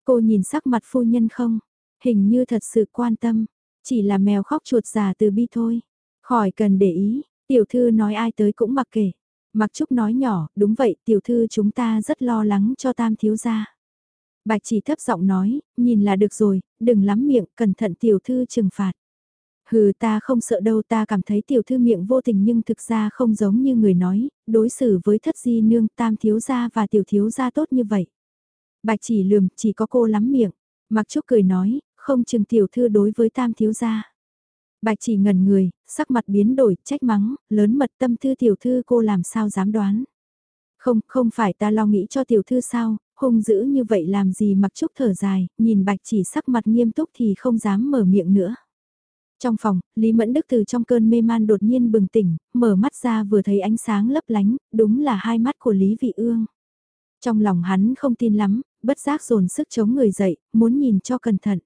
Cô nhìn sắc mặt phu nhân không, hình như thật sự quan tâm, chỉ là mèo khóc chuột già từ bi thôi. Khỏi cần để ý, tiểu thư nói ai tới cũng mặc kệ. Mặc Trúc nói nhỏ, đúng vậy, tiểu thư chúng ta rất lo lắng cho tam thiếu gia. Bạch chỉ thấp giọng nói, nhìn là được rồi, đừng lắm miệng, cẩn thận tiểu thư trừng phạt. Hừ ta không sợ đâu ta cảm thấy tiểu thư miệng vô tình nhưng thực ra không giống như người nói, đối xử với thất di nương tam thiếu gia và tiểu thiếu gia tốt như vậy. Bạch chỉ lườm, chỉ có cô lắm miệng. Mặc Trúc cười nói, không chừng tiểu thư đối với tam thiếu gia. Bạch chỉ ngần người, sắc mặt biến đổi, trách mắng, lớn mật tâm thư tiểu thư cô làm sao dám đoán. Không, không phải ta lo nghĩ cho tiểu thư sao, hung dữ như vậy làm gì mặc trúc thở dài, nhìn bạch chỉ sắc mặt nghiêm túc thì không dám mở miệng nữa. Trong phòng, Lý Mẫn Đức từ trong cơn mê man đột nhiên bừng tỉnh, mở mắt ra vừa thấy ánh sáng lấp lánh, đúng là hai mắt của Lý Vị Ương. Trong lòng hắn không tin lắm, bất giác dồn sức chống người dậy, muốn nhìn cho cẩn thận.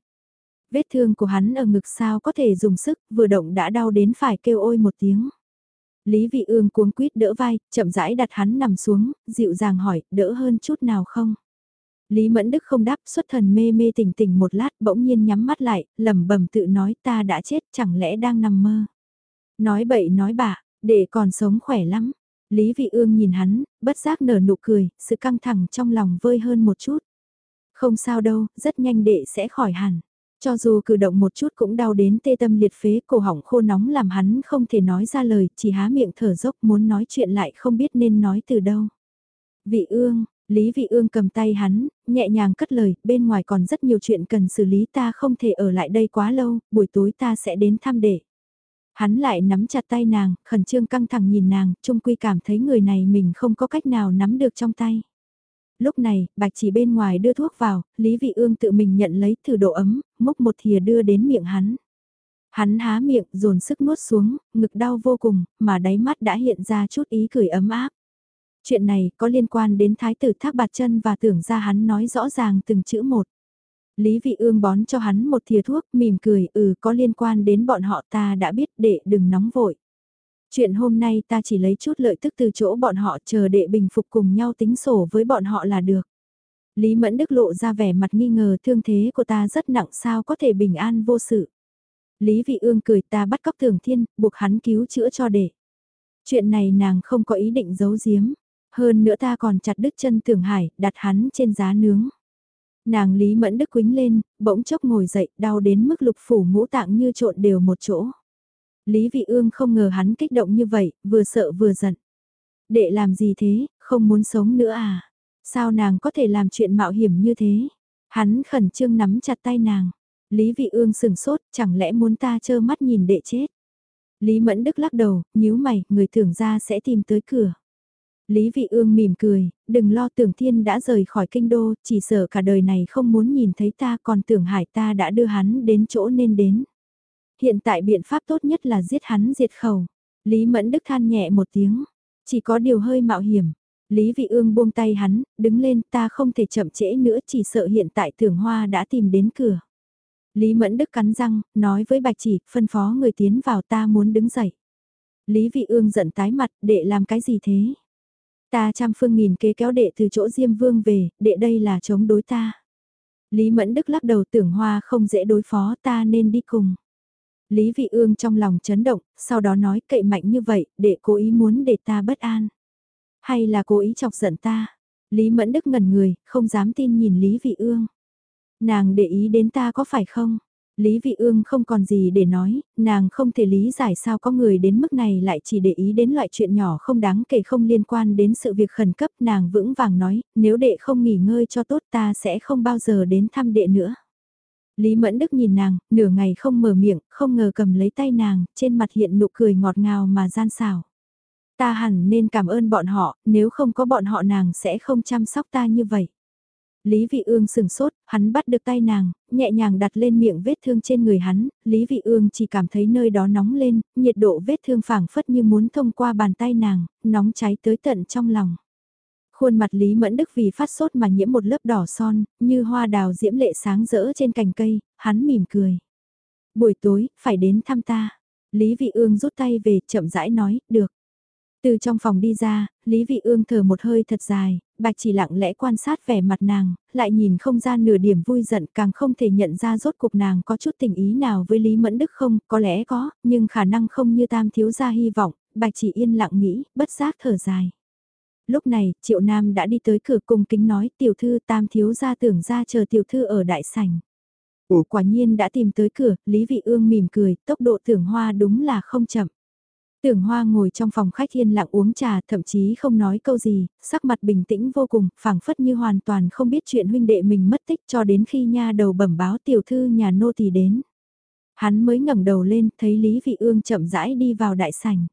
Vết thương của hắn ở ngực sao có thể dùng sức, vừa động đã đau đến phải kêu ôi một tiếng. Lý Vị Ương cuống quýt đỡ vai, chậm rãi đặt hắn nằm xuống, dịu dàng hỏi, đỡ hơn chút nào không? Lý Mẫn Đức không đáp, xuất thần mê mê tỉnh tỉnh một lát, bỗng nhiên nhắm mắt lại, lẩm bẩm tự nói ta đã chết, chẳng lẽ đang nằm mơ? Nói bậy nói bạ, để còn sống khỏe lắm. Lý Vị Ương nhìn hắn, bất giác nở nụ cười, sự căng thẳng trong lòng vơi hơn một chút. Không sao đâu, rất nhanh đệ sẽ khỏi hẳn. Cho dù cử động một chút cũng đau đến tê tâm liệt phế, cổ họng khô nóng làm hắn không thể nói ra lời, chỉ há miệng thở dốc muốn nói chuyện lại không biết nên nói từ đâu. Vị ương, Lý Vị ương cầm tay hắn, nhẹ nhàng cất lời, bên ngoài còn rất nhiều chuyện cần xử lý ta không thể ở lại đây quá lâu, buổi tối ta sẽ đến thăm để. Hắn lại nắm chặt tay nàng, khẩn trương căng thẳng nhìn nàng, trung quy cảm thấy người này mình không có cách nào nắm được trong tay. Lúc này, bạch chỉ bên ngoài đưa thuốc vào, Lý Vị Ương tự mình nhận lấy thử độ ấm, múc một thìa đưa đến miệng hắn. Hắn há miệng, dồn sức nuốt xuống, ngực đau vô cùng, mà đáy mắt đã hiện ra chút ý cười ấm áp. Chuyện này có liên quan đến thái tử thác bạt chân và tưởng ra hắn nói rõ ràng từng chữ một. Lý vị ương bón cho hắn một thìa thuốc, mỉm cười, ừ có liên quan đến bọn họ ta đã biết đệ đừng nóng vội. Chuyện hôm nay ta chỉ lấy chút lợi tức từ chỗ bọn họ chờ đệ bình phục cùng nhau tính sổ với bọn họ là được. Lý Mẫn Đức lộ ra vẻ mặt nghi ngờ thương thế của ta rất nặng sao có thể bình an vô sự. Lý Vị Ương cười ta bắt cóc Thường Thiên, buộc hắn cứu chữa cho đệ. Chuyện này nàng không có ý định giấu giếm. Hơn nữa ta còn chặt đứt chân Tưởng Hải, đặt hắn trên giá nướng. Nàng Lý Mẫn Đức quính lên, bỗng chốc ngồi dậy, đau đến mức lục phủ ngũ tạng như trộn đều một chỗ. Lý Vị Ương không ngờ hắn kích động như vậy, vừa sợ vừa giận. Đệ làm gì thế, không muốn sống nữa à? Sao nàng có thể làm chuyện mạo hiểm như thế? Hắn khẩn trương nắm chặt tay nàng. Lý Vị Ương sừng sốt, chẳng lẽ muốn ta trơ mắt nhìn đệ chết? Lý Mẫn Đức lắc đầu, nhíu mày, người tưởng ra sẽ tìm tới cửa. Lý Vị Ương mỉm cười, đừng lo tưởng thiên đã rời khỏi kinh đô, chỉ sợ cả đời này không muốn nhìn thấy ta còn tưởng hải ta đã đưa hắn đến chỗ nên đến. Hiện tại biện pháp tốt nhất là giết hắn diệt khẩu. Lý Mẫn Đức than nhẹ một tiếng, chỉ có điều hơi mạo hiểm. Lý Vị Ương buông tay hắn, đứng lên ta không thể chậm trễ nữa chỉ sợ hiện tại tưởng hoa đã tìm đến cửa. Lý Mẫn Đức cắn răng, nói với bạch chỉ, phân phó người tiến vào ta muốn đứng dậy. Lý Vị Ương giận tái mặt, đệ làm cái gì thế? Ta trăm phương nghìn kế kéo đệ từ chỗ Diêm Vương về, đệ đây là chống đối ta. Lý Mẫn Đức lắc đầu tưởng hoa không dễ đối phó ta nên đi cùng. Lý Vị Ương trong lòng chấn động, sau đó nói cậy mạnh như vậy, để cố ý muốn để ta bất an. Hay là cố ý chọc giận ta? Lý Mẫn Đức ngẩn người, không dám tin nhìn Lý Vị Ương. Nàng để ý đến ta có phải không? Lý Vị Ương không còn gì để nói, nàng không thể lý giải sao có người đến mức này lại chỉ để ý đến loại chuyện nhỏ không đáng kể không liên quan đến sự việc khẩn cấp. Nàng vững vàng nói, nếu đệ không nghỉ ngơi cho tốt ta sẽ không bao giờ đến thăm đệ nữa. Lý Mẫn Đức nhìn nàng, nửa ngày không mở miệng, không ngờ cầm lấy tay nàng, trên mặt hiện nụ cười ngọt ngào mà gian xảo. Ta hẳn nên cảm ơn bọn họ, nếu không có bọn họ nàng sẽ không chăm sóc ta như vậy. Lý Vị Ương sừng sốt, hắn bắt được tay nàng, nhẹ nhàng đặt lên miệng vết thương trên người hắn, Lý Vị Ương chỉ cảm thấy nơi đó nóng lên, nhiệt độ vết thương phảng phất như muốn thông qua bàn tay nàng, nóng cháy tới tận trong lòng. Khuôn mặt Lý Mẫn Đức vì phát sốt mà nhiễm một lớp đỏ son, như hoa đào diễm lệ sáng rỡ trên cành cây, hắn mỉm cười. Buổi tối, phải đến thăm ta. Lý Vị Ương rút tay về, chậm rãi nói, được. Từ trong phòng đi ra, Lý Vị Ương thở một hơi thật dài, bạch chỉ lặng lẽ quan sát vẻ mặt nàng, lại nhìn không ra nửa điểm vui giận càng không thể nhận ra rốt cuộc nàng có chút tình ý nào với Lý Mẫn Đức không, có lẽ có, nhưng khả năng không như tam thiếu gia hy vọng, bạch chỉ yên lặng nghĩ, bất giác thở dài. Lúc này, Triệu Nam đã đi tới cửa cung kính nói tiểu thư tam thiếu gia tưởng ra chờ tiểu thư ở đại sảnh. Ủa quả nhiên đã tìm tới cửa, Lý Vị Ương mỉm cười, tốc độ tưởng hoa đúng là không chậm. Tưởng Hoa ngồi trong phòng khách yên lặng uống trà, thậm chí không nói câu gì, sắc mặt bình tĩnh vô cùng, phảng phất như hoàn toàn không biết chuyện huynh đệ mình mất tích cho đến khi nha đầu bẩm báo tiểu thư nhà nô tỳ đến. Hắn mới ngẩng đầu lên, thấy Lý Vị Ương chậm rãi đi vào đại sảnh.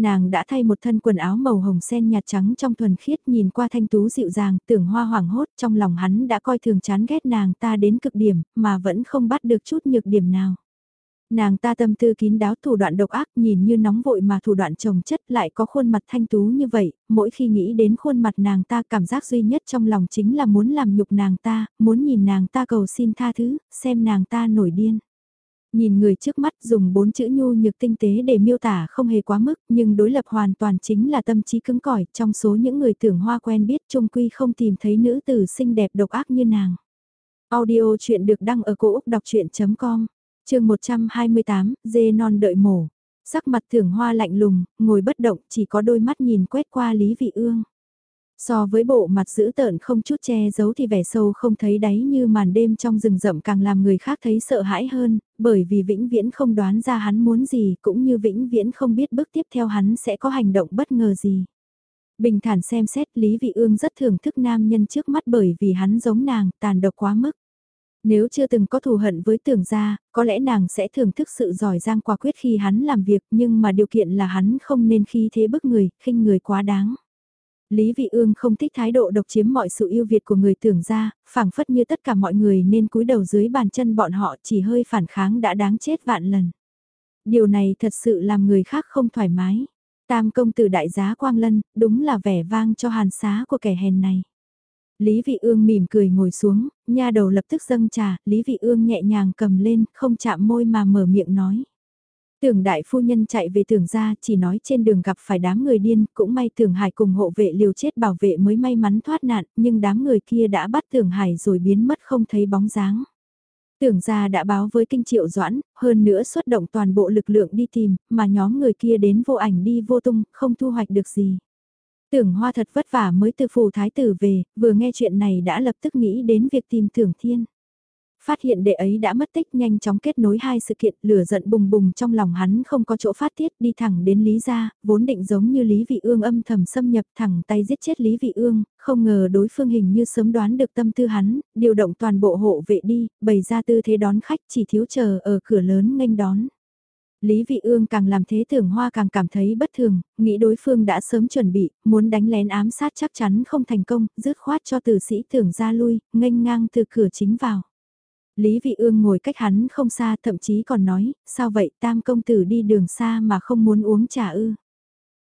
Nàng đã thay một thân quần áo màu hồng sen nhạt trắng trong thuần khiết nhìn qua thanh tú dịu dàng, tưởng hoa hoảng hốt trong lòng hắn đã coi thường chán ghét nàng ta đến cực điểm, mà vẫn không bắt được chút nhược điểm nào. Nàng ta tâm tư kín đáo thủ đoạn độc ác nhìn như nóng vội mà thủ đoạn trồng chất lại có khuôn mặt thanh tú như vậy, mỗi khi nghĩ đến khuôn mặt nàng ta cảm giác duy nhất trong lòng chính là muốn làm nhục nàng ta, muốn nhìn nàng ta cầu xin tha thứ, xem nàng ta nổi điên. Nhìn người trước mắt dùng bốn chữ nhu nhược tinh tế để miêu tả không hề quá mức nhưng đối lập hoàn toàn chính là tâm trí cứng cỏi trong số những người tưởng hoa quen biết trung quy không tìm thấy nữ tử xinh đẹp độc ác như nàng. Audio chuyện được đăng ở cổ Úc đọc chuyện.com chương 128, dê non đợi mổ. Sắc mặt thưởng hoa lạnh lùng, ngồi bất động, chỉ có đôi mắt nhìn quét qua Lý Vị Ương. So với bộ mặt dữ tợn không chút che giấu thì vẻ sâu không thấy đáy như màn đêm trong rừng rậm càng làm người khác thấy sợ hãi hơn, bởi vì vĩnh viễn không đoán ra hắn muốn gì cũng như vĩnh viễn không biết bước tiếp theo hắn sẽ có hành động bất ngờ gì. Bình thản xem xét Lý Vị Ương rất thưởng thức nam nhân trước mắt bởi vì hắn giống nàng, tàn độc quá mức. Nếu chưa từng có thù hận với tưởng gia, có lẽ nàng sẽ thưởng thức sự giỏi giang quả quyết khi hắn làm việc nhưng mà điều kiện là hắn không nên khi thế bức người, khinh người quá đáng. Lý Vị Ương không thích thái độ độc chiếm mọi sự yêu việt của người tưởng gia, phảng phất như tất cả mọi người nên cúi đầu dưới bàn chân bọn họ chỉ hơi phản kháng đã đáng chết vạn lần. Điều này thật sự làm người khác không thoải mái. Tam công tử đại giá Quang Lân, đúng là vẻ vang cho hàn xá của kẻ hèn này. Lý Vị Ương mỉm cười ngồi xuống, nha đầu lập tức dâng trà, Lý Vị Ương nhẹ nhàng cầm lên, không chạm môi mà mở miệng nói. Tưởng đại phu nhân chạy về tưởng ra chỉ nói trên đường gặp phải đám người điên, cũng may tưởng hải cùng hộ vệ liều chết bảo vệ mới may mắn thoát nạn, nhưng đám người kia đã bắt tưởng hải rồi biến mất không thấy bóng dáng. Tưởng ra đã báo với kinh triệu doãn, hơn nữa xuất động toàn bộ lực lượng đi tìm, mà nhóm người kia đến vô ảnh đi vô tung, không thu hoạch được gì. Tưởng hoa thật vất vả mới từ phù thái tử về, vừa nghe chuyện này đã lập tức nghĩ đến việc tìm tưởng thiên. Phát hiện đệ ấy đã mất tích nhanh chóng kết nối hai sự kiện lửa giận bùng bùng trong lòng hắn không có chỗ phát tiết đi thẳng đến Lý gia, vốn định giống như Lý Vị Ương âm thầm xâm nhập thẳng tay giết chết Lý Vị Ương, không ngờ đối phương hình như sớm đoán được tâm tư hắn, điều động toàn bộ hộ vệ đi, bày ra tư thế đón khách chỉ thiếu chờ ở cửa lớn nghênh đón. Lý Vị Ương càng làm thế tưởng hoa càng cảm thấy bất thường, nghĩ đối phương đã sớm chuẩn bị, muốn đánh lén ám sát chắc chắn không thành công, dứt khoát cho tử sĩ tưởng ra lui, nghênh ngang từ cửa chính vào. Lý Vị Ương ngồi cách hắn không xa thậm chí còn nói, sao vậy tam công tử đi đường xa mà không muốn uống trà ư.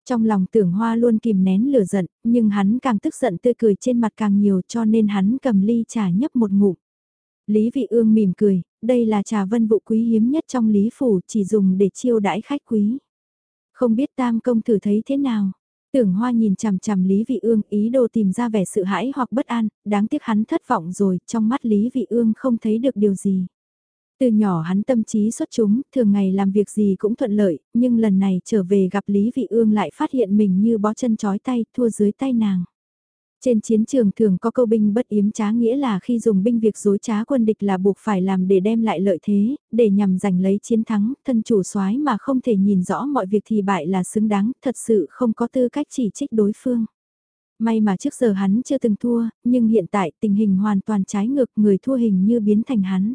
Trong lòng tưởng hoa luôn kìm nén lửa giận, nhưng hắn càng tức giận tươi cười trên mặt càng nhiều cho nên hắn cầm ly trà nhấp một ngụm. Lý Vị Ương mỉm cười, đây là trà vân vụ quý hiếm nhất trong Lý Phủ chỉ dùng để chiêu đãi khách quý. Không biết tam công tử thấy thế nào? Tưởng hoa nhìn chằm chằm Lý Vị Ương ý đồ tìm ra vẻ sự hãi hoặc bất an, đáng tiếc hắn thất vọng rồi, trong mắt Lý Vị Ương không thấy được điều gì. Từ nhỏ hắn tâm trí xuất chúng, thường ngày làm việc gì cũng thuận lợi, nhưng lần này trở về gặp Lý Vị Ương lại phát hiện mình như bó chân chói tay, thua dưới tay nàng. Trên chiến trường thường có câu binh bất yếm trá nghĩa là khi dùng binh việc dối trá quân địch là buộc phải làm để đem lại lợi thế, để nhằm giành lấy chiến thắng, thân chủ soái mà không thể nhìn rõ mọi việc thì bại là xứng đáng, thật sự không có tư cách chỉ trích đối phương. May mà trước giờ hắn chưa từng thua, nhưng hiện tại tình hình hoàn toàn trái ngược người thua hình như biến thành hắn.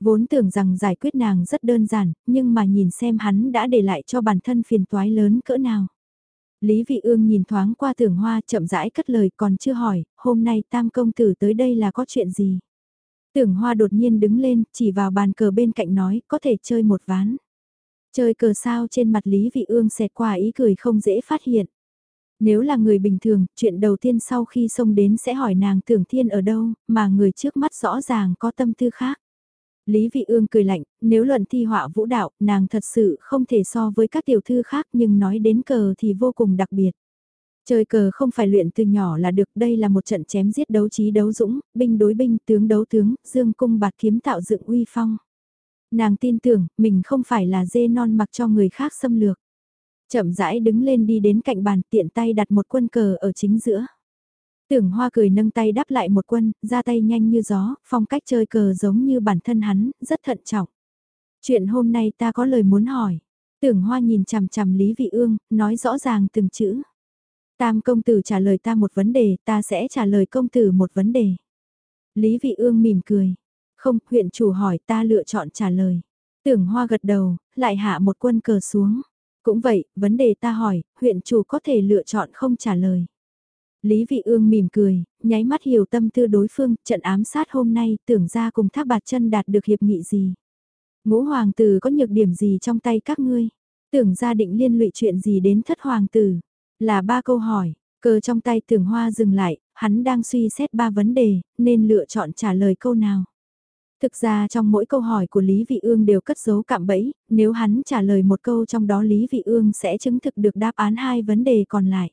Vốn tưởng rằng giải quyết nàng rất đơn giản, nhưng mà nhìn xem hắn đã để lại cho bản thân phiền toái lớn cỡ nào. Lý Vị Ương nhìn thoáng qua tưởng hoa chậm rãi cất lời còn chưa hỏi, hôm nay tam công tử tới đây là có chuyện gì? Tưởng hoa đột nhiên đứng lên, chỉ vào bàn cờ bên cạnh nói, có thể chơi một ván. Chơi cờ sao trên mặt Lý Vị Ương xẹt qua ý cười không dễ phát hiện. Nếu là người bình thường, chuyện đầu tiên sau khi xông đến sẽ hỏi nàng tưởng thiên ở đâu, mà người trước mắt rõ ràng có tâm tư khác. Lý Vị Ương cười lạnh, nếu luận thi họa vũ đạo, nàng thật sự không thể so với các tiểu thư khác nhưng nói đến cờ thì vô cùng đặc biệt. Chơi cờ không phải luyện từ nhỏ là được, đây là một trận chém giết đấu trí đấu dũng, binh đối binh, tướng đấu tướng, dương cung bạt kiếm tạo dựng uy phong. Nàng tin tưởng, mình không phải là dê non mặc cho người khác xâm lược. Chậm rãi đứng lên đi đến cạnh bàn tiện tay đặt một quân cờ ở chính giữa. Tưởng hoa cười nâng tay đáp lại một quân, ra tay nhanh như gió, phong cách chơi cờ giống như bản thân hắn, rất thận trọng. Chuyện hôm nay ta có lời muốn hỏi. Tưởng hoa nhìn chằm chằm Lý Vị Ương, nói rõ ràng từng chữ. Tam công tử trả lời ta một vấn đề, ta sẽ trả lời công tử một vấn đề. Lý Vị Ương mỉm cười. Không, huyện chủ hỏi ta lựa chọn trả lời. Tưởng hoa gật đầu, lại hạ một quân cờ xuống. Cũng vậy, vấn đề ta hỏi, huyện chủ có thể lựa chọn không trả lời. Lý Vị Ương mỉm cười, nháy mắt hiểu tâm tư đối phương, trận ám sát hôm nay tưởng ra cùng thác bạt chân đạt được hiệp nghị gì. Ngũ hoàng tử có nhược điểm gì trong tay các ngươi? Tưởng ra định liên lụy chuyện gì đến thất hoàng tử? Là ba câu hỏi, cờ trong tay tưởng hoa dừng lại, hắn đang suy xét ba vấn đề, nên lựa chọn trả lời câu nào. Thực ra trong mỗi câu hỏi của Lý Vị Ương đều cất dấu cạm bẫy, nếu hắn trả lời một câu trong đó Lý Vị Ương sẽ chứng thực được đáp án hai vấn đề còn lại.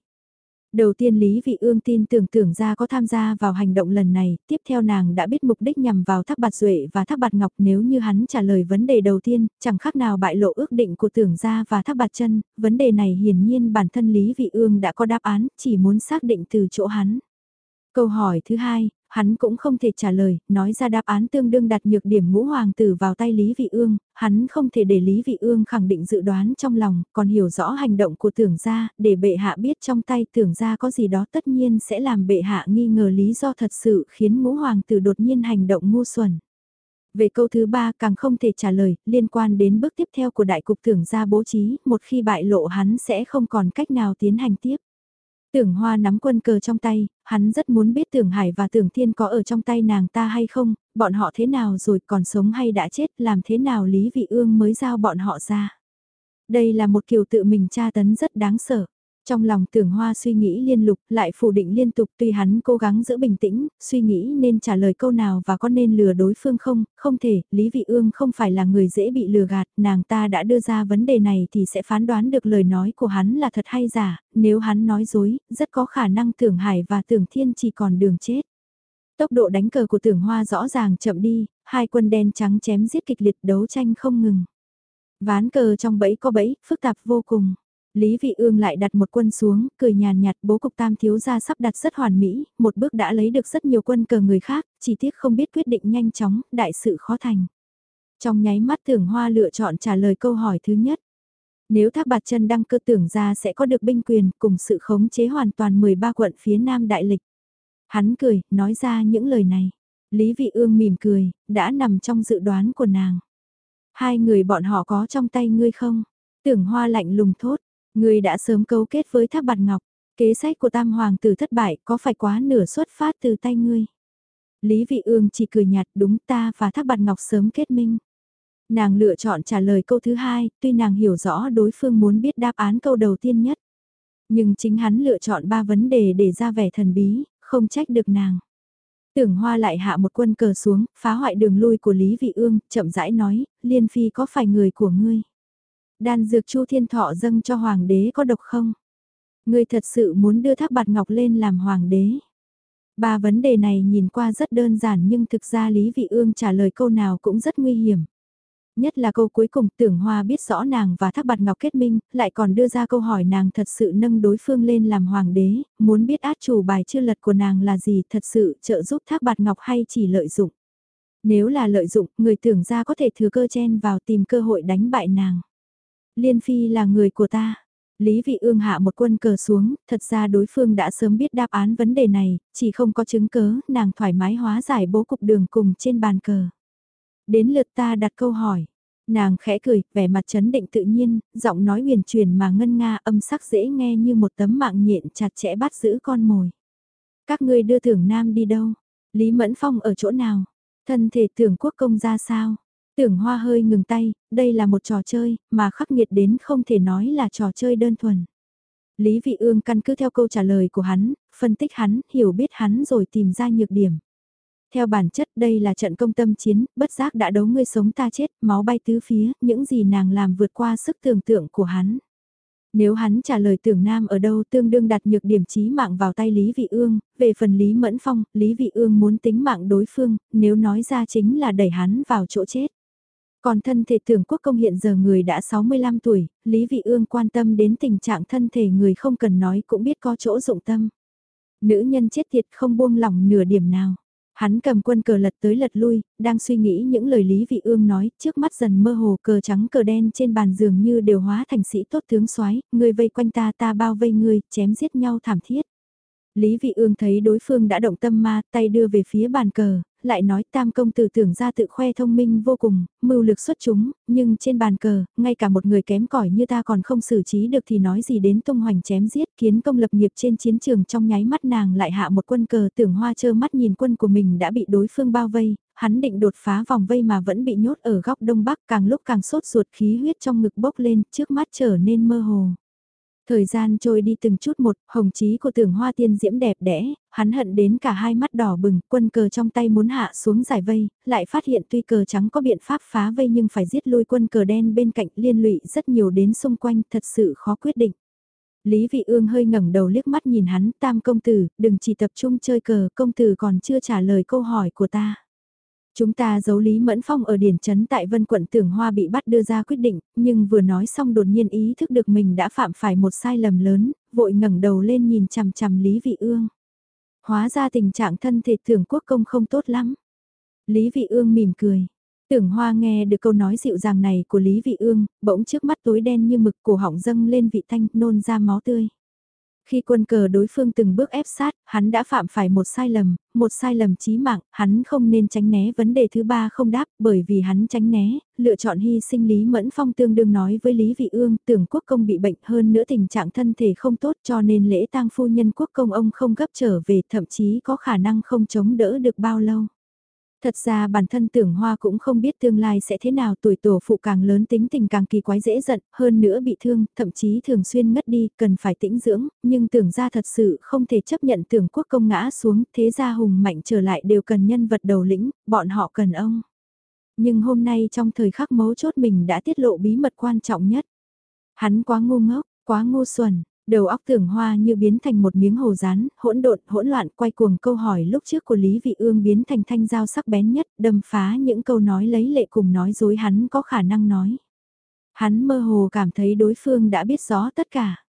Đầu tiên Lý Vị Ương tin tưởng tưởng ra có tham gia vào hành động lần này, tiếp theo nàng đã biết mục đích nhằm vào Thác Bạt Duệ và Thác Bạt Ngọc nếu như hắn trả lời vấn đề đầu tiên, chẳng khác nào bại lộ ước định của tưởng ra và Thác Bạt Chân, vấn đề này hiển nhiên bản thân Lý Vị Ương đã có đáp án, chỉ muốn xác định từ chỗ hắn. Câu hỏi thứ hai, hắn cũng không thể trả lời, nói ra đáp án tương đương đặt nhược điểm ngũ hoàng tử vào tay Lý Vị Ương, hắn không thể để Lý Vị Ương khẳng định dự đoán trong lòng, còn hiểu rõ hành động của tưởng gia, để bệ hạ biết trong tay tưởng gia có gì đó tất nhiên sẽ làm bệ hạ nghi ngờ lý do thật sự khiến ngũ hoàng tử đột nhiên hành động ngu xuẩn. Về câu thứ ba càng không thể trả lời, liên quan đến bước tiếp theo của đại cục tưởng gia bố trí, một khi bại lộ hắn sẽ không còn cách nào tiến hành tiếp. Tưởng Hoa nắm quân cờ trong tay, hắn rất muốn biết Tưởng Hải và Tưởng Thiên có ở trong tay nàng ta hay không, bọn họ thế nào rồi còn sống hay đã chết, làm thế nào Lý Vị Ương mới giao bọn họ ra. Đây là một kiểu tự mình tra tấn rất đáng sợ. Trong lòng tưởng hoa suy nghĩ liên lục lại phủ định liên tục tuy hắn cố gắng giữ bình tĩnh, suy nghĩ nên trả lời câu nào và có nên lừa đối phương không, không thể, Lý Vị Ương không phải là người dễ bị lừa gạt, nàng ta đã đưa ra vấn đề này thì sẽ phán đoán được lời nói của hắn là thật hay giả, nếu hắn nói dối, rất có khả năng tưởng hải và tưởng thiên chỉ còn đường chết. Tốc độ đánh cờ của tưởng hoa rõ ràng chậm đi, hai quân đen trắng chém giết kịch liệt đấu tranh không ngừng. Ván cờ trong bẫy có bẫy, phức tạp vô cùng. Lý Vị Ương lại đặt một quân xuống, cười nhàn nhạt bố cục tam thiếu gia sắp đặt rất hoàn mỹ, một bước đã lấy được rất nhiều quân cờ người khác, chỉ tiếc không biết quyết định nhanh chóng, đại sự khó thành. Trong nháy mắt tưởng hoa lựa chọn trả lời câu hỏi thứ nhất. Nếu thác bạt chân đăng cơ tưởng ra sẽ có được binh quyền cùng sự khống chế hoàn toàn 13 quận phía nam đại lịch. Hắn cười, nói ra những lời này. Lý Vị Ương mỉm cười, đã nằm trong dự đoán của nàng. Hai người bọn họ có trong tay ngươi không? Tưởng hoa lạnh lùng thốt, ngươi đã sớm cấu kết với thác bạt ngọc. Kế sách của tam hoàng tử thất bại có phải quá nửa xuất phát từ tay ngươi? Lý Vị Ương chỉ cười nhạt đúng ta và thác bạt ngọc sớm kết minh. Nàng lựa chọn trả lời câu thứ hai, tuy nàng hiểu rõ đối phương muốn biết đáp án câu đầu tiên nhất. Nhưng chính hắn lựa chọn ba vấn đề để ra vẻ thần bí, không trách được nàng. Tưởng Hoa lại hạ một quân cờ xuống, phá hoại đường lui của Lý Vị Ương, chậm rãi nói, Liên Phi có phải người của ngươi? Đan dược Chu Thiên Thọ dâng cho Hoàng đế có độc không? Ngươi thật sự muốn đưa Thác Bạt Ngọc lên làm Hoàng đế? Ba vấn đề này nhìn qua rất đơn giản nhưng thực ra Lý Vị Ương trả lời câu nào cũng rất nguy hiểm. Nhất là câu cuối cùng tưởng hoa biết rõ nàng và thác bạt ngọc kết minh, lại còn đưa ra câu hỏi nàng thật sự nâng đối phương lên làm hoàng đế, muốn biết át chủ bài chưa lật của nàng là gì thật sự trợ giúp thác bạt ngọc hay chỉ lợi dụng. Nếu là lợi dụng, người tưởng ra có thể thừa cơ chen vào tìm cơ hội đánh bại nàng. Liên Phi là người của ta. Lý Vị Ương hạ một quân cờ xuống, thật ra đối phương đã sớm biết đáp án vấn đề này, chỉ không có chứng cớ, nàng thoải mái hóa giải bố cục đường cùng trên bàn cờ. Đến lượt ta đặt câu hỏi. Nàng khẽ cười, vẻ mặt chấn định tự nhiên, giọng nói huyền truyền mà ngân nga âm sắc dễ nghe như một tấm mạng nhện chặt chẽ bắt giữ con mồi. Các ngươi đưa thưởng nam đi đâu? Lý Mẫn Phong ở chỗ nào? Thân thể tưởng quốc công ra sao? Tưởng hoa hơi ngừng tay, đây là một trò chơi, mà khắc nghiệt đến không thể nói là trò chơi đơn thuần. Lý Vị Ương căn cứ theo câu trả lời của hắn, phân tích hắn, hiểu biết hắn rồi tìm ra nhược điểm. Theo bản chất đây là trận công tâm chiến, bất giác đã đấu ngươi sống ta chết, máu bay tứ phía, những gì nàng làm vượt qua sức tưởng tượng của hắn. Nếu hắn trả lời tưởng nam ở đâu tương đương đặt nhược điểm chí mạng vào tay Lý Vị Ương, về phần Lý Mẫn Phong, Lý Vị Ương muốn tính mạng đối phương, nếu nói ra chính là đẩy hắn vào chỗ chết. Còn thân thể tưởng quốc công hiện giờ người đã 65 tuổi, Lý Vị Ương quan tâm đến tình trạng thân thể người không cần nói cũng biết có chỗ dụng tâm. Nữ nhân chết thiệt không buông lỏng nửa điểm nào. Hắn cầm quân cờ lật tới lật lui, đang suy nghĩ những lời Lý Vị Ương nói, trước mắt dần mơ hồ cờ trắng cờ đen trên bàn giường như đều hóa thành sĩ tốt tướng soái, người vây quanh ta ta bao vây người, chém giết nhau thảm thiết. Lý Vị Ương thấy đối phương đã động tâm ma, tay đưa về phía bàn cờ, lại nói tam công tử tưởng ra tự khoe thông minh vô cùng, mưu lực xuất chúng, nhưng trên bàn cờ, ngay cả một người kém cỏi như ta còn không xử trí được thì nói gì đến tung hoành chém giết kiến công lập nghiệp trên chiến trường trong nháy mắt nàng lại hạ một quân cờ tưởng hoa chơ mắt nhìn quân của mình đã bị đối phương bao vây, hắn định đột phá vòng vây mà vẫn bị nhốt ở góc đông bắc càng lúc càng sốt ruột khí huyết trong ngực bốc lên trước mắt trở nên mơ hồ. Thời gian trôi đi từng chút một, hồng chí của tưởng hoa tiên diễm đẹp đẽ, hắn hận đến cả hai mắt đỏ bừng, quân cờ trong tay muốn hạ xuống giải vây, lại phát hiện tuy cờ trắng có biện pháp phá vây nhưng phải giết lui quân cờ đen bên cạnh liên lụy rất nhiều đến xung quanh, thật sự khó quyết định. Lý Vị Ương hơi ngẩng đầu liếc mắt nhìn hắn, tam công tử, đừng chỉ tập trung chơi cờ, công tử còn chưa trả lời câu hỏi của ta. Chúng ta giấu Lý Mẫn Phong ở điển trấn tại Vân quận Tưởng Hoa bị bắt đưa ra quyết định, nhưng vừa nói xong đột nhiên ý thức được mình đã phạm phải một sai lầm lớn, vội ngẩng đầu lên nhìn chằm chằm Lý Vị Ương. Hóa ra tình trạng thân thể tưởng quốc công không tốt lắm. Lý Vị Ương mỉm cười. Tưởng Hoa nghe được câu nói dịu dàng này của Lý Vị Ương, bỗng trước mắt tối đen như mực cổ họng dâng lên vị thanh nôn ra máu tươi. Khi quân cờ đối phương từng bước ép sát, hắn đã phạm phải một sai lầm, một sai lầm chí mạng, hắn không nên tránh né vấn đề thứ ba không đáp, bởi vì hắn tránh né, lựa chọn hy sinh Lý Mẫn Phong tương đương nói với Lý Vị Ương, tưởng quốc công bị bệnh hơn nữa tình trạng thân thể không tốt cho nên lễ tang phu nhân quốc công ông không gấp trở về, thậm chí có khả năng không chống đỡ được bao lâu. Thật ra bản thân tưởng hoa cũng không biết tương lai sẽ thế nào tuổi tổ phụ càng lớn tính tình càng kỳ quái dễ giận, hơn nữa bị thương, thậm chí thường xuyên ngất đi, cần phải tĩnh dưỡng, nhưng tưởng ra thật sự không thể chấp nhận tưởng quốc công ngã xuống, thế gia hùng mạnh trở lại đều cần nhân vật đầu lĩnh, bọn họ cần ông. Nhưng hôm nay trong thời khắc mấu chốt mình đã tiết lộ bí mật quan trọng nhất. Hắn quá ngu ngốc, quá ngu xuẩn, Đầu óc tưởng hoa như biến thành một miếng hồ rán, hỗn độn, hỗn loạn quay cuồng câu hỏi lúc trước của Lý Vị Ương biến thành thanh dao sắc bén nhất, đâm phá những câu nói lấy lệ cùng nói dối hắn có khả năng nói. Hắn mơ hồ cảm thấy đối phương đã biết rõ tất cả.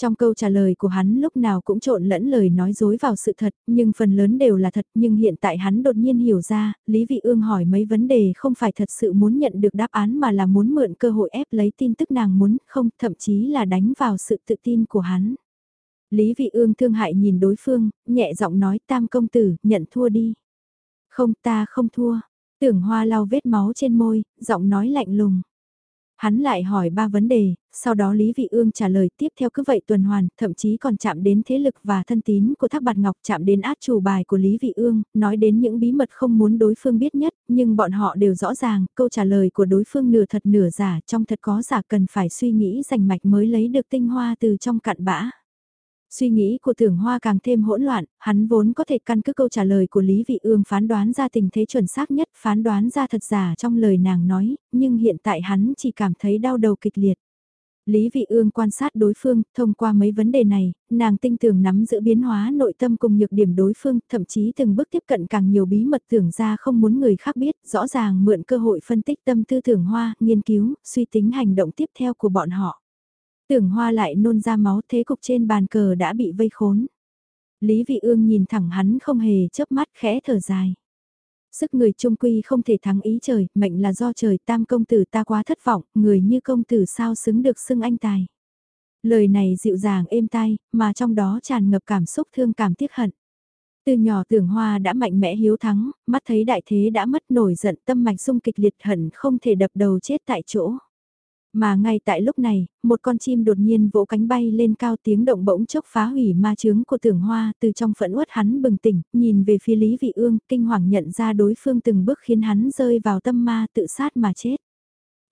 Trong câu trả lời của hắn lúc nào cũng trộn lẫn lời nói dối vào sự thật, nhưng phần lớn đều là thật, nhưng hiện tại hắn đột nhiên hiểu ra, Lý Vị Ương hỏi mấy vấn đề không phải thật sự muốn nhận được đáp án mà là muốn mượn cơ hội ép lấy tin tức nàng muốn, không, thậm chí là đánh vào sự tự tin của hắn. Lý Vị Ương thương hại nhìn đối phương, nhẹ giọng nói tam công tử, nhận thua đi. Không ta không thua, tưởng hoa lau vết máu trên môi, giọng nói lạnh lùng. Hắn lại hỏi ba vấn đề, sau đó Lý Vị Ương trả lời tiếp theo cứ vậy tuần hoàn, thậm chí còn chạm đến thế lực và thân tín của Thác Bạt Ngọc, chạm đến át chủ bài của Lý Vị Ương, nói đến những bí mật không muốn đối phương biết nhất, nhưng bọn họ đều rõ ràng, câu trả lời của đối phương nửa thật nửa giả, trong thật có giả cần phải suy nghĩ rành mạch mới lấy được tinh hoa từ trong cặn bã. Suy nghĩ của tưởng hoa càng thêm hỗn loạn, hắn vốn có thể căn cứ câu trả lời của Lý Vị Ương phán đoán ra tình thế chuẩn xác nhất, phán đoán ra thật giả trong lời nàng nói, nhưng hiện tại hắn chỉ cảm thấy đau đầu kịch liệt. Lý Vị Ương quan sát đối phương, thông qua mấy vấn đề này, nàng tinh tường nắm giữ biến hóa nội tâm cùng nhược điểm đối phương, thậm chí từng bước tiếp cận càng nhiều bí mật tưởng ra không muốn người khác biết, rõ ràng mượn cơ hội phân tích tâm tư tưởng hoa, nghiên cứu, suy tính hành động tiếp theo của bọn họ. Tưởng hoa lại nôn ra máu thế cục trên bàn cờ đã bị vây khốn. Lý Vị Ương nhìn thẳng hắn không hề chớp mắt khẽ thở dài. Sức người trung quy không thể thắng ý trời, mệnh là do trời tam công tử ta quá thất vọng, người như công tử sao xứng được xưng anh tài. Lời này dịu dàng êm tai, mà trong đó tràn ngập cảm xúc thương cảm tiếc hận. Từ nhỏ tưởng hoa đã mạnh mẽ hiếu thắng, mắt thấy đại thế đã mất nổi giận tâm mạch sung kịch liệt hận không thể đập đầu chết tại chỗ. Mà ngay tại lúc này, một con chim đột nhiên vỗ cánh bay lên cao tiếng động bỗng chốc phá hủy ma chướng của tưởng hoa từ trong phẫn uất hắn bừng tỉnh, nhìn về phía Lý Vị Ương, kinh hoàng nhận ra đối phương từng bước khiến hắn rơi vào tâm ma tự sát mà chết.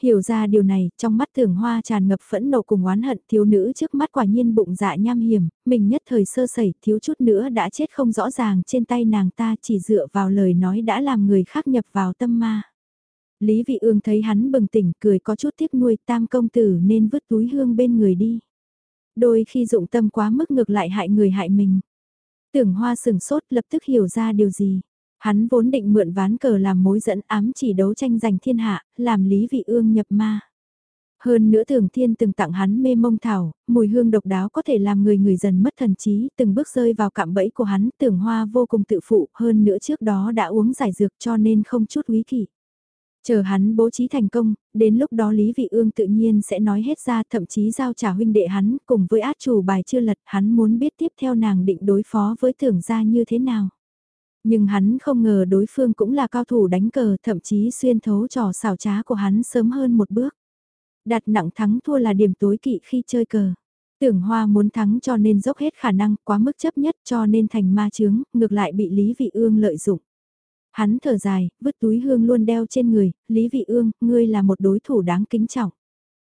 Hiểu ra điều này, trong mắt tưởng hoa tràn ngập phẫn nộ cùng oán hận thiếu nữ trước mắt quả nhiên bụng dạ nham hiểm, mình nhất thời sơ sẩy thiếu chút nữa đã chết không rõ ràng trên tay nàng ta chỉ dựa vào lời nói đã làm người khác nhập vào tâm ma. Lý Vị Ương thấy hắn bừng tỉnh cười có chút tiếc nuôi tam công tử nên vứt túi hương bên người đi. Đôi khi dụng tâm quá mức ngược lại hại người hại mình. Tưởng hoa sừng sốt lập tức hiểu ra điều gì. Hắn vốn định mượn ván cờ làm mối dẫn ám chỉ đấu tranh giành thiên hạ, làm Lý Vị Ương nhập ma. Hơn nữa thường thiên từng tặng hắn mê mông thảo, mùi hương độc đáo có thể làm người người dần mất thần trí, từng bước rơi vào cạm bẫy của hắn, tưởng hoa vô cùng tự phụ, hơn nữa trước đó đã uống giải dược cho nên không chút quý kỷ. Chờ hắn bố trí thành công, đến lúc đó Lý Vị Ương tự nhiên sẽ nói hết ra thậm chí giao trả huynh đệ hắn cùng với át chủ bài chưa lật hắn muốn biết tiếp theo nàng định đối phó với tưởng gia như thế nào. Nhưng hắn không ngờ đối phương cũng là cao thủ đánh cờ thậm chí xuyên thấu trò xảo trá của hắn sớm hơn một bước. Đặt nặng thắng thua là điểm tối kỵ khi chơi cờ. Tưởng Hoa muốn thắng cho nên dốc hết khả năng quá mức chấp nhất cho nên thành ma chướng, ngược lại bị Lý Vị Ương lợi dụng. Hắn thở dài, vứt túi hương luôn đeo trên người, Lý Vị Ương, ngươi là một đối thủ đáng kính trọng.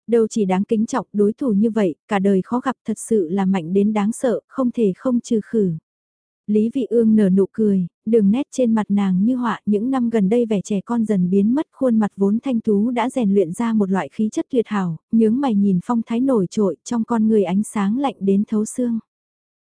Đâu chỉ đáng kính trọng đối thủ như vậy, cả đời khó gặp thật sự là mạnh đến đáng sợ, không thể không trừ khử. Lý Vị Ương nở nụ cười, đường nét trên mặt nàng như họa những năm gần đây vẻ trẻ con dần biến mất khuôn mặt vốn thanh tú đã rèn luyện ra một loại khí chất tuyệt hảo, nhướng mày nhìn phong thái nổi trội trong con người ánh sáng lạnh đến thấu xương.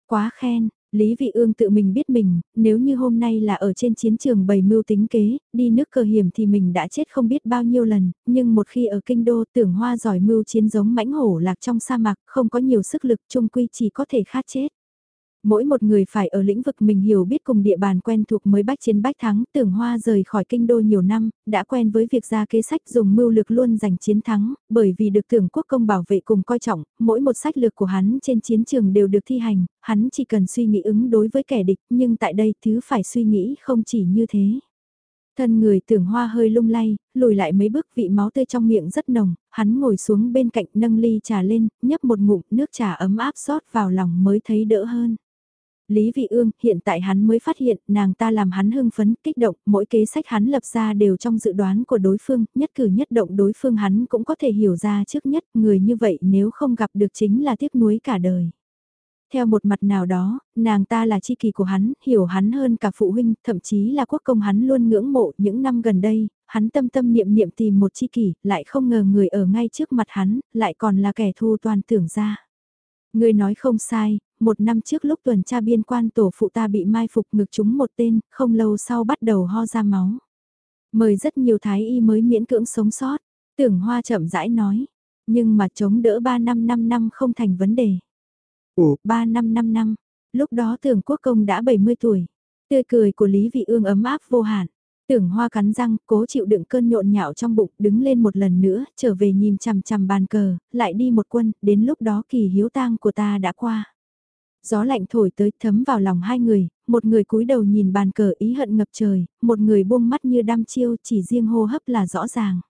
Quá khen, Lý Vị Ương tự mình biết mình, nếu như hôm nay là ở trên chiến trường bày mưu tính kế, đi nước cờ hiểm thì mình đã chết không biết bao nhiêu lần, nhưng một khi ở kinh đô tưởng hoa giỏi mưu chiến giống mãnh hổ lạc trong sa mạc, không có nhiều sức lực chung quy chỉ có thể khát chết. Mỗi một người phải ở lĩnh vực mình hiểu biết cùng địa bàn quen thuộc mới bách chiến bách thắng, tưởng hoa rời khỏi kinh đô nhiều năm, đã quen với việc ra kế sách dùng mưu lược luôn giành chiến thắng, bởi vì được tưởng quốc công bảo vệ cùng coi trọng, mỗi một sách lược của hắn trên chiến trường đều được thi hành, hắn chỉ cần suy nghĩ ứng đối với kẻ địch, nhưng tại đây thứ phải suy nghĩ không chỉ như thế. Thân người tưởng hoa hơi lung lay, lùi lại mấy bước vị máu tươi trong miệng rất nồng, hắn ngồi xuống bên cạnh nâng ly trà lên, nhấp một ngụm nước trà ấm áp rót vào lòng mới thấy đỡ hơn. Lý Vị Ương, hiện tại hắn mới phát hiện, nàng ta làm hắn hưng phấn, kích động, mỗi kế sách hắn lập ra đều trong dự đoán của đối phương, nhất cử nhất động đối phương hắn cũng có thể hiểu ra trước nhất, người như vậy nếu không gặp được chính là tiếc nuối cả đời. Theo một mặt nào đó, nàng ta là chi kỳ của hắn, hiểu hắn hơn cả phụ huynh, thậm chí là quốc công hắn luôn ngưỡng mộ những năm gần đây, hắn tâm tâm niệm niệm tìm một chi kỷ, lại không ngờ người ở ngay trước mặt hắn, lại còn là kẻ thù toàn tưởng ra. Người nói không sai, một năm trước lúc tuần tra biên quan tổ phụ ta bị mai phục ngực chúng một tên, không lâu sau bắt đầu ho ra máu. Mời rất nhiều thái y mới miễn cưỡng sống sót, tưởng hoa chậm rãi nói, nhưng mà chống đỡ 3 năm 5 năm không thành vấn đề. Ủa, 3 năm 5 năm, lúc đó tưởng quốc công đã 70 tuổi, tươi cười của Lý Vị Ương ấm áp vô hạn. Tưởng hoa cắn răng, cố chịu đựng cơn nhộn nhạo trong bụng, đứng lên một lần nữa, trở về nhìn chằm chằm bàn cờ, lại đi một quân, đến lúc đó kỳ hiếu tang của ta đã qua. Gió lạnh thổi tới thấm vào lòng hai người, một người cúi đầu nhìn bàn cờ ý hận ngập trời, một người buông mắt như đam chiêu chỉ riêng hô hấp là rõ ràng.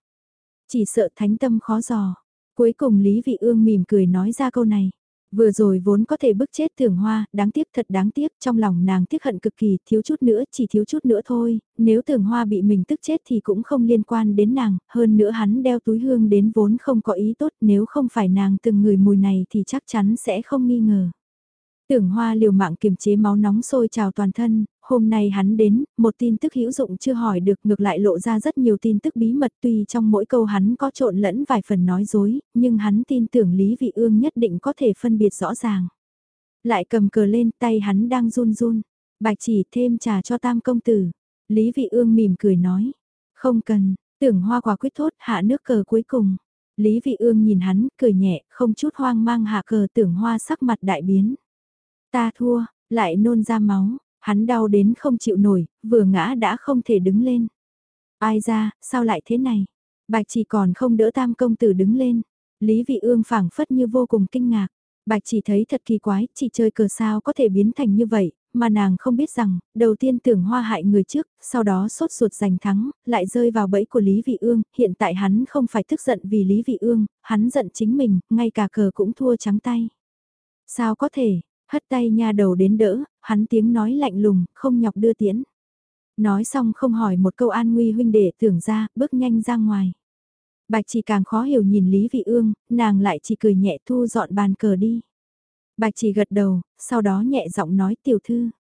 Chỉ sợ thánh tâm khó dò. Cuối cùng Lý Vị Ương mỉm cười nói ra câu này. Vừa rồi vốn có thể bức chết thường hoa, đáng tiếc thật đáng tiếc, trong lòng nàng tiếc hận cực kỳ, thiếu chút nữa, chỉ thiếu chút nữa thôi, nếu thường hoa bị mình tức chết thì cũng không liên quan đến nàng, hơn nữa hắn đeo túi hương đến vốn không có ý tốt, nếu không phải nàng từng người mùi này thì chắc chắn sẽ không nghi ngờ. Tưởng hoa liều mạng kiềm chế máu nóng sôi trào toàn thân, hôm nay hắn đến, một tin tức hữu dụng chưa hỏi được ngược lại lộ ra rất nhiều tin tức bí mật tuy trong mỗi câu hắn có trộn lẫn vài phần nói dối, nhưng hắn tin tưởng Lý Vị Ương nhất định có thể phân biệt rõ ràng. Lại cầm cờ lên tay hắn đang run run, bạch chỉ thêm trà cho tam công tử. Lý Vị Ương mỉm cười nói, không cần, tưởng hoa quả quyết thốt hạ nước cờ cuối cùng. Lý Vị Ương nhìn hắn, cười nhẹ, không chút hoang mang hạ cờ tưởng hoa sắc mặt đại biến. Ta thua, lại nôn ra máu, hắn đau đến không chịu nổi, vừa ngã đã không thể đứng lên. Ai ra, sao lại thế này? Bạch chỉ còn không đỡ tam công tử đứng lên. Lý vị ương phảng phất như vô cùng kinh ngạc. Bạch chỉ thấy thật kỳ quái, chỉ chơi cờ sao có thể biến thành như vậy, mà nàng không biết rằng, đầu tiên tưởng hoa hại người trước, sau đó sốt ruột giành thắng, lại rơi vào bẫy của Lý Vị Ương, hiện tại hắn không phải tức giận vì Lý Vị Ương, hắn giận chính mình, ngay cả cờ cũng thua trắng tay. Sao có thể, hất tay nha đầu đến đỡ, hắn tiếng nói lạnh lùng, không nhọc đưa tiễn. Nói xong không hỏi một câu an nguy huynh đệ tưởng ra, bước nhanh ra ngoài. Bạch chỉ càng khó hiểu nhìn Lý Vị Ương, nàng lại chỉ cười nhẹ thu dọn bàn cờ đi. Bạch chỉ gật đầu, sau đó nhẹ giọng nói tiểu thư.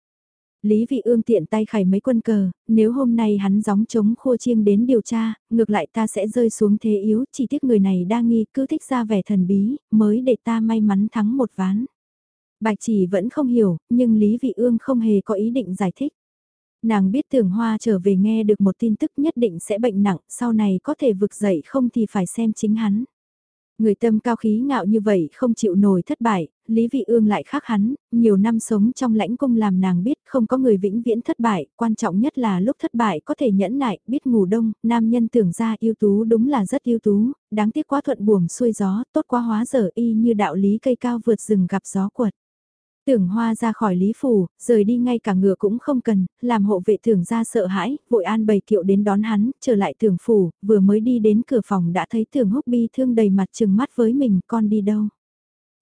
Lý Vị Ương tiện tay khải mấy quân cờ, nếu hôm nay hắn gióng chống khô chiêng đến điều tra, ngược lại ta sẽ rơi xuống thế yếu, chỉ tiếc người này đa nghi cứ thích ra vẻ thần bí, mới để ta may mắn thắng một ván. Bạch chỉ vẫn không hiểu, nhưng Lý Vị Ương không hề có ý định giải thích. Nàng biết tưởng hoa trở về nghe được một tin tức nhất định sẽ bệnh nặng, sau này có thể vực dậy không thì phải xem chính hắn. Người tâm cao khí ngạo như vậy không chịu nổi thất bại, Lý Vị Ương lại khác hắn, nhiều năm sống trong lãnh cung làm nàng biết không có người vĩnh viễn thất bại, quan trọng nhất là lúc thất bại có thể nhẫn nại, biết ngủ đông, nam nhân tưởng ra ưu tú đúng là rất ưu tú, đáng tiếc quá thuận buồm xuôi gió, tốt quá hóa dở y như đạo lý cây cao vượt rừng gặp gió quật. Tưởng hoa ra khỏi Lý Phủ, rời đi ngay cả ngựa cũng không cần, làm hộ vệ tưởng ra sợ hãi, vội an bày kiệu đến đón hắn, trở lại tưởng phủ, vừa mới đi đến cửa phòng đã thấy tưởng húc bi thương đầy mặt trừng mắt với mình, con đi đâu.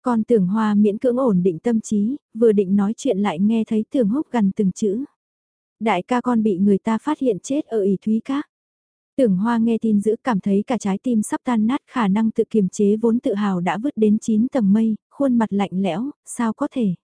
Con tưởng hoa miễn cưỡng ổn định tâm trí, vừa định nói chuyện lại nghe thấy tưởng húc gần từng chữ. Đại ca con bị người ta phát hiện chết ở ỉ thúy các. Tưởng hoa nghe tin dữ cảm thấy cả trái tim sắp tan nát khả năng tự kiềm chế vốn tự hào đã vứt đến 9 tầng mây, khuôn mặt lạnh lẽo, sao có thể.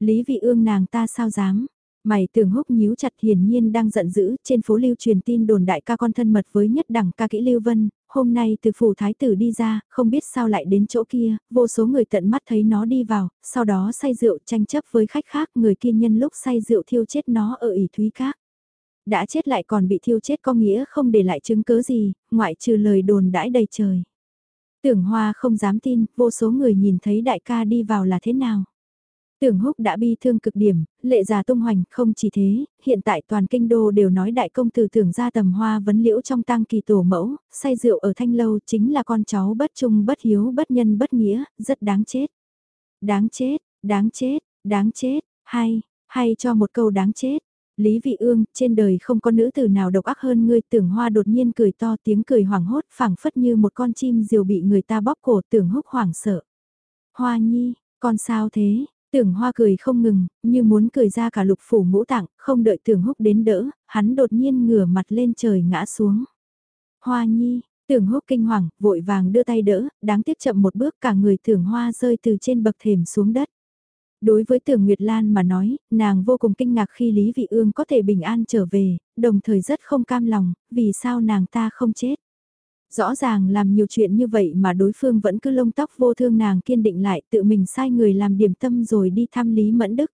Lý vị ương nàng ta sao dám. Mày tưởng húc nhíu chặt hiển nhiên đang giận dữ, trên phố lưu truyền tin đồn đại ca con thân mật với nhất đẳng ca kỹ lưu vân, hôm nay từ phủ thái tử đi ra, không biết sao lại đến chỗ kia, vô số người tận mắt thấy nó đi vào, sau đó say rượu tranh chấp với khách khác, người kia nhân lúc say rượu thiêu chết nó ở ỉ thúy các. Đã chết lại còn bị thiêu chết có nghĩa không để lại chứng cứ gì, ngoại trừ lời đồn đãi đầy trời. Tưởng hoa không dám tin, vô số người nhìn thấy đại ca đi vào là thế nào. Tưởng húc đã bi thương cực điểm, lệ già tung hoành, không chỉ thế, hiện tại toàn kinh đô đều nói đại công tử tưởng ra tầm hoa vấn liễu trong tang kỳ tổ mẫu, say rượu ở thanh lâu chính là con cháu bất trung bất hiếu bất nhân bất nghĩa, rất đáng chết. Đáng chết, đáng chết, đáng chết, hay, hay cho một câu đáng chết. Lý Vị Ương, trên đời không có nữ tử nào độc ác hơn ngươi, tưởng hoa đột nhiên cười to tiếng cười hoảng hốt phảng phất như một con chim diều bị người ta bóp cổ tưởng húc hoảng sợ. Hoa nhi, con sao thế, Tưởng hoa cười không ngừng, như muốn cười ra cả lục phủ ngũ tạng, không đợi tưởng húc đến đỡ, hắn đột nhiên ngửa mặt lên trời ngã xuống. Hoa nhi, tưởng húc kinh hoàng, vội vàng đưa tay đỡ, đáng tiếc chậm một bước cả người tưởng hoa rơi từ trên bậc thềm xuống đất. Đối với Tưởng Nguyệt Lan mà nói, nàng vô cùng kinh ngạc khi Lý Vị Ương có thể bình an trở về, đồng thời rất không cam lòng, vì sao nàng ta không chết. Rõ ràng làm nhiều chuyện như vậy mà đối phương vẫn cứ lông tóc vô thương nàng kiên định lại tự mình sai người làm điểm tâm rồi đi thăm Lý Mẫn Đức.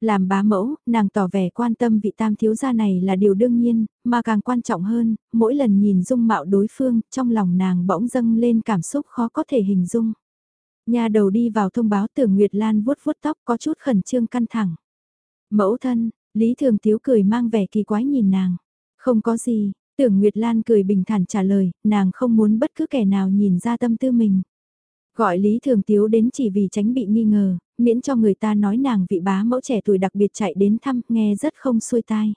Làm bá mẫu, nàng tỏ vẻ quan tâm vị tam thiếu gia này là điều đương nhiên, mà càng quan trọng hơn, mỗi lần nhìn dung mạo đối phương, trong lòng nàng bỗng dâng lên cảm xúc khó có thể hình dung. Nhà đầu đi vào thông báo tưởng Nguyệt Lan vuốt vuốt tóc có chút khẩn trương căng thẳng. Mẫu thân, Lý Thường Tiếu cười mang vẻ kỳ quái nhìn nàng. Không có gì, tưởng Nguyệt Lan cười bình thản trả lời, nàng không muốn bất cứ kẻ nào nhìn ra tâm tư mình. Gọi Lý Thường Tiếu đến chỉ vì tránh bị nghi ngờ, miễn cho người ta nói nàng vị bá mẫu trẻ tuổi đặc biệt chạy đến thăm, nghe rất không xuôi tai.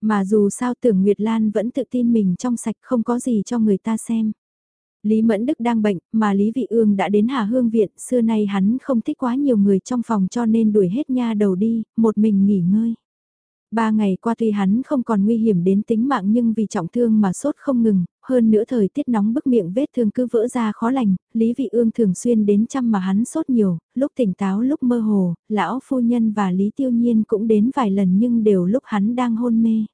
Mà dù sao tưởng Nguyệt Lan vẫn tự tin mình trong sạch không có gì cho người ta xem. Lý Mẫn Đức đang bệnh, mà Lý Vị Ương đã đến Hà Hương Viện, xưa nay hắn không thích quá nhiều người trong phòng cho nên đuổi hết nha đầu đi, một mình nghỉ ngơi. Ba ngày qua tuy hắn không còn nguy hiểm đến tính mạng nhưng vì trọng thương mà sốt không ngừng, hơn nữa thời tiết nóng bức miệng vết thương cứ vỡ ra khó lành, Lý Vị Ương thường xuyên đến chăm mà hắn sốt nhiều, lúc tỉnh táo lúc mơ hồ, lão phu nhân và Lý Tiêu Nhiên cũng đến vài lần nhưng đều lúc hắn đang hôn mê.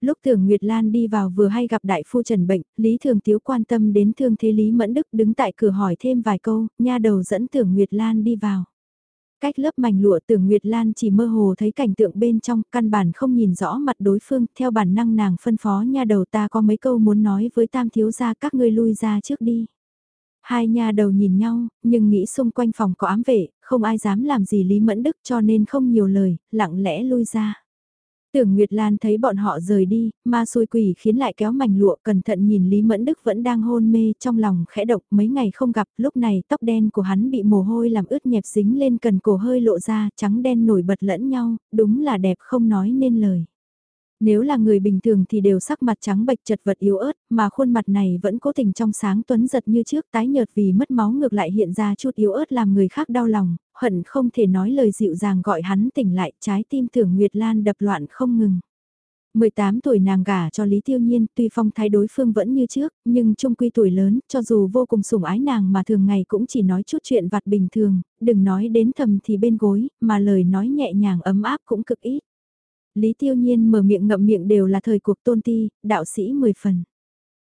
Lúc Thường Nguyệt Lan đi vào vừa hay gặp đại phu trần bệnh, Lý Thường Tiếu quan tâm đến thương thế Lý Mẫn Đức đứng tại cửa hỏi thêm vài câu, nha đầu dẫn Thường Nguyệt Lan đi vào. Cách lớp mảnh lụa Tưởng Nguyệt Lan chỉ mơ hồ thấy cảnh tượng bên trong, căn bản không nhìn rõ mặt đối phương, theo bản năng nàng phân phó nha đầu ta có mấy câu muốn nói với tam thiếu gia các ngươi lui ra trước đi. Hai nha đầu nhìn nhau, nhưng nghĩ xung quanh phòng có ám vệ, không ai dám làm gì Lý Mẫn Đức cho nên không nhiều lời, lặng lẽ lui ra. Tưởng Nguyệt Lan thấy bọn họ rời đi, ma xui quỷ khiến lại kéo mảnh lụa cẩn thận nhìn Lý Mẫn Đức vẫn đang hôn mê trong lòng khẽ độc mấy ngày không gặp lúc này tóc đen của hắn bị mồ hôi làm ướt nhẹp dính lên cần cổ hơi lộ ra trắng đen nổi bật lẫn nhau, đúng là đẹp không nói nên lời. Nếu là người bình thường thì đều sắc mặt trắng bệch chật vật yếu ớt, mà khuôn mặt này vẫn cố tình trong sáng tuấn giật như trước tái nhợt vì mất máu ngược lại hiện ra chút yếu ớt làm người khác đau lòng, hận không thể nói lời dịu dàng gọi hắn tỉnh lại trái tim tưởng Nguyệt Lan đập loạn không ngừng. 18 tuổi nàng gả cho Lý Tiêu Nhiên, tuy phong thái đối phương vẫn như trước, nhưng trung quy tuổi lớn, cho dù vô cùng sủng ái nàng mà thường ngày cũng chỉ nói chút chuyện vặt bình thường, đừng nói đến thầm thì bên gối, mà lời nói nhẹ nhàng ấm áp cũng cực ít. Lý Tiêu Nhiên mở miệng ngậm miệng đều là thời cuộc tôn ti, đạo sĩ mười phần.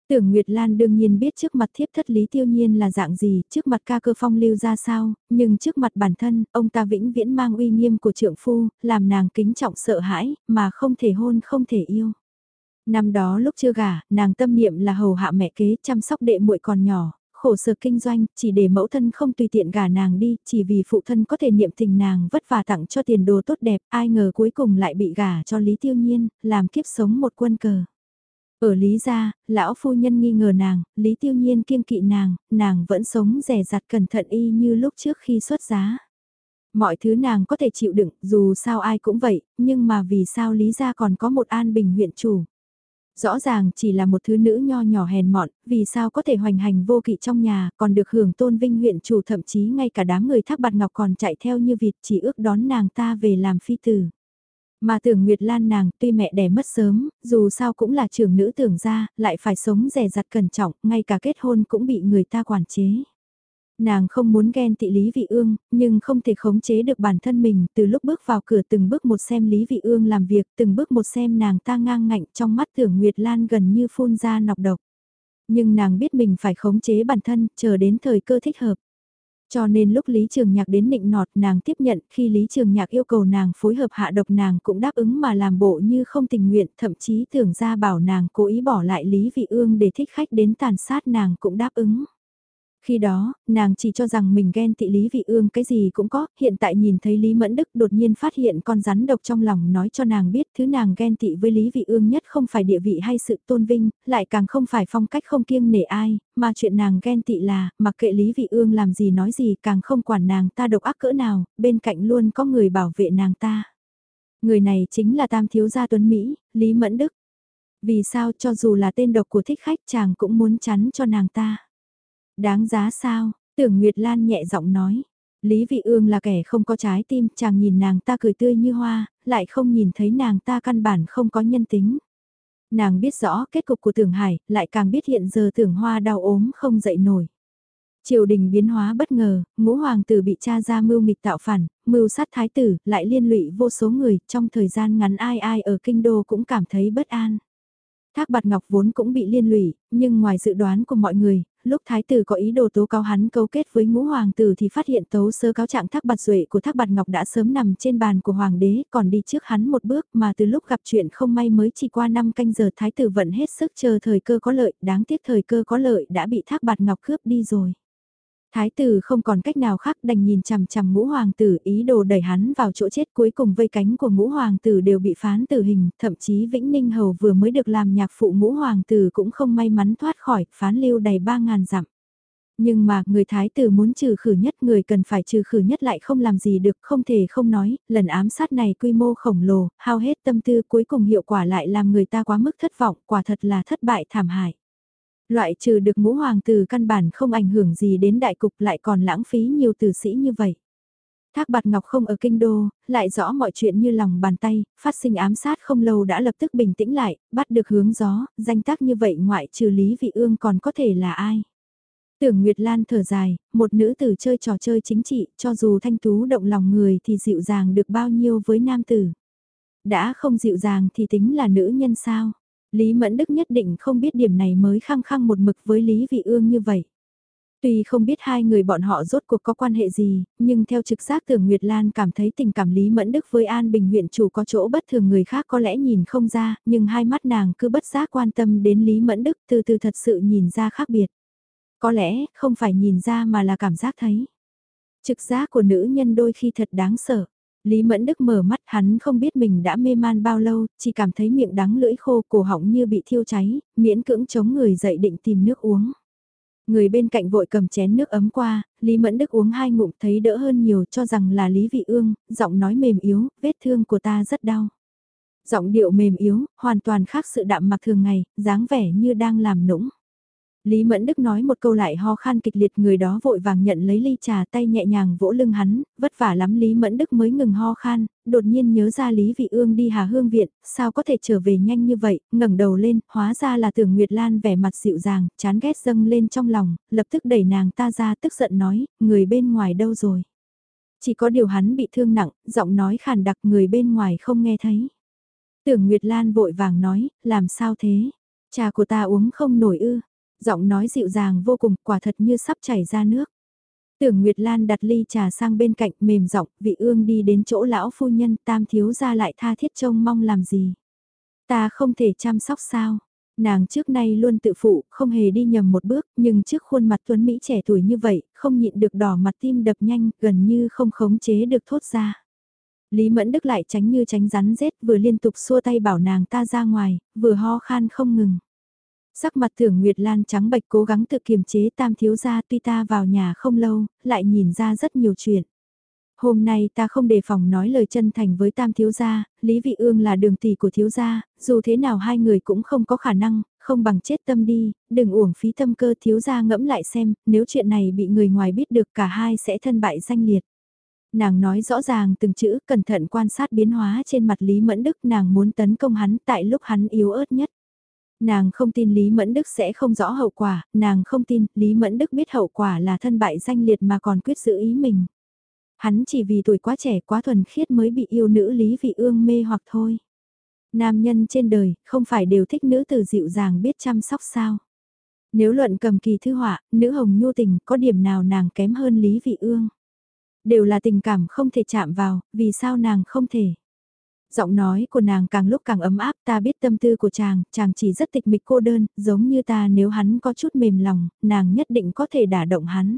Tưởng Nguyệt Lan đương nhiên biết trước mặt thiếp thất Lý Tiêu Nhiên là dạng gì, trước mặt ca cơ phong lưu ra sao, nhưng trước mặt bản thân, ông ta vĩnh viễn mang uy nghiêm của trượng phu, làm nàng kính trọng sợ hãi, mà không thể hôn không thể yêu. Năm đó lúc chưa gả, nàng tâm niệm là hầu hạ mẹ kế chăm sóc đệ muội còn nhỏ, khổ sở kinh doanh, chỉ để mẫu thân không tùy tiện gả nàng đi, chỉ vì phụ thân có thể niệm tình nàng vất vả tặng cho tiền đồ tốt đẹp, ai ngờ cuối cùng lại bị gả cho Lý Tiêu Nhiên, làm kiếp sống một quân cờ. Ở Lý gia, lão phu nhân nghi ngờ nàng, Lý Tiêu Nhiên kiêng kỵ nàng, nàng vẫn sống rẻ rặt cẩn thận y như lúc trước khi xuất giá. Mọi thứ nàng có thể chịu đựng, dù sao ai cũng vậy, nhưng mà vì sao Lý gia còn có một an bình huyện chủ. Rõ ràng chỉ là một thứ nữ nho nhỏ hèn mọn, vì sao có thể hoành hành vô kỵ trong nhà, còn được hưởng tôn vinh huyện chủ thậm chí ngay cả đám người thác bạt ngọc còn chạy theo như vịt chỉ ước đón nàng ta về làm phi tử. Mà tưởng Nguyệt Lan nàng tuy mẹ đẻ mất sớm, dù sao cũng là trưởng nữ tưởng ra, lại phải sống rẻ rặt cẩn trọng, ngay cả kết hôn cũng bị người ta quản chế. Nàng không muốn ghen tị Lý Vị Ương, nhưng không thể khống chế được bản thân mình, từ lúc bước vào cửa từng bước một xem Lý Vị Ương làm việc, từng bước một xem nàng ta ngang ngạnh trong mắt tưởng Nguyệt Lan gần như phun ra nọc độc. Nhưng nàng biết mình phải khống chế bản thân, chờ đến thời cơ thích hợp. Cho nên lúc Lý Trường Nhạc đến nịnh nọt nàng tiếp nhận khi Lý Trường Nhạc yêu cầu nàng phối hợp hạ độc nàng cũng đáp ứng mà làm bộ như không tình nguyện thậm chí tưởng ra bảo nàng cố ý bỏ lại Lý Vị Ương để thích khách đến tàn sát nàng cũng đáp ứng. Khi đó, nàng chỉ cho rằng mình ghen tị Lý Vị Ương cái gì cũng có, hiện tại nhìn thấy Lý Mẫn Đức đột nhiên phát hiện con rắn độc trong lòng nói cho nàng biết thứ nàng ghen tị với Lý Vị Ương nhất không phải địa vị hay sự tôn vinh, lại càng không phải phong cách không kiêng nể ai, mà chuyện nàng ghen tị là, mặc kệ Lý Vị Ương làm gì nói gì càng không quản nàng ta độc ác cỡ nào, bên cạnh luôn có người bảo vệ nàng ta. Người này chính là tam thiếu gia tuấn Mỹ, Lý Mẫn Đức. Vì sao cho dù là tên độc của thích khách chàng cũng muốn chắn cho nàng ta. Đáng giá sao? Tưởng Nguyệt Lan nhẹ giọng nói. Lý Vị Ương là kẻ không có trái tim, chàng nhìn nàng ta cười tươi như hoa, lại không nhìn thấy nàng ta căn bản không có nhân tính. Nàng biết rõ kết cục của tưởng hải, lại càng biết hiện giờ tưởng hoa đau ốm không dậy nổi. Triều đình biến hóa bất ngờ, ngũ hoàng tử bị cha ra mưu nghịch tạo phản, mưu sát thái tử, lại liên lụy vô số người, trong thời gian ngắn ai ai ở kinh đô cũng cảm thấy bất an. Thác bạt ngọc vốn cũng bị liên lụy, nhưng ngoài dự đoán của mọi người, lúc thái tử có ý đồ tố cáo hắn cấu kết với ngũ hoàng tử thì phát hiện tấu sơ cáo trạng thác bạt duệ của thác bạt ngọc đã sớm nằm trên bàn của hoàng đế, còn đi trước hắn một bước mà từ lúc gặp chuyện không may mới chỉ qua năm canh giờ thái tử vẫn hết sức chờ thời cơ có lợi, đáng tiếc thời cơ có lợi đã bị thác bạt ngọc cướp đi rồi. Thái tử không còn cách nào khác đành nhìn chằm chằm ngũ hoàng tử ý đồ đẩy hắn vào chỗ chết cuối cùng vây cánh của ngũ hoàng tử đều bị phán tử hình, thậm chí Vĩnh Ninh Hầu vừa mới được làm nhạc phụ ngũ hoàng tử cũng không may mắn thoát khỏi, phán lưu đầy ba ngàn dặm. Nhưng mà người thái tử muốn trừ khử nhất người cần phải trừ khử nhất lại không làm gì được không thể không nói, lần ám sát này quy mô khổng lồ, hao hết tâm tư cuối cùng hiệu quả lại làm người ta quá mức thất vọng, quả thật là thất bại thảm hại. Loại trừ được ngũ hoàng tử căn bản không ảnh hưởng gì đến đại cục lại còn lãng phí nhiều tử sĩ như vậy. Thác Bạt Ngọc không ở kinh đô, lại rõ mọi chuyện như lòng bàn tay, phát sinh ám sát không lâu đã lập tức bình tĩnh lại, bắt được hướng gió, danh tác như vậy ngoại trừ Lý Vị Ương còn có thể là ai. Tưởng Nguyệt Lan thở dài, một nữ tử chơi trò chơi chính trị, cho dù thanh tú động lòng người thì dịu dàng được bao nhiêu với nam tử. Đã không dịu dàng thì tính là nữ nhân sao? Lý Mẫn Đức nhất định không biết điểm này mới khăng khăng một mực với Lý Vị Ương như vậy. Tuy không biết hai người bọn họ rốt cuộc có quan hệ gì, nhưng theo trực giác tưởng Nguyệt Lan cảm thấy tình cảm Lý Mẫn Đức với An Bình huyện chủ có chỗ bất thường người khác có lẽ nhìn không ra, nhưng hai mắt nàng cứ bất giác quan tâm đến Lý Mẫn Đức từ từ thật sự nhìn ra khác biệt. Có lẽ không phải nhìn ra mà là cảm giác thấy. Trực giác của nữ nhân đôi khi thật đáng sợ. Lý Mẫn Đức mở mắt hắn không biết mình đã mê man bao lâu, chỉ cảm thấy miệng đắng lưỡi khô cổ họng như bị thiêu cháy, miễn cưỡng chống người dậy định tìm nước uống. Người bên cạnh vội cầm chén nước ấm qua, Lý Mẫn Đức uống hai ngụm thấy đỡ hơn nhiều cho rằng là Lý Vị Ương, giọng nói mềm yếu, vết thương của ta rất đau. Giọng điệu mềm yếu, hoàn toàn khác sự đạm mặc thường ngày, dáng vẻ như đang làm nũng. Lý Mẫn Đức nói một câu lại ho khan kịch liệt người đó vội vàng nhận lấy ly trà tay nhẹ nhàng vỗ lưng hắn, vất vả lắm Lý Mẫn Đức mới ngừng ho khan, đột nhiên nhớ ra Lý Vị Ương đi Hà Hương Viện, sao có thể trở về nhanh như vậy, ngẩng đầu lên, hóa ra là tưởng Nguyệt Lan vẻ mặt dịu dàng, chán ghét dâng lên trong lòng, lập tức đẩy nàng ta ra tức giận nói, người bên ngoài đâu rồi. Chỉ có điều hắn bị thương nặng, giọng nói khàn đặc người bên ngoài không nghe thấy. Tưởng Nguyệt Lan vội vàng nói, làm sao thế? Trà của ta uống không nổi ư, giọng nói dịu dàng vô cùng, quả thật như sắp chảy ra nước. Tưởng Nguyệt Lan đặt ly trà sang bên cạnh mềm giọng, vị ương đi đến chỗ lão phu nhân tam thiếu ra lại tha thiết trông mong làm gì. Ta không thể chăm sóc sao. Nàng trước nay luôn tự phụ, không hề đi nhầm một bước, nhưng trước khuôn mặt tuấn Mỹ trẻ tuổi như vậy, không nhịn được đỏ mặt tim đập nhanh, gần như không khống chế được thốt ra. Lý Mẫn Đức lại tránh như tránh rắn rết vừa liên tục xua tay bảo nàng ta ra ngoài, vừa ho khan không ngừng. Sắc mặt thưởng Nguyệt Lan trắng bạch cố gắng tự kiềm chế tam thiếu gia tuy ta vào nhà không lâu, lại nhìn ra rất nhiều chuyện. Hôm nay ta không đề phòng nói lời chân thành với tam thiếu gia, Lý Vị Ương là đường tỷ của thiếu gia, dù thế nào hai người cũng không có khả năng, không bằng chết tâm đi, đừng uổng phí tâm cơ thiếu gia ngẫm lại xem, nếu chuyện này bị người ngoài biết được cả hai sẽ thân bại danh liệt. Nàng nói rõ ràng từng chữ cẩn thận quan sát biến hóa trên mặt Lý Mẫn Đức nàng muốn tấn công hắn tại lúc hắn yếu ớt nhất. Nàng không tin Lý Mẫn Đức sẽ không rõ hậu quả, nàng không tin Lý Mẫn Đức biết hậu quả là thân bại danh liệt mà còn quyết giữ ý mình. Hắn chỉ vì tuổi quá trẻ quá thuần khiết mới bị yêu nữ Lý Vị Ương mê hoặc thôi. Nam nhân trên đời không phải đều thích nữ tử dịu dàng biết chăm sóc sao. Nếu luận cầm kỳ thư họa, nữ hồng nhu tình có điểm nào nàng kém hơn Lý Vị Ương. Đều là tình cảm không thể chạm vào, vì sao nàng không thể. Giọng nói của nàng càng lúc càng ấm áp ta biết tâm tư của chàng, chàng chỉ rất tịch mịch cô đơn, giống như ta nếu hắn có chút mềm lòng, nàng nhất định có thể đả động hắn.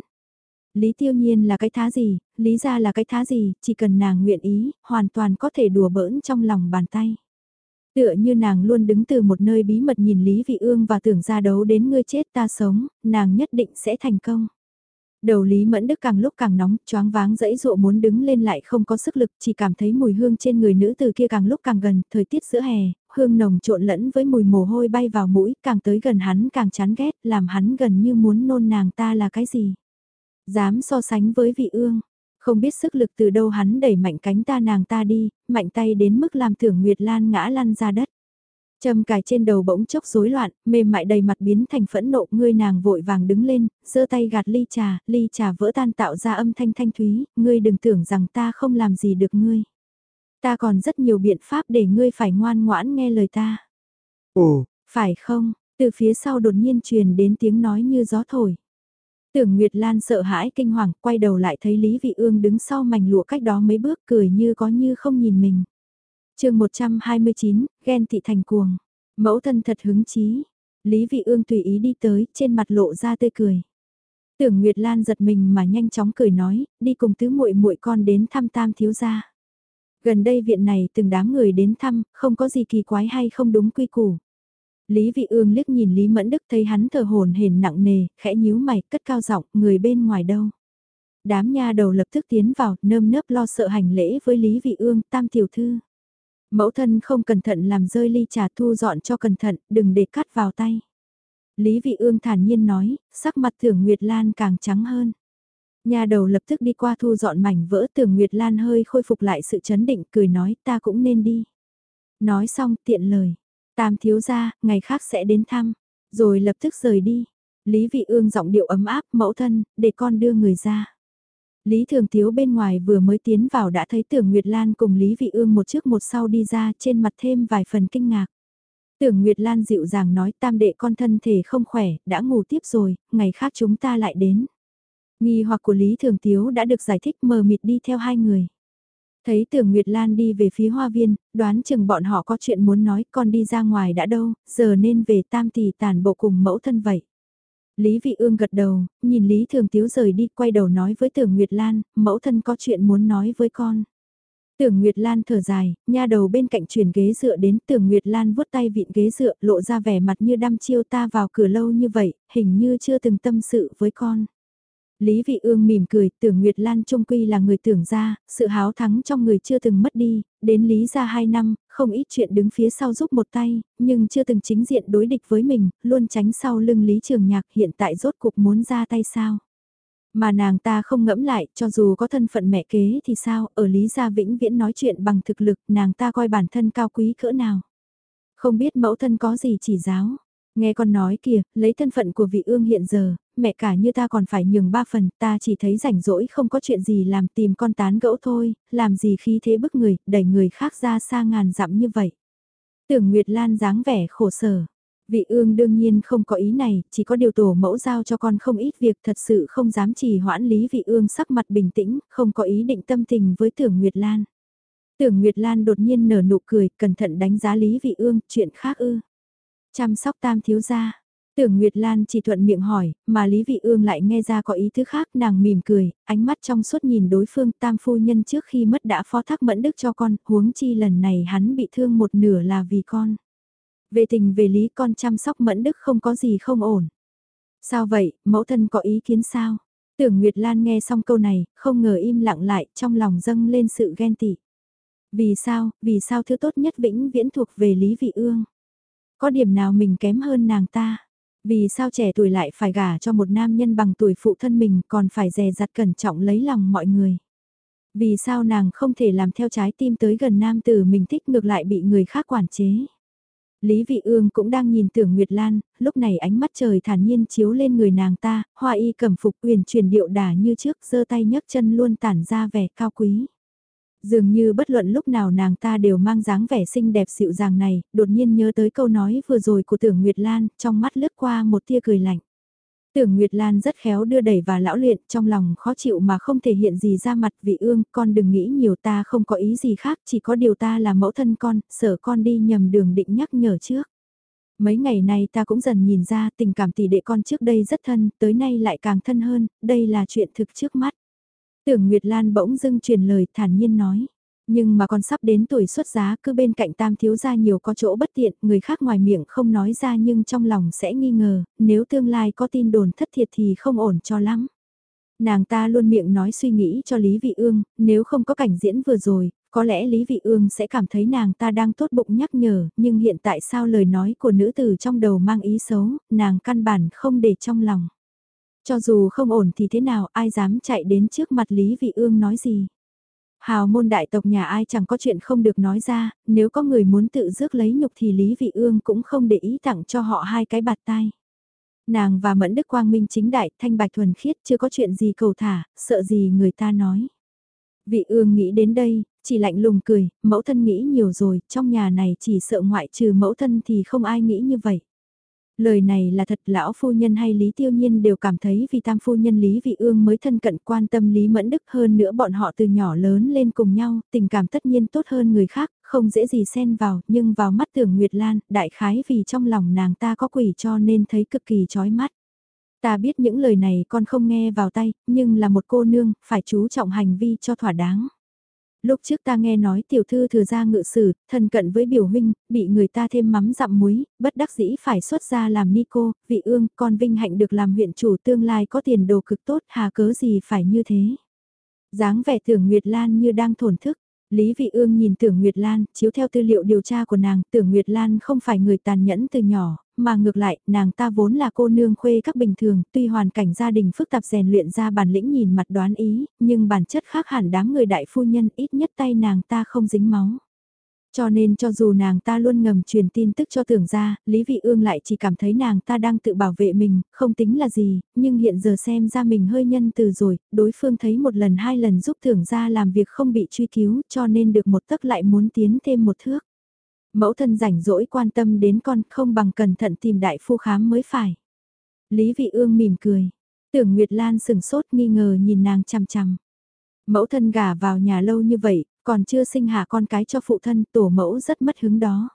Lý tiêu nhiên là cái thá gì, lý ra là cái thá gì, chỉ cần nàng nguyện ý, hoàn toàn có thể đùa bỡn trong lòng bàn tay. Tựa như nàng luôn đứng từ một nơi bí mật nhìn Lý Vị Ương và tưởng ra đấu đến ngươi chết ta sống, nàng nhất định sẽ thành công. Đầu Lý Mẫn Đức càng lúc càng nóng, choáng váng dẫy dụa muốn đứng lên lại không có sức lực, chỉ cảm thấy mùi hương trên người nữ từ kia càng lúc càng gần, thời tiết giữa hè, hương nồng trộn lẫn với mùi mồ hôi bay vào mũi, càng tới gần hắn càng chán ghét, làm hắn gần như muốn nôn nàng ta là cái gì. Dám so sánh với vị ương, Không biết sức lực từ đâu hắn đẩy mạnh cánh ta nàng ta đi, mạnh tay đến mức làm tưởng Nguyệt Lan ngã lăn ra đất. Châm cài trên đầu bỗng chốc rối loạn, mềm mại đầy mặt biến thành phẫn nộ, ngươi nàng vội vàng đứng lên, giơ tay gạt ly trà, ly trà vỡ tan tạo ra âm thanh thanh thúy, ngươi đừng tưởng rằng ta không làm gì được ngươi. Ta còn rất nhiều biện pháp để ngươi phải ngoan ngoãn nghe lời ta. Ồ, phải không? Từ phía sau đột nhiên truyền đến tiếng nói như gió thổi. Tưởng Nguyệt Lan sợ hãi kinh hoàng, quay đầu lại thấy Lý Vị Ương đứng sau mảnh lụa cách đó mấy bước cười như có như không nhìn mình chương 129, ghen tị thành cuồng. Mẫu thân thật hứng chí. Lý Vị Ương tùy ý đi tới, trên mặt lộ ra tươi cười. Tưởng Nguyệt Lan giật mình mà nhanh chóng cười nói, đi cùng tứ muội muội con đến thăm tam thiếu gia. Gần đây viện này từng đám người đến thăm, không có gì kỳ quái hay không đúng quy củ. Lý Vị Ương liếc nhìn Lý Mẫn Đức thấy hắn thở hồn hển nặng nề, khẽ nhíu mày, cất cao giọng, người bên ngoài đâu. Đám nha đầu lập tức tiến vào, nơm nớp lo sợ hành lễ với Lý Vị Ương, tam tiểu thư. Mẫu thân không cẩn thận làm rơi ly trà thu dọn cho cẩn thận, đừng để cắt vào tay. Lý Vị Ương thản nhiên nói, sắc mặt Thưởng Nguyệt Lan càng trắng hơn. Nhà đầu lập tức đi qua thu dọn mảnh vỡ Tưởng Nguyệt Lan hơi khôi phục lại sự chấn định cười nói ta cũng nên đi. Nói xong tiện lời, tam thiếu gia, ngày khác sẽ đến thăm, rồi lập tức rời đi. Lý Vị Ương giọng điệu ấm áp mẫu thân, để con đưa người ra. Lý Thường Tiếu bên ngoài vừa mới tiến vào đã thấy Tưởng Nguyệt Lan cùng Lý Vị Ương một trước một sau đi ra trên mặt thêm vài phần kinh ngạc. Tưởng Nguyệt Lan dịu dàng nói tam đệ con thân thể không khỏe, đã ngủ tiếp rồi, ngày khác chúng ta lại đến. Nghi hoặc của Lý Thường Tiếu đã được giải thích mờ mịt đi theo hai người. Thấy Tưởng Nguyệt Lan đi về phía hoa viên, đoán chừng bọn họ có chuyện muốn nói con đi ra ngoài đã đâu, giờ nên về tam tỷ tàn bộ cùng mẫu thân vậy. Lý Vị Ương gật đầu, nhìn Lý Thường Tiếu rời đi quay đầu nói với Tưởng Nguyệt Lan, mẫu thân có chuyện muốn nói với con. Tưởng Nguyệt Lan thở dài, nha đầu bên cạnh chuyển ghế dựa đến Tưởng Nguyệt Lan vuốt tay vịn ghế dựa lộ ra vẻ mặt như đăm chiêu ta vào cửa lâu như vậy, hình như chưa từng tâm sự với con. Lý Vị Ương mỉm cười, tưởng Nguyệt Lan trung quy là người tưởng ra, sự háo thắng trong người chưa từng mất đi, đến Lý gia 2 năm, không ít chuyện đứng phía sau giúp một tay, nhưng chưa từng chính diện đối địch với mình, luôn tránh sau lưng Lý Trường Nhạc hiện tại rốt cuộc muốn ra tay sao. Mà nàng ta không ngẫm lại, cho dù có thân phận mẹ kế thì sao, ở Lý Gia Vĩnh Viễn nói chuyện bằng thực lực, nàng ta coi bản thân cao quý cỡ nào. Không biết mẫu thân có gì chỉ giáo. Nghe con nói kìa, lấy thân phận của vị ương hiện giờ, mẹ cả như ta còn phải nhường ba phần, ta chỉ thấy rảnh rỗi không có chuyện gì làm tìm con tán gẫu thôi, làm gì khí thế bức người, đẩy người khác ra xa ngàn dặm như vậy. Tưởng Nguyệt Lan dáng vẻ khổ sở. Vị ương đương nhiên không có ý này, chỉ có điều tổ mẫu giao cho con không ít việc thật sự không dám trì hoãn lý vị ương sắc mặt bình tĩnh, không có ý định tâm tình với tưởng Nguyệt Lan. Tưởng Nguyệt Lan đột nhiên nở nụ cười, cẩn thận đánh giá lý vị ương, chuyện khác ư. Chăm sóc tam thiếu gia. Tưởng Nguyệt Lan chỉ thuận miệng hỏi, mà Lý Vị Ương lại nghe ra có ý thứ khác, nàng mỉm cười, ánh mắt trong suốt nhìn đối phương tam phu nhân trước khi mất đã phó thác mẫn đức cho con, huống chi lần này hắn bị thương một nửa là vì con. Về tình về lý con chăm sóc mẫn đức không có gì không ổn. Sao vậy, mẫu thân có ý kiến sao? Tưởng Nguyệt Lan nghe xong câu này, không ngờ im lặng lại, trong lòng dâng lên sự ghen tị. Vì sao, vì sao thứ tốt nhất vĩnh viễn thuộc về Lý Vị Ương? Có điểm nào mình kém hơn nàng ta? Vì sao trẻ tuổi lại phải gả cho một nam nhân bằng tuổi phụ thân mình còn phải dè dặt cẩn trọng lấy lòng mọi người? Vì sao nàng không thể làm theo trái tim tới gần nam tử mình thích ngược lại bị người khác quản chế? Lý Vị Ương cũng đang nhìn tưởng Nguyệt Lan, lúc này ánh mắt trời thản nhiên chiếu lên người nàng ta, hoa y cẩm phục uyển chuyển điệu đà như trước, giơ tay nhấc chân luôn tản ra vẻ cao quý. Dường như bất luận lúc nào nàng ta đều mang dáng vẻ xinh đẹp dịu dàng này, đột nhiên nhớ tới câu nói vừa rồi của tưởng Nguyệt Lan, trong mắt lướt qua một tia cười lạnh. Tưởng Nguyệt Lan rất khéo đưa đẩy và lão luyện, trong lòng khó chịu mà không thể hiện gì ra mặt vị ương, con đừng nghĩ nhiều ta không có ý gì khác, chỉ có điều ta là mẫu thân con, sợ con đi nhầm đường định nhắc nhở trước. Mấy ngày nay ta cũng dần nhìn ra tình cảm tỷ đệ con trước đây rất thân, tới nay lại càng thân hơn, đây là chuyện thực trước mắt. Tưởng Nguyệt Lan bỗng dưng truyền lời thản nhiên nói. Nhưng mà con sắp đến tuổi xuất giá cứ bên cạnh tam thiếu gia nhiều có chỗ bất tiện, người khác ngoài miệng không nói ra nhưng trong lòng sẽ nghi ngờ, nếu tương lai có tin đồn thất thiệt thì không ổn cho lắm. Nàng ta luôn miệng nói suy nghĩ cho Lý Vị Ương, nếu không có cảnh diễn vừa rồi, có lẽ Lý Vị Ương sẽ cảm thấy nàng ta đang tốt bụng nhắc nhở, nhưng hiện tại sao lời nói của nữ tử trong đầu mang ý xấu, nàng căn bản không để trong lòng. Cho dù không ổn thì thế nào, ai dám chạy đến trước mặt Lý Vị Ương nói gì. Hào môn đại tộc nhà ai chẳng có chuyện không được nói ra, nếu có người muốn tự rước lấy nhục thì Lý Vị Ương cũng không để ý tặng cho họ hai cái bạt tai. Nàng và Mẫn Đức Quang Minh chính đại, thanh bạch thuần khiết chưa có chuyện gì cầu thả, sợ gì người ta nói. Vị ương nghĩ đến đây, chỉ lạnh lùng cười, mẫu thân nghĩ nhiều rồi, trong nhà này chỉ sợ ngoại trừ mẫu thân thì không ai nghĩ như vậy. Lời này là thật lão phu nhân hay Lý Tiêu Nhiên đều cảm thấy vì tam phu nhân Lý Vị Ương mới thân cận quan tâm Lý Mẫn Đức hơn nữa bọn họ từ nhỏ lớn lên cùng nhau, tình cảm tất nhiên tốt hơn người khác, không dễ gì xen vào, nhưng vào mắt tưởng Nguyệt Lan, đại khái vì trong lòng nàng ta có quỷ cho nên thấy cực kỳ chói mắt. Ta biết những lời này con không nghe vào tay, nhưng là một cô nương, phải chú trọng hành vi cho thỏa đáng. Lúc trước ta nghe nói tiểu thư thừa ra ngự sử, thân cận với biểu huynh, bị người ta thêm mắm dặm muối, bất đắc dĩ phải xuất ra làm ni cô, vị ương, con vinh hạnh được làm huyện chủ tương lai có tiền đồ cực tốt, hà cớ gì phải như thế. dáng vẻ tưởng Nguyệt Lan như đang thổn thức, Lý Vị Ương nhìn Tưởng Nguyệt Lan, chiếu theo tư liệu điều tra của nàng, Tưởng Nguyệt Lan không phải người tàn nhẫn từ nhỏ, mà ngược lại, nàng ta vốn là cô nương khuê các bình thường, tuy hoàn cảnh gia đình phức tạp rèn luyện ra bản lĩnh nhìn mặt đoán ý, nhưng bản chất khác hẳn đám người đại phu nhân ít nhất tay nàng ta không dính máu. Cho nên cho dù nàng ta luôn ngầm truyền tin tức cho tưởng ra, Lý Vị Ương lại chỉ cảm thấy nàng ta đang tự bảo vệ mình, không tính là gì, nhưng hiện giờ xem ra mình hơi nhân từ rồi, đối phương thấy một lần hai lần giúp tưởng ra làm việc không bị truy cứu cho nên được một tấc lại muốn tiến thêm một thước. Mẫu thân rảnh rỗi quan tâm đến con không bằng cẩn thận tìm đại phu khám mới phải. Lý Vị Ương mỉm cười. Tưởng Nguyệt Lan sừng sốt nghi ngờ nhìn nàng chằm chằm. Mẫu thân gả vào nhà lâu như vậy, còn chưa sinh hạ con cái cho phụ thân, tổ mẫu rất mất hứng đó.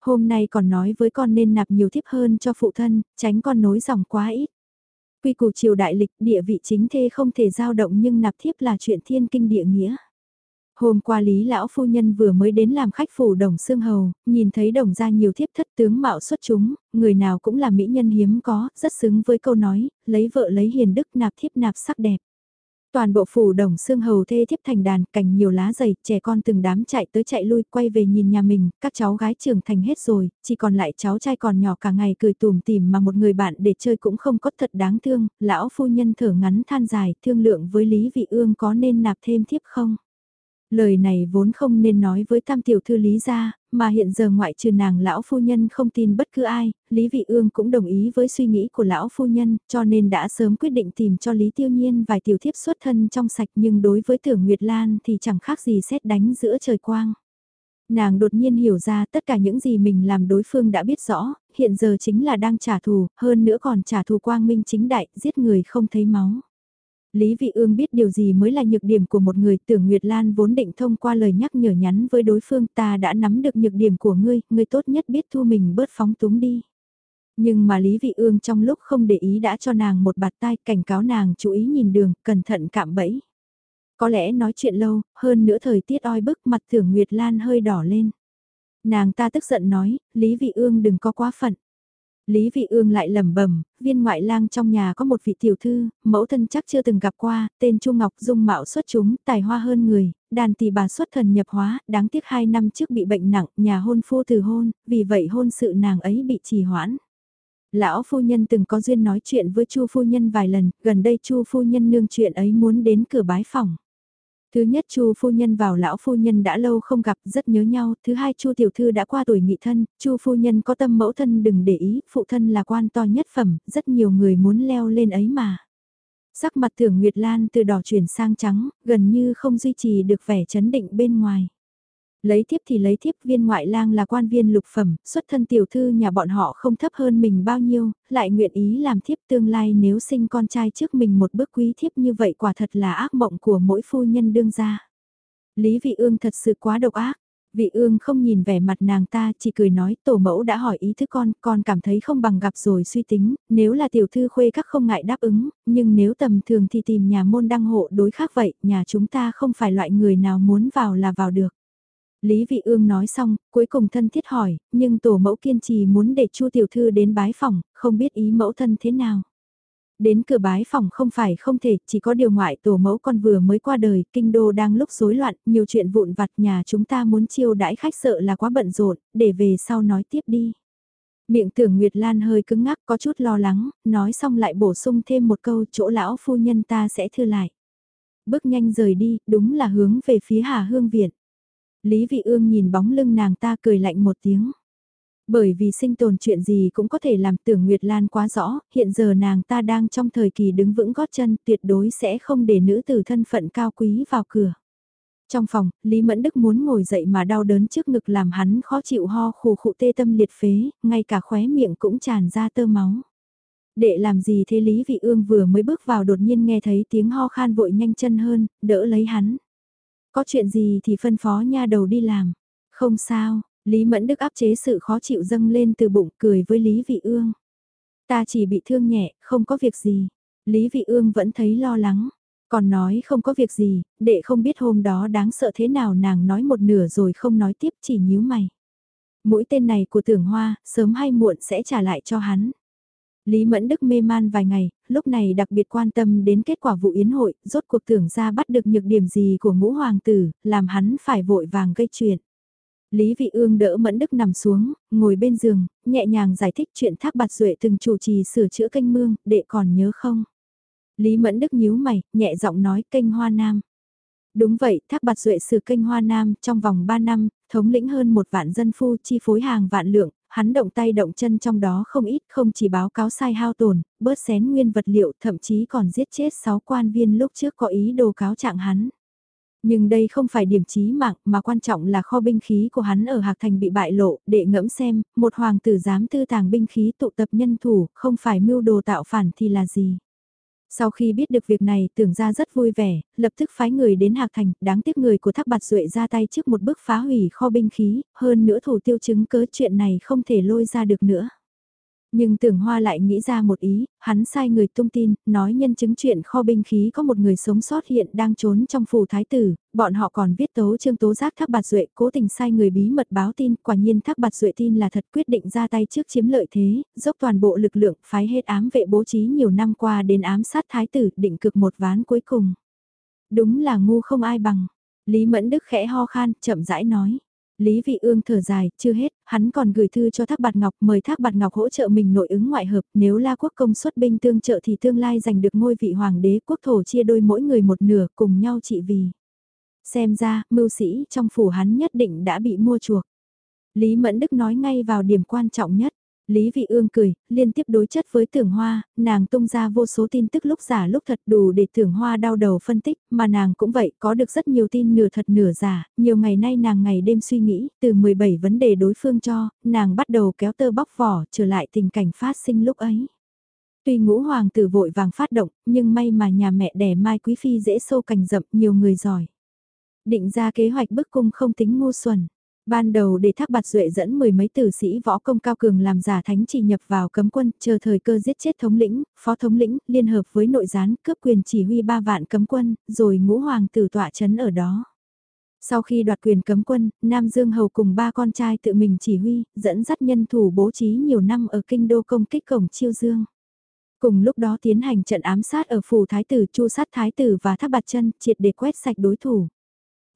Hôm nay còn nói với con nên nạp nhiều thiếp hơn cho phụ thân, tránh con nối dòng quá ít. Quy củ triều đại lịch địa vị chính thê không thể dao động nhưng nạp thiếp là chuyện thiên kinh địa nghĩa. Hôm qua Lý Lão Phu Nhân vừa mới đến làm khách phủ đồng xương hầu, nhìn thấy đồng ra nhiều thiếp thất tướng mạo xuất chúng, người nào cũng là mỹ nhân hiếm có, rất xứng với câu nói, lấy vợ lấy hiền đức nạp thiếp nạp sắc đẹp. Toàn bộ phủ đồng xương hầu thê thiếp thành đàn, cành nhiều lá dày, trẻ con từng đám chạy tới chạy lui, quay về nhìn nhà mình, các cháu gái trưởng thành hết rồi, chỉ còn lại cháu trai còn nhỏ cả ngày cười tùm tìm mà một người bạn để chơi cũng không có thật đáng thương, lão phu nhân thở ngắn than dài, thương lượng với Lý Vị Ương có nên nạp thêm thiếp không? Lời này vốn không nên nói với tam tiểu thư Lý gia, mà hiện giờ ngoại trừ nàng lão phu nhân không tin bất cứ ai, Lý Vị Ương cũng đồng ý với suy nghĩ của lão phu nhân, cho nên đã sớm quyết định tìm cho Lý Tiêu Nhiên vài tiểu thiếp xuất thân trong sạch nhưng đối với Tưởng Nguyệt Lan thì chẳng khác gì xét đánh giữa trời quang. Nàng đột nhiên hiểu ra tất cả những gì mình làm đối phương đã biết rõ, hiện giờ chính là đang trả thù, hơn nữa còn trả thù quang minh chính đại, giết người không thấy máu. Lý Vị Ương biết điều gì mới là nhược điểm của một người tưởng Nguyệt Lan vốn định thông qua lời nhắc nhở nhắn với đối phương ta đã nắm được nhược điểm của ngươi, ngươi tốt nhất biết thu mình bớt phóng túng đi. Nhưng mà Lý Vị Ương trong lúc không để ý đã cho nàng một bạt tai cảnh cáo nàng chú ý nhìn đường, cẩn thận cạm bẫy. Có lẽ nói chuyện lâu, hơn nữa thời tiết oi bức mặt tưởng Nguyệt Lan hơi đỏ lên. Nàng ta tức giận nói, Lý Vị Ương đừng có quá phận. Lý Vị Ương lại lẩm bẩm, viên ngoại lang trong nhà có một vị tiểu thư, mẫu thân chắc chưa từng gặp qua, tên Chu Ngọc dung mạo xuất chúng, tài hoa hơn người, đàn tỷ bà xuất thần nhập hóa, đáng tiếc hai năm trước bị bệnh nặng, nhà hôn phu từ hôn, vì vậy hôn sự nàng ấy bị trì hoãn. Lão phu nhân từng có duyên nói chuyện với Chu phu nhân vài lần, gần đây Chu phu nhân nương chuyện ấy muốn đến cửa bái phòng. Thứ nhất Chu phu nhân vào lão phu nhân đã lâu không gặp, rất nhớ nhau. Thứ hai Chu tiểu thư đã qua tuổi nghị thân, Chu phu nhân có tâm mẫu thân đừng để ý, phụ thân là quan to nhất phẩm, rất nhiều người muốn leo lên ấy mà. Sắc mặt Tưởng Nguyệt Lan từ đỏ chuyển sang trắng, gần như không duy trì được vẻ chấn định bên ngoài. Lấy thiếp thì lấy thiếp viên ngoại lang là quan viên lục phẩm, xuất thân tiểu thư nhà bọn họ không thấp hơn mình bao nhiêu, lại nguyện ý làm thiếp tương lai nếu sinh con trai trước mình một bước quý thiếp như vậy quả thật là ác mộng của mỗi phu nhân đương gia. Lý vị ương thật sự quá độc ác. Vị ương không nhìn vẻ mặt nàng ta chỉ cười nói tổ mẫu đã hỏi ý thức con, con cảm thấy không bằng gặp rồi suy tính, nếu là tiểu thư khuê các không ngại đáp ứng, nhưng nếu tầm thường thì tìm nhà môn đăng hộ đối khác vậy, nhà chúng ta không phải loại người nào muốn vào là vào được. Lý Vị Ương nói xong, cuối cùng thân thiết hỏi, nhưng tổ mẫu kiên trì muốn để Chu tiểu thư đến bái phòng, không biết ý mẫu thân thế nào. Đến cửa bái phòng không phải không thể, chỉ có điều ngoại tổ mẫu con vừa mới qua đời, kinh đô đang lúc rối loạn, nhiều chuyện vụn vặt nhà chúng ta muốn chiêu đãi khách sợ là quá bận rộn, để về sau nói tiếp đi. Miệng tưởng Nguyệt Lan hơi cứng ngắc có chút lo lắng, nói xong lại bổ sung thêm một câu chỗ lão phu nhân ta sẽ thư lại. Bước nhanh rời đi, đúng là hướng về phía Hà Hương Viện. Lý Vị Ương nhìn bóng lưng nàng ta cười lạnh một tiếng. Bởi vì sinh tồn chuyện gì cũng có thể làm tưởng Nguyệt Lan quá rõ, hiện giờ nàng ta đang trong thời kỳ đứng vững gót chân tuyệt đối sẽ không để nữ tử thân phận cao quý vào cửa. Trong phòng, Lý Mẫn Đức muốn ngồi dậy mà đau đớn trước ngực làm hắn khó chịu ho khù khụ tê tâm liệt phế, ngay cả khóe miệng cũng tràn ra tơ máu. Để làm gì thế Lý Vị Ương vừa mới bước vào đột nhiên nghe thấy tiếng ho khan vội nhanh chân hơn, đỡ lấy hắn. Có chuyện gì thì phân phó nha đầu đi làm. Không sao, Lý Mẫn Đức áp chế sự khó chịu dâng lên từ bụng cười với Lý Vị Ương. Ta chỉ bị thương nhẹ, không có việc gì. Lý Vị Ương vẫn thấy lo lắng. Còn nói không có việc gì, đệ không biết hôm đó đáng sợ thế nào nàng nói một nửa rồi không nói tiếp chỉ nhíu mày. Mũi tên này của tưởng hoa, sớm hay muộn sẽ trả lại cho hắn. Lý Mẫn Đức mê man vài ngày, lúc này đặc biệt quan tâm đến kết quả vụ yến hội, rốt cuộc tưởng ra bắt được nhược điểm gì của ngũ hoàng tử, làm hắn phải vội vàng gây chuyện. Lý Vị Ương đỡ Mẫn Đức nằm xuống, ngồi bên giường, nhẹ nhàng giải thích chuyện Thác Bạt Duệ từng chủ trì sửa chữa kênh mương, đệ còn nhớ không? Lý Mẫn Đức nhíu mày, nhẹ giọng nói kênh Hoa Nam. Đúng vậy, Thác Bạt Duệ sửa kênh Hoa Nam, trong vòng 3 năm, thống lĩnh hơn một vạn dân phu chi phối hàng vạn lượng, hắn động tay động chân trong đó không ít, không chỉ báo cáo sai hao tổn, bớt xén nguyên vật liệu, thậm chí còn giết chết 6 quan viên lúc trước có ý đồ cáo trạng hắn. Nhưng đây không phải điểm chí mạng mà quan trọng là kho binh khí của hắn ở Hạc Thành bị bại lộ, để ngẫm xem, một hoàng tử dám tư tàng binh khí tụ tập nhân thủ, không phải mưu đồ tạo phản thì là gì. Sau khi biết được việc này tưởng ra rất vui vẻ, lập tức phái người đến Hạc Thành, đáng tiếc người của Thác Bạt Duệ ra tay trước một bước phá hủy kho binh khí, hơn nữa thủ tiêu chứng cớ chuyện này không thể lôi ra được nữa. Nhưng tưởng hoa lại nghĩ ra một ý, hắn sai người tung tin, nói nhân chứng chuyện kho binh khí có một người sống sót hiện đang trốn trong phủ thái tử, bọn họ còn viết tố trương tố giác thác bạt duệ cố tình sai người bí mật báo tin, quả nhiên thác bạt duệ tin là thật quyết định ra tay trước chiếm lợi thế, dốc toàn bộ lực lượng phái hết ám vệ bố trí nhiều năm qua đến ám sát thái tử định cực một ván cuối cùng. Đúng là ngu không ai bằng. Lý Mẫn Đức khẽ ho khan, chậm rãi nói. Lý Vị Ương thở dài, chưa hết, hắn còn gửi thư cho Thác Bạt Ngọc mời Thác Bạt Ngọc hỗ trợ mình nội ứng ngoại hợp, nếu La Quốc công xuất binh tương trợ thì tương lai giành được ngôi vị hoàng đế quốc thổ chia đôi mỗi người một nửa cùng nhau trị vì. Xem ra, mưu sĩ trong phủ hắn nhất định đã bị mua chuộc. Lý Mẫn Đức nói ngay vào điểm quan trọng nhất. Lý Vị Ương cười, liên tiếp đối chất với tưởng hoa, nàng tung ra vô số tin tức lúc giả lúc thật đủ để tưởng hoa đau đầu phân tích, mà nàng cũng vậy, có được rất nhiều tin nửa thật nửa giả, nhiều ngày nay nàng ngày đêm suy nghĩ, từ 17 vấn đề đối phương cho, nàng bắt đầu kéo tơ bóc vỏ, trở lại tình cảnh phát sinh lúc ấy. Tuy ngũ hoàng tử vội vàng phát động, nhưng may mà nhà mẹ đẻ Mai Quý Phi dễ sâu cành rậm nhiều người giỏi. Định ra kế hoạch bức cung không tính ngu xuẩn. Ban đầu để thác bạt duệ dẫn mười mấy tử sĩ võ công cao cường làm giả thánh chỉ nhập vào cấm quân, chờ thời cơ giết chết thống lĩnh, phó thống lĩnh, liên hợp với nội gián, cướp quyền chỉ huy ba vạn cấm quân, rồi ngũ hoàng tử tọa chấn ở đó. Sau khi đoạt quyền cấm quân, Nam Dương Hầu cùng ba con trai tự mình chỉ huy, dẫn dắt nhân thủ bố trí nhiều năm ở kinh đô công kích cổng Chiêu Dương. Cùng lúc đó tiến hành trận ám sát ở phủ Thái tử Chu sát Thái tử và Thác Bạt chân triệt để quét sạch đối thủ.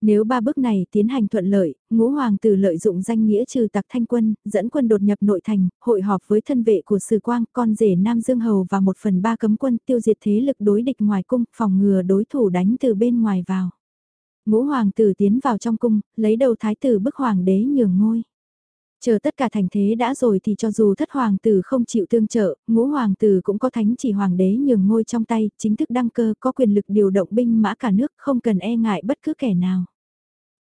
Nếu ba bước này tiến hành thuận lợi, ngũ hoàng tử lợi dụng danh nghĩa trừ tặc thanh quân, dẫn quân đột nhập nội thành, hội họp với thân vệ của Sử Quang, con rể Nam Dương Hầu và một phần ba cấm quân tiêu diệt thế lực đối địch ngoài cung, phòng ngừa đối thủ đánh từ bên ngoài vào. Ngũ hoàng tử tiến vào trong cung, lấy đầu thái tử bức hoàng đế nhường ngôi. Chờ tất cả thành thế đã rồi thì cho dù thất hoàng tử không chịu tương trợ, ngũ hoàng tử cũng có thánh chỉ hoàng đế nhường ngôi trong tay, chính thức đăng cơ có quyền lực điều động binh mã cả nước không cần e ngại bất cứ kẻ nào.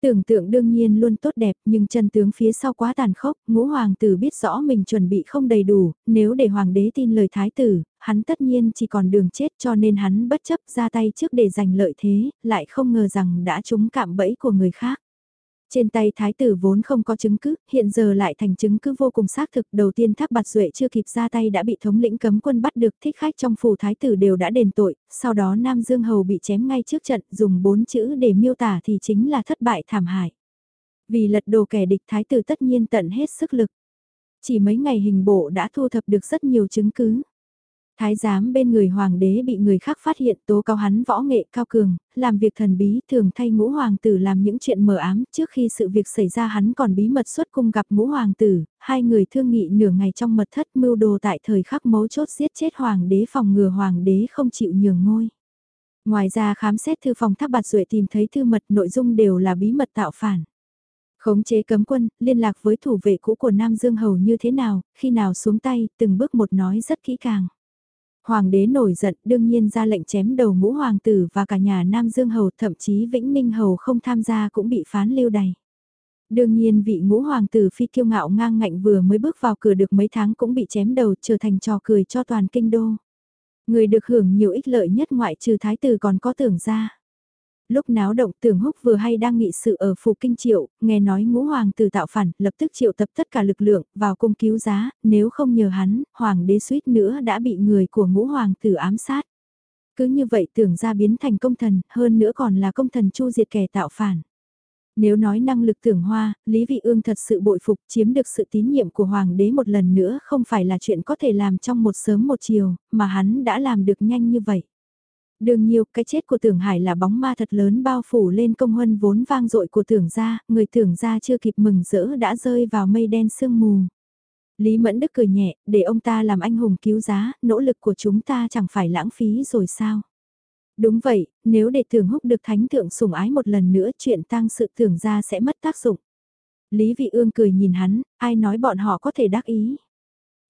Tưởng tượng đương nhiên luôn tốt đẹp nhưng chân tướng phía sau quá tàn khốc, ngũ hoàng tử biết rõ mình chuẩn bị không đầy đủ, nếu để hoàng đế tin lời thái tử, hắn tất nhiên chỉ còn đường chết cho nên hắn bất chấp ra tay trước để giành lợi thế, lại không ngờ rằng đã trúng cạm bẫy của người khác. Trên tay thái tử vốn không có chứng cứ, hiện giờ lại thành chứng cứ vô cùng xác thực. Đầu tiên thác bạt duệ chưa kịp ra tay đã bị thống lĩnh cấm quân bắt được thích khách trong phủ thái tử đều đã đền tội, sau đó Nam Dương Hầu bị chém ngay trước trận dùng bốn chữ để miêu tả thì chính là thất bại thảm hại. Vì lật đồ kẻ địch thái tử tất nhiên tận hết sức lực. Chỉ mấy ngày hình bộ đã thu thập được rất nhiều chứng cứ. Thái giám bên người hoàng đế bị người khác phát hiện tố cao hắn võ nghệ cao cường, làm việc thần bí thường thay ngũ hoàng tử làm những chuyện mờ ám trước khi sự việc xảy ra hắn còn bí mật xuất cung gặp ngũ hoàng tử, hai người thương nghị nửa ngày trong mật thất mưu đồ tại thời khắc mấu chốt giết chết hoàng đế phòng ngừa hoàng đế không chịu nhường ngôi. Ngoài ra khám xét thư phòng tháp bạt duệ tìm thấy thư mật nội dung đều là bí mật tạo phản. Khống chế cấm quân, liên lạc với thủ vệ cũ của Nam Dương Hầu như thế nào, khi nào xuống tay, từng bước một nói rất kỹ càng. Hoàng đế nổi giận, đương nhiên ra lệnh chém đầu ngũ hoàng tử và cả nhà Nam Dương Hầu, thậm chí Vĩnh Ninh Hầu không tham gia cũng bị phán lưu đày. Đương nhiên vị ngũ hoàng tử phi kiêu ngạo ngang ngạnh vừa mới bước vào cửa được mấy tháng cũng bị chém đầu trở thành trò cười cho toàn kinh đô. Người được hưởng nhiều ích lợi nhất ngoại trừ thái tử còn có tưởng ra lúc náo động tưởng húc vừa hay đang nghị sự ở phủ kinh triệu, nghe nói ngũ hoàng tử tạo phản, lập tức triệu tập tất cả lực lượng, vào cung cứu giá, nếu không nhờ hắn, hoàng đế suýt nữa đã bị người của ngũ hoàng tử ám sát. Cứ như vậy tưởng ra biến thành công thần, hơn nữa còn là công thần chu diệt kẻ tạo phản. Nếu nói năng lực tưởng hoa, Lý Vị Ương thật sự bội phục chiếm được sự tín nhiệm của Hoàng đế một lần nữa không phải là chuyện có thể làm trong một sớm một chiều, mà hắn đã làm được nhanh như vậy. Đương nhiêu, cái chết của tưởng hải là bóng ma thật lớn bao phủ lên công huân vốn vang dội của tưởng gia, người tưởng gia chưa kịp mừng rỡ đã rơi vào mây đen sương mù. Lý Mẫn Đức cười nhẹ, để ông ta làm anh hùng cứu giá, nỗ lực của chúng ta chẳng phải lãng phí rồi sao? Đúng vậy, nếu để tưởng húc được thánh thượng sủng ái một lần nữa chuyện tăng sự tưởng gia sẽ mất tác dụng. Lý Vị Ương cười nhìn hắn, ai nói bọn họ có thể đắc ý.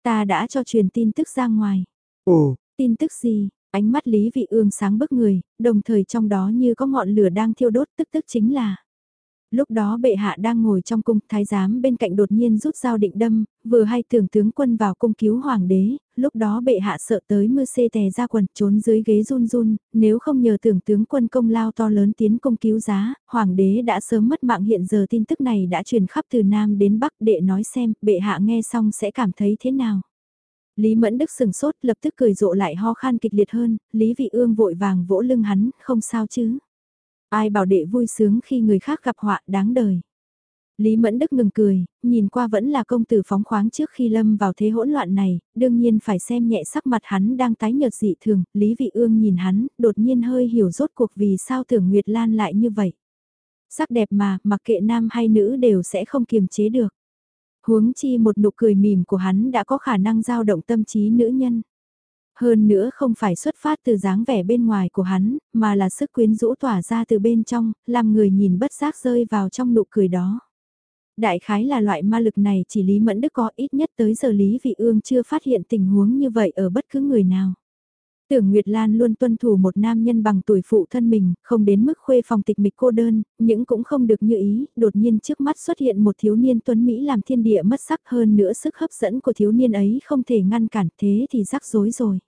Ta đã cho truyền tin tức ra ngoài. Ồ, tin tức gì? Ánh mắt Lý Vị Ương sáng bức người, đồng thời trong đó như có ngọn lửa đang thiêu đốt tức tức chính là. Lúc đó bệ hạ đang ngồi trong cung, thái giám bên cạnh đột nhiên rút dao định đâm, vừa hay tưởng tướng quân vào cung cứu hoàng đế, lúc đó bệ hạ sợ tới mưa xê tè ra quần trốn dưới ghế run run, nếu không nhờ tưởng tướng quân công lao to lớn tiến công cứu giá, hoàng đế đã sớm mất mạng hiện giờ tin tức này đã truyền khắp từ Nam đến Bắc để nói xem bệ hạ nghe xong sẽ cảm thấy thế nào. Lý Mẫn Đức sừng sốt lập tức cười rộ lại ho khan kịch liệt hơn, Lý Vị Ương vội vàng vỗ lưng hắn, không sao chứ. Ai bảo đệ vui sướng khi người khác gặp họa đáng đời. Lý Mẫn Đức ngừng cười, nhìn qua vẫn là công tử phóng khoáng trước khi lâm vào thế hỗn loạn này, đương nhiên phải xem nhẹ sắc mặt hắn đang tái nhợt dị thường, Lý Vị Ương nhìn hắn, đột nhiên hơi hiểu rốt cuộc vì sao tưởng Nguyệt Lan lại như vậy. Sắc đẹp mà, mặc kệ nam hay nữ đều sẽ không kiềm chế được. Huống chi một nụ cười mỉm của hắn đã có khả năng giao động tâm trí nữ nhân. Hơn nữa không phải xuất phát từ dáng vẻ bên ngoài của hắn, mà là sức quyến rũ tỏa ra từ bên trong, làm người nhìn bất giác rơi vào trong nụ cười đó. Đại khái là loại ma lực này chỉ Lý Mẫn Đức có ít nhất tới giờ Lý Vị Ương chưa phát hiện tình huống như vậy ở bất cứ người nào. Tưởng Nguyệt Lan luôn tuân thủ một nam nhân bằng tuổi phụ thân mình, không đến mức khuê phòng tịch mịch cô đơn, nhưng cũng không được như ý, đột nhiên trước mắt xuất hiện một thiếu niên tuấn Mỹ làm thiên địa mất sắc hơn nữa sức hấp dẫn của thiếu niên ấy không thể ngăn cản thế thì rắc rối rồi.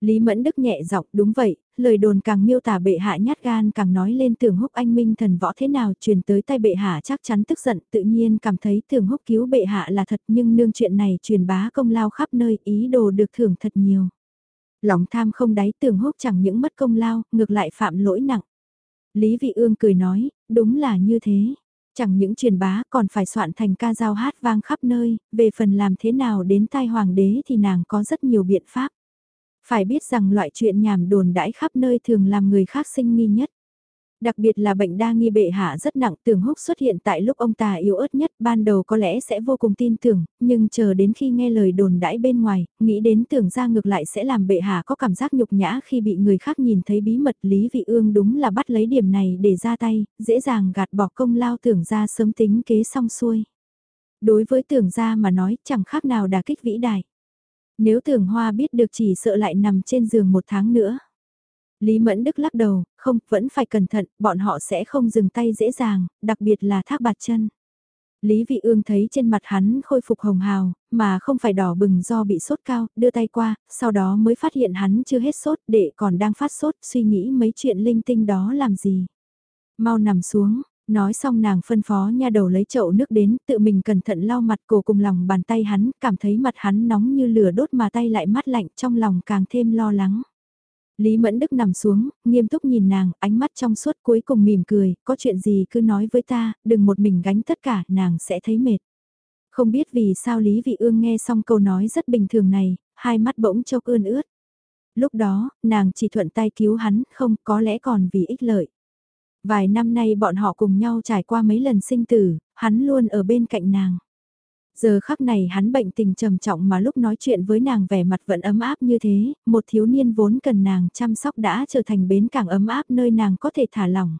Lý Mẫn Đức nhẹ giọng đúng vậy, lời đồn càng miêu tả bệ hạ nhát gan càng nói lên tưởng húc anh minh thần võ thế nào truyền tới tay bệ hạ chắc chắn tức giận tự nhiên cảm thấy tưởng húc cứu bệ hạ là thật nhưng nương chuyện này truyền bá công lao khắp nơi ý đồ được thưởng thật nhiều lòng tham không đáy tưởng húc chẳng những mất công lao, ngược lại phạm lỗi nặng. Lý Vị Ương cười nói, đúng là như thế. Chẳng những truyền bá còn phải soạn thành ca giao hát vang khắp nơi, về phần làm thế nào đến tai hoàng đế thì nàng có rất nhiều biện pháp. Phải biết rằng loại chuyện nhảm đồn đãi khắp nơi thường làm người khác sinh nghi nhất. Đặc biệt là bệnh đa nghi bệ hạ rất nặng tưởng húc xuất hiện tại lúc ông ta yếu ớt nhất ban đầu có lẽ sẽ vô cùng tin tưởng, nhưng chờ đến khi nghe lời đồn đãi bên ngoài, nghĩ đến tưởng ra ngược lại sẽ làm bệ hạ có cảm giác nhục nhã khi bị người khác nhìn thấy bí mật Lý Vị Ương đúng là bắt lấy điểm này để ra tay, dễ dàng gạt bỏ công lao tưởng ra sớm tính kế xong xuôi. Đối với tưởng ra mà nói chẳng khác nào đả kích vĩ đại. Nếu tưởng hoa biết được chỉ sợ lại nằm trên giường một tháng nữa. Lý Mẫn Đức lắc đầu, không, vẫn phải cẩn thận, bọn họ sẽ không dừng tay dễ dàng, đặc biệt là thác bạt chân. Lý Vị Ương thấy trên mặt hắn khôi phục hồng hào, mà không phải đỏ bừng do bị sốt cao, đưa tay qua, sau đó mới phát hiện hắn chưa hết sốt, đệ còn đang phát sốt, suy nghĩ mấy chuyện linh tinh đó làm gì. Mau nằm xuống, nói xong nàng phân phó nha đầu lấy chậu nước đến, tự mình cẩn thận lau mặt cổ cùng lòng bàn tay hắn, cảm thấy mặt hắn nóng như lửa đốt mà tay lại mát lạnh trong lòng càng thêm lo lắng. Lý Mẫn Đức nằm xuống, nghiêm túc nhìn nàng, ánh mắt trong suốt cuối cùng mỉm cười, có chuyện gì cứ nói với ta, đừng một mình gánh tất cả, nàng sẽ thấy mệt. Không biết vì sao Lý Vị Ương nghe xong câu nói rất bình thường này, hai mắt bỗng chốc ươn ướt. Lúc đó, nàng chỉ thuận tay cứu hắn, không có lẽ còn vì ích lợi. Vài năm nay bọn họ cùng nhau trải qua mấy lần sinh tử, hắn luôn ở bên cạnh nàng. Giờ khắc này hắn bệnh tình trầm trọng mà lúc nói chuyện với nàng vẻ mặt vẫn ấm áp như thế, một thiếu niên vốn cần nàng chăm sóc đã trở thành bến cảng ấm áp nơi nàng có thể thả lỏng.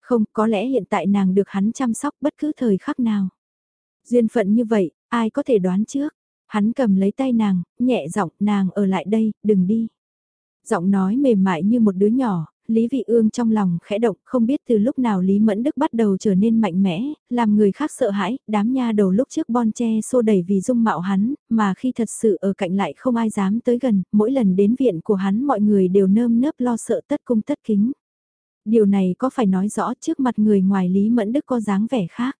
Không, có lẽ hiện tại nàng được hắn chăm sóc bất cứ thời khắc nào. Duyên phận như vậy, ai có thể đoán trước. Hắn cầm lấy tay nàng, nhẹ giọng nàng ở lại đây, đừng đi. Giọng nói mềm mại như một đứa nhỏ, Lý Vị Ương trong lòng khẽ động, không biết từ lúc nào Lý Mẫn Đức bắt đầu trở nên mạnh mẽ, làm người khác sợ hãi, đám nha đầu lúc trước bon che xô đẩy vì dung mạo hắn, mà khi thật sự ở cạnh lại không ai dám tới gần, mỗi lần đến viện của hắn mọi người đều nơm nớp lo sợ tất cung tất kính. Điều này có phải nói rõ trước mặt người ngoài Lý Mẫn Đức có dáng vẻ khác?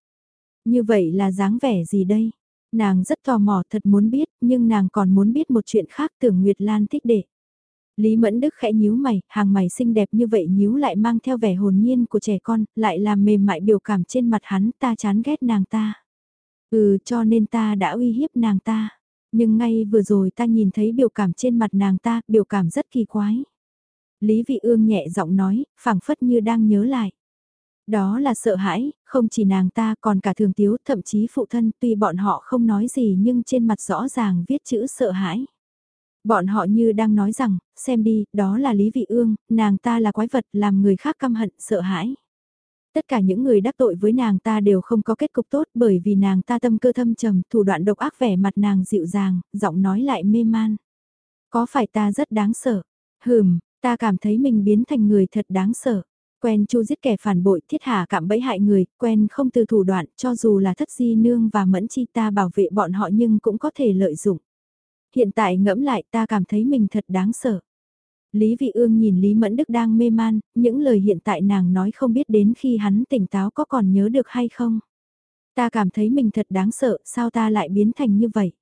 Như vậy là dáng vẻ gì đây? Nàng rất tò mò thật muốn biết, nhưng nàng còn muốn biết một chuyện khác tưởng Nguyệt Lan thích đệ. Lý Mẫn Đức khẽ nhíu mày, hàng mày xinh đẹp như vậy nhíu lại mang theo vẻ hồn nhiên của trẻ con, lại làm mềm mại biểu cảm trên mặt hắn ta chán ghét nàng ta. Ừ cho nên ta đã uy hiếp nàng ta. Nhưng ngay vừa rồi ta nhìn thấy biểu cảm trên mặt nàng ta, biểu cảm rất kỳ quái. Lý Vị Ương nhẹ giọng nói, phảng phất như đang nhớ lại. Đó là sợ hãi, không chỉ nàng ta còn cả thường tiếu, thậm chí phụ thân tuy bọn họ không nói gì nhưng trên mặt rõ ràng viết chữ sợ hãi. Bọn họ như đang nói rằng, xem đi, đó là Lý Vị Ương, nàng ta là quái vật làm người khác căm hận, sợ hãi. Tất cả những người đắc tội với nàng ta đều không có kết cục tốt bởi vì nàng ta tâm cơ thâm trầm, thủ đoạn độc ác vẻ mặt nàng dịu dàng, giọng nói lại mê man. Có phải ta rất đáng sợ? Hừm, ta cảm thấy mình biến thành người thật đáng sợ. Quen chu giết kẻ phản bội thiết hạ cảm bẫy hại người, quen không từ thủ đoạn cho dù là thất di nương và mẫn chi ta bảo vệ bọn họ nhưng cũng có thể lợi dụng. Hiện tại ngẫm lại ta cảm thấy mình thật đáng sợ. Lý Vị Ương nhìn Lý Mẫn Đức đang mê man, những lời hiện tại nàng nói không biết đến khi hắn tỉnh táo có còn nhớ được hay không. Ta cảm thấy mình thật đáng sợ, sao ta lại biến thành như vậy?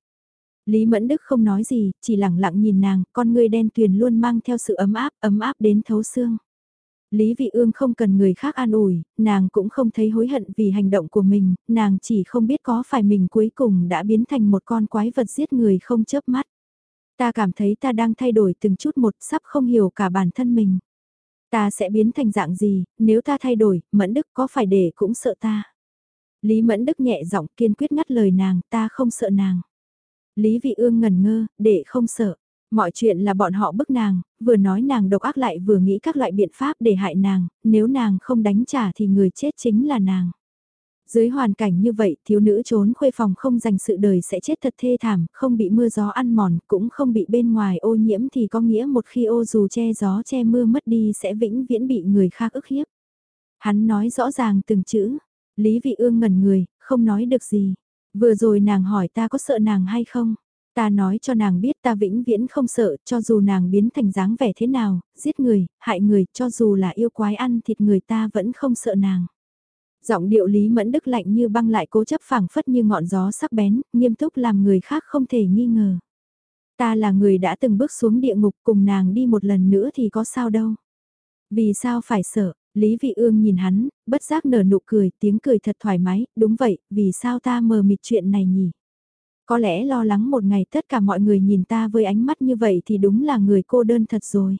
Lý Mẫn Đức không nói gì, chỉ lặng lặng nhìn nàng, con người đen tuyền luôn mang theo sự ấm áp, ấm áp đến thấu xương. Lý Vị Ương không cần người khác an ủi, nàng cũng không thấy hối hận vì hành động của mình, nàng chỉ không biết có phải mình cuối cùng đã biến thành một con quái vật giết người không chớp mắt. Ta cảm thấy ta đang thay đổi từng chút một sắp không hiểu cả bản thân mình. Ta sẽ biến thành dạng gì, nếu ta thay đổi, Mẫn Đức có phải để cũng sợ ta. Lý Mẫn Đức nhẹ giọng kiên quyết ngắt lời nàng, ta không sợ nàng. Lý Vị Ương ngần ngơ, để không sợ. Mọi chuyện là bọn họ bức nàng, vừa nói nàng độc ác lại vừa nghĩ các loại biện pháp để hại nàng, nếu nàng không đánh trả thì người chết chính là nàng. Dưới hoàn cảnh như vậy, thiếu nữ trốn khuê phòng không dành sự đời sẽ chết thật thê thảm, không bị mưa gió ăn mòn, cũng không bị bên ngoài ô nhiễm thì có nghĩa một khi ô dù che gió che mưa mất đi sẽ vĩnh viễn bị người khác ức hiếp. Hắn nói rõ ràng từng chữ, Lý Vị Ương ngẩn người, không nói được gì. Vừa rồi nàng hỏi ta có sợ nàng hay không? Ta nói cho nàng biết ta vĩnh viễn không sợ, cho dù nàng biến thành dáng vẻ thế nào, giết người, hại người, cho dù là yêu quái ăn thịt người ta vẫn không sợ nàng. Giọng điệu Lý Mẫn Đức lạnh như băng lại cố chấp phảng phất như ngọn gió sắc bén, nghiêm túc làm người khác không thể nghi ngờ. Ta là người đã từng bước xuống địa ngục cùng nàng đi một lần nữa thì có sao đâu. Vì sao phải sợ, Lý Vị Ương nhìn hắn, bất giác nở nụ cười, tiếng cười thật thoải mái, đúng vậy, vì sao ta mờ mịt chuyện này nhỉ? Có lẽ lo lắng một ngày tất cả mọi người nhìn ta với ánh mắt như vậy thì đúng là người cô đơn thật rồi.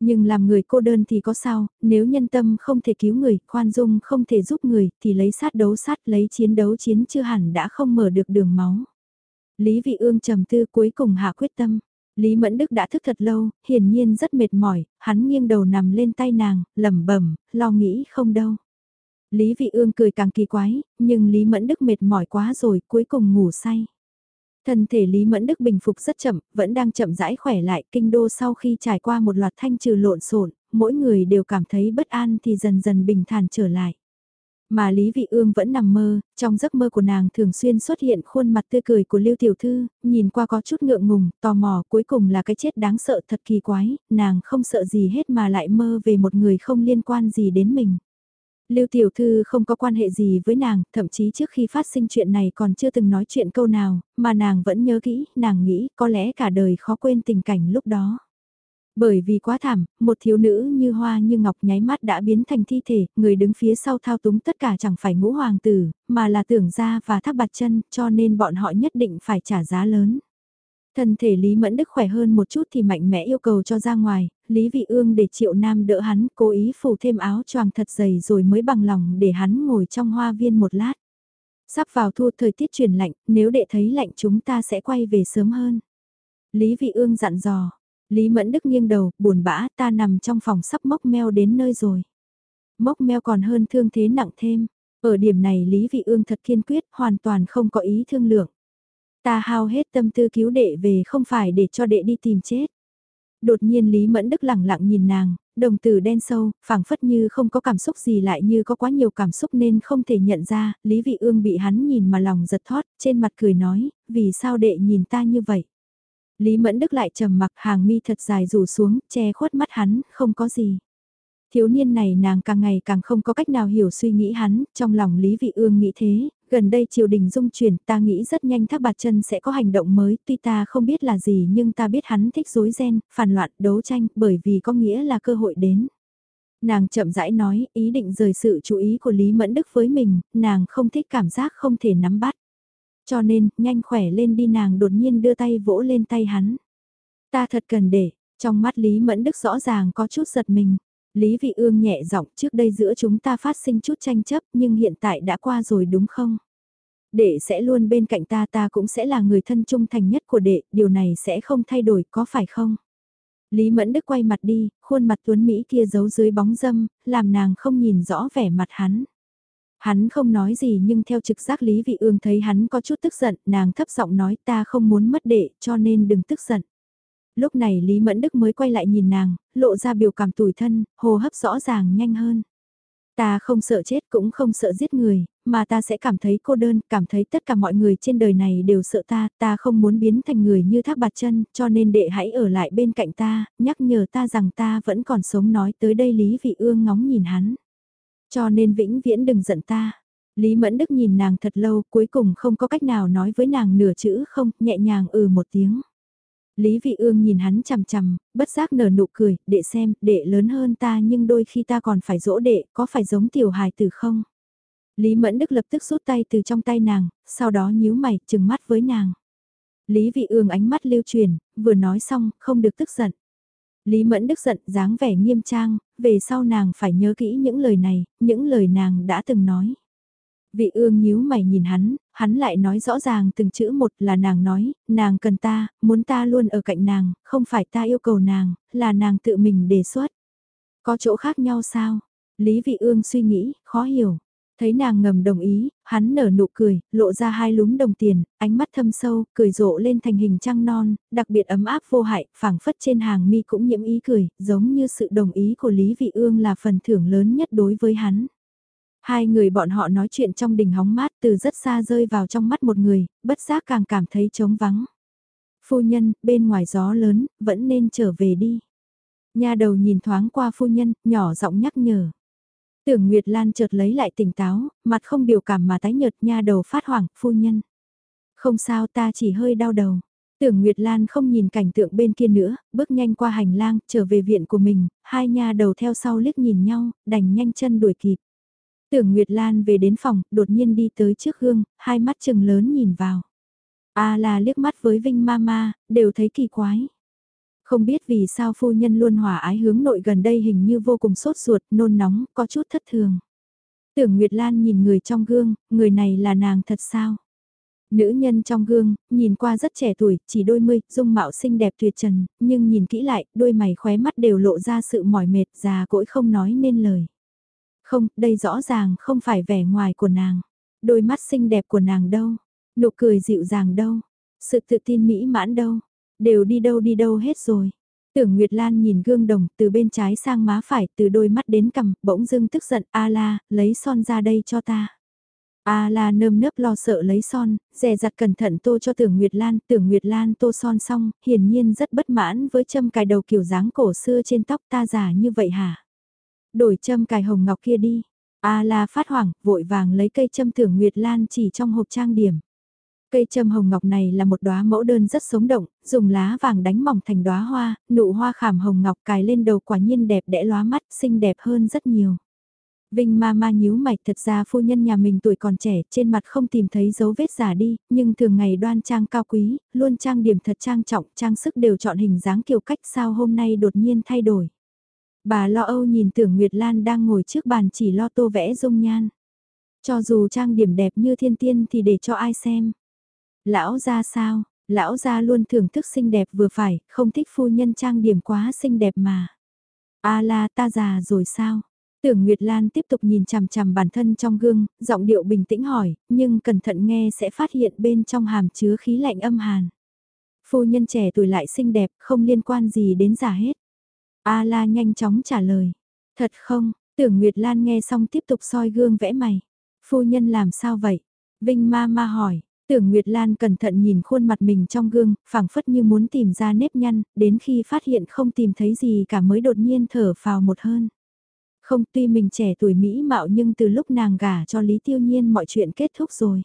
Nhưng làm người cô đơn thì có sao, nếu nhân tâm không thể cứu người, khoan dung không thể giúp người, thì lấy sát đấu sát, lấy chiến đấu chiến chưa hẳn đã không mở được đường máu. Lý Vị Ương trầm tư cuối cùng hạ quyết tâm. Lý Mẫn Đức đã thức thật lâu, hiển nhiên rất mệt mỏi, hắn nghiêng đầu nằm lên tay nàng, lẩm bẩm, lo nghĩ không đâu. Lý Vị Ương cười càng kỳ quái, nhưng Lý Mẫn Đức mệt mỏi quá rồi, cuối cùng ngủ say. Thân thể Lý Mẫn Đức bình phục rất chậm, vẫn đang chậm rãi khỏe lại, kinh đô sau khi trải qua một loạt thanh trừ lộn xộn, mỗi người đều cảm thấy bất an thì dần dần bình thản trở lại. Mà Lý Vị Ương vẫn nằm mơ, trong giấc mơ của nàng thường xuyên xuất hiện khuôn mặt tươi cười của Lưu Tiểu Thư, nhìn qua có chút ngượng ngùng, tò mò, cuối cùng là cái chết đáng sợ thật kỳ quái, nàng không sợ gì hết mà lại mơ về một người không liên quan gì đến mình. Lưu Tiểu Thư không có quan hệ gì với nàng, thậm chí trước khi phát sinh chuyện này còn chưa từng nói chuyện câu nào, mà nàng vẫn nhớ kỹ, nàng nghĩ có lẽ cả đời khó quên tình cảnh lúc đó. Bởi vì quá thảm, một thiếu nữ như hoa như ngọc nháy mắt đã biến thành thi thể, người đứng phía sau thao túng tất cả chẳng phải ngũ hoàng tử, mà là tưởng gia và thác bạt chân, cho nên bọn họ nhất định phải trả giá lớn. Thân thể Lý Mẫn Đức khỏe hơn một chút thì mạnh mẽ yêu cầu cho ra ngoài, Lý Vị Ương để Triệu Nam đỡ hắn, cố ý phủ thêm áo choàng thật dày rồi mới bằng lòng để hắn ngồi trong hoa viên một lát. Sắp vào thu thời tiết chuyển lạnh, nếu đệ thấy lạnh chúng ta sẽ quay về sớm hơn. Lý Vị Ương dặn dò, Lý Mẫn Đức nghiêng đầu, buồn bã, ta nằm trong phòng sắp mốc meo đến nơi rồi. Mốc meo còn hơn thương thế nặng thêm, ở điểm này Lý Vị Ương thật kiên quyết, hoàn toàn không có ý thương lượng. Ta hao hết tâm tư cứu đệ về không phải để cho đệ đi tìm chết. Đột nhiên Lý Mẫn Đức lẳng lặng nhìn nàng, đồng tử đen sâu, phảng phất như không có cảm xúc gì lại như có quá nhiều cảm xúc nên không thể nhận ra, Lý Vị Ương bị hắn nhìn mà lòng giật thót, trên mặt cười nói, vì sao đệ nhìn ta như vậy. Lý Mẫn Đức lại trầm mặc hàng mi thật dài rủ xuống, che khuất mắt hắn, không có gì. Thiếu niên này nàng càng ngày càng không có cách nào hiểu suy nghĩ hắn, trong lòng Lý Vị Ương nghĩ thế, gần đây triều đình dung chuyển ta nghĩ rất nhanh thác bạt chân sẽ có hành động mới, tuy ta không biết là gì nhưng ta biết hắn thích dối ren, phản loạn, đấu tranh, bởi vì có nghĩa là cơ hội đến. Nàng chậm rãi nói, ý định rời sự chú ý của Lý Mẫn Đức với mình, nàng không thích cảm giác không thể nắm bắt. Cho nên, nhanh khỏe lên đi nàng đột nhiên đưa tay vỗ lên tay hắn. Ta thật cần để, trong mắt Lý Mẫn Đức rõ ràng có chút giật mình. Lý Vị Ương nhẹ giọng trước đây giữa chúng ta phát sinh chút tranh chấp nhưng hiện tại đã qua rồi đúng không? Đệ sẽ luôn bên cạnh ta ta cũng sẽ là người thân trung thành nhất của đệ, điều này sẽ không thay đổi có phải không? Lý Mẫn Đức quay mặt đi, khuôn mặt tuấn Mỹ kia giấu dưới bóng dâm, làm nàng không nhìn rõ vẻ mặt hắn. Hắn không nói gì nhưng theo trực giác Lý Vị Ương thấy hắn có chút tức giận, nàng thấp giọng nói ta không muốn mất đệ cho nên đừng tức giận. Lúc này Lý Mẫn Đức mới quay lại nhìn nàng, lộ ra biểu cảm tủi thân, hồ hấp rõ ràng nhanh hơn. Ta không sợ chết cũng không sợ giết người, mà ta sẽ cảm thấy cô đơn, cảm thấy tất cả mọi người trên đời này đều sợ ta, ta không muốn biến thành người như thác bạt chân, cho nên đệ hãy ở lại bên cạnh ta, nhắc nhở ta rằng ta vẫn còn sống nói tới đây Lý Vị Ương ngóng nhìn hắn. Cho nên vĩnh viễn đừng giận ta. Lý Mẫn Đức nhìn nàng thật lâu cuối cùng không có cách nào nói với nàng nửa chữ không, nhẹ nhàng ừ một tiếng. Lý Vị Ương nhìn hắn chằm chằm, bất giác nở nụ cười, đệ xem, đệ lớn hơn ta nhưng đôi khi ta còn phải dỗ đệ, có phải giống tiểu hài tử không? Lý Mẫn Đức lập tức rút tay từ trong tay nàng, sau đó nhíu mày, chừng mắt với nàng. Lý Vị Ương ánh mắt lưu truyền, vừa nói xong, không được tức giận. Lý Mẫn Đức giận, dáng vẻ nghiêm trang, về sau nàng phải nhớ kỹ những lời này, những lời nàng đã từng nói. Vị ương nhíu mày nhìn hắn, hắn lại nói rõ ràng từng chữ một là nàng nói, nàng cần ta, muốn ta luôn ở cạnh nàng, không phải ta yêu cầu nàng, là nàng tự mình đề xuất. Có chỗ khác nhau sao? Lý vị ương suy nghĩ, khó hiểu. Thấy nàng ngầm đồng ý, hắn nở nụ cười, lộ ra hai lúm đồng tiền, ánh mắt thâm sâu, cười rộ lên thành hình trăng non, đặc biệt ấm áp vô hại, phảng phất trên hàng mi cũng nhiễm ý cười, giống như sự đồng ý của Lý Vị Ương là phần thưởng lớn nhất đối với hắn. Hai người bọn họ nói chuyện trong đình hóng mát từ rất xa rơi vào trong mắt một người, bất giác càng cảm thấy trống vắng. Phu nhân, bên ngoài gió lớn, vẫn nên trở về đi. Nhà đầu nhìn thoáng qua phu nhân, nhỏ giọng nhắc nhở. Tưởng Nguyệt Lan chợt lấy lại tỉnh táo, mặt không biểu cảm mà tái nhợt nha đầu phát hoảng, phu nhân. Không sao ta chỉ hơi đau đầu. Tưởng Nguyệt Lan không nhìn cảnh tượng bên kia nữa, bước nhanh qua hành lang, trở về viện của mình, hai nha đầu theo sau liếc nhìn nhau, đành nhanh chân đuổi kịp. Tưởng Nguyệt Lan về đến phòng, đột nhiên đi tới trước gương, hai mắt trừng lớn nhìn vào. A là liếc mắt với Vinh Mama, đều thấy kỳ quái. Không biết vì sao phu nhân luôn hòa ái hướng nội gần đây hình như vô cùng sốt ruột, nôn nóng, có chút thất thường. Tưởng Nguyệt Lan nhìn người trong gương, người này là nàng thật sao? Nữ nhân trong gương, nhìn qua rất trẻ tuổi, chỉ đôi mươi, dung mạo xinh đẹp tuyệt trần, nhưng nhìn kỹ lại, đôi mày khóe mắt đều lộ ra sự mỏi mệt, già cỗi không nói nên lời. Không, đây rõ ràng không phải vẻ ngoài của nàng. Đôi mắt xinh đẹp của nàng đâu? Nụ cười dịu dàng đâu? Sự tự tin mỹ mãn đâu? Đều đi đâu đi đâu hết rồi. Tưởng Nguyệt Lan nhìn gương đồng từ bên trái sang má phải từ đôi mắt đến cằm bỗng dưng tức giận A la, lấy son ra đây cho ta. A la nơm nớp lo sợ lấy son, dè dặt cẩn thận tô cho tưởng Nguyệt Lan, tưởng Nguyệt Lan tô son xong, hiển nhiên rất bất mãn với châm cài đầu kiểu dáng cổ xưa trên tóc ta giả như vậy hả? Đổi châm cài hồng ngọc kia đi. A la phát hoảng, vội vàng lấy cây châm thưởng Nguyệt Lan chỉ trong hộp trang điểm. Cây châm hồng ngọc này là một đóa mẫu đơn rất sống động, dùng lá vàng đánh mỏng thành đóa hoa, nụ hoa khảm hồng ngọc cài lên đầu quả nhiên đẹp đẽ lóa mắt, xinh đẹp hơn rất nhiều. Vinh ma ma nhíu mạch thật ra phu nhân nhà mình tuổi còn trẻ, trên mặt không tìm thấy dấu vết giả đi, nhưng thường ngày đoan trang cao quý, luôn trang điểm thật trang trọng, trang sức đều chọn hình dáng kiểu cách sao hôm nay đột nhiên thay đổi. Bà lo âu nhìn tưởng Nguyệt Lan đang ngồi trước bàn chỉ lo tô vẽ dung nhan. Cho dù trang điểm đẹp như thiên tiên thì để cho ai xem. Lão ra sao, lão ra luôn thưởng thức xinh đẹp vừa phải, không thích phu nhân trang điểm quá xinh đẹp mà. A la ta già rồi sao? Tưởng Nguyệt Lan tiếp tục nhìn chằm chằm bản thân trong gương, giọng điệu bình tĩnh hỏi, nhưng cẩn thận nghe sẽ phát hiện bên trong hàm chứa khí lạnh âm hàn. Phu nhân trẻ tuổi lại xinh đẹp, không liên quan gì đến già hết. A la nhanh chóng trả lời. Thật không, tưởng Nguyệt Lan nghe xong tiếp tục soi gương vẽ mày. Phu nhân làm sao vậy? Vinh ma ma hỏi, Tưởng Nguyệt Lan cẩn thận nhìn khuôn mặt mình trong gương, phảng phất như muốn tìm ra nếp nhăn, đến khi phát hiện không tìm thấy gì cả mới đột nhiên thở phào một hơn. Không tuy mình trẻ tuổi mỹ mạo nhưng từ lúc nàng gả cho Lý Tiêu Nhiên mọi chuyện kết thúc rồi.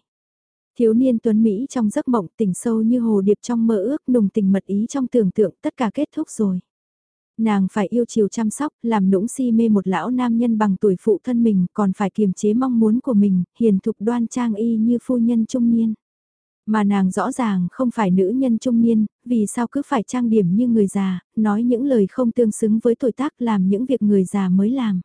Thiếu niên tuấn Mỹ trong giấc mộng tình sâu như hồ điệp trong mơ ước nùng tình mật ý trong tưởng tượng tất cả kết thúc rồi. Nàng phải yêu chiều chăm sóc, làm nũng si mê một lão nam nhân bằng tuổi phụ thân mình còn phải kiềm chế mong muốn của mình, hiền thục đoan trang y như phu nhân trung niên. Mà nàng rõ ràng không phải nữ nhân trung niên, vì sao cứ phải trang điểm như người già, nói những lời không tương xứng với tuổi tác làm những việc người già mới làm.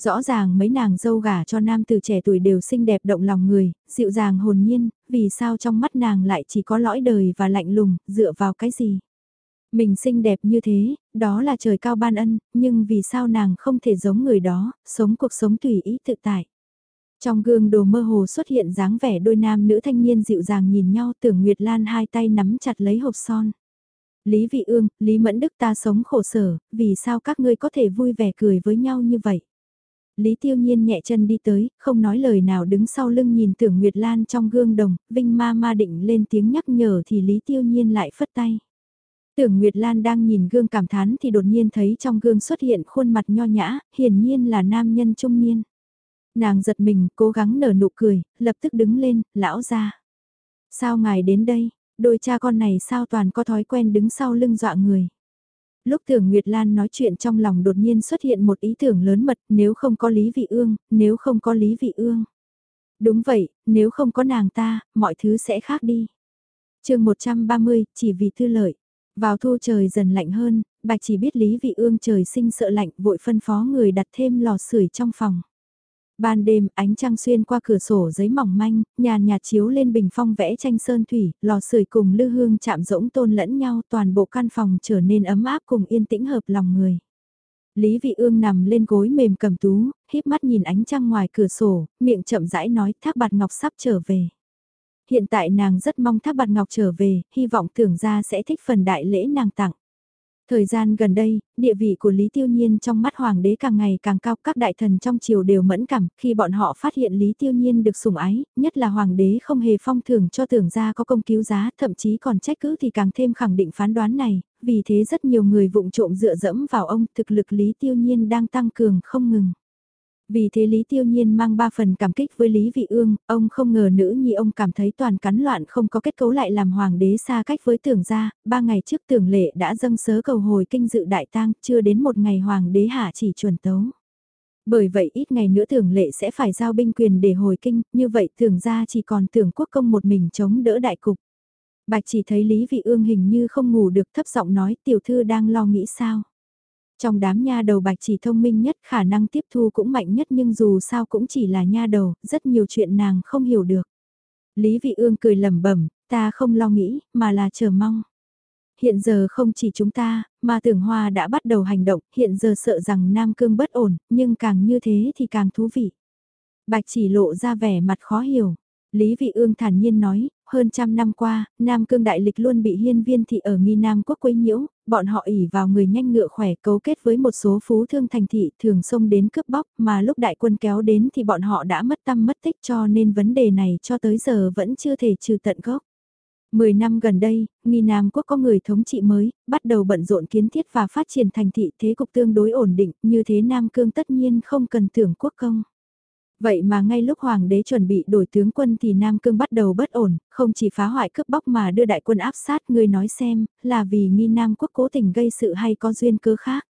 Rõ ràng mấy nàng dâu gả cho nam từ trẻ tuổi đều xinh đẹp động lòng người, dịu dàng hồn nhiên, vì sao trong mắt nàng lại chỉ có lõi đời và lạnh lùng, dựa vào cái gì? Mình xinh đẹp như thế, đó là trời cao ban ân, nhưng vì sao nàng không thể giống người đó, sống cuộc sống tùy ý tự tại? Trong gương đồ mơ hồ xuất hiện dáng vẻ đôi nam nữ thanh niên dịu dàng nhìn nhau tưởng Nguyệt Lan hai tay nắm chặt lấy hộp son. Lý Vị Ương, Lý Mẫn Đức ta sống khổ sở, vì sao các ngươi có thể vui vẻ cười với nhau như vậy? Lý Tiêu Nhiên nhẹ chân đi tới, không nói lời nào đứng sau lưng nhìn tưởng Nguyệt Lan trong gương đồng, Vinh ma ma định lên tiếng nhắc nhở thì Lý Tiêu Nhiên lại phất tay. Tưởng Nguyệt Lan đang nhìn gương cảm thán thì đột nhiên thấy trong gương xuất hiện khuôn mặt nho nhã, hiển nhiên là nam nhân trung niên. Nàng giật mình, cố gắng nở nụ cười, lập tức đứng lên, lão ra. Sao ngài đến đây, đôi cha con này sao toàn có thói quen đứng sau lưng dọa người. Lúc tưởng Nguyệt Lan nói chuyện trong lòng đột nhiên xuất hiện một ý tưởng lớn mật, nếu không có Lý Vị Ương, nếu không có Lý Vị Ương. Đúng vậy, nếu không có nàng ta, mọi thứ sẽ khác đi. chương 130, chỉ vì tư lợi. Vào thu trời dần lạnh hơn, bạch chỉ biết Lý Vị Ương trời sinh sợ lạnh vội phân phó người đặt thêm lò sưởi trong phòng. Ban đêm, ánh trăng xuyên qua cửa sổ giấy mỏng manh, nhàn nhạt chiếu lên bình phong vẽ tranh sơn thủy, lò sưởi cùng lư hương chạm rỗng tôn lẫn nhau, toàn bộ căn phòng trở nên ấm áp cùng yên tĩnh hợp lòng người. Lý Vị Ương nằm lên gối mềm cầm tú, híp mắt nhìn ánh trăng ngoài cửa sổ, miệng chậm rãi nói Thác Bạt Ngọc sắp trở về. Hiện tại nàng rất mong tháp Bạt Ngọc trở về, hy vọng tưởng ra sẽ thích phần đại lễ nàng tặng. Thời gian gần đây, địa vị của Lý Tiêu Nhiên trong mắt hoàng đế càng ngày càng cao, các đại thần trong triều đều mẫn cảm, khi bọn họ phát hiện Lý Tiêu Nhiên được sủng ái, nhất là hoàng đế không hề phong thưởng cho tưởng gia có công cứu giá, thậm chí còn trách cứ thì càng thêm khẳng định phán đoán này, vì thế rất nhiều người vụng trộm dựa dẫm vào ông, thực lực Lý Tiêu Nhiên đang tăng cường không ngừng. Vì thế Lý Tiêu Nhiên mang ba phần cảm kích với Lý Vị Ương, ông không ngờ nữ nhi ông cảm thấy toàn cắn loạn không có kết cấu lại làm hoàng đế xa cách với tưởng gia, ba ngày trước tưởng lệ đã dâng sớ cầu hồi kinh dự đại tang, chưa đến một ngày hoàng đế hạ chỉ chuẩn tấu. Bởi vậy ít ngày nữa tưởng lệ sẽ phải giao binh quyền để hồi kinh, như vậy tưởng gia chỉ còn tưởng quốc công một mình chống đỡ đại cục. Bạch chỉ thấy Lý Vị Ương hình như không ngủ được thấp giọng nói tiểu thư đang lo nghĩ sao. Trong đám nha đầu bạch chỉ thông minh nhất khả năng tiếp thu cũng mạnh nhất nhưng dù sao cũng chỉ là nha đầu, rất nhiều chuyện nàng không hiểu được. Lý Vị Ương cười lẩm bẩm, ta không lo nghĩ, mà là chờ mong. Hiện giờ không chỉ chúng ta, mà tưởng hoa đã bắt đầu hành động, hiện giờ sợ rằng Nam Cương bất ổn, nhưng càng như thế thì càng thú vị. Bạch chỉ lộ ra vẻ mặt khó hiểu. Lý Vị Ương thản nhiên nói, hơn trăm năm qua, Nam Cương Đại Lịch luôn bị hiên viên thị ở nghi Nam quốc quấy nhiễu, bọn họ ỉ vào người nhanh ngựa khỏe cấu kết với một số phú thương thành thị thường xông đến cướp bóc mà lúc đại quân kéo đến thì bọn họ đã mất tâm mất tích cho nên vấn đề này cho tới giờ vẫn chưa thể trừ tận gốc. Mười năm gần đây, nghi Nam quốc có người thống trị mới, bắt đầu bận rộn kiến thiết và phát triển thành thị thế cục tương đối ổn định, như thế Nam Cương tất nhiên không cần tưởng quốc công. Vậy mà ngay lúc Hoàng đế chuẩn bị đổi tướng quân thì Nam Cương bắt đầu bất ổn, không chỉ phá hoại cướp bóc mà đưa đại quân áp sát người nói xem, là vì nghi Nam quốc cố tình gây sự hay có duyên cơ khác.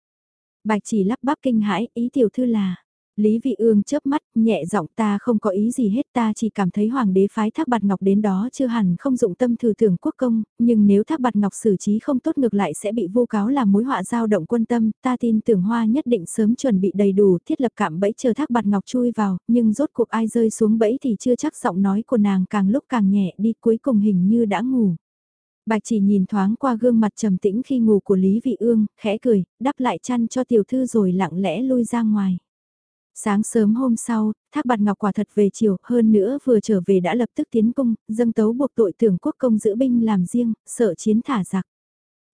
Bạch chỉ lắp bắp kinh hãi, ý tiểu thư là, Lý Vị Ương chớp mắt, nhẹ giọng ta không có ý gì hết ta chỉ cảm thấy hoàng đế phái thác bạt ngọc đến đó chưa hẳn không dụng tâm thử tưởng quốc công, nhưng nếu thác bạt ngọc xử trí không tốt ngược lại sẽ bị vô cáo là mối họa giao động quân tâm, ta tin tưởng hoa nhất định sớm chuẩn bị đầy đủ thiết lập cạm bẫy chờ thác bạt ngọc chui vào, nhưng rốt cuộc ai rơi xuống bẫy thì chưa chắc giọng nói của nàng càng lúc càng nhẹ đi cuối cùng hình như đã ngủ. Bạch chỉ nhìn thoáng qua gương mặt trầm tĩnh khi ngủ của Lý Vị Ương, khẽ cười, đắp lại chăn cho tiểu thư rồi lặng lẽ lui ra ngoài. Sáng sớm hôm sau, Thác Bạt Ngọc quả thật về chiều, hơn nữa vừa trở về đã lập tức tiến cung, dâng tấu buộc tội tưởng quốc công giữ binh làm riêng, sợ chiến thả giặc.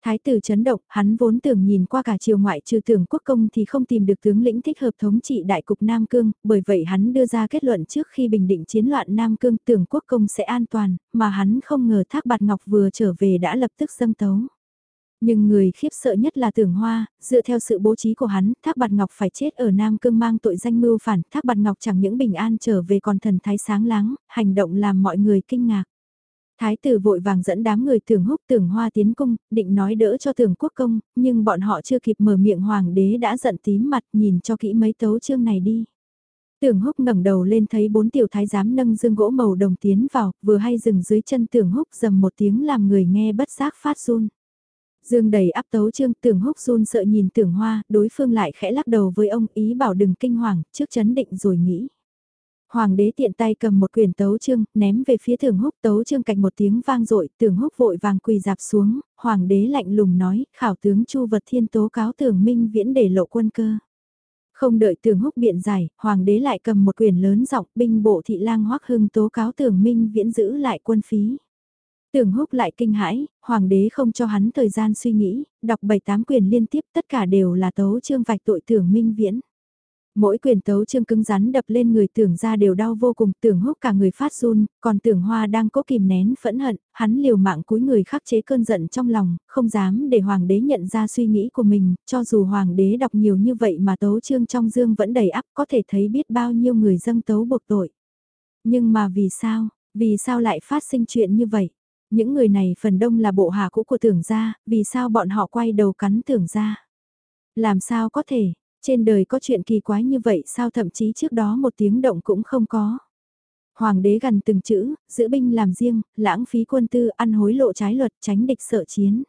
Thái tử chấn động, hắn vốn tưởng nhìn qua cả triều ngoại trừ tưởng quốc công thì không tìm được tướng lĩnh thích hợp thống trị đại cục Nam Cương, bởi vậy hắn đưa ra kết luận trước khi bình định chiến loạn Nam Cương tưởng quốc công sẽ an toàn, mà hắn không ngờ Thác Bạt Ngọc vừa trở về đã lập tức dâng tấu. Nhưng người khiếp sợ nhất là tưởng hoa, dựa theo sự bố trí của hắn, Thác Bạt Ngọc phải chết ở Nam Cương mang tội danh mưu phản, Thác Bạt Ngọc chẳng những bình an trở về còn thần thái sáng láng, hành động làm mọi người kinh ngạc. Thái tử vội vàng dẫn đám người tưởng húc tưởng hoa tiến cung, định nói đỡ cho tưởng quốc công, nhưng bọn họ chưa kịp mở miệng hoàng đế đã giận tím mặt nhìn cho kỹ mấy tấu chương này đi. Tưởng húc ngẩng đầu lên thấy bốn tiểu thái giám nâng dương gỗ màu đồng tiến vào, vừa hay dừng dưới chân tưởng húc dầm một tiếng làm người nghe bất giác phát run. Dương đầy áp tấu trương tưởng húc run sợ nhìn tưởng hoa, đối phương lại khẽ lắc đầu với ông ý bảo đừng kinh hoàng, trước chấn định rồi nghĩ. Hoàng đế tiện tay cầm một quyển tấu trương ném về phía tưởng húc tấu trương cạch một tiếng vang dội tưởng húc vội vàng quỳ dạp xuống, hoàng đế lạnh lùng nói, khảo tướng chu vật thiên tố cáo tưởng minh viễn để lộ quân cơ. Không đợi tưởng húc biện giải, hoàng đế lại cầm một quyển lớn giọng binh bộ thị lang hoắc hưng tố cáo tưởng minh viễn giữ lại quân phí. Tưởng húc lại kinh hãi, hoàng đế không cho hắn thời gian suy nghĩ, đọc bảy tám quyền liên tiếp tất cả đều là tấu chương vạch tội tưởng minh viễn. Mỗi quyền tấu chương cứng rắn đập lên người tưởng ra đều đau vô cùng, tưởng húc cả người phát run, còn tưởng hoa đang cố kìm nén phẫn hận, hắn liều mạng cúi người khắc chế cơn giận trong lòng, không dám để hoàng đế nhận ra suy nghĩ của mình, cho dù hoàng đế đọc nhiều như vậy mà tấu chương trong dương vẫn đầy ắp có thể thấy biết bao nhiêu người dâng tấu buộc tội. Nhưng mà vì sao, vì sao lại phát sinh chuyện như vậy? Những người này phần đông là bộ hạ cũ của tưởng gia, vì sao bọn họ quay đầu cắn tưởng gia? Làm sao có thể, trên đời có chuyện kỳ quái như vậy sao thậm chí trước đó một tiếng động cũng không có. Hoàng đế gần từng chữ, giữ binh làm riêng, lãng phí quân tư, ăn hối lộ trái luật, tránh địch sợ chiến.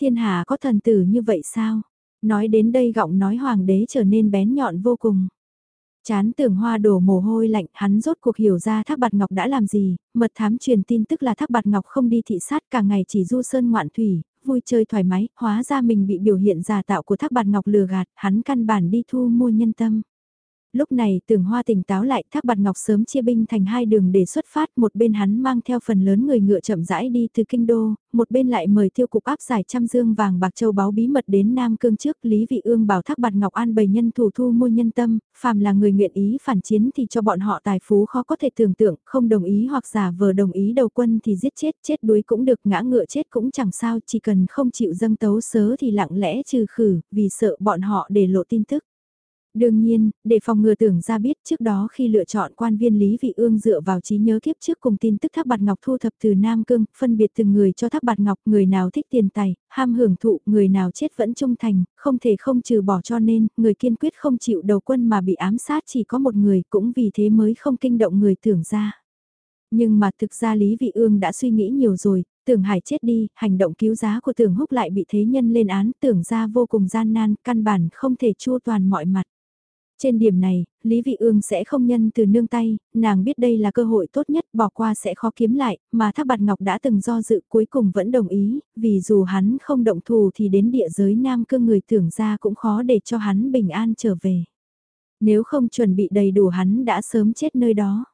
Thiên hạ có thần tử như vậy sao? Nói đến đây gọng nói hoàng đế trở nên bén nhọn vô cùng. Chán tưởng hoa đổ mồ hôi lạnh, hắn rốt cuộc hiểu ra Thác Bạt Ngọc đã làm gì, mật thám truyền tin tức là Thác Bạt Ngọc không đi thị sát cả ngày chỉ du sơn ngoạn thủy, vui chơi thoải mái, hóa ra mình bị biểu hiện giả tạo của Thác Bạt Ngọc lừa gạt, hắn căn bản đi thu mua nhân tâm. Lúc này tưởng hoa tỉnh táo lại thác bạt ngọc sớm chia binh thành hai đường để xuất phát một bên hắn mang theo phần lớn người ngựa chậm rãi đi từ kinh đô, một bên lại mời tiêu cục áp giải trăm dương vàng bạc châu báo bí mật đến Nam Cương trước Lý Vị Ương bảo thác bạt ngọc an bày nhân thủ thu mua nhân tâm, phàm là người nguyện ý phản chiến thì cho bọn họ tài phú khó có thể tưởng tượng, không đồng ý hoặc giả vờ đồng ý đầu quân thì giết chết, chết đuối cũng được ngã ngựa chết cũng chẳng sao, chỉ cần không chịu dâng tấu sớ thì lặng lẽ trừ khử, vì sợ bọn họ để lộ tin tức. Đương nhiên, để phòng ngừa tưởng ra biết trước đó khi lựa chọn quan viên Lý Vị Ương dựa vào trí nhớ kiếp trước cùng tin tức Thác Bạt Ngọc thu thập từ Nam Cương, phân biệt từng người cho Thác Bạt Ngọc, người nào thích tiền tài, ham hưởng thụ, người nào chết vẫn trung thành, không thể không trừ bỏ cho nên, người kiên quyết không chịu đầu quân mà bị ám sát chỉ có một người, cũng vì thế mới không kinh động người tưởng ra. Nhưng mà thực ra Lý Vị Ương đã suy nghĩ nhiều rồi, tưởng hải chết đi, hành động cứu giá của tưởng húc lại bị thế nhân lên án, tưởng ra vô cùng gian nan, căn bản không thể chua toàn mọi mặt. Trên điểm này, Lý Vị Ương sẽ không nhân từ nương tay, nàng biết đây là cơ hội tốt nhất bỏ qua sẽ khó kiếm lại, mà Thác Bạt Ngọc đã từng do dự cuối cùng vẫn đồng ý, vì dù hắn không động thù thì đến địa giới Nam Cương người tưởng ra cũng khó để cho hắn bình an trở về. Nếu không chuẩn bị đầy đủ hắn đã sớm chết nơi đó.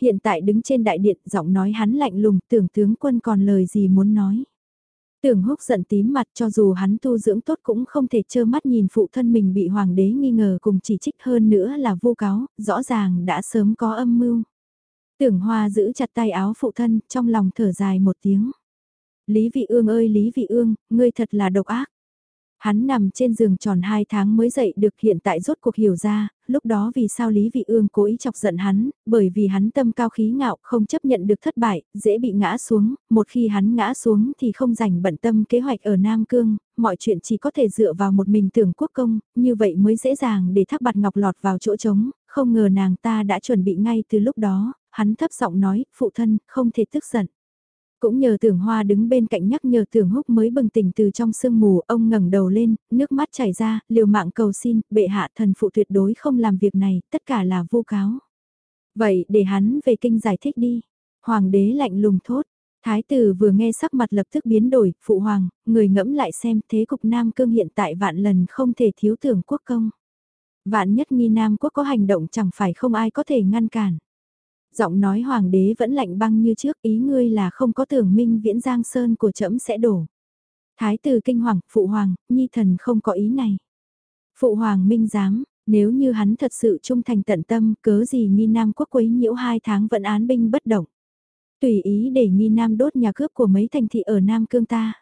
Hiện tại đứng trên đại điện giọng nói hắn lạnh lùng tưởng tướng quân còn lời gì muốn nói. Tưởng húc giận tím mặt cho dù hắn tu dưỡng tốt cũng không thể trơ mắt nhìn phụ thân mình bị hoàng đế nghi ngờ cùng chỉ trích hơn nữa là vô cáo, rõ ràng đã sớm có âm mưu. Tưởng hoa giữ chặt tay áo phụ thân, trong lòng thở dài một tiếng. Lý vị ương ơi Lý vị ương, ngươi thật là độc ác. Hắn nằm trên giường tròn 2 tháng mới dậy được hiện tại rốt cuộc hiểu ra, lúc đó vì sao Lý Vị Ương cố ý chọc giận hắn, bởi vì hắn tâm cao khí ngạo không chấp nhận được thất bại, dễ bị ngã xuống, một khi hắn ngã xuống thì không dành bận tâm kế hoạch ở Nam Cương, mọi chuyện chỉ có thể dựa vào một mình tưởng quốc công, như vậy mới dễ dàng để thác bạt ngọc lọt vào chỗ trống, không ngờ nàng ta đã chuẩn bị ngay từ lúc đó, hắn thấp giọng nói, phụ thân, không thể tức giận. Cũng nhờ tưởng hoa đứng bên cạnh nhắc nhờ tưởng húc mới bừng tỉnh từ trong sương mù, ông ngẩng đầu lên, nước mắt chảy ra, liều mạng cầu xin, bệ hạ thần phụ tuyệt đối không làm việc này, tất cả là vô cáo. Vậy để hắn về kinh giải thích đi. Hoàng đế lạnh lùng thốt. Thái tử vừa nghe sắc mặt lập tức biến đổi, phụ hoàng, người ngẫm lại xem thế cục Nam Cương hiện tại vạn lần không thể thiếu tưởng quốc công. Vạn nhất nghi Nam quốc có hành động chẳng phải không ai có thể ngăn cản giọng nói hoàng đế vẫn lạnh băng như trước ý ngươi là không có tưởng minh viễn giang sơn của trẫm sẽ đổ. Thái tử kinh hoàng, phụ hoàng, nhi thần không có ý này. Phụ hoàng minh giám, nếu như hắn thật sự trung thành tận tâm, cớ gì nghi nam quốc quấy nhiễu hai tháng vẫn án binh bất động. Tùy ý để nghi nam đốt nhà cướp của mấy thành thị ở Nam Cương ta.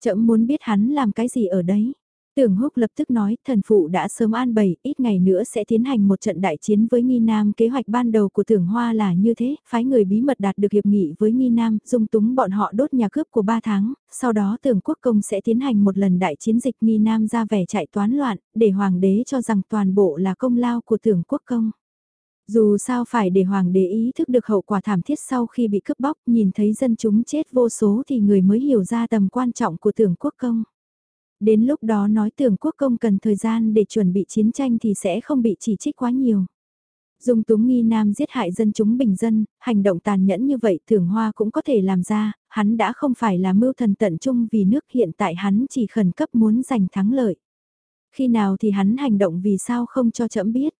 Chậm muốn biết hắn làm cái gì ở đấy. Tưởng húc lập tức nói, thần phụ đã sớm an bày, ít ngày nữa sẽ tiến hành một trận đại chiến với Nghi Nam. Kế hoạch ban đầu của tưởng hoa là như thế, phái người bí mật đạt được hiệp nghị với Nghi Nam, dung túng bọn họ đốt nhà cướp của ba tháng, sau đó tưởng quốc công sẽ tiến hành một lần đại chiến dịch Nghi Nam ra vẻ chạy toán loạn, để hoàng đế cho rằng toàn bộ là công lao của tưởng quốc công. Dù sao phải để hoàng đế ý thức được hậu quả thảm thiết sau khi bị cướp bóc, nhìn thấy dân chúng chết vô số thì người mới hiểu ra tầm quan trọng của tưởng quốc công. Đến lúc đó nói tưởng quốc công cần thời gian để chuẩn bị chiến tranh thì sẽ không bị chỉ trích quá nhiều. Dung túng nghi nam giết hại dân chúng bình dân, hành động tàn nhẫn như vậy thưởng hoa cũng có thể làm ra, hắn đã không phải là mưu thần tận trung vì nước hiện tại hắn chỉ khẩn cấp muốn giành thắng lợi. Khi nào thì hắn hành động vì sao không cho chậm biết.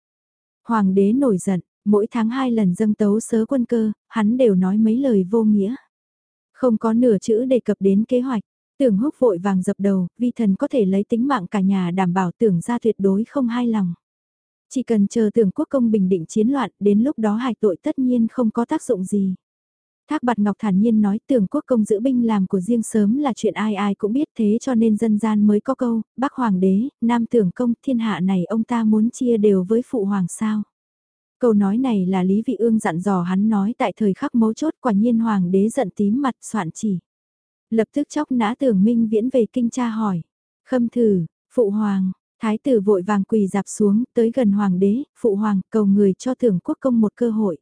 Hoàng đế nổi giận, mỗi tháng hai lần dâng tấu sớ quân cơ, hắn đều nói mấy lời vô nghĩa. Không có nửa chữ đề cập đến kế hoạch. Tưởng húc vội vàng dập đầu, vi thần có thể lấy tính mạng cả nhà đảm bảo tưởng ra tuyệt đối không hai lòng. Chỉ cần chờ tưởng quốc công bình định chiến loạn, đến lúc đó hài tội tất nhiên không có tác dụng gì. Thác bạt ngọc thản nhiên nói tưởng quốc công giữ binh làm của riêng sớm là chuyện ai ai cũng biết thế cho nên dân gian mới có câu, bác hoàng đế, nam tưởng công, thiên hạ này ông ta muốn chia đều với phụ hoàng sao. Câu nói này là Lý Vị Ương dặn dò hắn nói tại thời khắc mấu chốt quả nhiên hoàng đế giận tím mặt soạn chỉ. Lập tức chóc nã tưởng minh viễn về kinh tra hỏi. Khâm thử, phụ hoàng, thái tử vội vàng quỳ dạp xuống tới gần hoàng đế, phụ hoàng cầu người cho tưởng quốc công một cơ hội.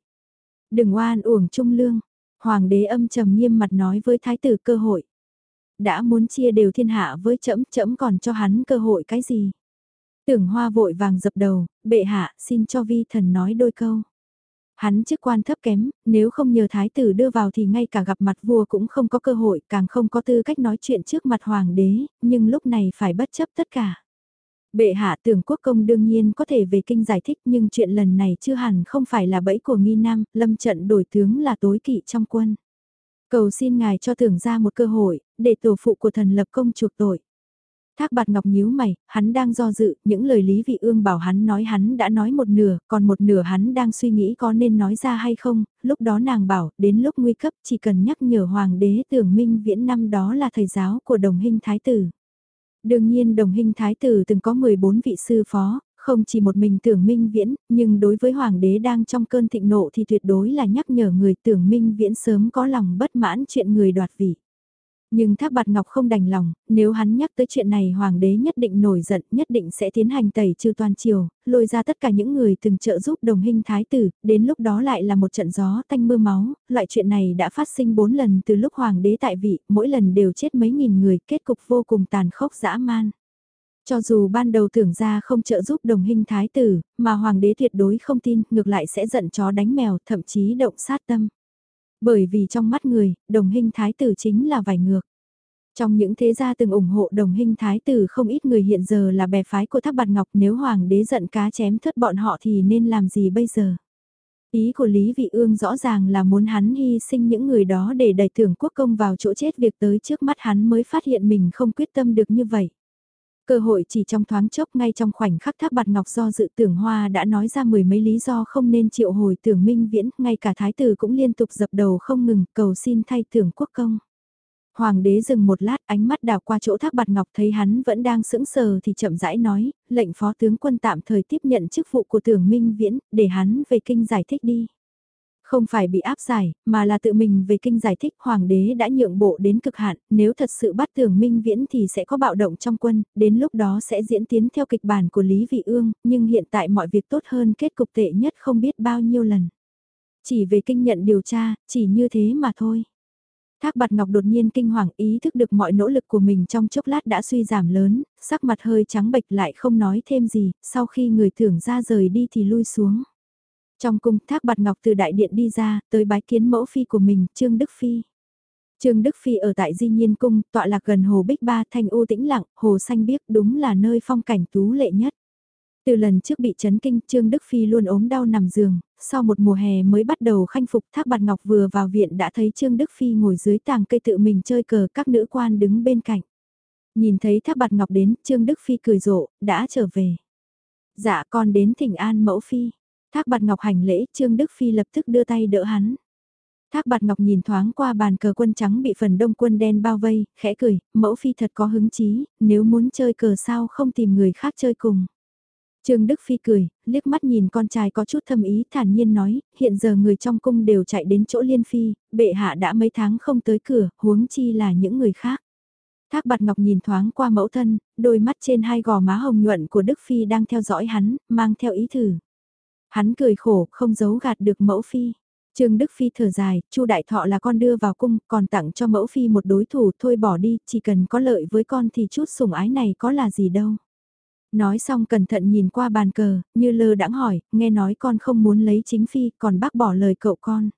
Đừng oan uổng trung lương, hoàng đế âm trầm nghiêm mặt nói với thái tử cơ hội. Đã muốn chia đều thiên hạ với trẫm trẫm còn cho hắn cơ hội cái gì? Tưởng hoa vội vàng dập đầu, bệ hạ xin cho vi thần nói đôi câu. Hắn chức quan thấp kém, nếu không nhờ thái tử đưa vào thì ngay cả gặp mặt vua cũng không có cơ hội, càng không có tư cách nói chuyện trước mặt hoàng đế, nhưng lúc này phải bất chấp tất cả. Bệ hạ tưởng quốc công đương nhiên có thể về kinh giải thích nhưng chuyện lần này chưa hẳn không phải là bẫy của nghi nam, lâm trận đổi tướng là tối kỵ trong quân. Cầu xin ngài cho tưởng ra một cơ hội, để tổ phụ của thần lập công chuộc tội. Thác bạt ngọc nhíu mày, hắn đang do dự, những lời Lý Vị Ương bảo hắn nói hắn đã nói một nửa, còn một nửa hắn đang suy nghĩ có nên nói ra hay không, lúc đó nàng bảo, đến lúc nguy cấp chỉ cần nhắc nhở Hoàng đế tưởng minh viễn năm đó là thầy giáo của đồng hình thái tử. Đương nhiên đồng hình thái tử từng có 14 vị sư phó, không chỉ một mình tưởng minh viễn, nhưng đối với hoàng đế đang trong cơn thịnh nộ thì tuyệt đối là nhắc nhở người tưởng minh viễn sớm có lòng bất mãn chuyện người đoạt vị. Nhưng Thác Bạt Ngọc không đành lòng, nếu hắn nhắc tới chuyện này hoàng đế nhất định nổi giận, nhất định sẽ tiến hành tẩy trừ toàn triều, lôi ra tất cả những người từng trợ giúp đồng hình thái tử, đến lúc đó lại là một trận gió tanh mưa máu, loại chuyện này đã phát sinh bốn lần từ lúc hoàng đế tại vị, mỗi lần đều chết mấy nghìn người, kết cục vô cùng tàn khốc dã man. Cho dù ban đầu tưởng ra không trợ giúp đồng hình thái tử, mà hoàng đế tuyệt đối không tin, ngược lại sẽ giận chó đánh mèo, thậm chí động sát tâm. Bởi vì trong mắt người, đồng hình thái tử chính là vải ngược. Trong những thế gia từng ủng hộ đồng hình thái tử không ít người hiện giờ là bè phái của Thác Bạt Ngọc nếu hoàng đế giận cá chém thất bọn họ thì nên làm gì bây giờ? Ý của Lý Vị Ương rõ ràng là muốn hắn hy sinh những người đó để đẩy thưởng quốc công vào chỗ chết việc tới trước mắt hắn mới phát hiện mình không quyết tâm được như vậy. Cơ hội chỉ trong thoáng chốc ngay trong khoảnh khắc tháp bạt ngọc do dự tưởng hoa đã nói ra mười mấy lý do không nên triệu hồi tưởng minh viễn, ngay cả thái tử cũng liên tục dập đầu không ngừng cầu xin thay tưởng quốc công. Hoàng đế dừng một lát ánh mắt đào qua chỗ thác bạt ngọc thấy hắn vẫn đang sững sờ thì chậm rãi nói, lệnh phó tướng quân tạm thời tiếp nhận chức vụ của tưởng minh viễn, để hắn về kinh giải thích đi. Không phải bị áp giải, mà là tự mình về kinh giải thích hoàng đế đã nhượng bộ đến cực hạn, nếu thật sự bắt tưởng minh viễn thì sẽ có bạo động trong quân, đến lúc đó sẽ diễn tiến theo kịch bản của Lý Vị Ương, nhưng hiện tại mọi việc tốt hơn kết cục tệ nhất không biết bao nhiêu lần. Chỉ về kinh nhận điều tra, chỉ như thế mà thôi. Thác bạt ngọc đột nhiên kinh hoàng ý thức được mọi nỗ lực của mình trong chốc lát đã suy giảm lớn, sắc mặt hơi trắng bệch lại không nói thêm gì, sau khi người thưởng ra rời đi thì lui xuống. Trong cung thác bạt ngọc từ đại điện đi ra, tới bái kiến mẫu phi của mình, Trương Đức Phi. Trương Đức Phi ở tại Di Nhiên Cung, tọa lạc gần hồ Bích Ba thanh u tĩnh lặng, hồ xanh biếc đúng là nơi phong cảnh tú lệ nhất. Từ lần trước bị chấn kinh, Trương Đức Phi luôn ốm đau nằm giường, sau một mùa hè mới bắt đầu khanh phục Thác Bạt Ngọc vừa vào viện đã thấy Trương Đức Phi ngồi dưới tàng cây tự mình chơi cờ các nữ quan đứng bên cạnh. Nhìn thấy Thác Bạt Ngọc đến, Trương Đức Phi cười rộ, đã trở về. Dạ con đến thỉnh an mẫu phi. Thác bạt ngọc hành lễ, Trương Đức Phi lập tức đưa tay đỡ hắn. Thác bạt ngọc nhìn thoáng qua bàn cờ quân trắng bị phần đông quân đen bao vây, khẽ cười, mẫu phi thật có hứng chí, nếu muốn chơi cờ sao không tìm người khác chơi cùng. Trương Đức Phi cười, liếc mắt nhìn con trai có chút thâm ý thản nhiên nói, hiện giờ người trong cung đều chạy đến chỗ liên phi, bệ hạ đã mấy tháng không tới cửa, huống chi là những người khác. Thác bạt ngọc nhìn thoáng qua mẫu thân, đôi mắt trên hai gò má hồng nhuận của Đức Phi đang theo dõi hắn, mang theo ý thử. Hắn cười khổ, không giấu gạt được mẫu phi. Trương Đức Phi thở dài, Chu Đại Thọ là con đưa vào cung, còn tặng cho mẫu phi một đối thủ, thôi bỏ đi, chỉ cần có lợi với con thì chút sủng ái này có là gì đâu. Nói xong cẩn thận nhìn qua bàn cờ, như lơ đãng hỏi, nghe nói con không muốn lấy chính phi, còn bác bỏ lời cậu con.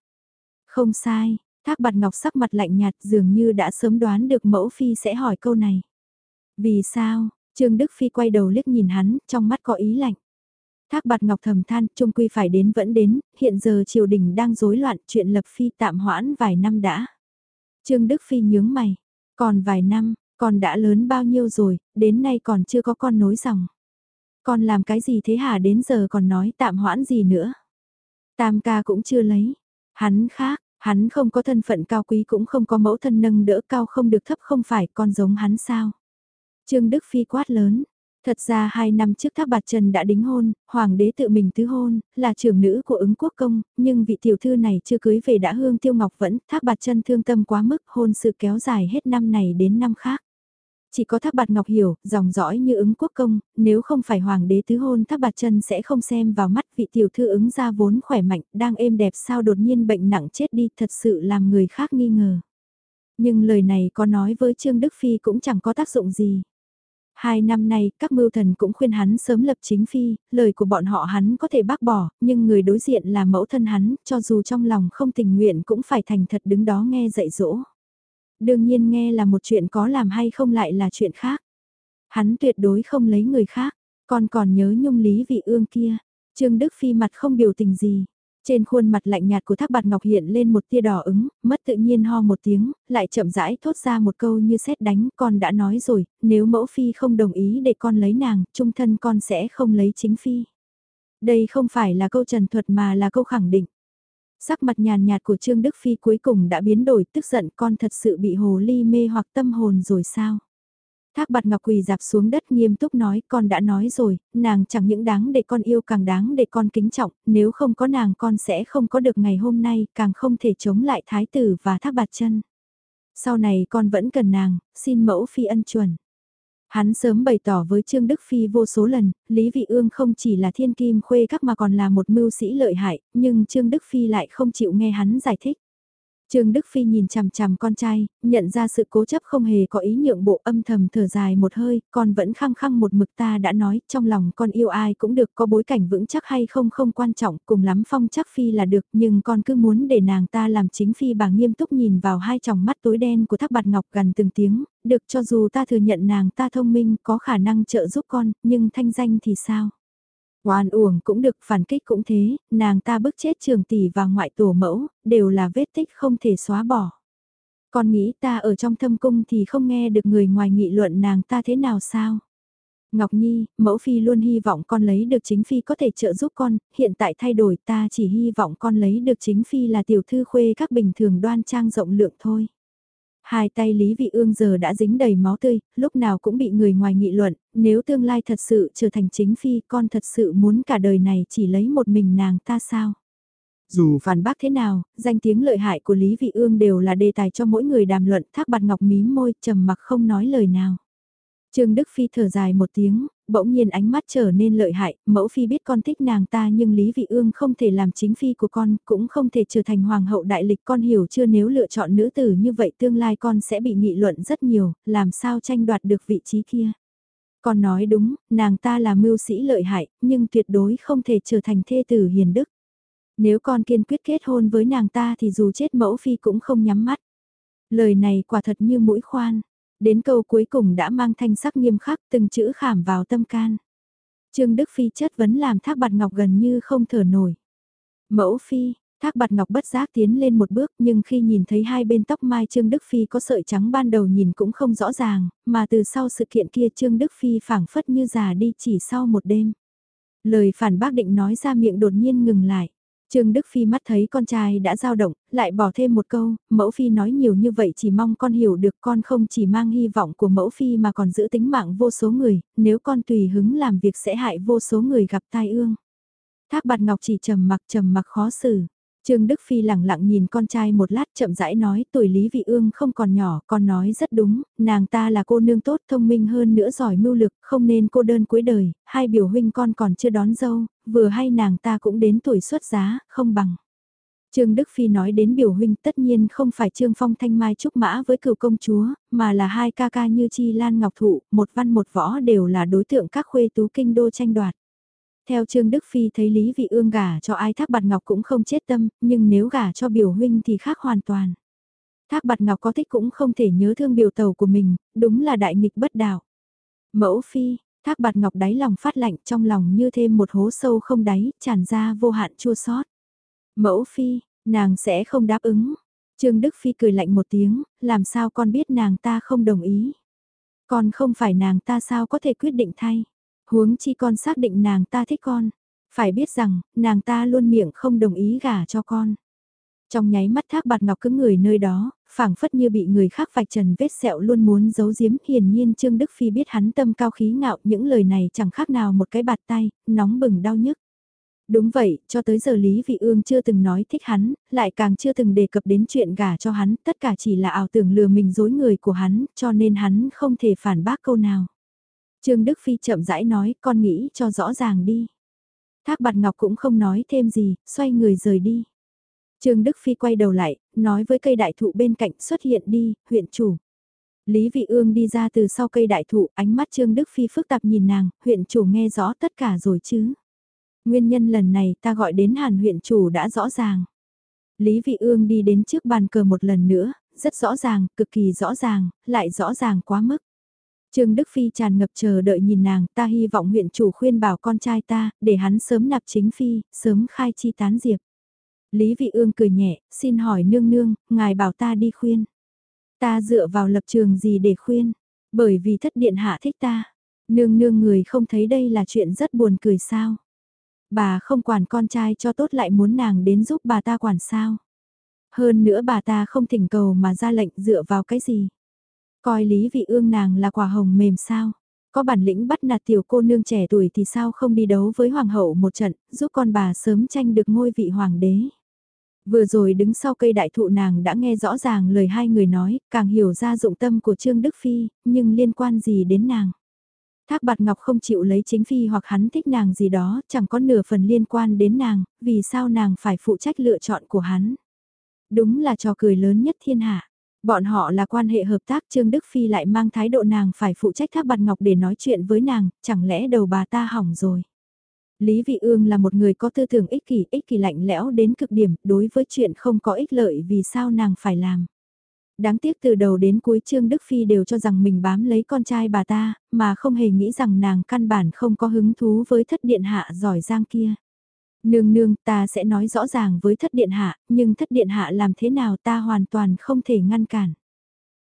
Không sai, thác bạt ngọc sắc mặt lạnh nhạt dường như đã sớm đoán được mẫu phi sẽ hỏi câu này. Vì sao, Trương Đức Phi quay đầu liếc nhìn hắn, trong mắt có ý lạnh. Thác bạt ngọc thầm than, trung quy phải đến vẫn đến, hiện giờ triều đình đang rối loạn, chuyện lập phi tạm hoãn vài năm đã. Trương Đức Phi nhướng mày, còn vài năm, con đã lớn bao nhiêu rồi, đến nay còn chưa có con nối dòng. Con làm cái gì thế hả đến giờ còn nói tạm hoãn gì nữa. Tam ca cũng chưa lấy, hắn khác, hắn không có thân phận cao quý cũng không có mẫu thân nâng đỡ cao không được thấp không phải con giống hắn sao. Trương Đức Phi quát lớn, Thật ra hai năm trước Thác Bạt Trần đã đính hôn, hoàng đế tự mình tứ hôn, là trưởng nữ của ứng quốc công, nhưng vị tiểu thư này chưa cưới về đã hương tiêu ngọc vẫn, Thác Bạt Trần thương tâm quá mức hôn sự kéo dài hết năm này đến năm khác. Chỉ có Thác Bạt Ngọc hiểu, dòng dõi như ứng quốc công, nếu không phải hoàng đế tứ hôn Thác Bạt Trần sẽ không xem vào mắt vị tiểu thư ứng ra vốn khỏe mạnh, đang êm đẹp sao đột nhiên bệnh nặng chết đi thật sự làm người khác nghi ngờ. Nhưng lời này có nói với Trương Đức Phi cũng chẳng có tác dụng gì. Hai năm nay, các mưu thần cũng khuyên hắn sớm lập chính phi, lời của bọn họ hắn có thể bác bỏ, nhưng người đối diện là mẫu thân hắn, cho dù trong lòng không tình nguyện cũng phải thành thật đứng đó nghe dạy dỗ. Đương nhiên nghe là một chuyện có làm hay không lại là chuyện khác. Hắn tuyệt đối không lấy người khác, còn còn nhớ nhung lý vị ương kia. Trương Đức Phi mặt không biểu tình gì, trên khuôn mặt lạnh nhạt của Thác Bạt Ngọc hiện lên một tia đỏ ứng, mất tự nhiên ho một tiếng, lại chậm rãi thốt ra một câu như xét đánh, con đã nói rồi, nếu mẫu phi không đồng ý để con lấy nàng, trung thân con sẽ không lấy chính phi. Đây không phải là câu trần thuật mà là câu khẳng định. Sắc mặt nhàn nhạt của Trương Đức Phi cuối cùng đã biến đổi, tức giận con thật sự bị hồ ly mê hoặc tâm hồn rồi sao? Thác bạt ngọc quỳ dạp xuống đất nghiêm túc nói con đã nói rồi, nàng chẳng những đáng để con yêu càng đáng để con kính trọng, nếu không có nàng con sẽ không có được ngày hôm nay, càng không thể chống lại thái tử và thác bạt chân. Sau này con vẫn cần nàng, xin mẫu phi ân chuẩn. Hắn sớm bày tỏ với Trương Đức Phi vô số lần, Lý Vị Ương không chỉ là thiên kim khuê các mà còn là một mưu sĩ lợi hại, nhưng Trương Đức Phi lại không chịu nghe hắn giải thích. Trương Đức Phi nhìn chằm chằm con trai, nhận ra sự cố chấp không hề có ý nhượng bộ âm thầm thở dài một hơi, con vẫn khăng khăng một mực ta đã nói, trong lòng con yêu ai cũng được, có bối cảnh vững chắc hay không không quan trọng, cùng lắm phong chắc Phi là được, nhưng con cứ muốn để nàng ta làm chính Phi bà nghiêm túc nhìn vào hai tròng mắt tối đen của thác bạt ngọc gần từng tiếng, được cho dù ta thừa nhận nàng ta thông minh có khả năng trợ giúp con, nhưng thanh danh thì sao? Oan uổng cũng được, phản kích cũng thế, nàng ta bức chết trường tỷ và ngoại tổ mẫu, đều là vết tích không thể xóa bỏ. Con nghĩ ta ở trong thâm cung thì không nghe được người ngoài nghị luận nàng ta thế nào sao? Ngọc Nhi, mẫu phi luôn hy vọng con lấy được chính phi có thể trợ giúp con, hiện tại thay đổi ta chỉ hy vọng con lấy được chính phi là tiểu thư khuê các bình thường đoan trang rộng lượng thôi. Hai tay Lý Vị Ương giờ đã dính đầy máu tươi, lúc nào cũng bị người ngoài nghị luận, nếu tương lai thật sự trở thành chính phi con thật sự muốn cả đời này chỉ lấy một mình nàng ta sao? Dù phản bác thế nào, danh tiếng lợi hại của Lý Vị Ương đều là đề tài cho mỗi người đàm luận thác bạt ngọc mím môi trầm mặc không nói lời nào. Trương Đức Phi thở dài một tiếng, bỗng nhiên ánh mắt trở nên lợi hại, mẫu phi biết con thích nàng ta nhưng Lý Vị Ương không thể làm chính phi của con, cũng không thể trở thành hoàng hậu đại lịch con hiểu chưa nếu lựa chọn nữ tử như vậy tương lai con sẽ bị nghị luận rất nhiều, làm sao tranh đoạt được vị trí kia. Con nói đúng, nàng ta là mưu sĩ lợi hại, nhưng tuyệt đối không thể trở thành thê tử hiền đức. Nếu con kiên quyết kết hôn với nàng ta thì dù chết mẫu phi cũng không nhắm mắt. Lời này quả thật như mũi khoan đến câu cuối cùng đã mang thanh sắc nghiêm khắc từng chữ khảm vào tâm can. Trương Đức Phi chất vấn làm thác bạt ngọc gần như không thở nổi. Mẫu Phi, thác bạt ngọc bất giác tiến lên một bước nhưng khi nhìn thấy hai bên tóc mai Trương Đức Phi có sợi trắng ban đầu nhìn cũng không rõ ràng, mà từ sau sự kiện kia Trương Đức Phi phảng phất như già đi chỉ sau một đêm. Lời phản bác định nói ra miệng đột nhiên ngừng lại. Trương Đức Phi mắt thấy con trai đã dao động, lại bỏ thêm một câu, mẫu phi nói nhiều như vậy chỉ mong con hiểu được con không chỉ mang hy vọng của mẫu phi mà còn giữ tính mạng vô số người, nếu con tùy hứng làm việc sẽ hại vô số người gặp tai ương. Thác bạt ngọc chỉ trầm mặc trầm mặc khó xử. Trương Đức Phi lặng lặng nhìn con trai một lát chậm rãi nói tuổi Lý Vị Ương không còn nhỏ, con nói rất đúng, nàng ta là cô nương tốt thông minh hơn nữa giỏi mưu lực, không nên cô đơn cuối đời, hai biểu huynh con còn chưa đón dâu, vừa hay nàng ta cũng đến tuổi xuất giá, không bằng. Trương Đức Phi nói đến biểu huynh tất nhiên không phải Trương Phong Thanh Mai Trúc Mã với cựu công chúa, mà là hai ca ca như Chi Lan Ngọc Thụ, một văn một võ đều là đối tượng các khuê tú kinh đô tranh đoạt. Theo Trương Đức Phi thấy Lý Vị Ương gả cho ai Thác Bạt Ngọc cũng không chết tâm, nhưng nếu gả cho biểu huynh thì khác hoàn toàn. Thác Bạt Ngọc có thích cũng không thể nhớ thương biểu tàu của mình, đúng là đại nghịch bất đạo. Mẫu Phi, Thác Bạt Ngọc đáy lòng phát lạnh trong lòng như thêm một hố sâu không đáy, tràn ra vô hạn chua xót Mẫu Phi, nàng sẽ không đáp ứng. Trương Đức Phi cười lạnh một tiếng, làm sao con biết nàng ta không đồng ý. còn không phải nàng ta sao có thể quyết định thay. Huống chi con xác định nàng ta thích con. Phải biết rằng, nàng ta luôn miệng không đồng ý gả cho con. Trong nháy mắt thác bạt ngọc cứng người nơi đó, phảng phất như bị người khác vạch trần vết sẹo luôn muốn giấu giếm. Hiển nhiên Trương Đức Phi biết hắn tâm cao khí ngạo những lời này chẳng khác nào một cái bạt tay, nóng bừng đau nhức. Đúng vậy, cho tới giờ Lý Vị Ương chưa từng nói thích hắn, lại càng chưa từng đề cập đến chuyện gả cho hắn, tất cả chỉ là ảo tưởng lừa mình dối người của hắn, cho nên hắn không thể phản bác câu nào. Trương Đức Phi chậm rãi nói, con nghĩ cho rõ ràng đi. Thác bạt ngọc cũng không nói thêm gì, xoay người rời đi. Trương Đức Phi quay đầu lại, nói với cây đại thụ bên cạnh xuất hiện đi, huyện chủ. Lý Vị Ương đi ra từ sau cây đại thụ, ánh mắt Trương Đức Phi phức tạp nhìn nàng, huyện chủ nghe rõ tất cả rồi chứ. Nguyên nhân lần này ta gọi đến hàn huyện chủ đã rõ ràng. Lý Vị Ương đi đến trước bàn cờ một lần nữa, rất rõ ràng, cực kỳ rõ ràng, lại rõ ràng quá mức. Trương Đức Phi tràn ngập chờ đợi nhìn nàng, ta hy vọng huyện chủ khuyên bảo con trai ta, để hắn sớm nạp chính phi, sớm khai chi tán diệp. Lý Vị Ương cười nhẹ, xin hỏi nương nương, ngài bảo ta đi khuyên. Ta dựa vào lập trường gì để khuyên? Bởi vì thất điện hạ thích ta. Nương nương người không thấy đây là chuyện rất buồn cười sao? Bà không quản con trai cho tốt lại muốn nàng đến giúp bà ta quản sao? Hơn nữa bà ta không thỉnh cầu mà ra lệnh dựa vào cái gì? Coi Lý Vị Ương nàng là quả hồng mềm sao? Có bản lĩnh bắt nạt tiểu cô nương trẻ tuổi thì sao không đi đấu với hoàng hậu một trận, giúp con bà sớm tranh được ngôi vị hoàng đế. Vừa rồi đứng sau cây đại thụ nàng đã nghe rõ ràng lời hai người nói, càng hiểu ra dụng tâm của Trương Đức Phi, nhưng liên quan gì đến nàng. Thác Bạt Ngọc không chịu lấy chính phi hoặc hắn thích nàng gì đó, chẳng có nửa phần liên quan đến nàng, vì sao nàng phải phụ trách lựa chọn của hắn. Đúng là trò cười lớn nhất thiên hạ. Bọn họ là quan hệ hợp tác Trương Đức Phi lại mang thái độ nàng phải phụ trách Thác Bạt Ngọc để nói chuyện với nàng, chẳng lẽ đầu bà ta hỏng rồi. Lý Vị Ương là một người có tư tưởng ích kỷ, ích kỷ lạnh lẽo đến cực điểm, đối với chuyện không có ích lợi vì sao nàng phải làm. Đáng tiếc từ đầu đến cuối Trương Đức Phi đều cho rằng mình bám lấy con trai bà ta, mà không hề nghĩ rằng nàng căn bản không có hứng thú với thất điện hạ giỏi giang kia. Nương nương ta sẽ nói rõ ràng với thất điện hạ, nhưng thất điện hạ làm thế nào ta hoàn toàn không thể ngăn cản.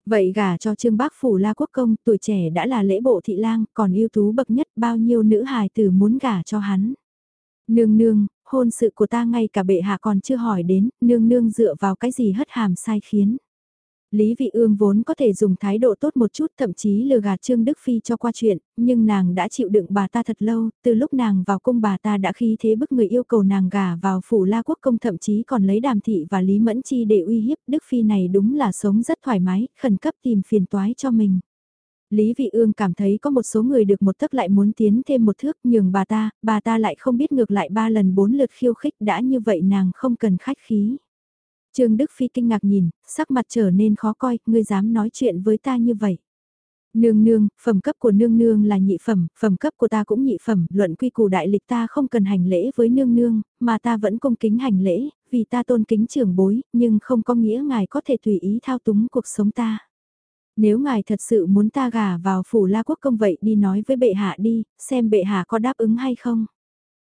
Vậy gả cho trương bác phủ la quốc công, tuổi trẻ đã là lễ bộ thị lang, còn ưu tú bậc nhất bao nhiêu nữ hài tử muốn gả cho hắn. Nương nương, hôn sự của ta ngay cả bệ hạ còn chưa hỏi đến, nương nương dựa vào cái gì hất hàm sai khiến. Lý Vị Ương vốn có thể dùng thái độ tốt một chút thậm chí lừa gạt Trương Đức Phi cho qua chuyện, nhưng nàng đã chịu đựng bà ta thật lâu, từ lúc nàng vào cung bà ta đã khi thế bức người yêu cầu nàng gả vào phủ La Quốc công thậm chí còn lấy đàm thị và Lý Mẫn Chi để uy hiếp Đức Phi này đúng là sống rất thoải mái, khẩn cấp tìm phiền toái cho mình. Lý Vị Ương cảm thấy có một số người được một tấc lại muốn tiến thêm một thước nhường bà ta, bà ta lại không biết ngược lại ba lần bốn lượt khiêu khích đã như vậy nàng không cần khách khí. Trương Đức Phi kinh ngạc nhìn, sắc mặt trở nên khó coi, ngươi dám nói chuyện với ta như vậy. Nương nương, phẩm cấp của nương nương là nhị phẩm, phẩm cấp của ta cũng nhị phẩm, luận quy củ đại lịch ta không cần hành lễ với nương nương, mà ta vẫn cung kính hành lễ, vì ta tôn kính trưởng bối, nhưng không có nghĩa ngài có thể tùy ý thao túng cuộc sống ta. Nếu ngài thật sự muốn ta gả vào phủ la quốc công vậy đi nói với bệ hạ đi, xem bệ hạ có đáp ứng hay không.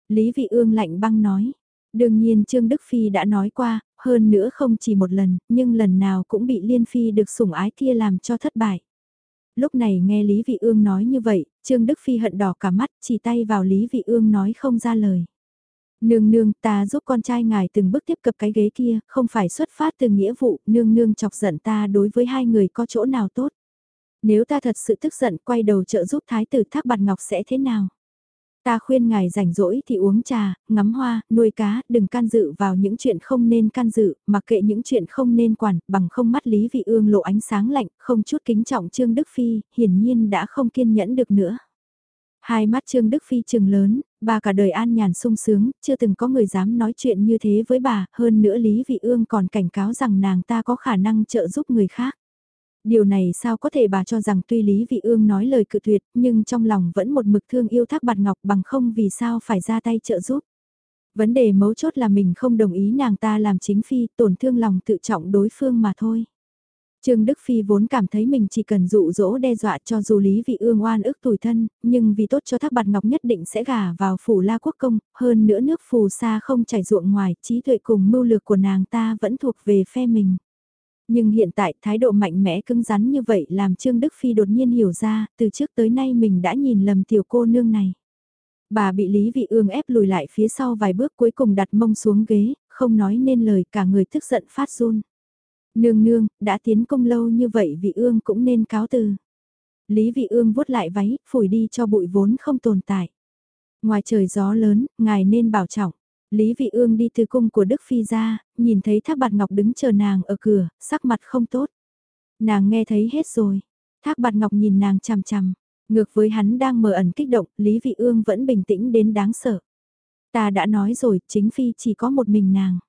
Lý vị ương lạnh băng nói. Đương nhiên Trương Đức Phi đã nói qua, hơn nữa không chỉ một lần, nhưng lần nào cũng bị Liên Phi được sủng ái kia làm cho thất bại. Lúc này nghe Lý Vị Ương nói như vậy, Trương Đức Phi hận đỏ cả mắt, chỉ tay vào Lý Vị Ương nói không ra lời. Nương nương ta giúp con trai ngài từng bước tiếp cập cái ghế kia, không phải xuất phát từ nghĩa vụ, nương nương chọc giận ta đối với hai người có chỗ nào tốt. Nếu ta thật sự tức giận quay đầu trợ giúp thái tử thác bạt ngọc sẽ thế nào? Ta khuyên ngài rảnh rỗi thì uống trà, ngắm hoa, nuôi cá, đừng can dự vào những chuyện không nên can dự, mặc kệ những chuyện không nên quản, bằng không mắt Lý Vị Ương lộ ánh sáng lạnh, không chút kính trọng Trương Đức Phi, hiển nhiên đã không kiên nhẫn được nữa. Hai mắt Trương Đức Phi trừng lớn, bà cả đời an nhàn sung sướng, chưa từng có người dám nói chuyện như thế với bà, hơn nữa Lý Vị Ương còn cảnh cáo rằng nàng ta có khả năng trợ giúp người khác. Điều này sao có thể bà cho rằng tuy Lý Vị Ương nói lời cự tuyệt, nhưng trong lòng vẫn một mực thương yêu thác bạt ngọc bằng không vì sao phải ra tay trợ giúp. Vấn đề mấu chốt là mình không đồng ý nàng ta làm chính phi, tổn thương lòng tự trọng đối phương mà thôi. Trương Đức Phi vốn cảm thấy mình chỉ cần dụ dỗ đe dọa cho dù Lý Vị Ương oan ức tủi thân, nhưng vì tốt cho Thác Bạt Ngọc nhất định sẽ gả vào phủ La Quốc công, hơn nữa nước phù sa không chảy ruộng ngoài, trí tuệ cùng mưu lược của nàng ta vẫn thuộc về phe mình. Nhưng hiện tại thái độ mạnh mẽ cứng rắn như vậy làm Trương Đức Phi đột nhiên hiểu ra, từ trước tới nay mình đã nhìn lầm tiểu cô nương này. Bà bị Lý Vị Ương ép lùi lại phía sau vài bước cuối cùng đặt mông xuống ghế, không nói nên lời cả người tức giận phát run. Nương nương, đã tiến công lâu như vậy vị ương cũng nên cáo từ. Lý vị ương vuốt lại váy, phủi đi cho bụi vốn không tồn tại. Ngoài trời gió lớn, ngài nên bảo trọng. Lý vị ương đi từ cung của Đức Phi ra, nhìn thấy thác bạt ngọc đứng chờ nàng ở cửa, sắc mặt không tốt. Nàng nghe thấy hết rồi. Thác bạt ngọc nhìn nàng chằm chằm. Ngược với hắn đang mờ ẩn kích động, Lý vị ương vẫn bình tĩnh đến đáng sợ. Ta đã nói rồi, chính Phi chỉ có một mình nàng.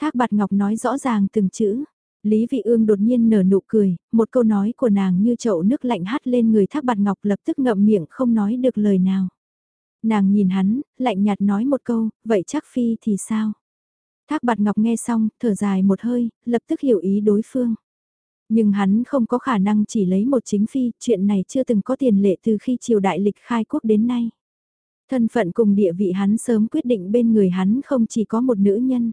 Thác bạt ngọc nói rõ ràng từng chữ. Lý Vị Ương đột nhiên nở nụ cười, một câu nói của nàng như chậu nước lạnh hắt lên người Thác Bạt Ngọc lập tức ngậm miệng không nói được lời nào. Nàng nhìn hắn, lạnh nhạt nói một câu, vậy chắc Phi thì sao? Thác Bạt Ngọc nghe xong, thở dài một hơi, lập tức hiểu ý đối phương. Nhưng hắn không có khả năng chỉ lấy một chính phi, chuyện này chưa từng có tiền lệ từ khi triều đại lịch khai quốc đến nay. Thân phận cùng địa vị hắn sớm quyết định bên người hắn không chỉ có một nữ nhân.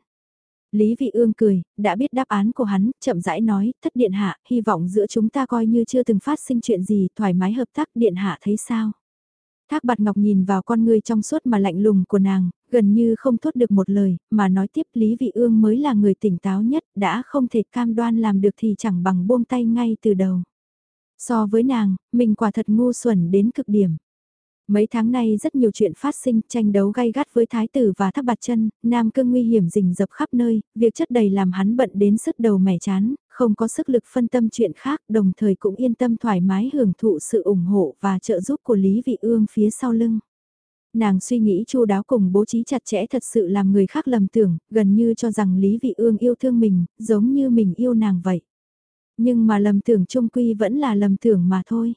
Lý Vị Ương cười, đã biết đáp án của hắn, chậm rãi nói, thất điện hạ, hy vọng giữa chúng ta coi như chưa từng phát sinh chuyện gì, thoải mái hợp tác, điện hạ thấy sao? Thác bạt ngọc nhìn vào con người trong suốt mà lạnh lùng của nàng, gần như không thốt được một lời, mà nói tiếp Lý Vị Ương mới là người tỉnh táo nhất, đã không thể cam đoan làm được thì chẳng bằng buông tay ngay từ đầu. So với nàng, mình quả thật ngu xuẩn đến cực điểm. Mấy tháng nay rất nhiều chuyện phát sinh, tranh đấu gay gắt với thái tử và thác bạt chân, nam cương nguy hiểm rình rập khắp nơi, việc chất đầy làm hắn bận đến sức đầu mẻ chán, không có sức lực phân tâm chuyện khác, đồng thời cũng yên tâm thoải mái hưởng thụ sự ủng hộ và trợ giúp của Lý Vị Ương phía sau lưng. Nàng suy nghĩ chu đáo cùng bố trí chặt chẽ thật sự làm người khác lầm tưởng, gần như cho rằng Lý Vị Ương yêu thương mình, giống như mình yêu nàng vậy. Nhưng mà lầm tưởng trung quy vẫn là lầm tưởng mà thôi.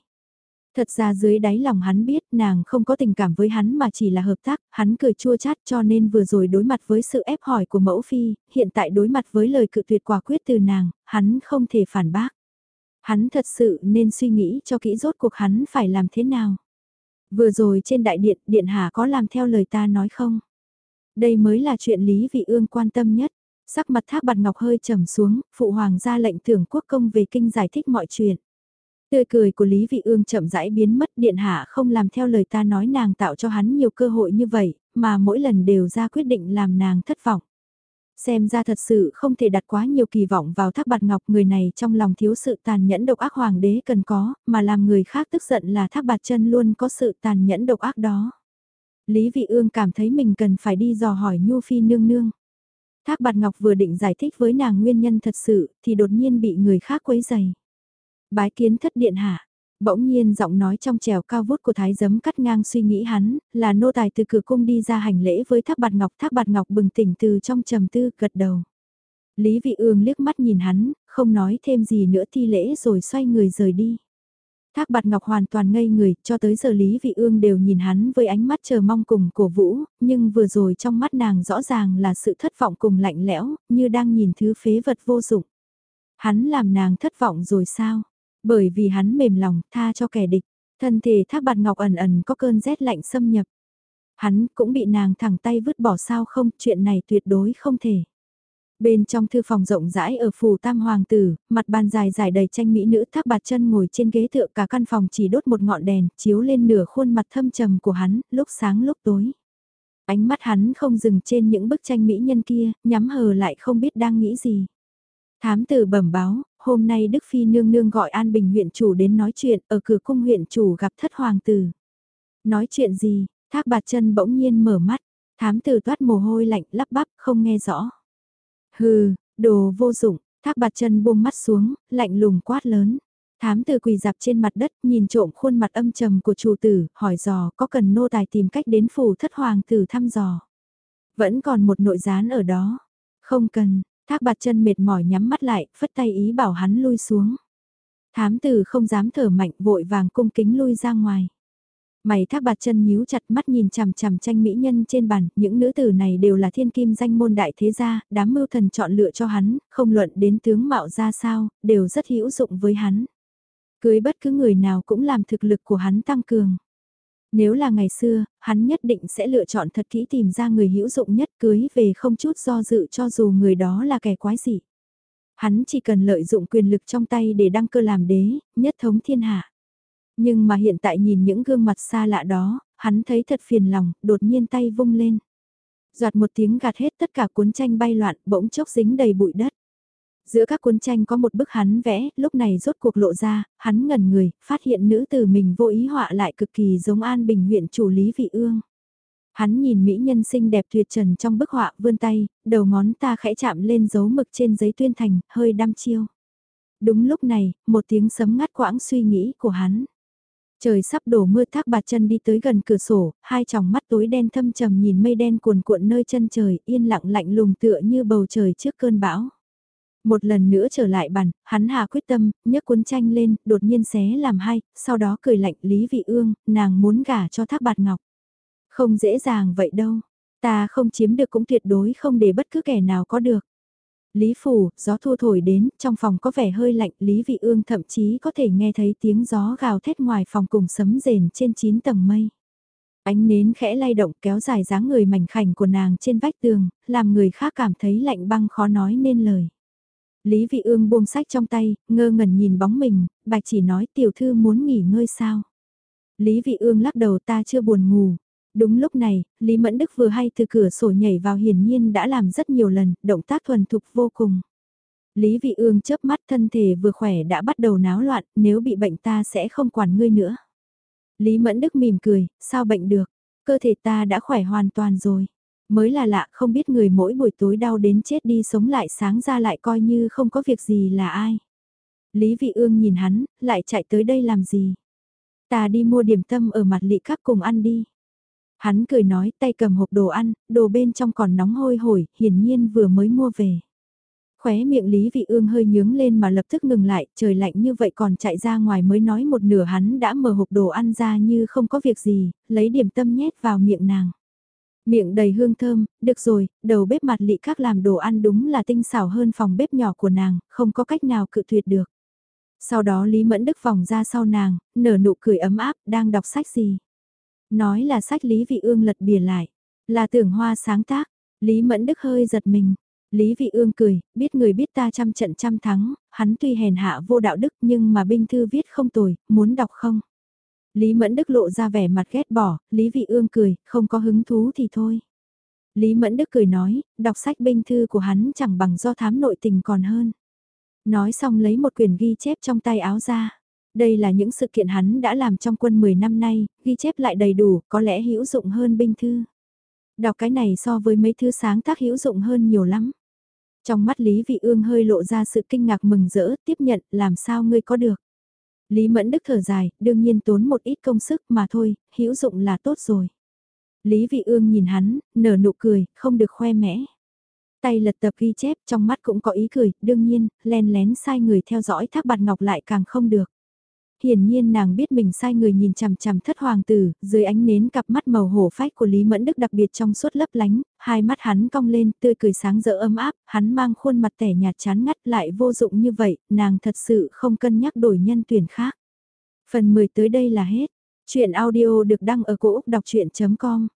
Thật ra dưới đáy lòng hắn biết nàng không có tình cảm với hắn mà chỉ là hợp tác, hắn cười chua chát cho nên vừa rồi đối mặt với sự ép hỏi của mẫu phi, hiện tại đối mặt với lời cự tuyệt quả quyết từ nàng, hắn không thể phản bác. Hắn thật sự nên suy nghĩ cho kỹ rốt cuộc hắn phải làm thế nào. Vừa rồi trên đại điện, điện hạ có làm theo lời ta nói không? Đây mới là chuyện Lý Vị Ương quan tâm nhất. Sắc mặt thác bạt ngọc hơi trầm xuống, phụ hoàng ra lệnh thưởng quốc công về kinh giải thích mọi chuyện. Tươi cười của Lý Vị Ương chậm rãi biến mất điện hạ không làm theo lời ta nói nàng tạo cho hắn nhiều cơ hội như vậy, mà mỗi lần đều ra quyết định làm nàng thất vọng. Xem ra thật sự không thể đặt quá nhiều kỳ vọng vào thác bạt ngọc người này trong lòng thiếu sự tàn nhẫn độc ác hoàng đế cần có, mà làm người khác tức giận là thác bạt chân luôn có sự tàn nhẫn độc ác đó. Lý Vị Ương cảm thấy mình cần phải đi dò hỏi Nhu Phi nương nương. Thác bạt ngọc vừa định giải thích với nàng nguyên nhân thật sự thì đột nhiên bị người khác quấy giày. Bái kiến thất điện hạ, Bỗng nhiên giọng nói trong trèo cao vút của thái giấm cắt ngang suy nghĩ hắn, là nô tài từ cửa cung đi ra hành lễ với thác bạt ngọc, thác bạt ngọc bừng tỉnh từ trong trầm tư, gật đầu. Lý vị ương liếc mắt nhìn hắn, không nói thêm gì nữa thi lễ rồi xoay người rời đi. Thác bạt ngọc hoàn toàn ngây người, cho tới giờ Lý Vị Ương đều nhìn hắn với ánh mắt chờ mong cùng cổ vũ, nhưng vừa rồi trong mắt nàng rõ ràng là sự thất vọng cùng lạnh lẽo, như đang nhìn thứ phế vật vô dụng. Hắn làm nàng thất vọng rồi sao? Bởi vì hắn mềm lòng, tha cho kẻ địch, thân thể thác bạt ngọc ẩn ẩn có cơn rét lạnh xâm nhập. Hắn cũng bị nàng thẳng tay vứt bỏ sao không, chuyện này tuyệt đối không thể. Bên trong thư phòng rộng rãi ở phủ tam hoàng tử, mặt bàn dài dài đầy tranh mỹ nữ thác bạt chân ngồi trên ghế tựa cả căn phòng chỉ đốt một ngọn đèn, chiếu lên nửa khuôn mặt thâm trầm của hắn, lúc sáng lúc tối. Ánh mắt hắn không dừng trên những bức tranh mỹ nhân kia, nhắm hờ lại không biết đang nghĩ gì. Thám tử bẩm báo, hôm nay Đức Phi nương nương gọi An Bình huyện chủ đến nói chuyện, ở cửa cung huyện chủ gặp thất hoàng tử. Nói chuyện gì, thác bạt chân bỗng nhiên mở mắt, thám tử toát mồ hôi lạnh lắp bắp không nghe rõ. Hừ, đồ vô dụng, thác bạt chân buông mắt xuống, lạnh lùng quát lớn. Thám tử quỳ dạp trên mặt đất, nhìn trộm khuôn mặt âm trầm của chủ tử, hỏi dò có cần nô tài tìm cách đến phủ thất hoàng tử thăm dò. Vẫn còn một nội gián ở đó. Không cần, Thác bạt chân mệt mỏi nhắm mắt lại, phất tay ý bảo hắn lui xuống. Thám tử không dám thở mạnh vội vàng cung kính lui ra ngoài. Mày thác bạt chân nhíu chặt mắt nhìn chằm chằm tranh mỹ nhân trên bàn, những nữ tử này đều là thiên kim danh môn đại thế gia, đám mưu thần chọn lựa cho hắn, không luận đến tướng mạo ra sao, đều rất hữu dụng với hắn. Cưới bất cứ người nào cũng làm thực lực của hắn tăng cường. Nếu là ngày xưa, hắn nhất định sẽ lựa chọn thật kỹ tìm ra người hữu dụng nhất cưới về không chút do dự cho dù người đó là kẻ quái gì. Hắn chỉ cần lợi dụng quyền lực trong tay để đăng cơ làm đế, nhất thống thiên hạ. Nhưng mà hiện tại nhìn những gương mặt xa lạ đó, hắn thấy thật phiền lòng, đột nhiên tay vung lên. Giọt một tiếng gạt hết tất cả cuốn tranh bay loạn, bỗng chốc dính đầy bụi đất. Giữa các cuốn tranh có một bức hắn vẽ, lúc này rốt cuộc lộ ra, hắn ngẩn người, phát hiện nữ tử mình vô ý họa lại cực kỳ giống An Bình huyện chủ Lý Vị Ương. Hắn nhìn mỹ nhân xinh đẹp tuyệt trần trong bức họa vươn tay, đầu ngón ta khẽ chạm lên dấu mực trên giấy tuyên thành, hơi đăm chiêu. Đúng lúc này, một tiếng sấm ngắt quãng suy nghĩ của hắn. Trời sắp đổ mưa thác bạt chân đi tới gần cửa sổ, hai tròng mắt tối đen thâm trầm nhìn mây đen cuồn cuộn nơi chân trời, yên lặng lạnh lùng tựa như bầu trời trước cơn bão. Một lần nữa trở lại bàn, hắn hạ quyết tâm, nhấc cuốn tranh lên, đột nhiên xé làm hai, sau đó cười lạnh Lý Vị Ương, nàng muốn gả cho thác bạt ngọc. Không dễ dàng vậy đâu, ta không chiếm được cũng tuyệt đối không để bất cứ kẻ nào có được. Lý Phủ, gió thu thổi đến, trong phòng có vẻ hơi lạnh, Lý Vị Ương thậm chí có thể nghe thấy tiếng gió gào thét ngoài phòng cùng sấm rền trên 9 tầng mây. Ánh nến khẽ lay động kéo dài dáng người mảnh khảnh của nàng trên vách tường, làm người khác cảm thấy lạnh băng khó nói nên lời. Lý Vị Ương buông sách trong tay, ngơ ngẩn nhìn bóng mình, bạch chỉ nói tiểu thư muốn nghỉ ngơi sao. Lý Vị Ương lắc đầu ta chưa buồn ngủ. Đúng lúc này, Lý Mẫn Đức vừa hay từ cửa sổ nhảy vào hiển nhiên đã làm rất nhiều lần, động tác thuần thục vô cùng. Lý Vị Ương chớp mắt thân thể vừa khỏe đã bắt đầu náo loạn, nếu bị bệnh ta sẽ không quản ngươi nữa. Lý Mẫn Đức mỉm cười, sao bệnh được, cơ thể ta đã khỏe hoàn toàn rồi. Mới là lạ không biết người mỗi buổi tối đau đến chết đi sống lại sáng ra lại coi như không có việc gì là ai. Lý Vị Ương nhìn hắn, lại chạy tới đây làm gì? Ta đi mua điểm tâm ở mặt lị các cùng ăn đi. Hắn cười nói tay cầm hộp đồ ăn, đồ bên trong còn nóng hôi hổi, hiển nhiên vừa mới mua về. Khóe miệng Lý Vị Ương hơi nhướng lên mà lập tức ngừng lại, trời lạnh như vậy còn chạy ra ngoài mới nói một nửa hắn đã mở hộp đồ ăn ra như không có việc gì, lấy điểm tâm nhét vào miệng nàng. Miệng đầy hương thơm, được rồi, đầu bếp mặt lị các làm đồ ăn đúng là tinh xảo hơn phòng bếp nhỏ của nàng, không có cách nào cự tuyệt được. Sau đó Lý Mẫn Đức vòng ra sau nàng, nở nụ cười ấm áp, đang đọc sách gì. Nói là sách Lý Vị Ương lật bìa lại, là tưởng hoa sáng tác, Lý Mẫn Đức hơi giật mình. Lý Vị Ương cười, biết người biết ta trăm trận trăm thắng, hắn tuy hèn hạ vô đạo đức nhưng mà binh thư viết không tồi, muốn đọc không? Lý Mẫn Đức lộ ra vẻ mặt ghét bỏ, Lý Vị Ương cười, không có hứng thú thì thôi. Lý Mẫn Đức cười nói, đọc sách binh thư của hắn chẳng bằng do thám nội tình còn hơn. Nói xong lấy một quyển ghi chép trong tay áo ra. Đây là những sự kiện hắn đã làm trong quân 10 năm nay, ghi chép lại đầy đủ, có lẽ hữu dụng hơn binh thư. Đọc cái này so với mấy thứ sáng tác hữu dụng hơn nhiều lắm. Trong mắt Lý Vị Ương hơi lộ ra sự kinh ngạc mừng rỡ, tiếp nhận, làm sao ngươi có được. Lý Mẫn Đức thở dài, đương nhiên tốn một ít công sức mà thôi, hữu dụng là tốt rồi. Lý Vị Ương nhìn hắn, nở nụ cười, không được khoe mẽ. Tay lật tập ghi chép trong mắt cũng có ý cười, đương nhiên, len lén sai người theo dõi thác bạt ngọc lại càng không được. Hiển nhiên nàng biết mình sai người nhìn chằm chằm thất hoàng tử, dưới ánh nến cặp mắt màu hổ phách của Lý Mẫn Đức đặc biệt trong suốt lấp lánh, hai mắt hắn cong lên, tươi cười sáng rỡ ấm áp, hắn mang khuôn mặt tẻ nhạt chán ngắt lại vô dụng như vậy, nàng thật sự không cân nhắc đổi nhân tuyển khác. Phần 10 tới đây là hết. Chuyện audio được đăng ở cổ Úc đọc chuyện.com